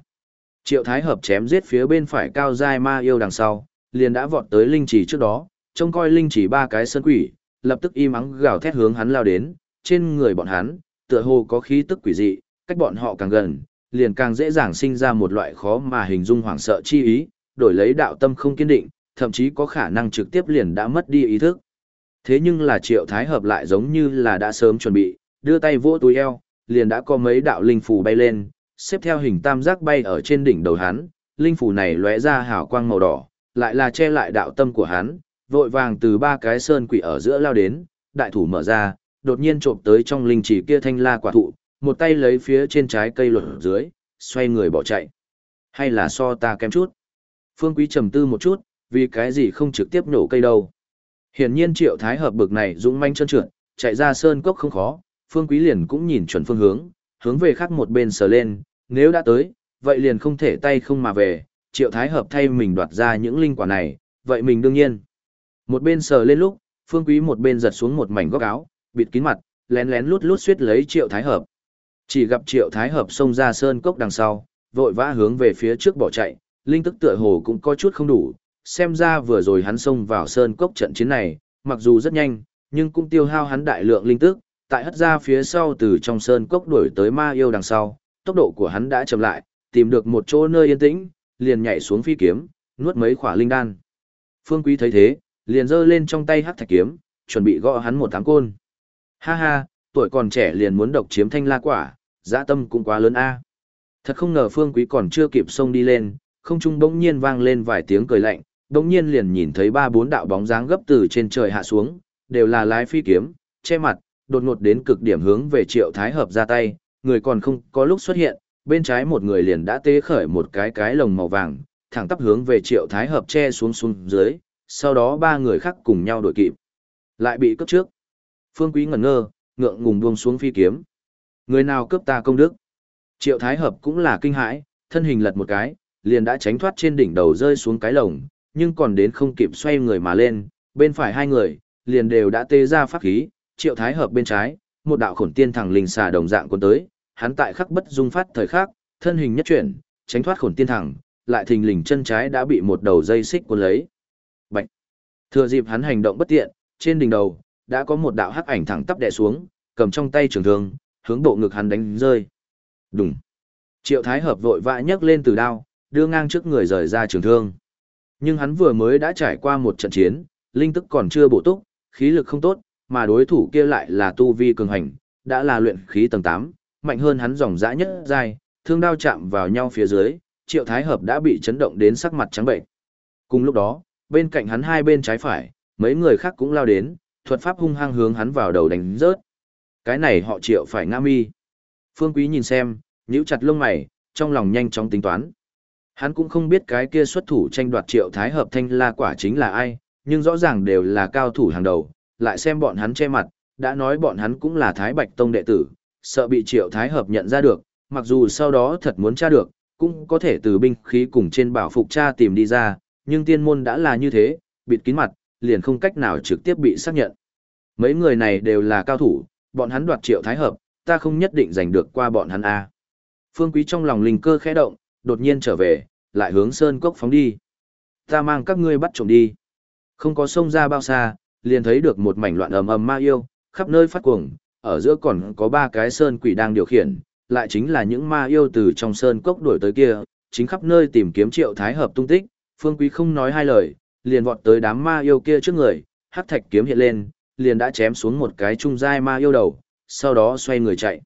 Triệu Thái Hợp chém giết phía bên phải cao giai ma yêu đằng sau, liền đã vọt tới linh chỉ trước đó, trông coi linh chỉ ba cái sơn quỷ, lập tức im ắng gào thét hướng hắn lao đến, trên người bọn hắn, tựa hồ có khí tức quỷ dị, cách bọn họ càng gần, liền càng dễ dàng sinh ra một loại khó mà hình dung hoảng sợ chi ý, đổi lấy đạo tâm không kiên định, thậm chí có khả năng trực tiếp liền đã mất đi ý thức. Thế nhưng là triệu thái hợp lại giống như là đã sớm chuẩn bị, đưa tay vỗ túi eo, liền đã có mấy đạo linh phù bay lên, xếp theo hình tam giác bay ở trên đỉnh đầu hắn, linh phù này lóe ra hào quang màu đỏ, lại là che lại đạo tâm của hắn, vội vàng từ ba cái sơn quỷ ở giữa lao đến, đại thủ mở ra, đột nhiên trộm tới trong linh chỉ kia thanh la quả thụ, một tay lấy phía trên trái cây luật dưới, xoay người bỏ chạy. Hay là so ta kém chút? Phương Quý trầm tư một chút, vì cái gì không trực tiếp nổ cây đâu. Hiển nhiên triệu thái hợp bực này dũng manh chân trượt, chạy ra sơn cốc không khó, Phương Quý liền cũng nhìn chuẩn phương hướng, hướng về khác một bên sờ lên, nếu đã tới, vậy liền không thể tay không mà về, triệu thái hợp thay mình đoạt ra những linh quả này, vậy mình đương nhiên. Một bên sờ lên lúc, Phương Quý một bên giật xuống một mảnh góc áo, bịt kín mặt, lén lén lút lút suýt lấy triệu thái hợp. Chỉ gặp triệu thái hợp xông ra sơn cốc đằng sau, vội vã hướng về phía trước bỏ chạy, linh tức tựa hồ cũng có chút không đủ, xem ra vừa rồi hắn xông vào sơn cốc trận chiến này, mặc dù rất nhanh, nhưng cũng tiêu hao hắn đại lượng linh tức, tại hất ra phía sau từ trong sơn cốc đuổi tới ma yêu đằng sau, tốc độ của hắn đã chậm lại, tìm được một chỗ nơi yên tĩnh, liền nhảy xuống phi kiếm, nuốt mấy khỏa linh đan. Phương Quý thấy thế, liền giơ lên trong tay hắc thạch kiếm, chuẩn bị gõ hắn một tám côn. Ha ha, tuổi còn trẻ liền muốn độc chiếm thanh la quả, dã tâm cũng quá lớn a. Thật không ngờ Phương Quý còn chưa kịp xông đi lên, không trung bỗng nhiên vang lên vài tiếng cười lạnh, đồng nhiên liền nhìn thấy ba bốn đạo bóng dáng gấp từ trên trời hạ xuống, đều là lái phi kiếm, che mặt, đột ngột đến cực điểm hướng về Triệu Thái Hợp ra tay, người còn không có lúc xuất hiện, bên trái một người liền đã tế khởi một cái cái lồng màu vàng, thẳng tắp hướng về Triệu Thái Hợp che xuống xuống dưới, sau đó ba người khác cùng nhau đuổi kịp. Lại bị cướp trước. Phương Quý ngẩn ngơ, ngượng ngùng buông xuống phi kiếm. Người nào cướp ta công đức? Triệu Thái Hợp cũng là kinh hãi, thân hình lật một cái, liền đã tránh thoát trên đỉnh đầu rơi xuống cái lồng, nhưng còn đến không kịp xoay người mà lên, bên phải hai người, liền đều đã tê ra pháp khí, Triệu Thái Hợp bên trái, một đạo khổn tiên thẳng linh xà đồng dạng cuốn tới, hắn tại khắc bất dung phát thời khắc, thân hình nhất chuyển, tránh thoát khổn tiên thẳng, lại thình lình chân trái đã bị một đầu dây xích cuốn lấy. Bạch. Thừa dịp hắn hành động bất tiện, trên đỉnh đầu đã có một đạo hắc ảnh thẳng tắp đè xuống, cầm trong tay trường thương, hướng bộ ngực hắn đánh rơi. Đùng. Triệu Thái Hợp vội vã nhấc lên từ đao, đưa ngang trước người rời ra trường thương. Nhưng hắn vừa mới đã trải qua một trận chiến, linh tức còn chưa bổ túc, khí lực không tốt, mà đối thủ kia lại là tu vi cường hành, đã là luyện khí tầng 8, mạnh hơn hắn dòng dã nhất Dài, thương đao chạm vào nhau phía dưới, Triệu Thái Hợp đã bị chấn động đến sắc mặt trắng bệnh. Cùng lúc đó, bên cạnh hắn hai bên trái phải, mấy người khác cũng lao đến, thuật pháp hung hăng hướng hắn vào đầu đánh rớt. Cái này họ Triệu phải ngã mi. Phương Quý nhìn xem, nhíu chặt lông mày, trong lòng nhanh chóng tính toán. Hắn cũng không biết cái kia xuất thủ tranh đoạt Triệu Thái Hợp thanh la quả chính là ai, nhưng rõ ràng đều là cao thủ hàng đầu, lại xem bọn hắn che mặt, đã nói bọn hắn cũng là Thái Bạch Tông đệ tử, sợ bị Triệu Thái Hợp nhận ra được, mặc dù sau đó thật muốn tra được, cũng có thể từ binh khí cùng trên bảo phục tra tìm đi ra, nhưng tiên môn đã là như thế, bịt kín mặt, liền không cách nào trực tiếp bị xác nhận. Mấy người này đều là cao thủ, bọn hắn đoạt Triệu Thái Hợp, ta không nhất định giành được qua bọn hắn a. Phương Quý trong lòng linh cơ khẽ động, đột nhiên trở về, lại hướng sơn cốc phóng đi. Ta mang các ngươi bắt trộm đi. Không có sông ra bao xa, liền thấy được một mảnh loạn ầm ầm ma yêu, khắp nơi phát cuồng, ở giữa còn có ba cái sơn quỷ đang điều khiển, lại chính là những ma yêu từ trong sơn cốc đuổi tới kia, chính khắp nơi tìm kiếm triệu thái hợp tung tích, phương quý không nói hai lời, liền vọt tới đám ma yêu kia trước người, hắc thạch kiếm hiện lên, liền đã chém xuống một cái trung giai ma yêu đầu, sau đó xoay người chạy.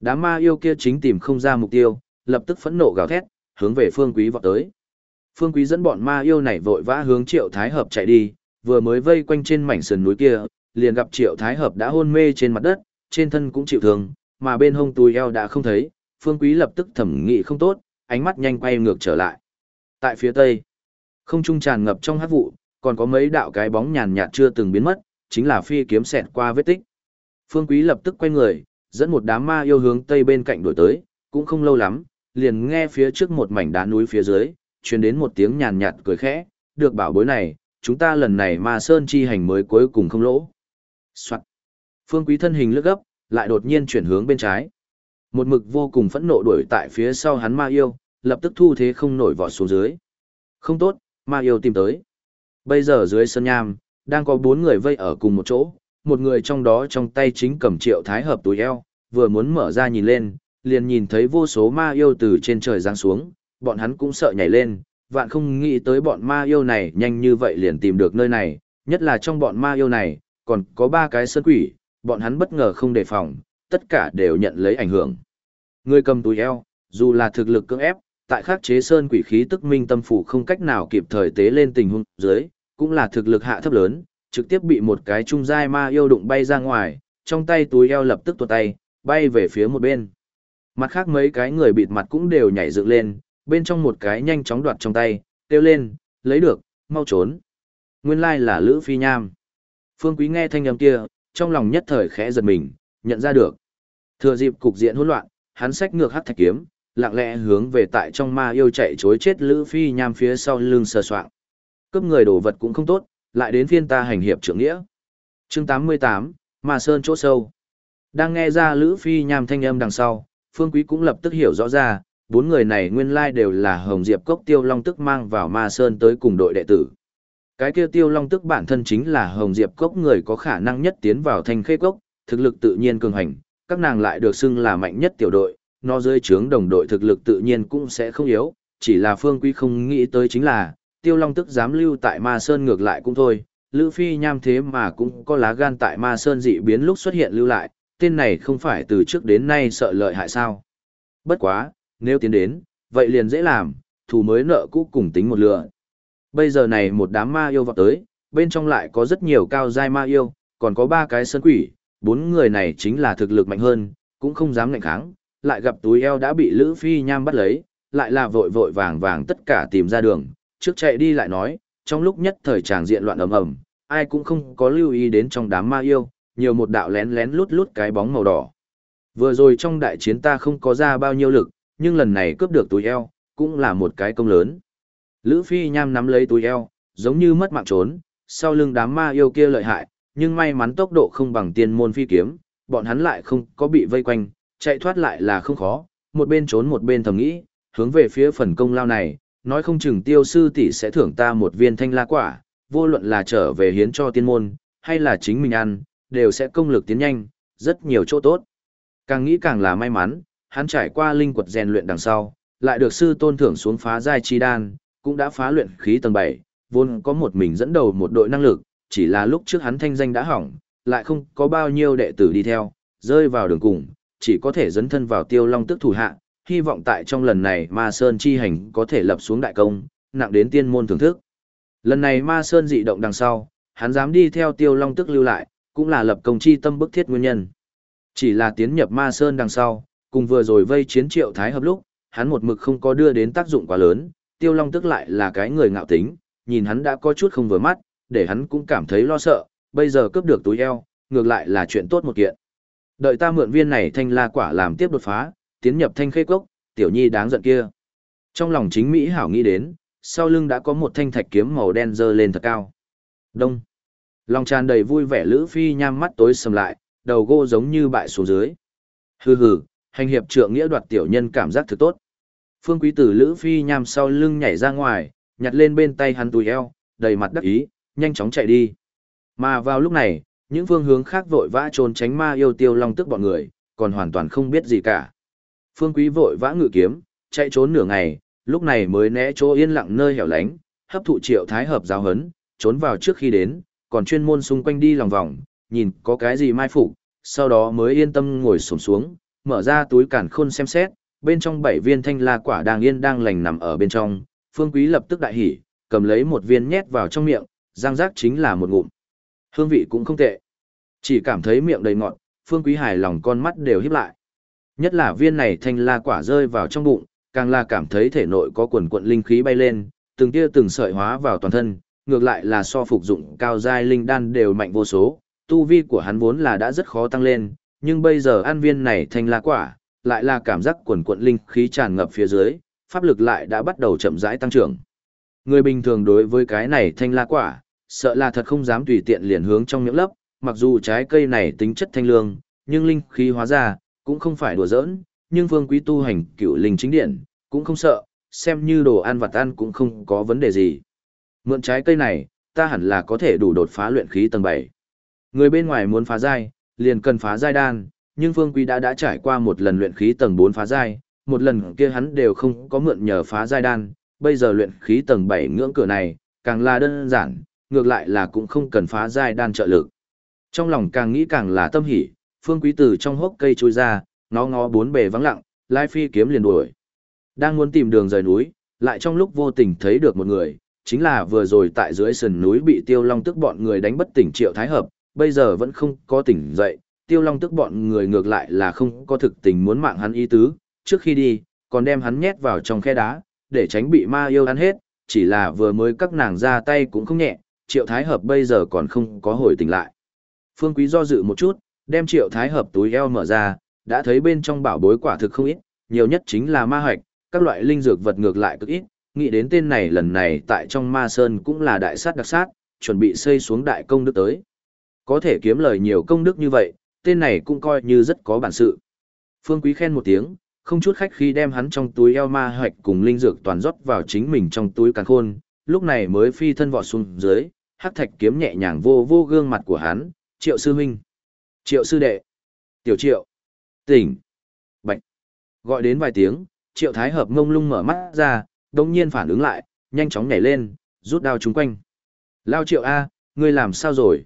Đám ma yêu kia chính tìm không ra mục tiêu, lập tức phẫn nộ gào thét, hướng về phương quý vọt tới. Phương quý dẫn bọn ma yêu này vội vã hướng triệu thái hợp chạy đi, vừa mới vây quanh trên mảnh sườn núi kia, liền gặp Triệu Thái Hợp đã hôn mê trên mặt đất, trên thân cũng chịu thương, mà bên hông túi eo đã không thấy, Phương Quý lập tức thẩm nghị không tốt, ánh mắt nhanh quay ngược trở lại. Tại phía tây, không trung tràn ngập trong hắc vụ, còn có mấy đạo cái bóng nhàn nhạt chưa từng biến mất, chính là phi kiếm xẹt qua vết tích. Phương Quý lập tức quay người, dẫn một đám ma yêu hướng tây bên cạnh đuổi tới, cũng không lâu lắm, liền nghe phía trước một mảnh đá núi phía dưới, truyền đến một tiếng nhàn nhạt cười khẽ, được bảo bối này, chúng ta lần này ma sơn chi hành mới cuối cùng không lỗ. Soạn. Phương Quý thân hình lướt gấp, lại đột nhiên chuyển hướng bên trái. Một mực vô cùng phẫn nộ đuổi tại phía sau hắn ma yêu, lập tức thu thế không nổi vọt xuống dưới. Không tốt, ma yêu tìm tới. Bây giờ dưới sân nham, đang có bốn người vây ở cùng một chỗ, một người trong đó trong tay chính cầm triệu thái hợp túi eo, vừa muốn mở ra nhìn lên, liền nhìn thấy vô số ma yêu từ trên trời giáng xuống, bọn hắn cũng sợ nhảy lên, vạn không nghĩ tới bọn ma yêu này nhanh như vậy liền tìm được nơi này, nhất là trong bọn ma yêu này, còn có ba cái sơn quỷ, bọn hắn bất ngờ không đề phòng, tất cả đều nhận lấy ảnh hưởng. Người cầm túi eo, dù là thực lực cưỡng ép, tại khắc chế sơn quỷ khí tức minh tâm phủ không cách nào kịp thời tế lên tình huống dưới, cũng là thực lực hạ thấp lớn, trực tiếp bị một cái trung giai ma yêu đụng bay ra ngoài, trong tay túi eo lập tức tuột tay, bay về phía một bên. Mặt khác mấy cái người bịt mặt cũng đều nhảy dựng lên, bên trong một cái nhanh chóng đoạt trong tay, kêu lên, lấy được, mau trốn. Nguyên lai là Lữ Phi Nham. Phương Quý nghe thanh âm kia, trong lòng nhất thời khẽ giật mình, nhận ra được. Thừa dịp cục diện hỗn loạn, hắn xách ngược hắc thạch kiếm, lặng lẽ hướng về tại trong ma yêu chạy chối chết Lữ Phi Nham phía sau lưng sờ soạng. Cướp người đồ vật cũng không tốt, lại đến phiên ta hành hiệp trưởng nghĩa. Chương 88, Ma Sơn chỗ sâu. Đang nghe ra Lữ Phi Nham thanh âm đằng sau, Phương Quý cũng lập tức hiểu rõ ra, bốn người này nguyên lai đều là Hồng Diệp Cốc Tiêu Long Tức mang vào Ma Sơn tới cùng đội đệ tử. Cái kia Tiêu Long Tức bản thân chính là Hồng Diệp Cốc người có khả năng nhất tiến vào thanh khê cốc, thực lực tự nhiên cường hành, các nàng lại được xưng là mạnh nhất tiểu đội, nó dưới trướng đồng đội thực lực tự nhiên cũng sẽ không yếu, chỉ là Phương Quý không nghĩ tới chính là, Tiêu Long Tức dám lưu tại Ma Sơn ngược lại cũng thôi, Lữ Phi Nham thế mà cũng có lá gan tại Ma Sơn dị biến lúc xuất hiện lưu lại, tên này không phải từ trước đến nay sợ lợi hại sao. Bất quá, nếu tiến đến, vậy liền dễ làm, thù mới nợ cũ cùng tính một lựa. Bây giờ này một đám ma yêu vào tới, bên trong lại có rất nhiều cao giai ma yêu, còn có ba cái sơn quỷ, bốn người này chính là thực lực mạnh hơn, cũng không dám ngạnh kháng, lại gặp túi eo đã bị Lữ Phi Nham bắt lấy, lại là vội vội vàng vàng tất cả tìm ra đường, trước chạy đi lại nói, trong lúc nhất thời tràng diện loạn ầm ầm, ai cũng không có lưu ý đến trong đám ma yêu, nhiều một đạo lén lén lút lút cái bóng màu đỏ. Vừa rồi trong đại chiến ta không có ra bao nhiêu lực, nhưng lần này cướp được túi eo, cũng là một cái công lớn. Lữ Phi Nham nắm lấy túi eo, giống như mất mạng trốn, sau lưng đám ma yêu kia lợi hại, nhưng may mắn tốc độ không bằng tiên môn phi kiếm, bọn hắn lại không có bị vây quanh, chạy thoát lại là không khó, một bên trốn một bên thầm nghĩ, hướng về phía phần công lao này, nói không chừng tiêu sư tỷ sẽ thưởng ta một viên thanh la quả, vô luận là trở về hiến cho tiên môn, hay là chính mình ăn, đều sẽ công lực tiến nhanh, rất nhiều chỗ tốt. Càng nghĩ càng là may mắn, hắn trải qua linh quật rèn luyện đằng sau, lại được sư tôn thưởng xuống phá giai chi đan, cũng đã phá luyện khí tầng 7, vốn có một mình dẫn đầu một đội năng lực, chỉ là lúc trước hắn thanh danh đã hỏng, lại không có bao nhiêu đệ tử đi theo, rơi vào đường cùng, chỉ có thể dấn thân vào tiêu long tức thủ hạ, hy vọng tại trong lần này ma sơn chi hành có thể lập xuống đại công, nặng đến tiên môn thưởng thức. Lần này ma sơn dị động đằng sau, hắn dám đi theo tiêu long tức lưu lại, cũng là lập công chi tâm bức thiết nguyên nhân. Chỉ là tiến nhập ma sơn đằng sau, cùng vừa rồi vây chiến triệu thái hợp lúc, hắn một mực không có đưa đến tác dụng quá lớn, tiêu long tức lại là cái người ngạo tính, nhìn hắn đã có chút không vừa mắt, để hắn cũng cảm thấy lo sợ, bây giờ cướp được túi eo, ngược lại là chuyện tốt một kiện. Đợi ta mượn viên này thanh la quả làm tiếp đột phá, tiến nhập thanh khê cốc, tiểu nhi đáng giận kia. Trong lòng chính Mỹ hảo nghĩ đến, sau lưng đã có một thanh thạch kiếm màu đen dơ lên thật cao. Đông. Lòng tràn đầy vui vẻ Lữ Phi nham mắt tối sầm lại, đầu gô giống như bại xuống dưới. Hừ hừ, hành hiệp trượng nghĩa đoạt tiểu nhân cảm giác thực tốt. Phương Quý Tử Lữ Phi nham sau lưng nhảy ra ngoài, nhặt lên bên tay hắn túi eo, đầy mặt đắc ý, nhanh chóng chạy đi. Mà vào lúc này, những phương hướng khác vội vã trốn tránh ma yêu tiêu long tức bọn người, còn hoàn toàn không biết gì cả. Phương Quý vội vã ngự kiếm, chạy trốn nửa ngày, lúc này mới né chỗ yên lặng nơi hẻo lánh, hấp thụ triệu thái hợp giáo hấn, trốn vào trước khi đến, còn chuyên môn xung quanh đi lòng vòng, nhìn có cái gì mai phục, sau đó mới yên tâm ngồi xổm xuống, mở ra túi cản khôn xem xét, bên trong bảy viên thanh la quả đang yên đang lành nằm ở bên trong, Phương Quý lập tức đại hỉ, cầm lấy một viên nhét vào trong miệng, răng rác chính là một ngụm. Hương vị cũng không tệ. Chỉ cảm thấy miệng đầy ngọt, Phương Quý hài lòng con mắt đều híp lại. Nhất là viên này thanh la quả rơi vào trong bụng, càng là cảm thấy thể nội có quần quận linh khí bay lên, từng tia từng sợi hóa vào toàn thân, ngược lại là so phục dụng cao giai linh đan đều mạnh vô số, tu vi của hắn vốn là đã rất khó tăng lên, nhưng bây giờ ăn viên này thành la quả, lại là cảm giác quần quận linh khí tràn ngập phía dưới, pháp lực lại đã bắt đầu chậm rãi tăng trưởng. Người bình thường đối với cái này thanh la quả, sợ là thật không dám tùy tiện liền hướng trong miệng lấp, mặc dù trái cây này tính chất thanh lương, nhưng linh khí hóa ra, cũng không phải đùa giỡn, nhưng vương quý tu hành cựu linh chính điện, cũng không sợ, xem như đồ ăn vặt ăn cũng không có vấn đề gì. Mượn trái cây này, ta hẳn là có thể đủ đột phá luyện khí tầng 7. Người bên ngoài muốn phá giai, liền cần phá giai đan, nhưng Phương Quý đã đã trải qua một lần luyện khí tầng 4 phá giai, một lần kia hắn đều không có mượn nhờ phá giai đan, bây giờ luyện khí tầng 7 ngưỡng cửa này, càng là đơn giản, ngược lại là cũng không cần phá giai đan trợ lực. Trong lòng càng nghĩ càng là tâm hỉ, Phương Quý từ trong hốc cây trôi ra, nó ngó bốn bề vắng lặng, lai phi kiếm liền đuổi. Đang muốn tìm đường rời núi, lại trong lúc vô tình thấy được một người, chính là vừa rồi tại dưới sườn núi bị Tiêu Long tức bọn người đánh bất tỉnh Triệu Thái Hợp, bây giờ vẫn không có tỉnh dậy, Tiêu Long tức bọn người ngược lại là không có thực tình muốn mạng hắn ý tứ, trước khi đi, còn đem hắn nhét vào trong khe đá, để tránh bị ma yêu ăn hết, chỉ là vừa mới các nàng ra tay cũng không nhẹ, Triệu Thái Hợp bây giờ còn không có hồi tỉnh lại. Phương Quý do dự một chút, đem Triệu Thái Hợp túi eo mở ra, đã thấy bên trong bảo bối quả thực không ít, nhiều nhất chính là ma hoạch, các loại linh dược vật ngược lại cực ít, nghĩ đến tên này lần này tại trong ma sơn cũng là đại sát đặc sát, chuẩn bị xây xuống đại công đức tới. Có thể kiếm lời nhiều công đức như vậy, tên này cũng coi như rất có bản sự. Phương Quý khen một tiếng, không chút khách khi đem hắn trong túi eo ma hoạch cùng linh dược toàn rót vào chính mình trong túi càng khôn, lúc này mới phi thân vọt xuống dưới, hắc thạch kiếm nhẹ nhàng vô vô gương mặt của hắn, triệu sư huynh, triệu sư đệ, tiểu triệu, tỉnh, bạch, gọi đến vài tiếng, triệu thái hợp ngông lung mở mắt ra, đồng nhiên phản ứng lại, nhanh chóng nhảy lên, rút đao chúng quanh. Lao triệu A, ngươi làm sao rồi?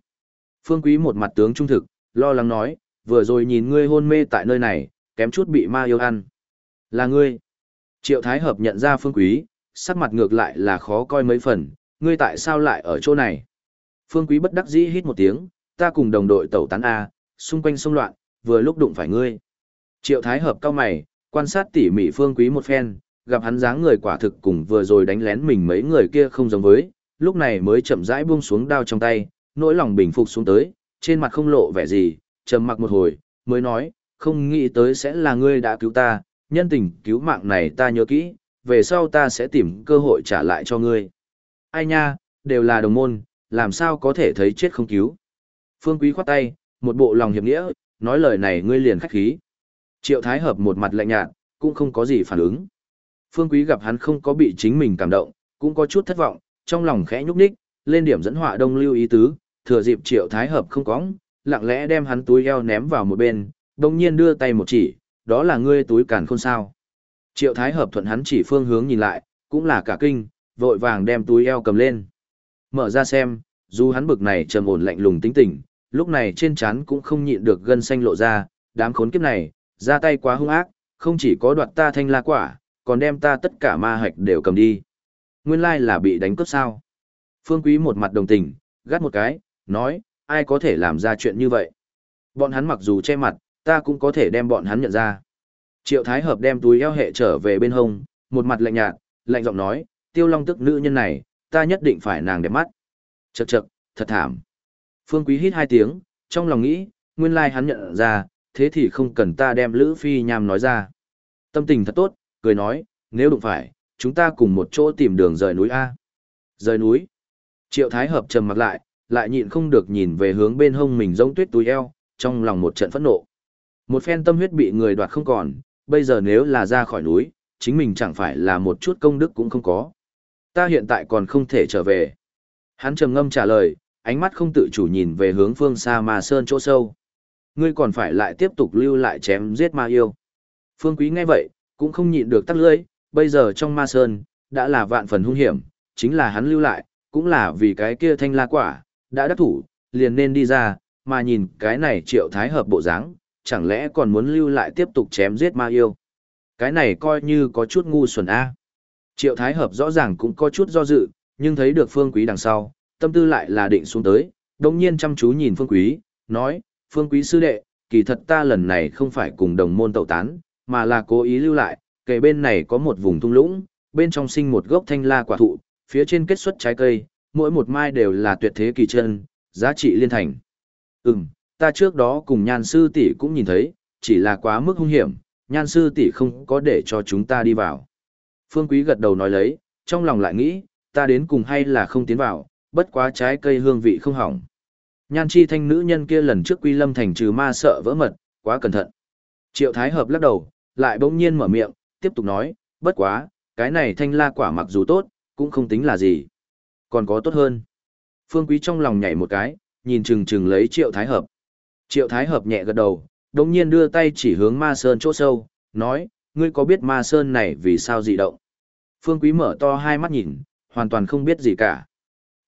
Phương quý một mặt tướng trung thực, lo lắng nói, vừa rồi nhìn ngươi hôn mê tại nơi này, kém chút bị ma yêu ăn. Là ngươi. Triệu thái hợp nhận ra phương quý, sắc mặt ngược lại là khó coi mấy phần, ngươi tại sao lại ở chỗ này? Phương quý bất đắc dĩ hít một tiếng, ta cùng đồng đội tẩu tán A, xung quanh xung loạn, vừa lúc đụng phải ngươi. Triệu thái hợp cao mày, quan sát tỉ mỉ phương quý một phen, gặp hắn dáng người quả thực cùng vừa rồi đánh lén mình mấy người kia không giống với, lúc này mới chậm rãi buông xuống đao trong tay, nỗi lòng bình phục xuống tới, trên mặt không lộ vẻ gì, trầm mặc một hồi, mới nói, không nghĩ tới sẽ là ngươi đã cứu ta, nhân tình cứu mạng này ta nhớ kỹ, về sau ta sẽ tìm cơ hội trả lại cho ngươi. Ai nha, đều là đồng môn, làm sao có thể thấy chết không cứu. Phương Quý khoát tay, một bộ lòng hiệp nghĩa, nói lời này ngươi liền khách khí. Triệu Thái Hợp một mặt lạnh nhạt, cũng không có gì phản ứng. Phương Quý gặp hắn không có bị chính mình cảm động, cũng có chút thất vọng, trong lòng khẽ nhúc nhích, lên điểm dẫn họa đông lưu ý tứ, thừa dịp Triệu Thái Hợp không cóng, lặng lẽ đem hắn túi eo ném vào một bên, đồng nhiên đưa tay một chỉ, đó là ngươi túi càn khôn sao. Triệu Thái Hợp thuận hắn chỉ phương hướng nhìn lại, cũng là cả kinh, vội vàng đem túi eo cầm lên. Mở ra xem, dù hắn bực này trầm ổn lạnh lùng tính tình, lúc này trên trán cũng không nhịn được gân xanh lộ ra, đám khốn kiếp này, ra tay quá hung ác, không chỉ có đoạt ta thanh la quả, còn đem ta tất cả ma hạch đều cầm đi. Nguyên lai là bị đánh cướp sao. Phương Quý một mặt đồng tình, gắt một cái, nói, ai có thể làm ra chuyện như vậy. Bọn hắn mặc dù che mặt, ta cũng có thể đem bọn hắn nhận ra. Triệu Thái Hợp đem túi eo hệ trở về bên hông, một mặt lạnh nhạt, lạnh giọng nói, tiêu long tức nữ nhân này, ta nhất định phải nàng đẹp mắt. Chậc chậc, thật thảm. Phương Quý hít hai tiếng, trong lòng nghĩ, nguyên lai hắn nhận ra, thế thì không cần ta đem Lữ Phi Nham nói ra. Tâm tình thật tốt, cười nói, nếu đụng phải, chúng ta cùng một chỗ tìm đường rời núi A. Rời núi. Triệu Thái Hợp trầm mặt lại, lại nhịn không được nhìn về hướng bên hông mình giống tuyết túi eo, trong lòng một trận phẫn nộ. Một phen tâm huyết bị người đoạt không còn, bây giờ nếu là ra khỏi núi, chính mình chẳng phải là một chút công đức cũng không có. Ta hiện tại còn không thể trở về. Hắn trầm ngâm trả lời, ánh mắt không tự chủ nhìn về hướng phương xa mà sơn chỗ sâu. Ngươi còn phải lại tiếp tục lưu lại chém giết ma yêu. Phương Quý nghe vậy, cũng không nhịn được tắt lưỡi, bây giờ trong ma sơn, đã là vạn phần hung hiểm, chính là hắn lưu lại, cũng là vì cái kia thanh la quả, đã đắc thủ, liền nên đi ra, mà nhìn cái này triệu thái hợp bộ dáng, chẳng lẽ còn muốn lưu lại tiếp tục chém giết ma yêu. Cái này coi như có chút ngu xuẩn A. Triệu thái hợp rõ ràng cũng có chút do dự, nhưng thấy được phương quý đằng sau, tâm tư lại là định xuống tới, đồng nhiên chăm chú nhìn phương quý, nói, phương quý sư đệ, kỳ thật ta lần này không phải cùng đồng môn tẩu tán, mà là cố ý lưu lại, kề bên này có một vùng thung lũng, bên trong sinh một gốc thanh la quả thụ, phía trên kết xuất trái cây, mỗi một mai đều là tuyệt thế kỳ chân, giá trị liên thành. Ừm, ta trước đó cùng nhan sư tỷ cũng nhìn thấy, chỉ là quá mức hung hiểm, nhan sư tỷ không có để cho chúng ta đi vào. Phương Quý gật đầu nói lấy, trong lòng lại nghĩ, ta đến cùng hay là không tiến vào, bất quá trái cây hương vị không hỏng. Nhan chi thanh nữ nhân kia lần trước quy lâm thành trừ ma sợ vỡ mật, quá cẩn thận. Triệu Thái Hợp lắc đầu, lại bỗng nhiên mở miệng, tiếp tục nói, bất quá, cái này thanh la quả mặc dù tốt, cũng không tính là gì. Còn có tốt hơn. Phương Quý trong lòng nhảy một cái, nhìn chừng chừng lấy Triệu Thái Hợp. Triệu Thái Hợp nhẹ gật đầu, đồng nhiên đưa tay chỉ hướng ma sơn chỗ sâu, nói, ngươi có biết ma sơn này vì sao dị động? Phương Quý mở to hai mắt nhìn, hoàn toàn không biết gì cả.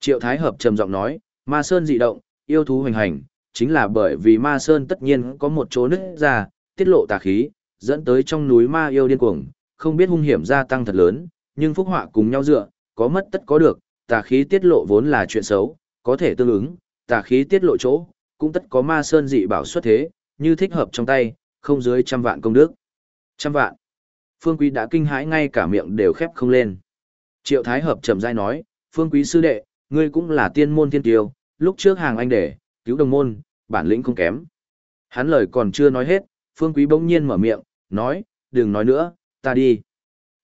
Triệu Thái Hợp trầm giọng nói, ma sơn dị động, yêu thú hoành hành, chính là bởi vì ma sơn tất nhiên có một chỗ nứt ra, tiết lộ tà khí, dẫn tới trong núi ma yêu điên cuồng, không biết hung hiểm gia tăng thật lớn, nhưng phúc họa cùng nhau dựa, có mất tất có được, tà khí tiết lộ vốn là chuyện xấu, có thể tương ứng, tà khí tiết lộ chỗ, cũng tất có ma sơn dị bảo xuất thế, như thích hợp trong tay, không dưới trăm vạn công đức. Trăm vạn. Phương Quý đã kinh hãi ngay cả miệng đều khép không lên. Triệu Thái Hợp chậm rãi nói, Phương Quý sư đệ, ngươi cũng là tiên môn thiên tiêu, lúc trước hàng anh để, cứu đồng môn, bản lĩnh không kém. Hắn lời còn chưa nói hết, Phương Quý bỗng nhiên mở miệng, nói, đừng nói nữa, ta đi.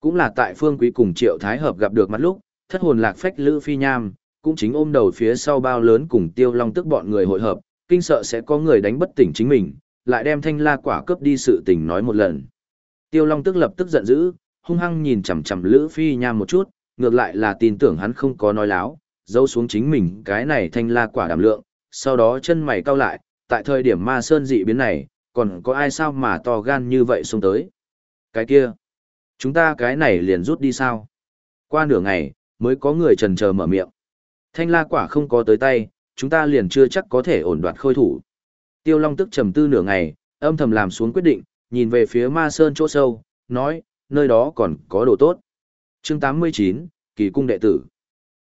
Cũng là tại Phương Quý cùng Triệu Thái Hợp gặp được mặt lúc, thất hồn lạc phách Lữ Phi Nham, cũng chính ôm đầu phía sau bao lớn cùng Tiêu Long tức bọn người hội hợp, kinh sợ sẽ có người đánh bất tỉnh chính mình, lại đem thanh la quả cướp đi sự tình nói một lần. Tiêu Long tức lập tức giận dữ, hung hăng nhìn chằm chằm Lữ Phi Nham một chút, ngược lại là tin tưởng hắn không có nói láo, giấu xuống chính mình cái này thanh la quả đảm lượng, sau đó chân mày cau lại, tại thời điểm ma sơn dị biến này, còn có ai sao mà to gan như vậy xông tới. Cái kia, chúng ta cái này liền rút đi sao? Qua nửa ngày, mới có người trần chờ mở miệng. Thanh la quả không có tới tay, chúng ta liền chưa chắc có thể ổn đoạt khôi thủ. Tiêu Long tức trầm tư nửa ngày, âm thầm làm xuống quyết định, nhìn về phía ma sơn chỗ sâu, nói, nơi đó còn có đồ tốt. chương 89, Kỳ cung đệ tử.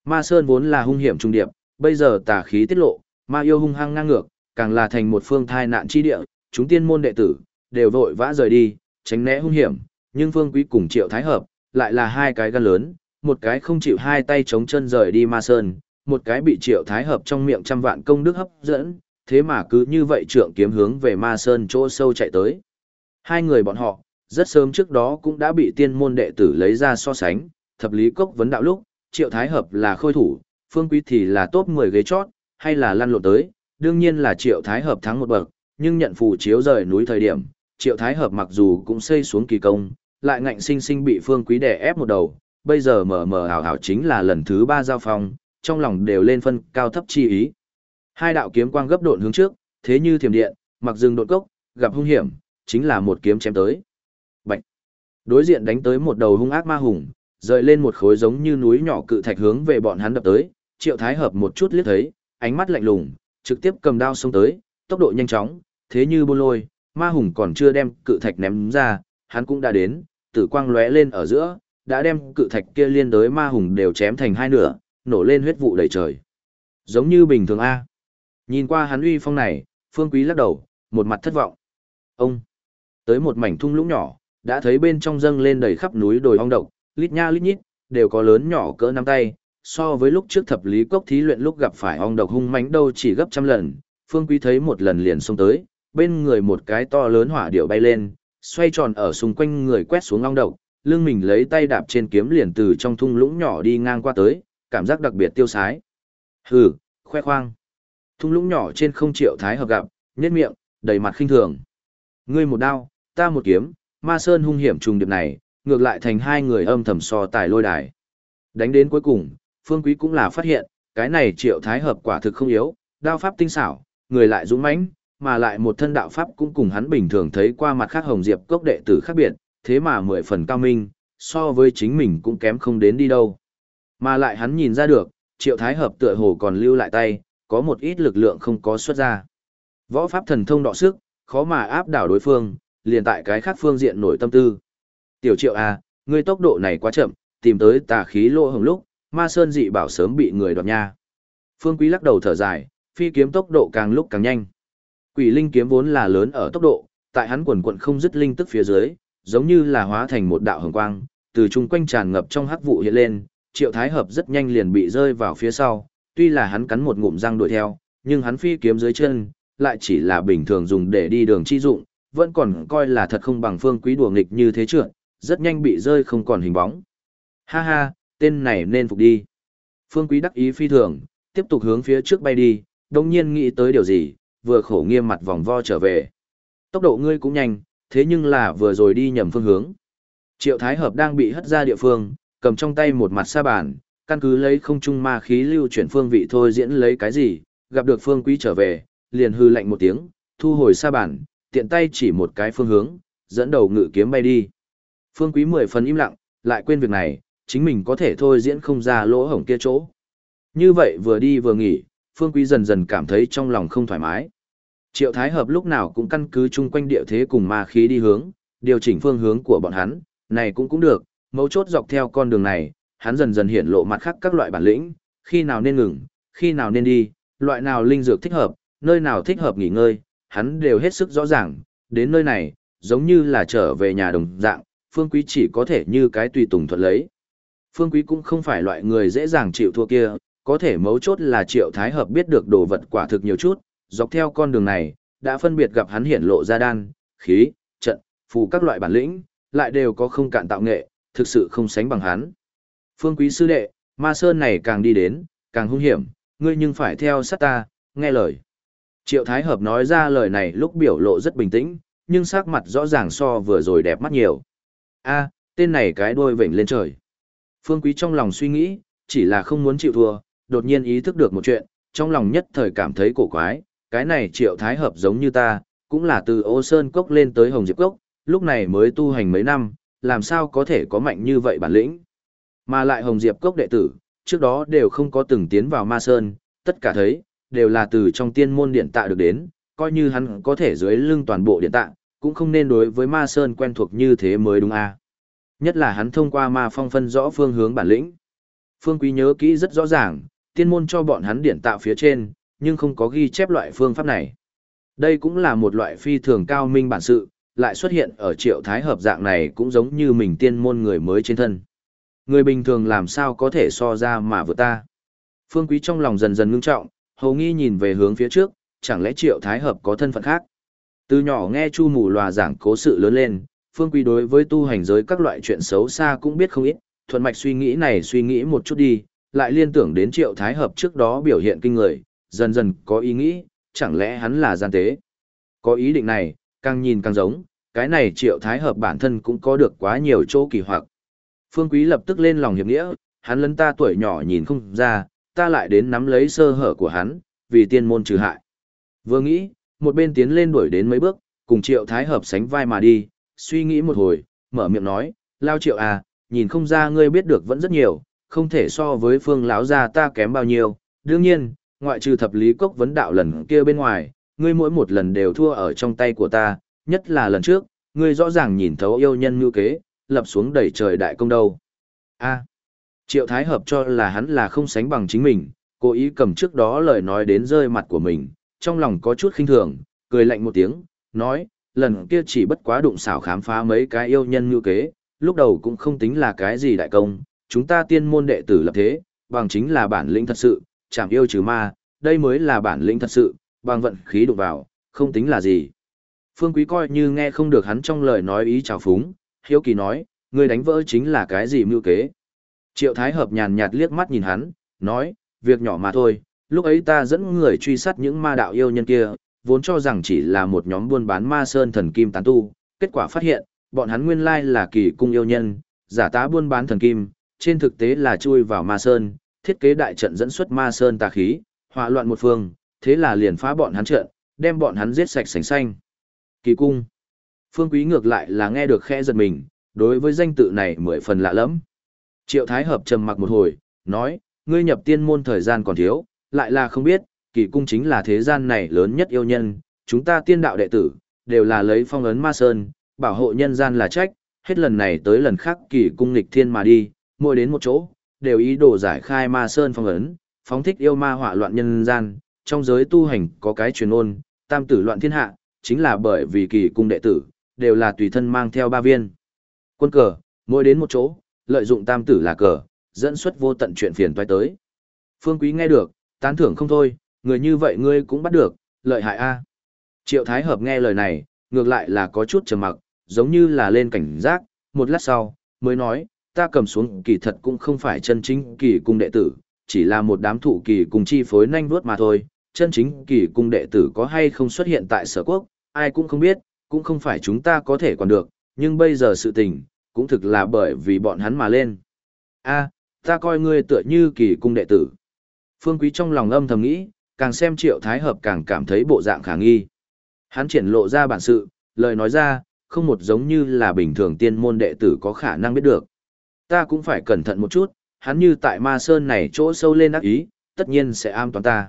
Ma sơn vốn là hung hiểm trung điệp, bây giờ tà khí tiết lộ, ma yêu hung hăng ngang ngược, càng là thành một phương thai nạn chi địa, chúng tiên môn đệ tử, đều vội vã rời đi, tránh né hung hiểm, nhưng phương quý cùng triệu thái hợp, lại là hai cái gan lớn, một cái không chịu hai tay chống chân rời đi ma sơn, một cái bị triệu thái hợp trong miệng trăm vạn công đức hấp dẫn, thế mà cứ như vậy trượng kiếm hướng về ma sơn chỗ sâu chạy tới. Hai người bọn họ, rất sớm trước đó cũng đã bị tiên môn đệ tử lấy ra so sánh, thập lý cốc vấn đạo lúc, triệu thái hợp là khôi thủ, phương quý thì là top 10 ghế chót, hay là lăn lộn tới, đương nhiên là triệu thái hợp thắng một bậc, nhưng nhận phù chiếu rời núi thời điểm, triệu thái hợp mặc dù cũng xây xuống kỳ công, lại ngạnh sinh sinh bị phương quý đè ép một đầu, bây giờ mở mở ảo ảo chính là lần thứ ba giao phong, trong lòng đều lên phân cao thấp chi ý. Hai đạo kiếm quang gấp độn hướng trước, thế như thiểm điện, mặc dừng độn cốc, gặp hung hiểm, chính là một kiếm chém tới. Bạch. Đối diện đánh tới một đầu hung ác ma hùng, rời lên một khối giống như núi nhỏ cự thạch hướng về bọn hắn đập tới, Triệu Thái hợp một chút liếc thấy, ánh mắt lạnh lùng, trực tiếp cầm đao xông tới, tốc độ nhanh chóng, thế như bôn lôi, ma hùng còn chưa đem cự thạch ném ra, hắn cũng đã đến, tử quang lóe lên ở giữa, đã đem cự thạch kia liên đối ma hùng đều chém thành hai nửa, nổ lên huyết vụ đầy trời. Giống như bình thường A. Nhìn qua hắn uy phong này, Phương Quý lắc đầu, một mặt thất vọng. Ông, tới một mảnh thung lũng nhỏ, đã thấy bên trong dâng lên đầy khắp núi đồi ong độc, lít nha lít nhít, đều có lớn nhỏ cỡ nắm tay, so với lúc trước thập lý cốc thí luyện lúc gặp phải ong độc hung mãnh đâu chỉ gấp trăm lần, Phương Quý thấy một lần liền xông tới, bên người một cái to lớn hỏa điệu bay lên, xoay tròn ở xung quanh người quét xuống long độc, lưng mình lấy tay đạp trên kiếm liền từ trong thung lũng nhỏ đi ngang qua tới, cảm giác đặc biệt tiêu sái. Hừ, khoe khoang. Thung lũng nhỏ trên không triệu thái hợp gặp, nhếch miệng, đầy mặt khinh thường. Ngươi một đao, ta một kiếm, ma sơn hung hiểm trùng điệp này, ngược lại thành hai người âm thầm so tài lôi đài. Đánh đến cuối cùng, Phương Quý cũng là phát hiện, cái này triệu thái hợp quả thực không yếu, đao pháp tinh xảo, người lại dũng mãnh, mà lại một thân đạo pháp cũng cùng hắn bình thường thấy qua mặt khác hồng diệp cốc đệ tử khác biệt, thế mà mười phần cao minh, so với chính mình cũng kém không đến đi đâu. Mà lại hắn nhìn ra được, triệu thái hợp tựa hồ còn lưu lại tay, có một ít lực lượng không có xuất ra. Võ pháp thần thông đọ sức, khó mà áp đảo đối phương, liền tại cái khác phương diện nổi tâm tư. Tiểu triệu à, ngươi tốc độ này quá chậm, tìm tới tà khí lộ hồng lúc, ma sơn dị bảo sớm bị người đoạt nha. Phương Quý lắc đầu thở dài, phi kiếm tốc độ càng lúc càng nhanh. Quỷ linh kiếm vốn là lớn ở tốc độ, tại hắn quần quận không dứt linh tức phía dưới, giống như là hóa thành một đạo hồng quang, từ chung quanh tràn ngập trong hắc vụ hiện lên, Triệu Thái Hợp rất nhanh liền bị rơi vào phía sau, tuy là hắn cắn một ngụm răng đuổi theo, nhưng hắn phi kiếm dưới chân, lại chỉ là bình thường dùng để đi đường chi dụng, vẫn còn coi là thật không bằng phương quý đùa nghịch như thế trượt, rất nhanh bị rơi không còn hình bóng. Ha ha, tên này nên phục đi. Phương quý đắc ý phi thường, tiếp tục hướng phía trước bay đi, đồng nhiên nghĩ tới điều gì, vừa khổ nghiêm mặt vòng vo trở về. Tốc độ ngươi cũng nhanh, thế nhưng là vừa rồi đi nhầm phương hướng. Triệu Thái Hợp đang bị hất ra địa phương, cầm trong tay một mặt sa bàn, căn cứ lấy không trung ma khí lưu chuyển phương vị thôi diễn lấy cái gì, gặp được phương quý trở về, liền hư lạnh một tiếng, thu hồi sa bàn, tiện tay chỉ một cái phương hướng, dẫn đầu ngự kiếm bay đi. Phương quý mười phần im lặng, lại quên việc này, chính mình có thể thôi diễn không ra lỗ hổng kia chỗ. Như vậy vừa đi vừa nghỉ, phương quý dần dần cảm thấy trong lòng không thoải mái. Triệu Thái Hợp lúc nào cũng căn cứ chung quanh địa thế cùng ma khí đi hướng, điều chỉnh phương hướng của bọn hắn, này cũng cũng được, mấu chốt dọc theo con đường này, hắn dần dần hiện lộ mặt khác các loại bản lĩnh, khi nào nên ngừng, khi nào nên đi, loại nào linh dược thích hợp, nơi nào thích hợp nghỉ ngơi, hắn đều hết sức rõ ràng, đến nơi này, giống như là trở về nhà đồng dạng, Phương Quý chỉ có thể như cái tùy tùng thuận lấy. Phương Quý cũng không phải loại người dễ dàng chịu thua kia, có thể mấu chốt là Triệu Thái Hợp biết được đồ vật quả thực nhiều chút, dọc theo con đường này, đã phân biệt gặp hắn hiển lộ ra đan, khí, trận, phù các loại bản lĩnh, lại đều có không cạn tạo nghệ, thực sự không sánh bằng hắn. Phương Quý sư đệ, ma sơn này càng đi đến, càng hung hiểm, ngươi nhưng phải theo sát ta, nghe lời. Triệu Thái Hợp nói ra lời này lúc biểu lộ rất bình tĩnh, nhưng sắc mặt rõ ràng so vừa rồi đẹp mắt nhiều. a tên này cái đuôi vểnh lên trời. Phương Quý trong lòng suy nghĩ, chỉ là không muốn chịu thua, đột nhiên ý thức được một chuyện, trong lòng nhất thời cảm thấy cổ quái, cái này Triệu Thái Hợp giống như ta, cũng là từ ô sơn cốc lên tới hồng diệp cốc, lúc này mới tu hành mấy năm, làm sao có thể có mạnh như vậy bản lĩnh. Mà lại hồng diệp cốc đệ tử, trước đó đều không có từng tiến vào ma sơn, tất cả thấy, đều là từ trong tiên môn điện tạ được đến, coi như hắn có thể dưới lưng toàn bộ điện tạ, cũng không nên đối với ma sơn quen thuộc như thế mới đúng a à. Nhất là hắn thông qua ma phong phân rõ phương hướng bản lĩnh. Phương Quý nhớ kỹ rất rõ ràng, tiên môn cho bọn hắn điển tạo phía trên, nhưng không có ghi chép loại phương pháp này. Đây cũng là một loại phi thường cao minh bản sự, lại xuất hiện ở triệu thái hợp dạng này cũng giống như mình tiên môn người mới trên thân. Người bình thường làm sao có thể so ra mà vượt ta. Phương Quý trong lòng dần dần ngưng trọng, hầu nghi nhìn về hướng phía trước, chẳng lẽ triệu thái hợp có thân phận khác. Từ nhỏ nghe chu mù lòa giảng cố sự lớn lên, Phương Quý đối với tu hành giới các loại chuyện xấu xa cũng biết không ít, thuận mạch suy nghĩ này suy nghĩ một chút đi, lại liên tưởng đến triệu thái hợp trước đó biểu hiện kinh người, dần dần có ý nghĩ, chẳng lẽ hắn là gian tế. Có ý định này, càng nhìn càng giống, cái này triệu thái hợp bản thân cũng có được quá nhiều chỗ kỳ hoặc. Phương Quý lập tức lên lòng hiệp nghĩa, hắn lấn ta tuổi nhỏ nhìn không ra, ta lại đến nắm lấy sơ hở của hắn, vì tiên môn trừ hại. Vừa nghĩ, một bên tiến lên đuổi đến mấy bước, cùng triệu thái hợp sánh vai mà đi, suy nghĩ một hồi, mở miệng nói, lao triệu à, nhìn không ra ngươi biết được vẫn rất nhiều, không thể so với phương lão gia ta kém bao nhiêu, đương nhiên, ngoại trừ thập lý cốc vấn đạo lần kia bên ngoài, ngươi mỗi một lần đều thua ở trong tay của ta, nhất là lần trước, ngươi rõ ràng nhìn thấu yêu nhân như kế, lập xuống đẩy trời đại công đâu. A. Triệu Thái Hợp cho là hắn là không sánh bằng chính mình, cố ý cầm trước đó lời nói đến rơi mặt của mình, trong lòng có chút khinh thường, cười lạnh một tiếng, nói, lần kia chỉ bất quá đụng xảo khám phá mấy cái yêu nhân như kế, lúc đầu cũng không tính là cái gì đại công, chúng ta tiên môn đệ tử lập thế, bằng chính là bản lĩnh thật sự, chảm yêu trừ ma, đây mới là bản lĩnh thật sự, bằng vận khí đụng vào, không tính là gì. Phương Quý coi như nghe không được hắn trong lời nói ý chào phúng, hiếu kỳ nói, người đánh vỡ chính là cái gì mưu kế. Triệu Thái Hợp nhàn nhạt liếc mắt nhìn hắn, nói, việc nhỏ mà thôi, lúc ấy ta dẫn người truy sát những ma đạo yêu nhân kia, vốn cho rằng chỉ là một nhóm buôn bán ma sơn thần kim tán tu, kết quả phát hiện, bọn hắn nguyên lai là kỳ cung yêu nhân, giả tá buôn bán thần kim, trên thực tế là chui vào ma sơn, thiết kế đại trận dẫn xuất ma sơn tà khí, hỏa loạn một phương, thế là liền phá bọn hắn trận, đem bọn hắn giết sạch sành xanh. Kỳ cung. Phương Quý ngược lại là nghe được khẽ giật mình, đối với danh tự này mười phần lạ lắm. Triệu Thái Hợp trầm mặc một hồi, nói, ngươi nhập tiên môn thời gian còn thiếu, lại là không biết, kỳ cung chính là thế gian này lớn nhất yêu nhân, chúng ta tiên đạo đệ tử, đều là lấy phong ấn ma sơn, bảo hộ nhân gian là trách, hết lần này tới lần khác kỳ cung nghịch thiên mà đi, mỗi đến một chỗ, đều ý đồ giải khai ma sơn phong ấn, phóng thích yêu ma họa loạn nhân gian, trong giới tu hành có cái truyền ôn, tam tử loạn thiên hạ, chính là bởi vì kỳ cung đệ tử, đều là tùy thân mang theo ba viên. Quân cờ, mỗi đến một chỗ, lợi dụng tam tử là cờ, dẫn xuất vô tận chuyện phiền toái tới. Phương Quý nghe được, tán thưởng không thôi, người như vậy ngươi cũng bắt được, lợi hại a. Triệu Thái Hợp nghe lời này, ngược lại là có chút trầm mặc, giống như là lên cảnh giác, một lát sau, mới nói, ta cầm xuống kỳ thật cũng không phải chân chính kỳ cung đệ tử, chỉ là một đám thủ kỳ cùng chi phối nhanh vuốt mà thôi, chân chính kỳ cung đệ tử có hay không xuất hiện tại sở quốc, ai cũng không biết, cũng không phải chúng ta có thể còn được, nhưng bây giờ sự tình, cũng thực là bởi vì bọn hắn mà lên. a ta coi ngươi tựa như kỳ cung đệ tử. Phương Quý trong lòng âm thầm nghĩ, càng xem triệu thái hợp càng cảm thấy bộ dạng khả nghi. Hắn triển lộ ra bản sự, lời nói ra, không một giống như là bình thường tiên môn đệ tử có khả năng biết được. Ta cũng phải cẩn thận một chút, hắn như tại ma sơn này chỗ sâu lên ác ý, tất nhiên sẽ am toàn ta.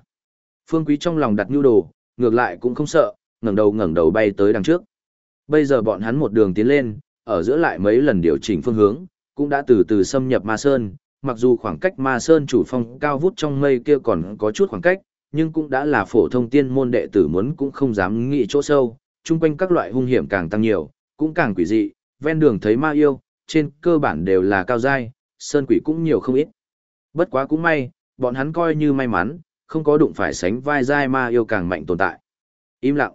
Phương Quý trong lòng đặt nhu đồ, ngược lại cũng không sợ, ngẩng đầu ngẩng đầu bay tới đằng trước. Bây giờ bọn hắn một đường tiến lên, ở giữa lại mấy lần điều chỉnh phương hướng, cũng đã từ từ xâm nhập Ma Sơn, mặc dù khoảng cách Ma Sơn chủ phong cao vút trong mây kia còn có chút khoảng cách, nhưng cũng đã là phổ thông tiên môn đệ tử muốn cũng không dám nghĩ chỗ sâu, chung quanh các loại hung hiểm càng tăng nhiều, cũng càng quỷ dị, ven đường thấy ma yêu, trên cơ bản đều là cao giai, sơn quỷ cũng nhiều không ít. Bất quá cũng may, bọn hắn coi như may mắn, không có đụng phải sánh vai giai ma yêu càng mạnh tồn tại. Im lặng.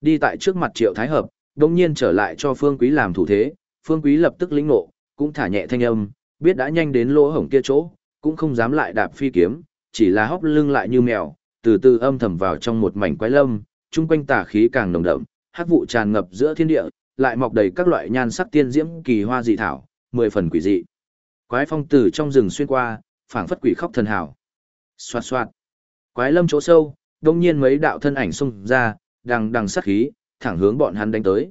Đi tại trước mặt Triệu Thái Hợp, đồng nhiên trở lại cho Phương Quý làm thủ thế, Phương Quý lập tức lĩnh nộ, cũng thả nhẹ thanh âm, biết đã nhanh đến lỗ hổng kia chỗ, cũng không dám lại đạp phi kiếm, chỉ là hóc lưng lại như mèo, từ từ âm thầm vào trong một mảnh quái lâm, chung quanh tà khí càng nồng đậm, hắc vụ tràn ngập giữa thiên địa, lại mọc đầy các loại nhan sắc tiên diễm kỳ hoa dị thảo, mười phần quỷ dị. Quái phong từ trong rừng xuyên qua, phảng phất quỷ khóc thần hảo. Xoạt xoạt. Quái lâm chỗ sâu, đông nhiên mấy đạo thân ảnh xung ra, đằng đằng sát khí, thẳng hướng bọn hắn đánh tới.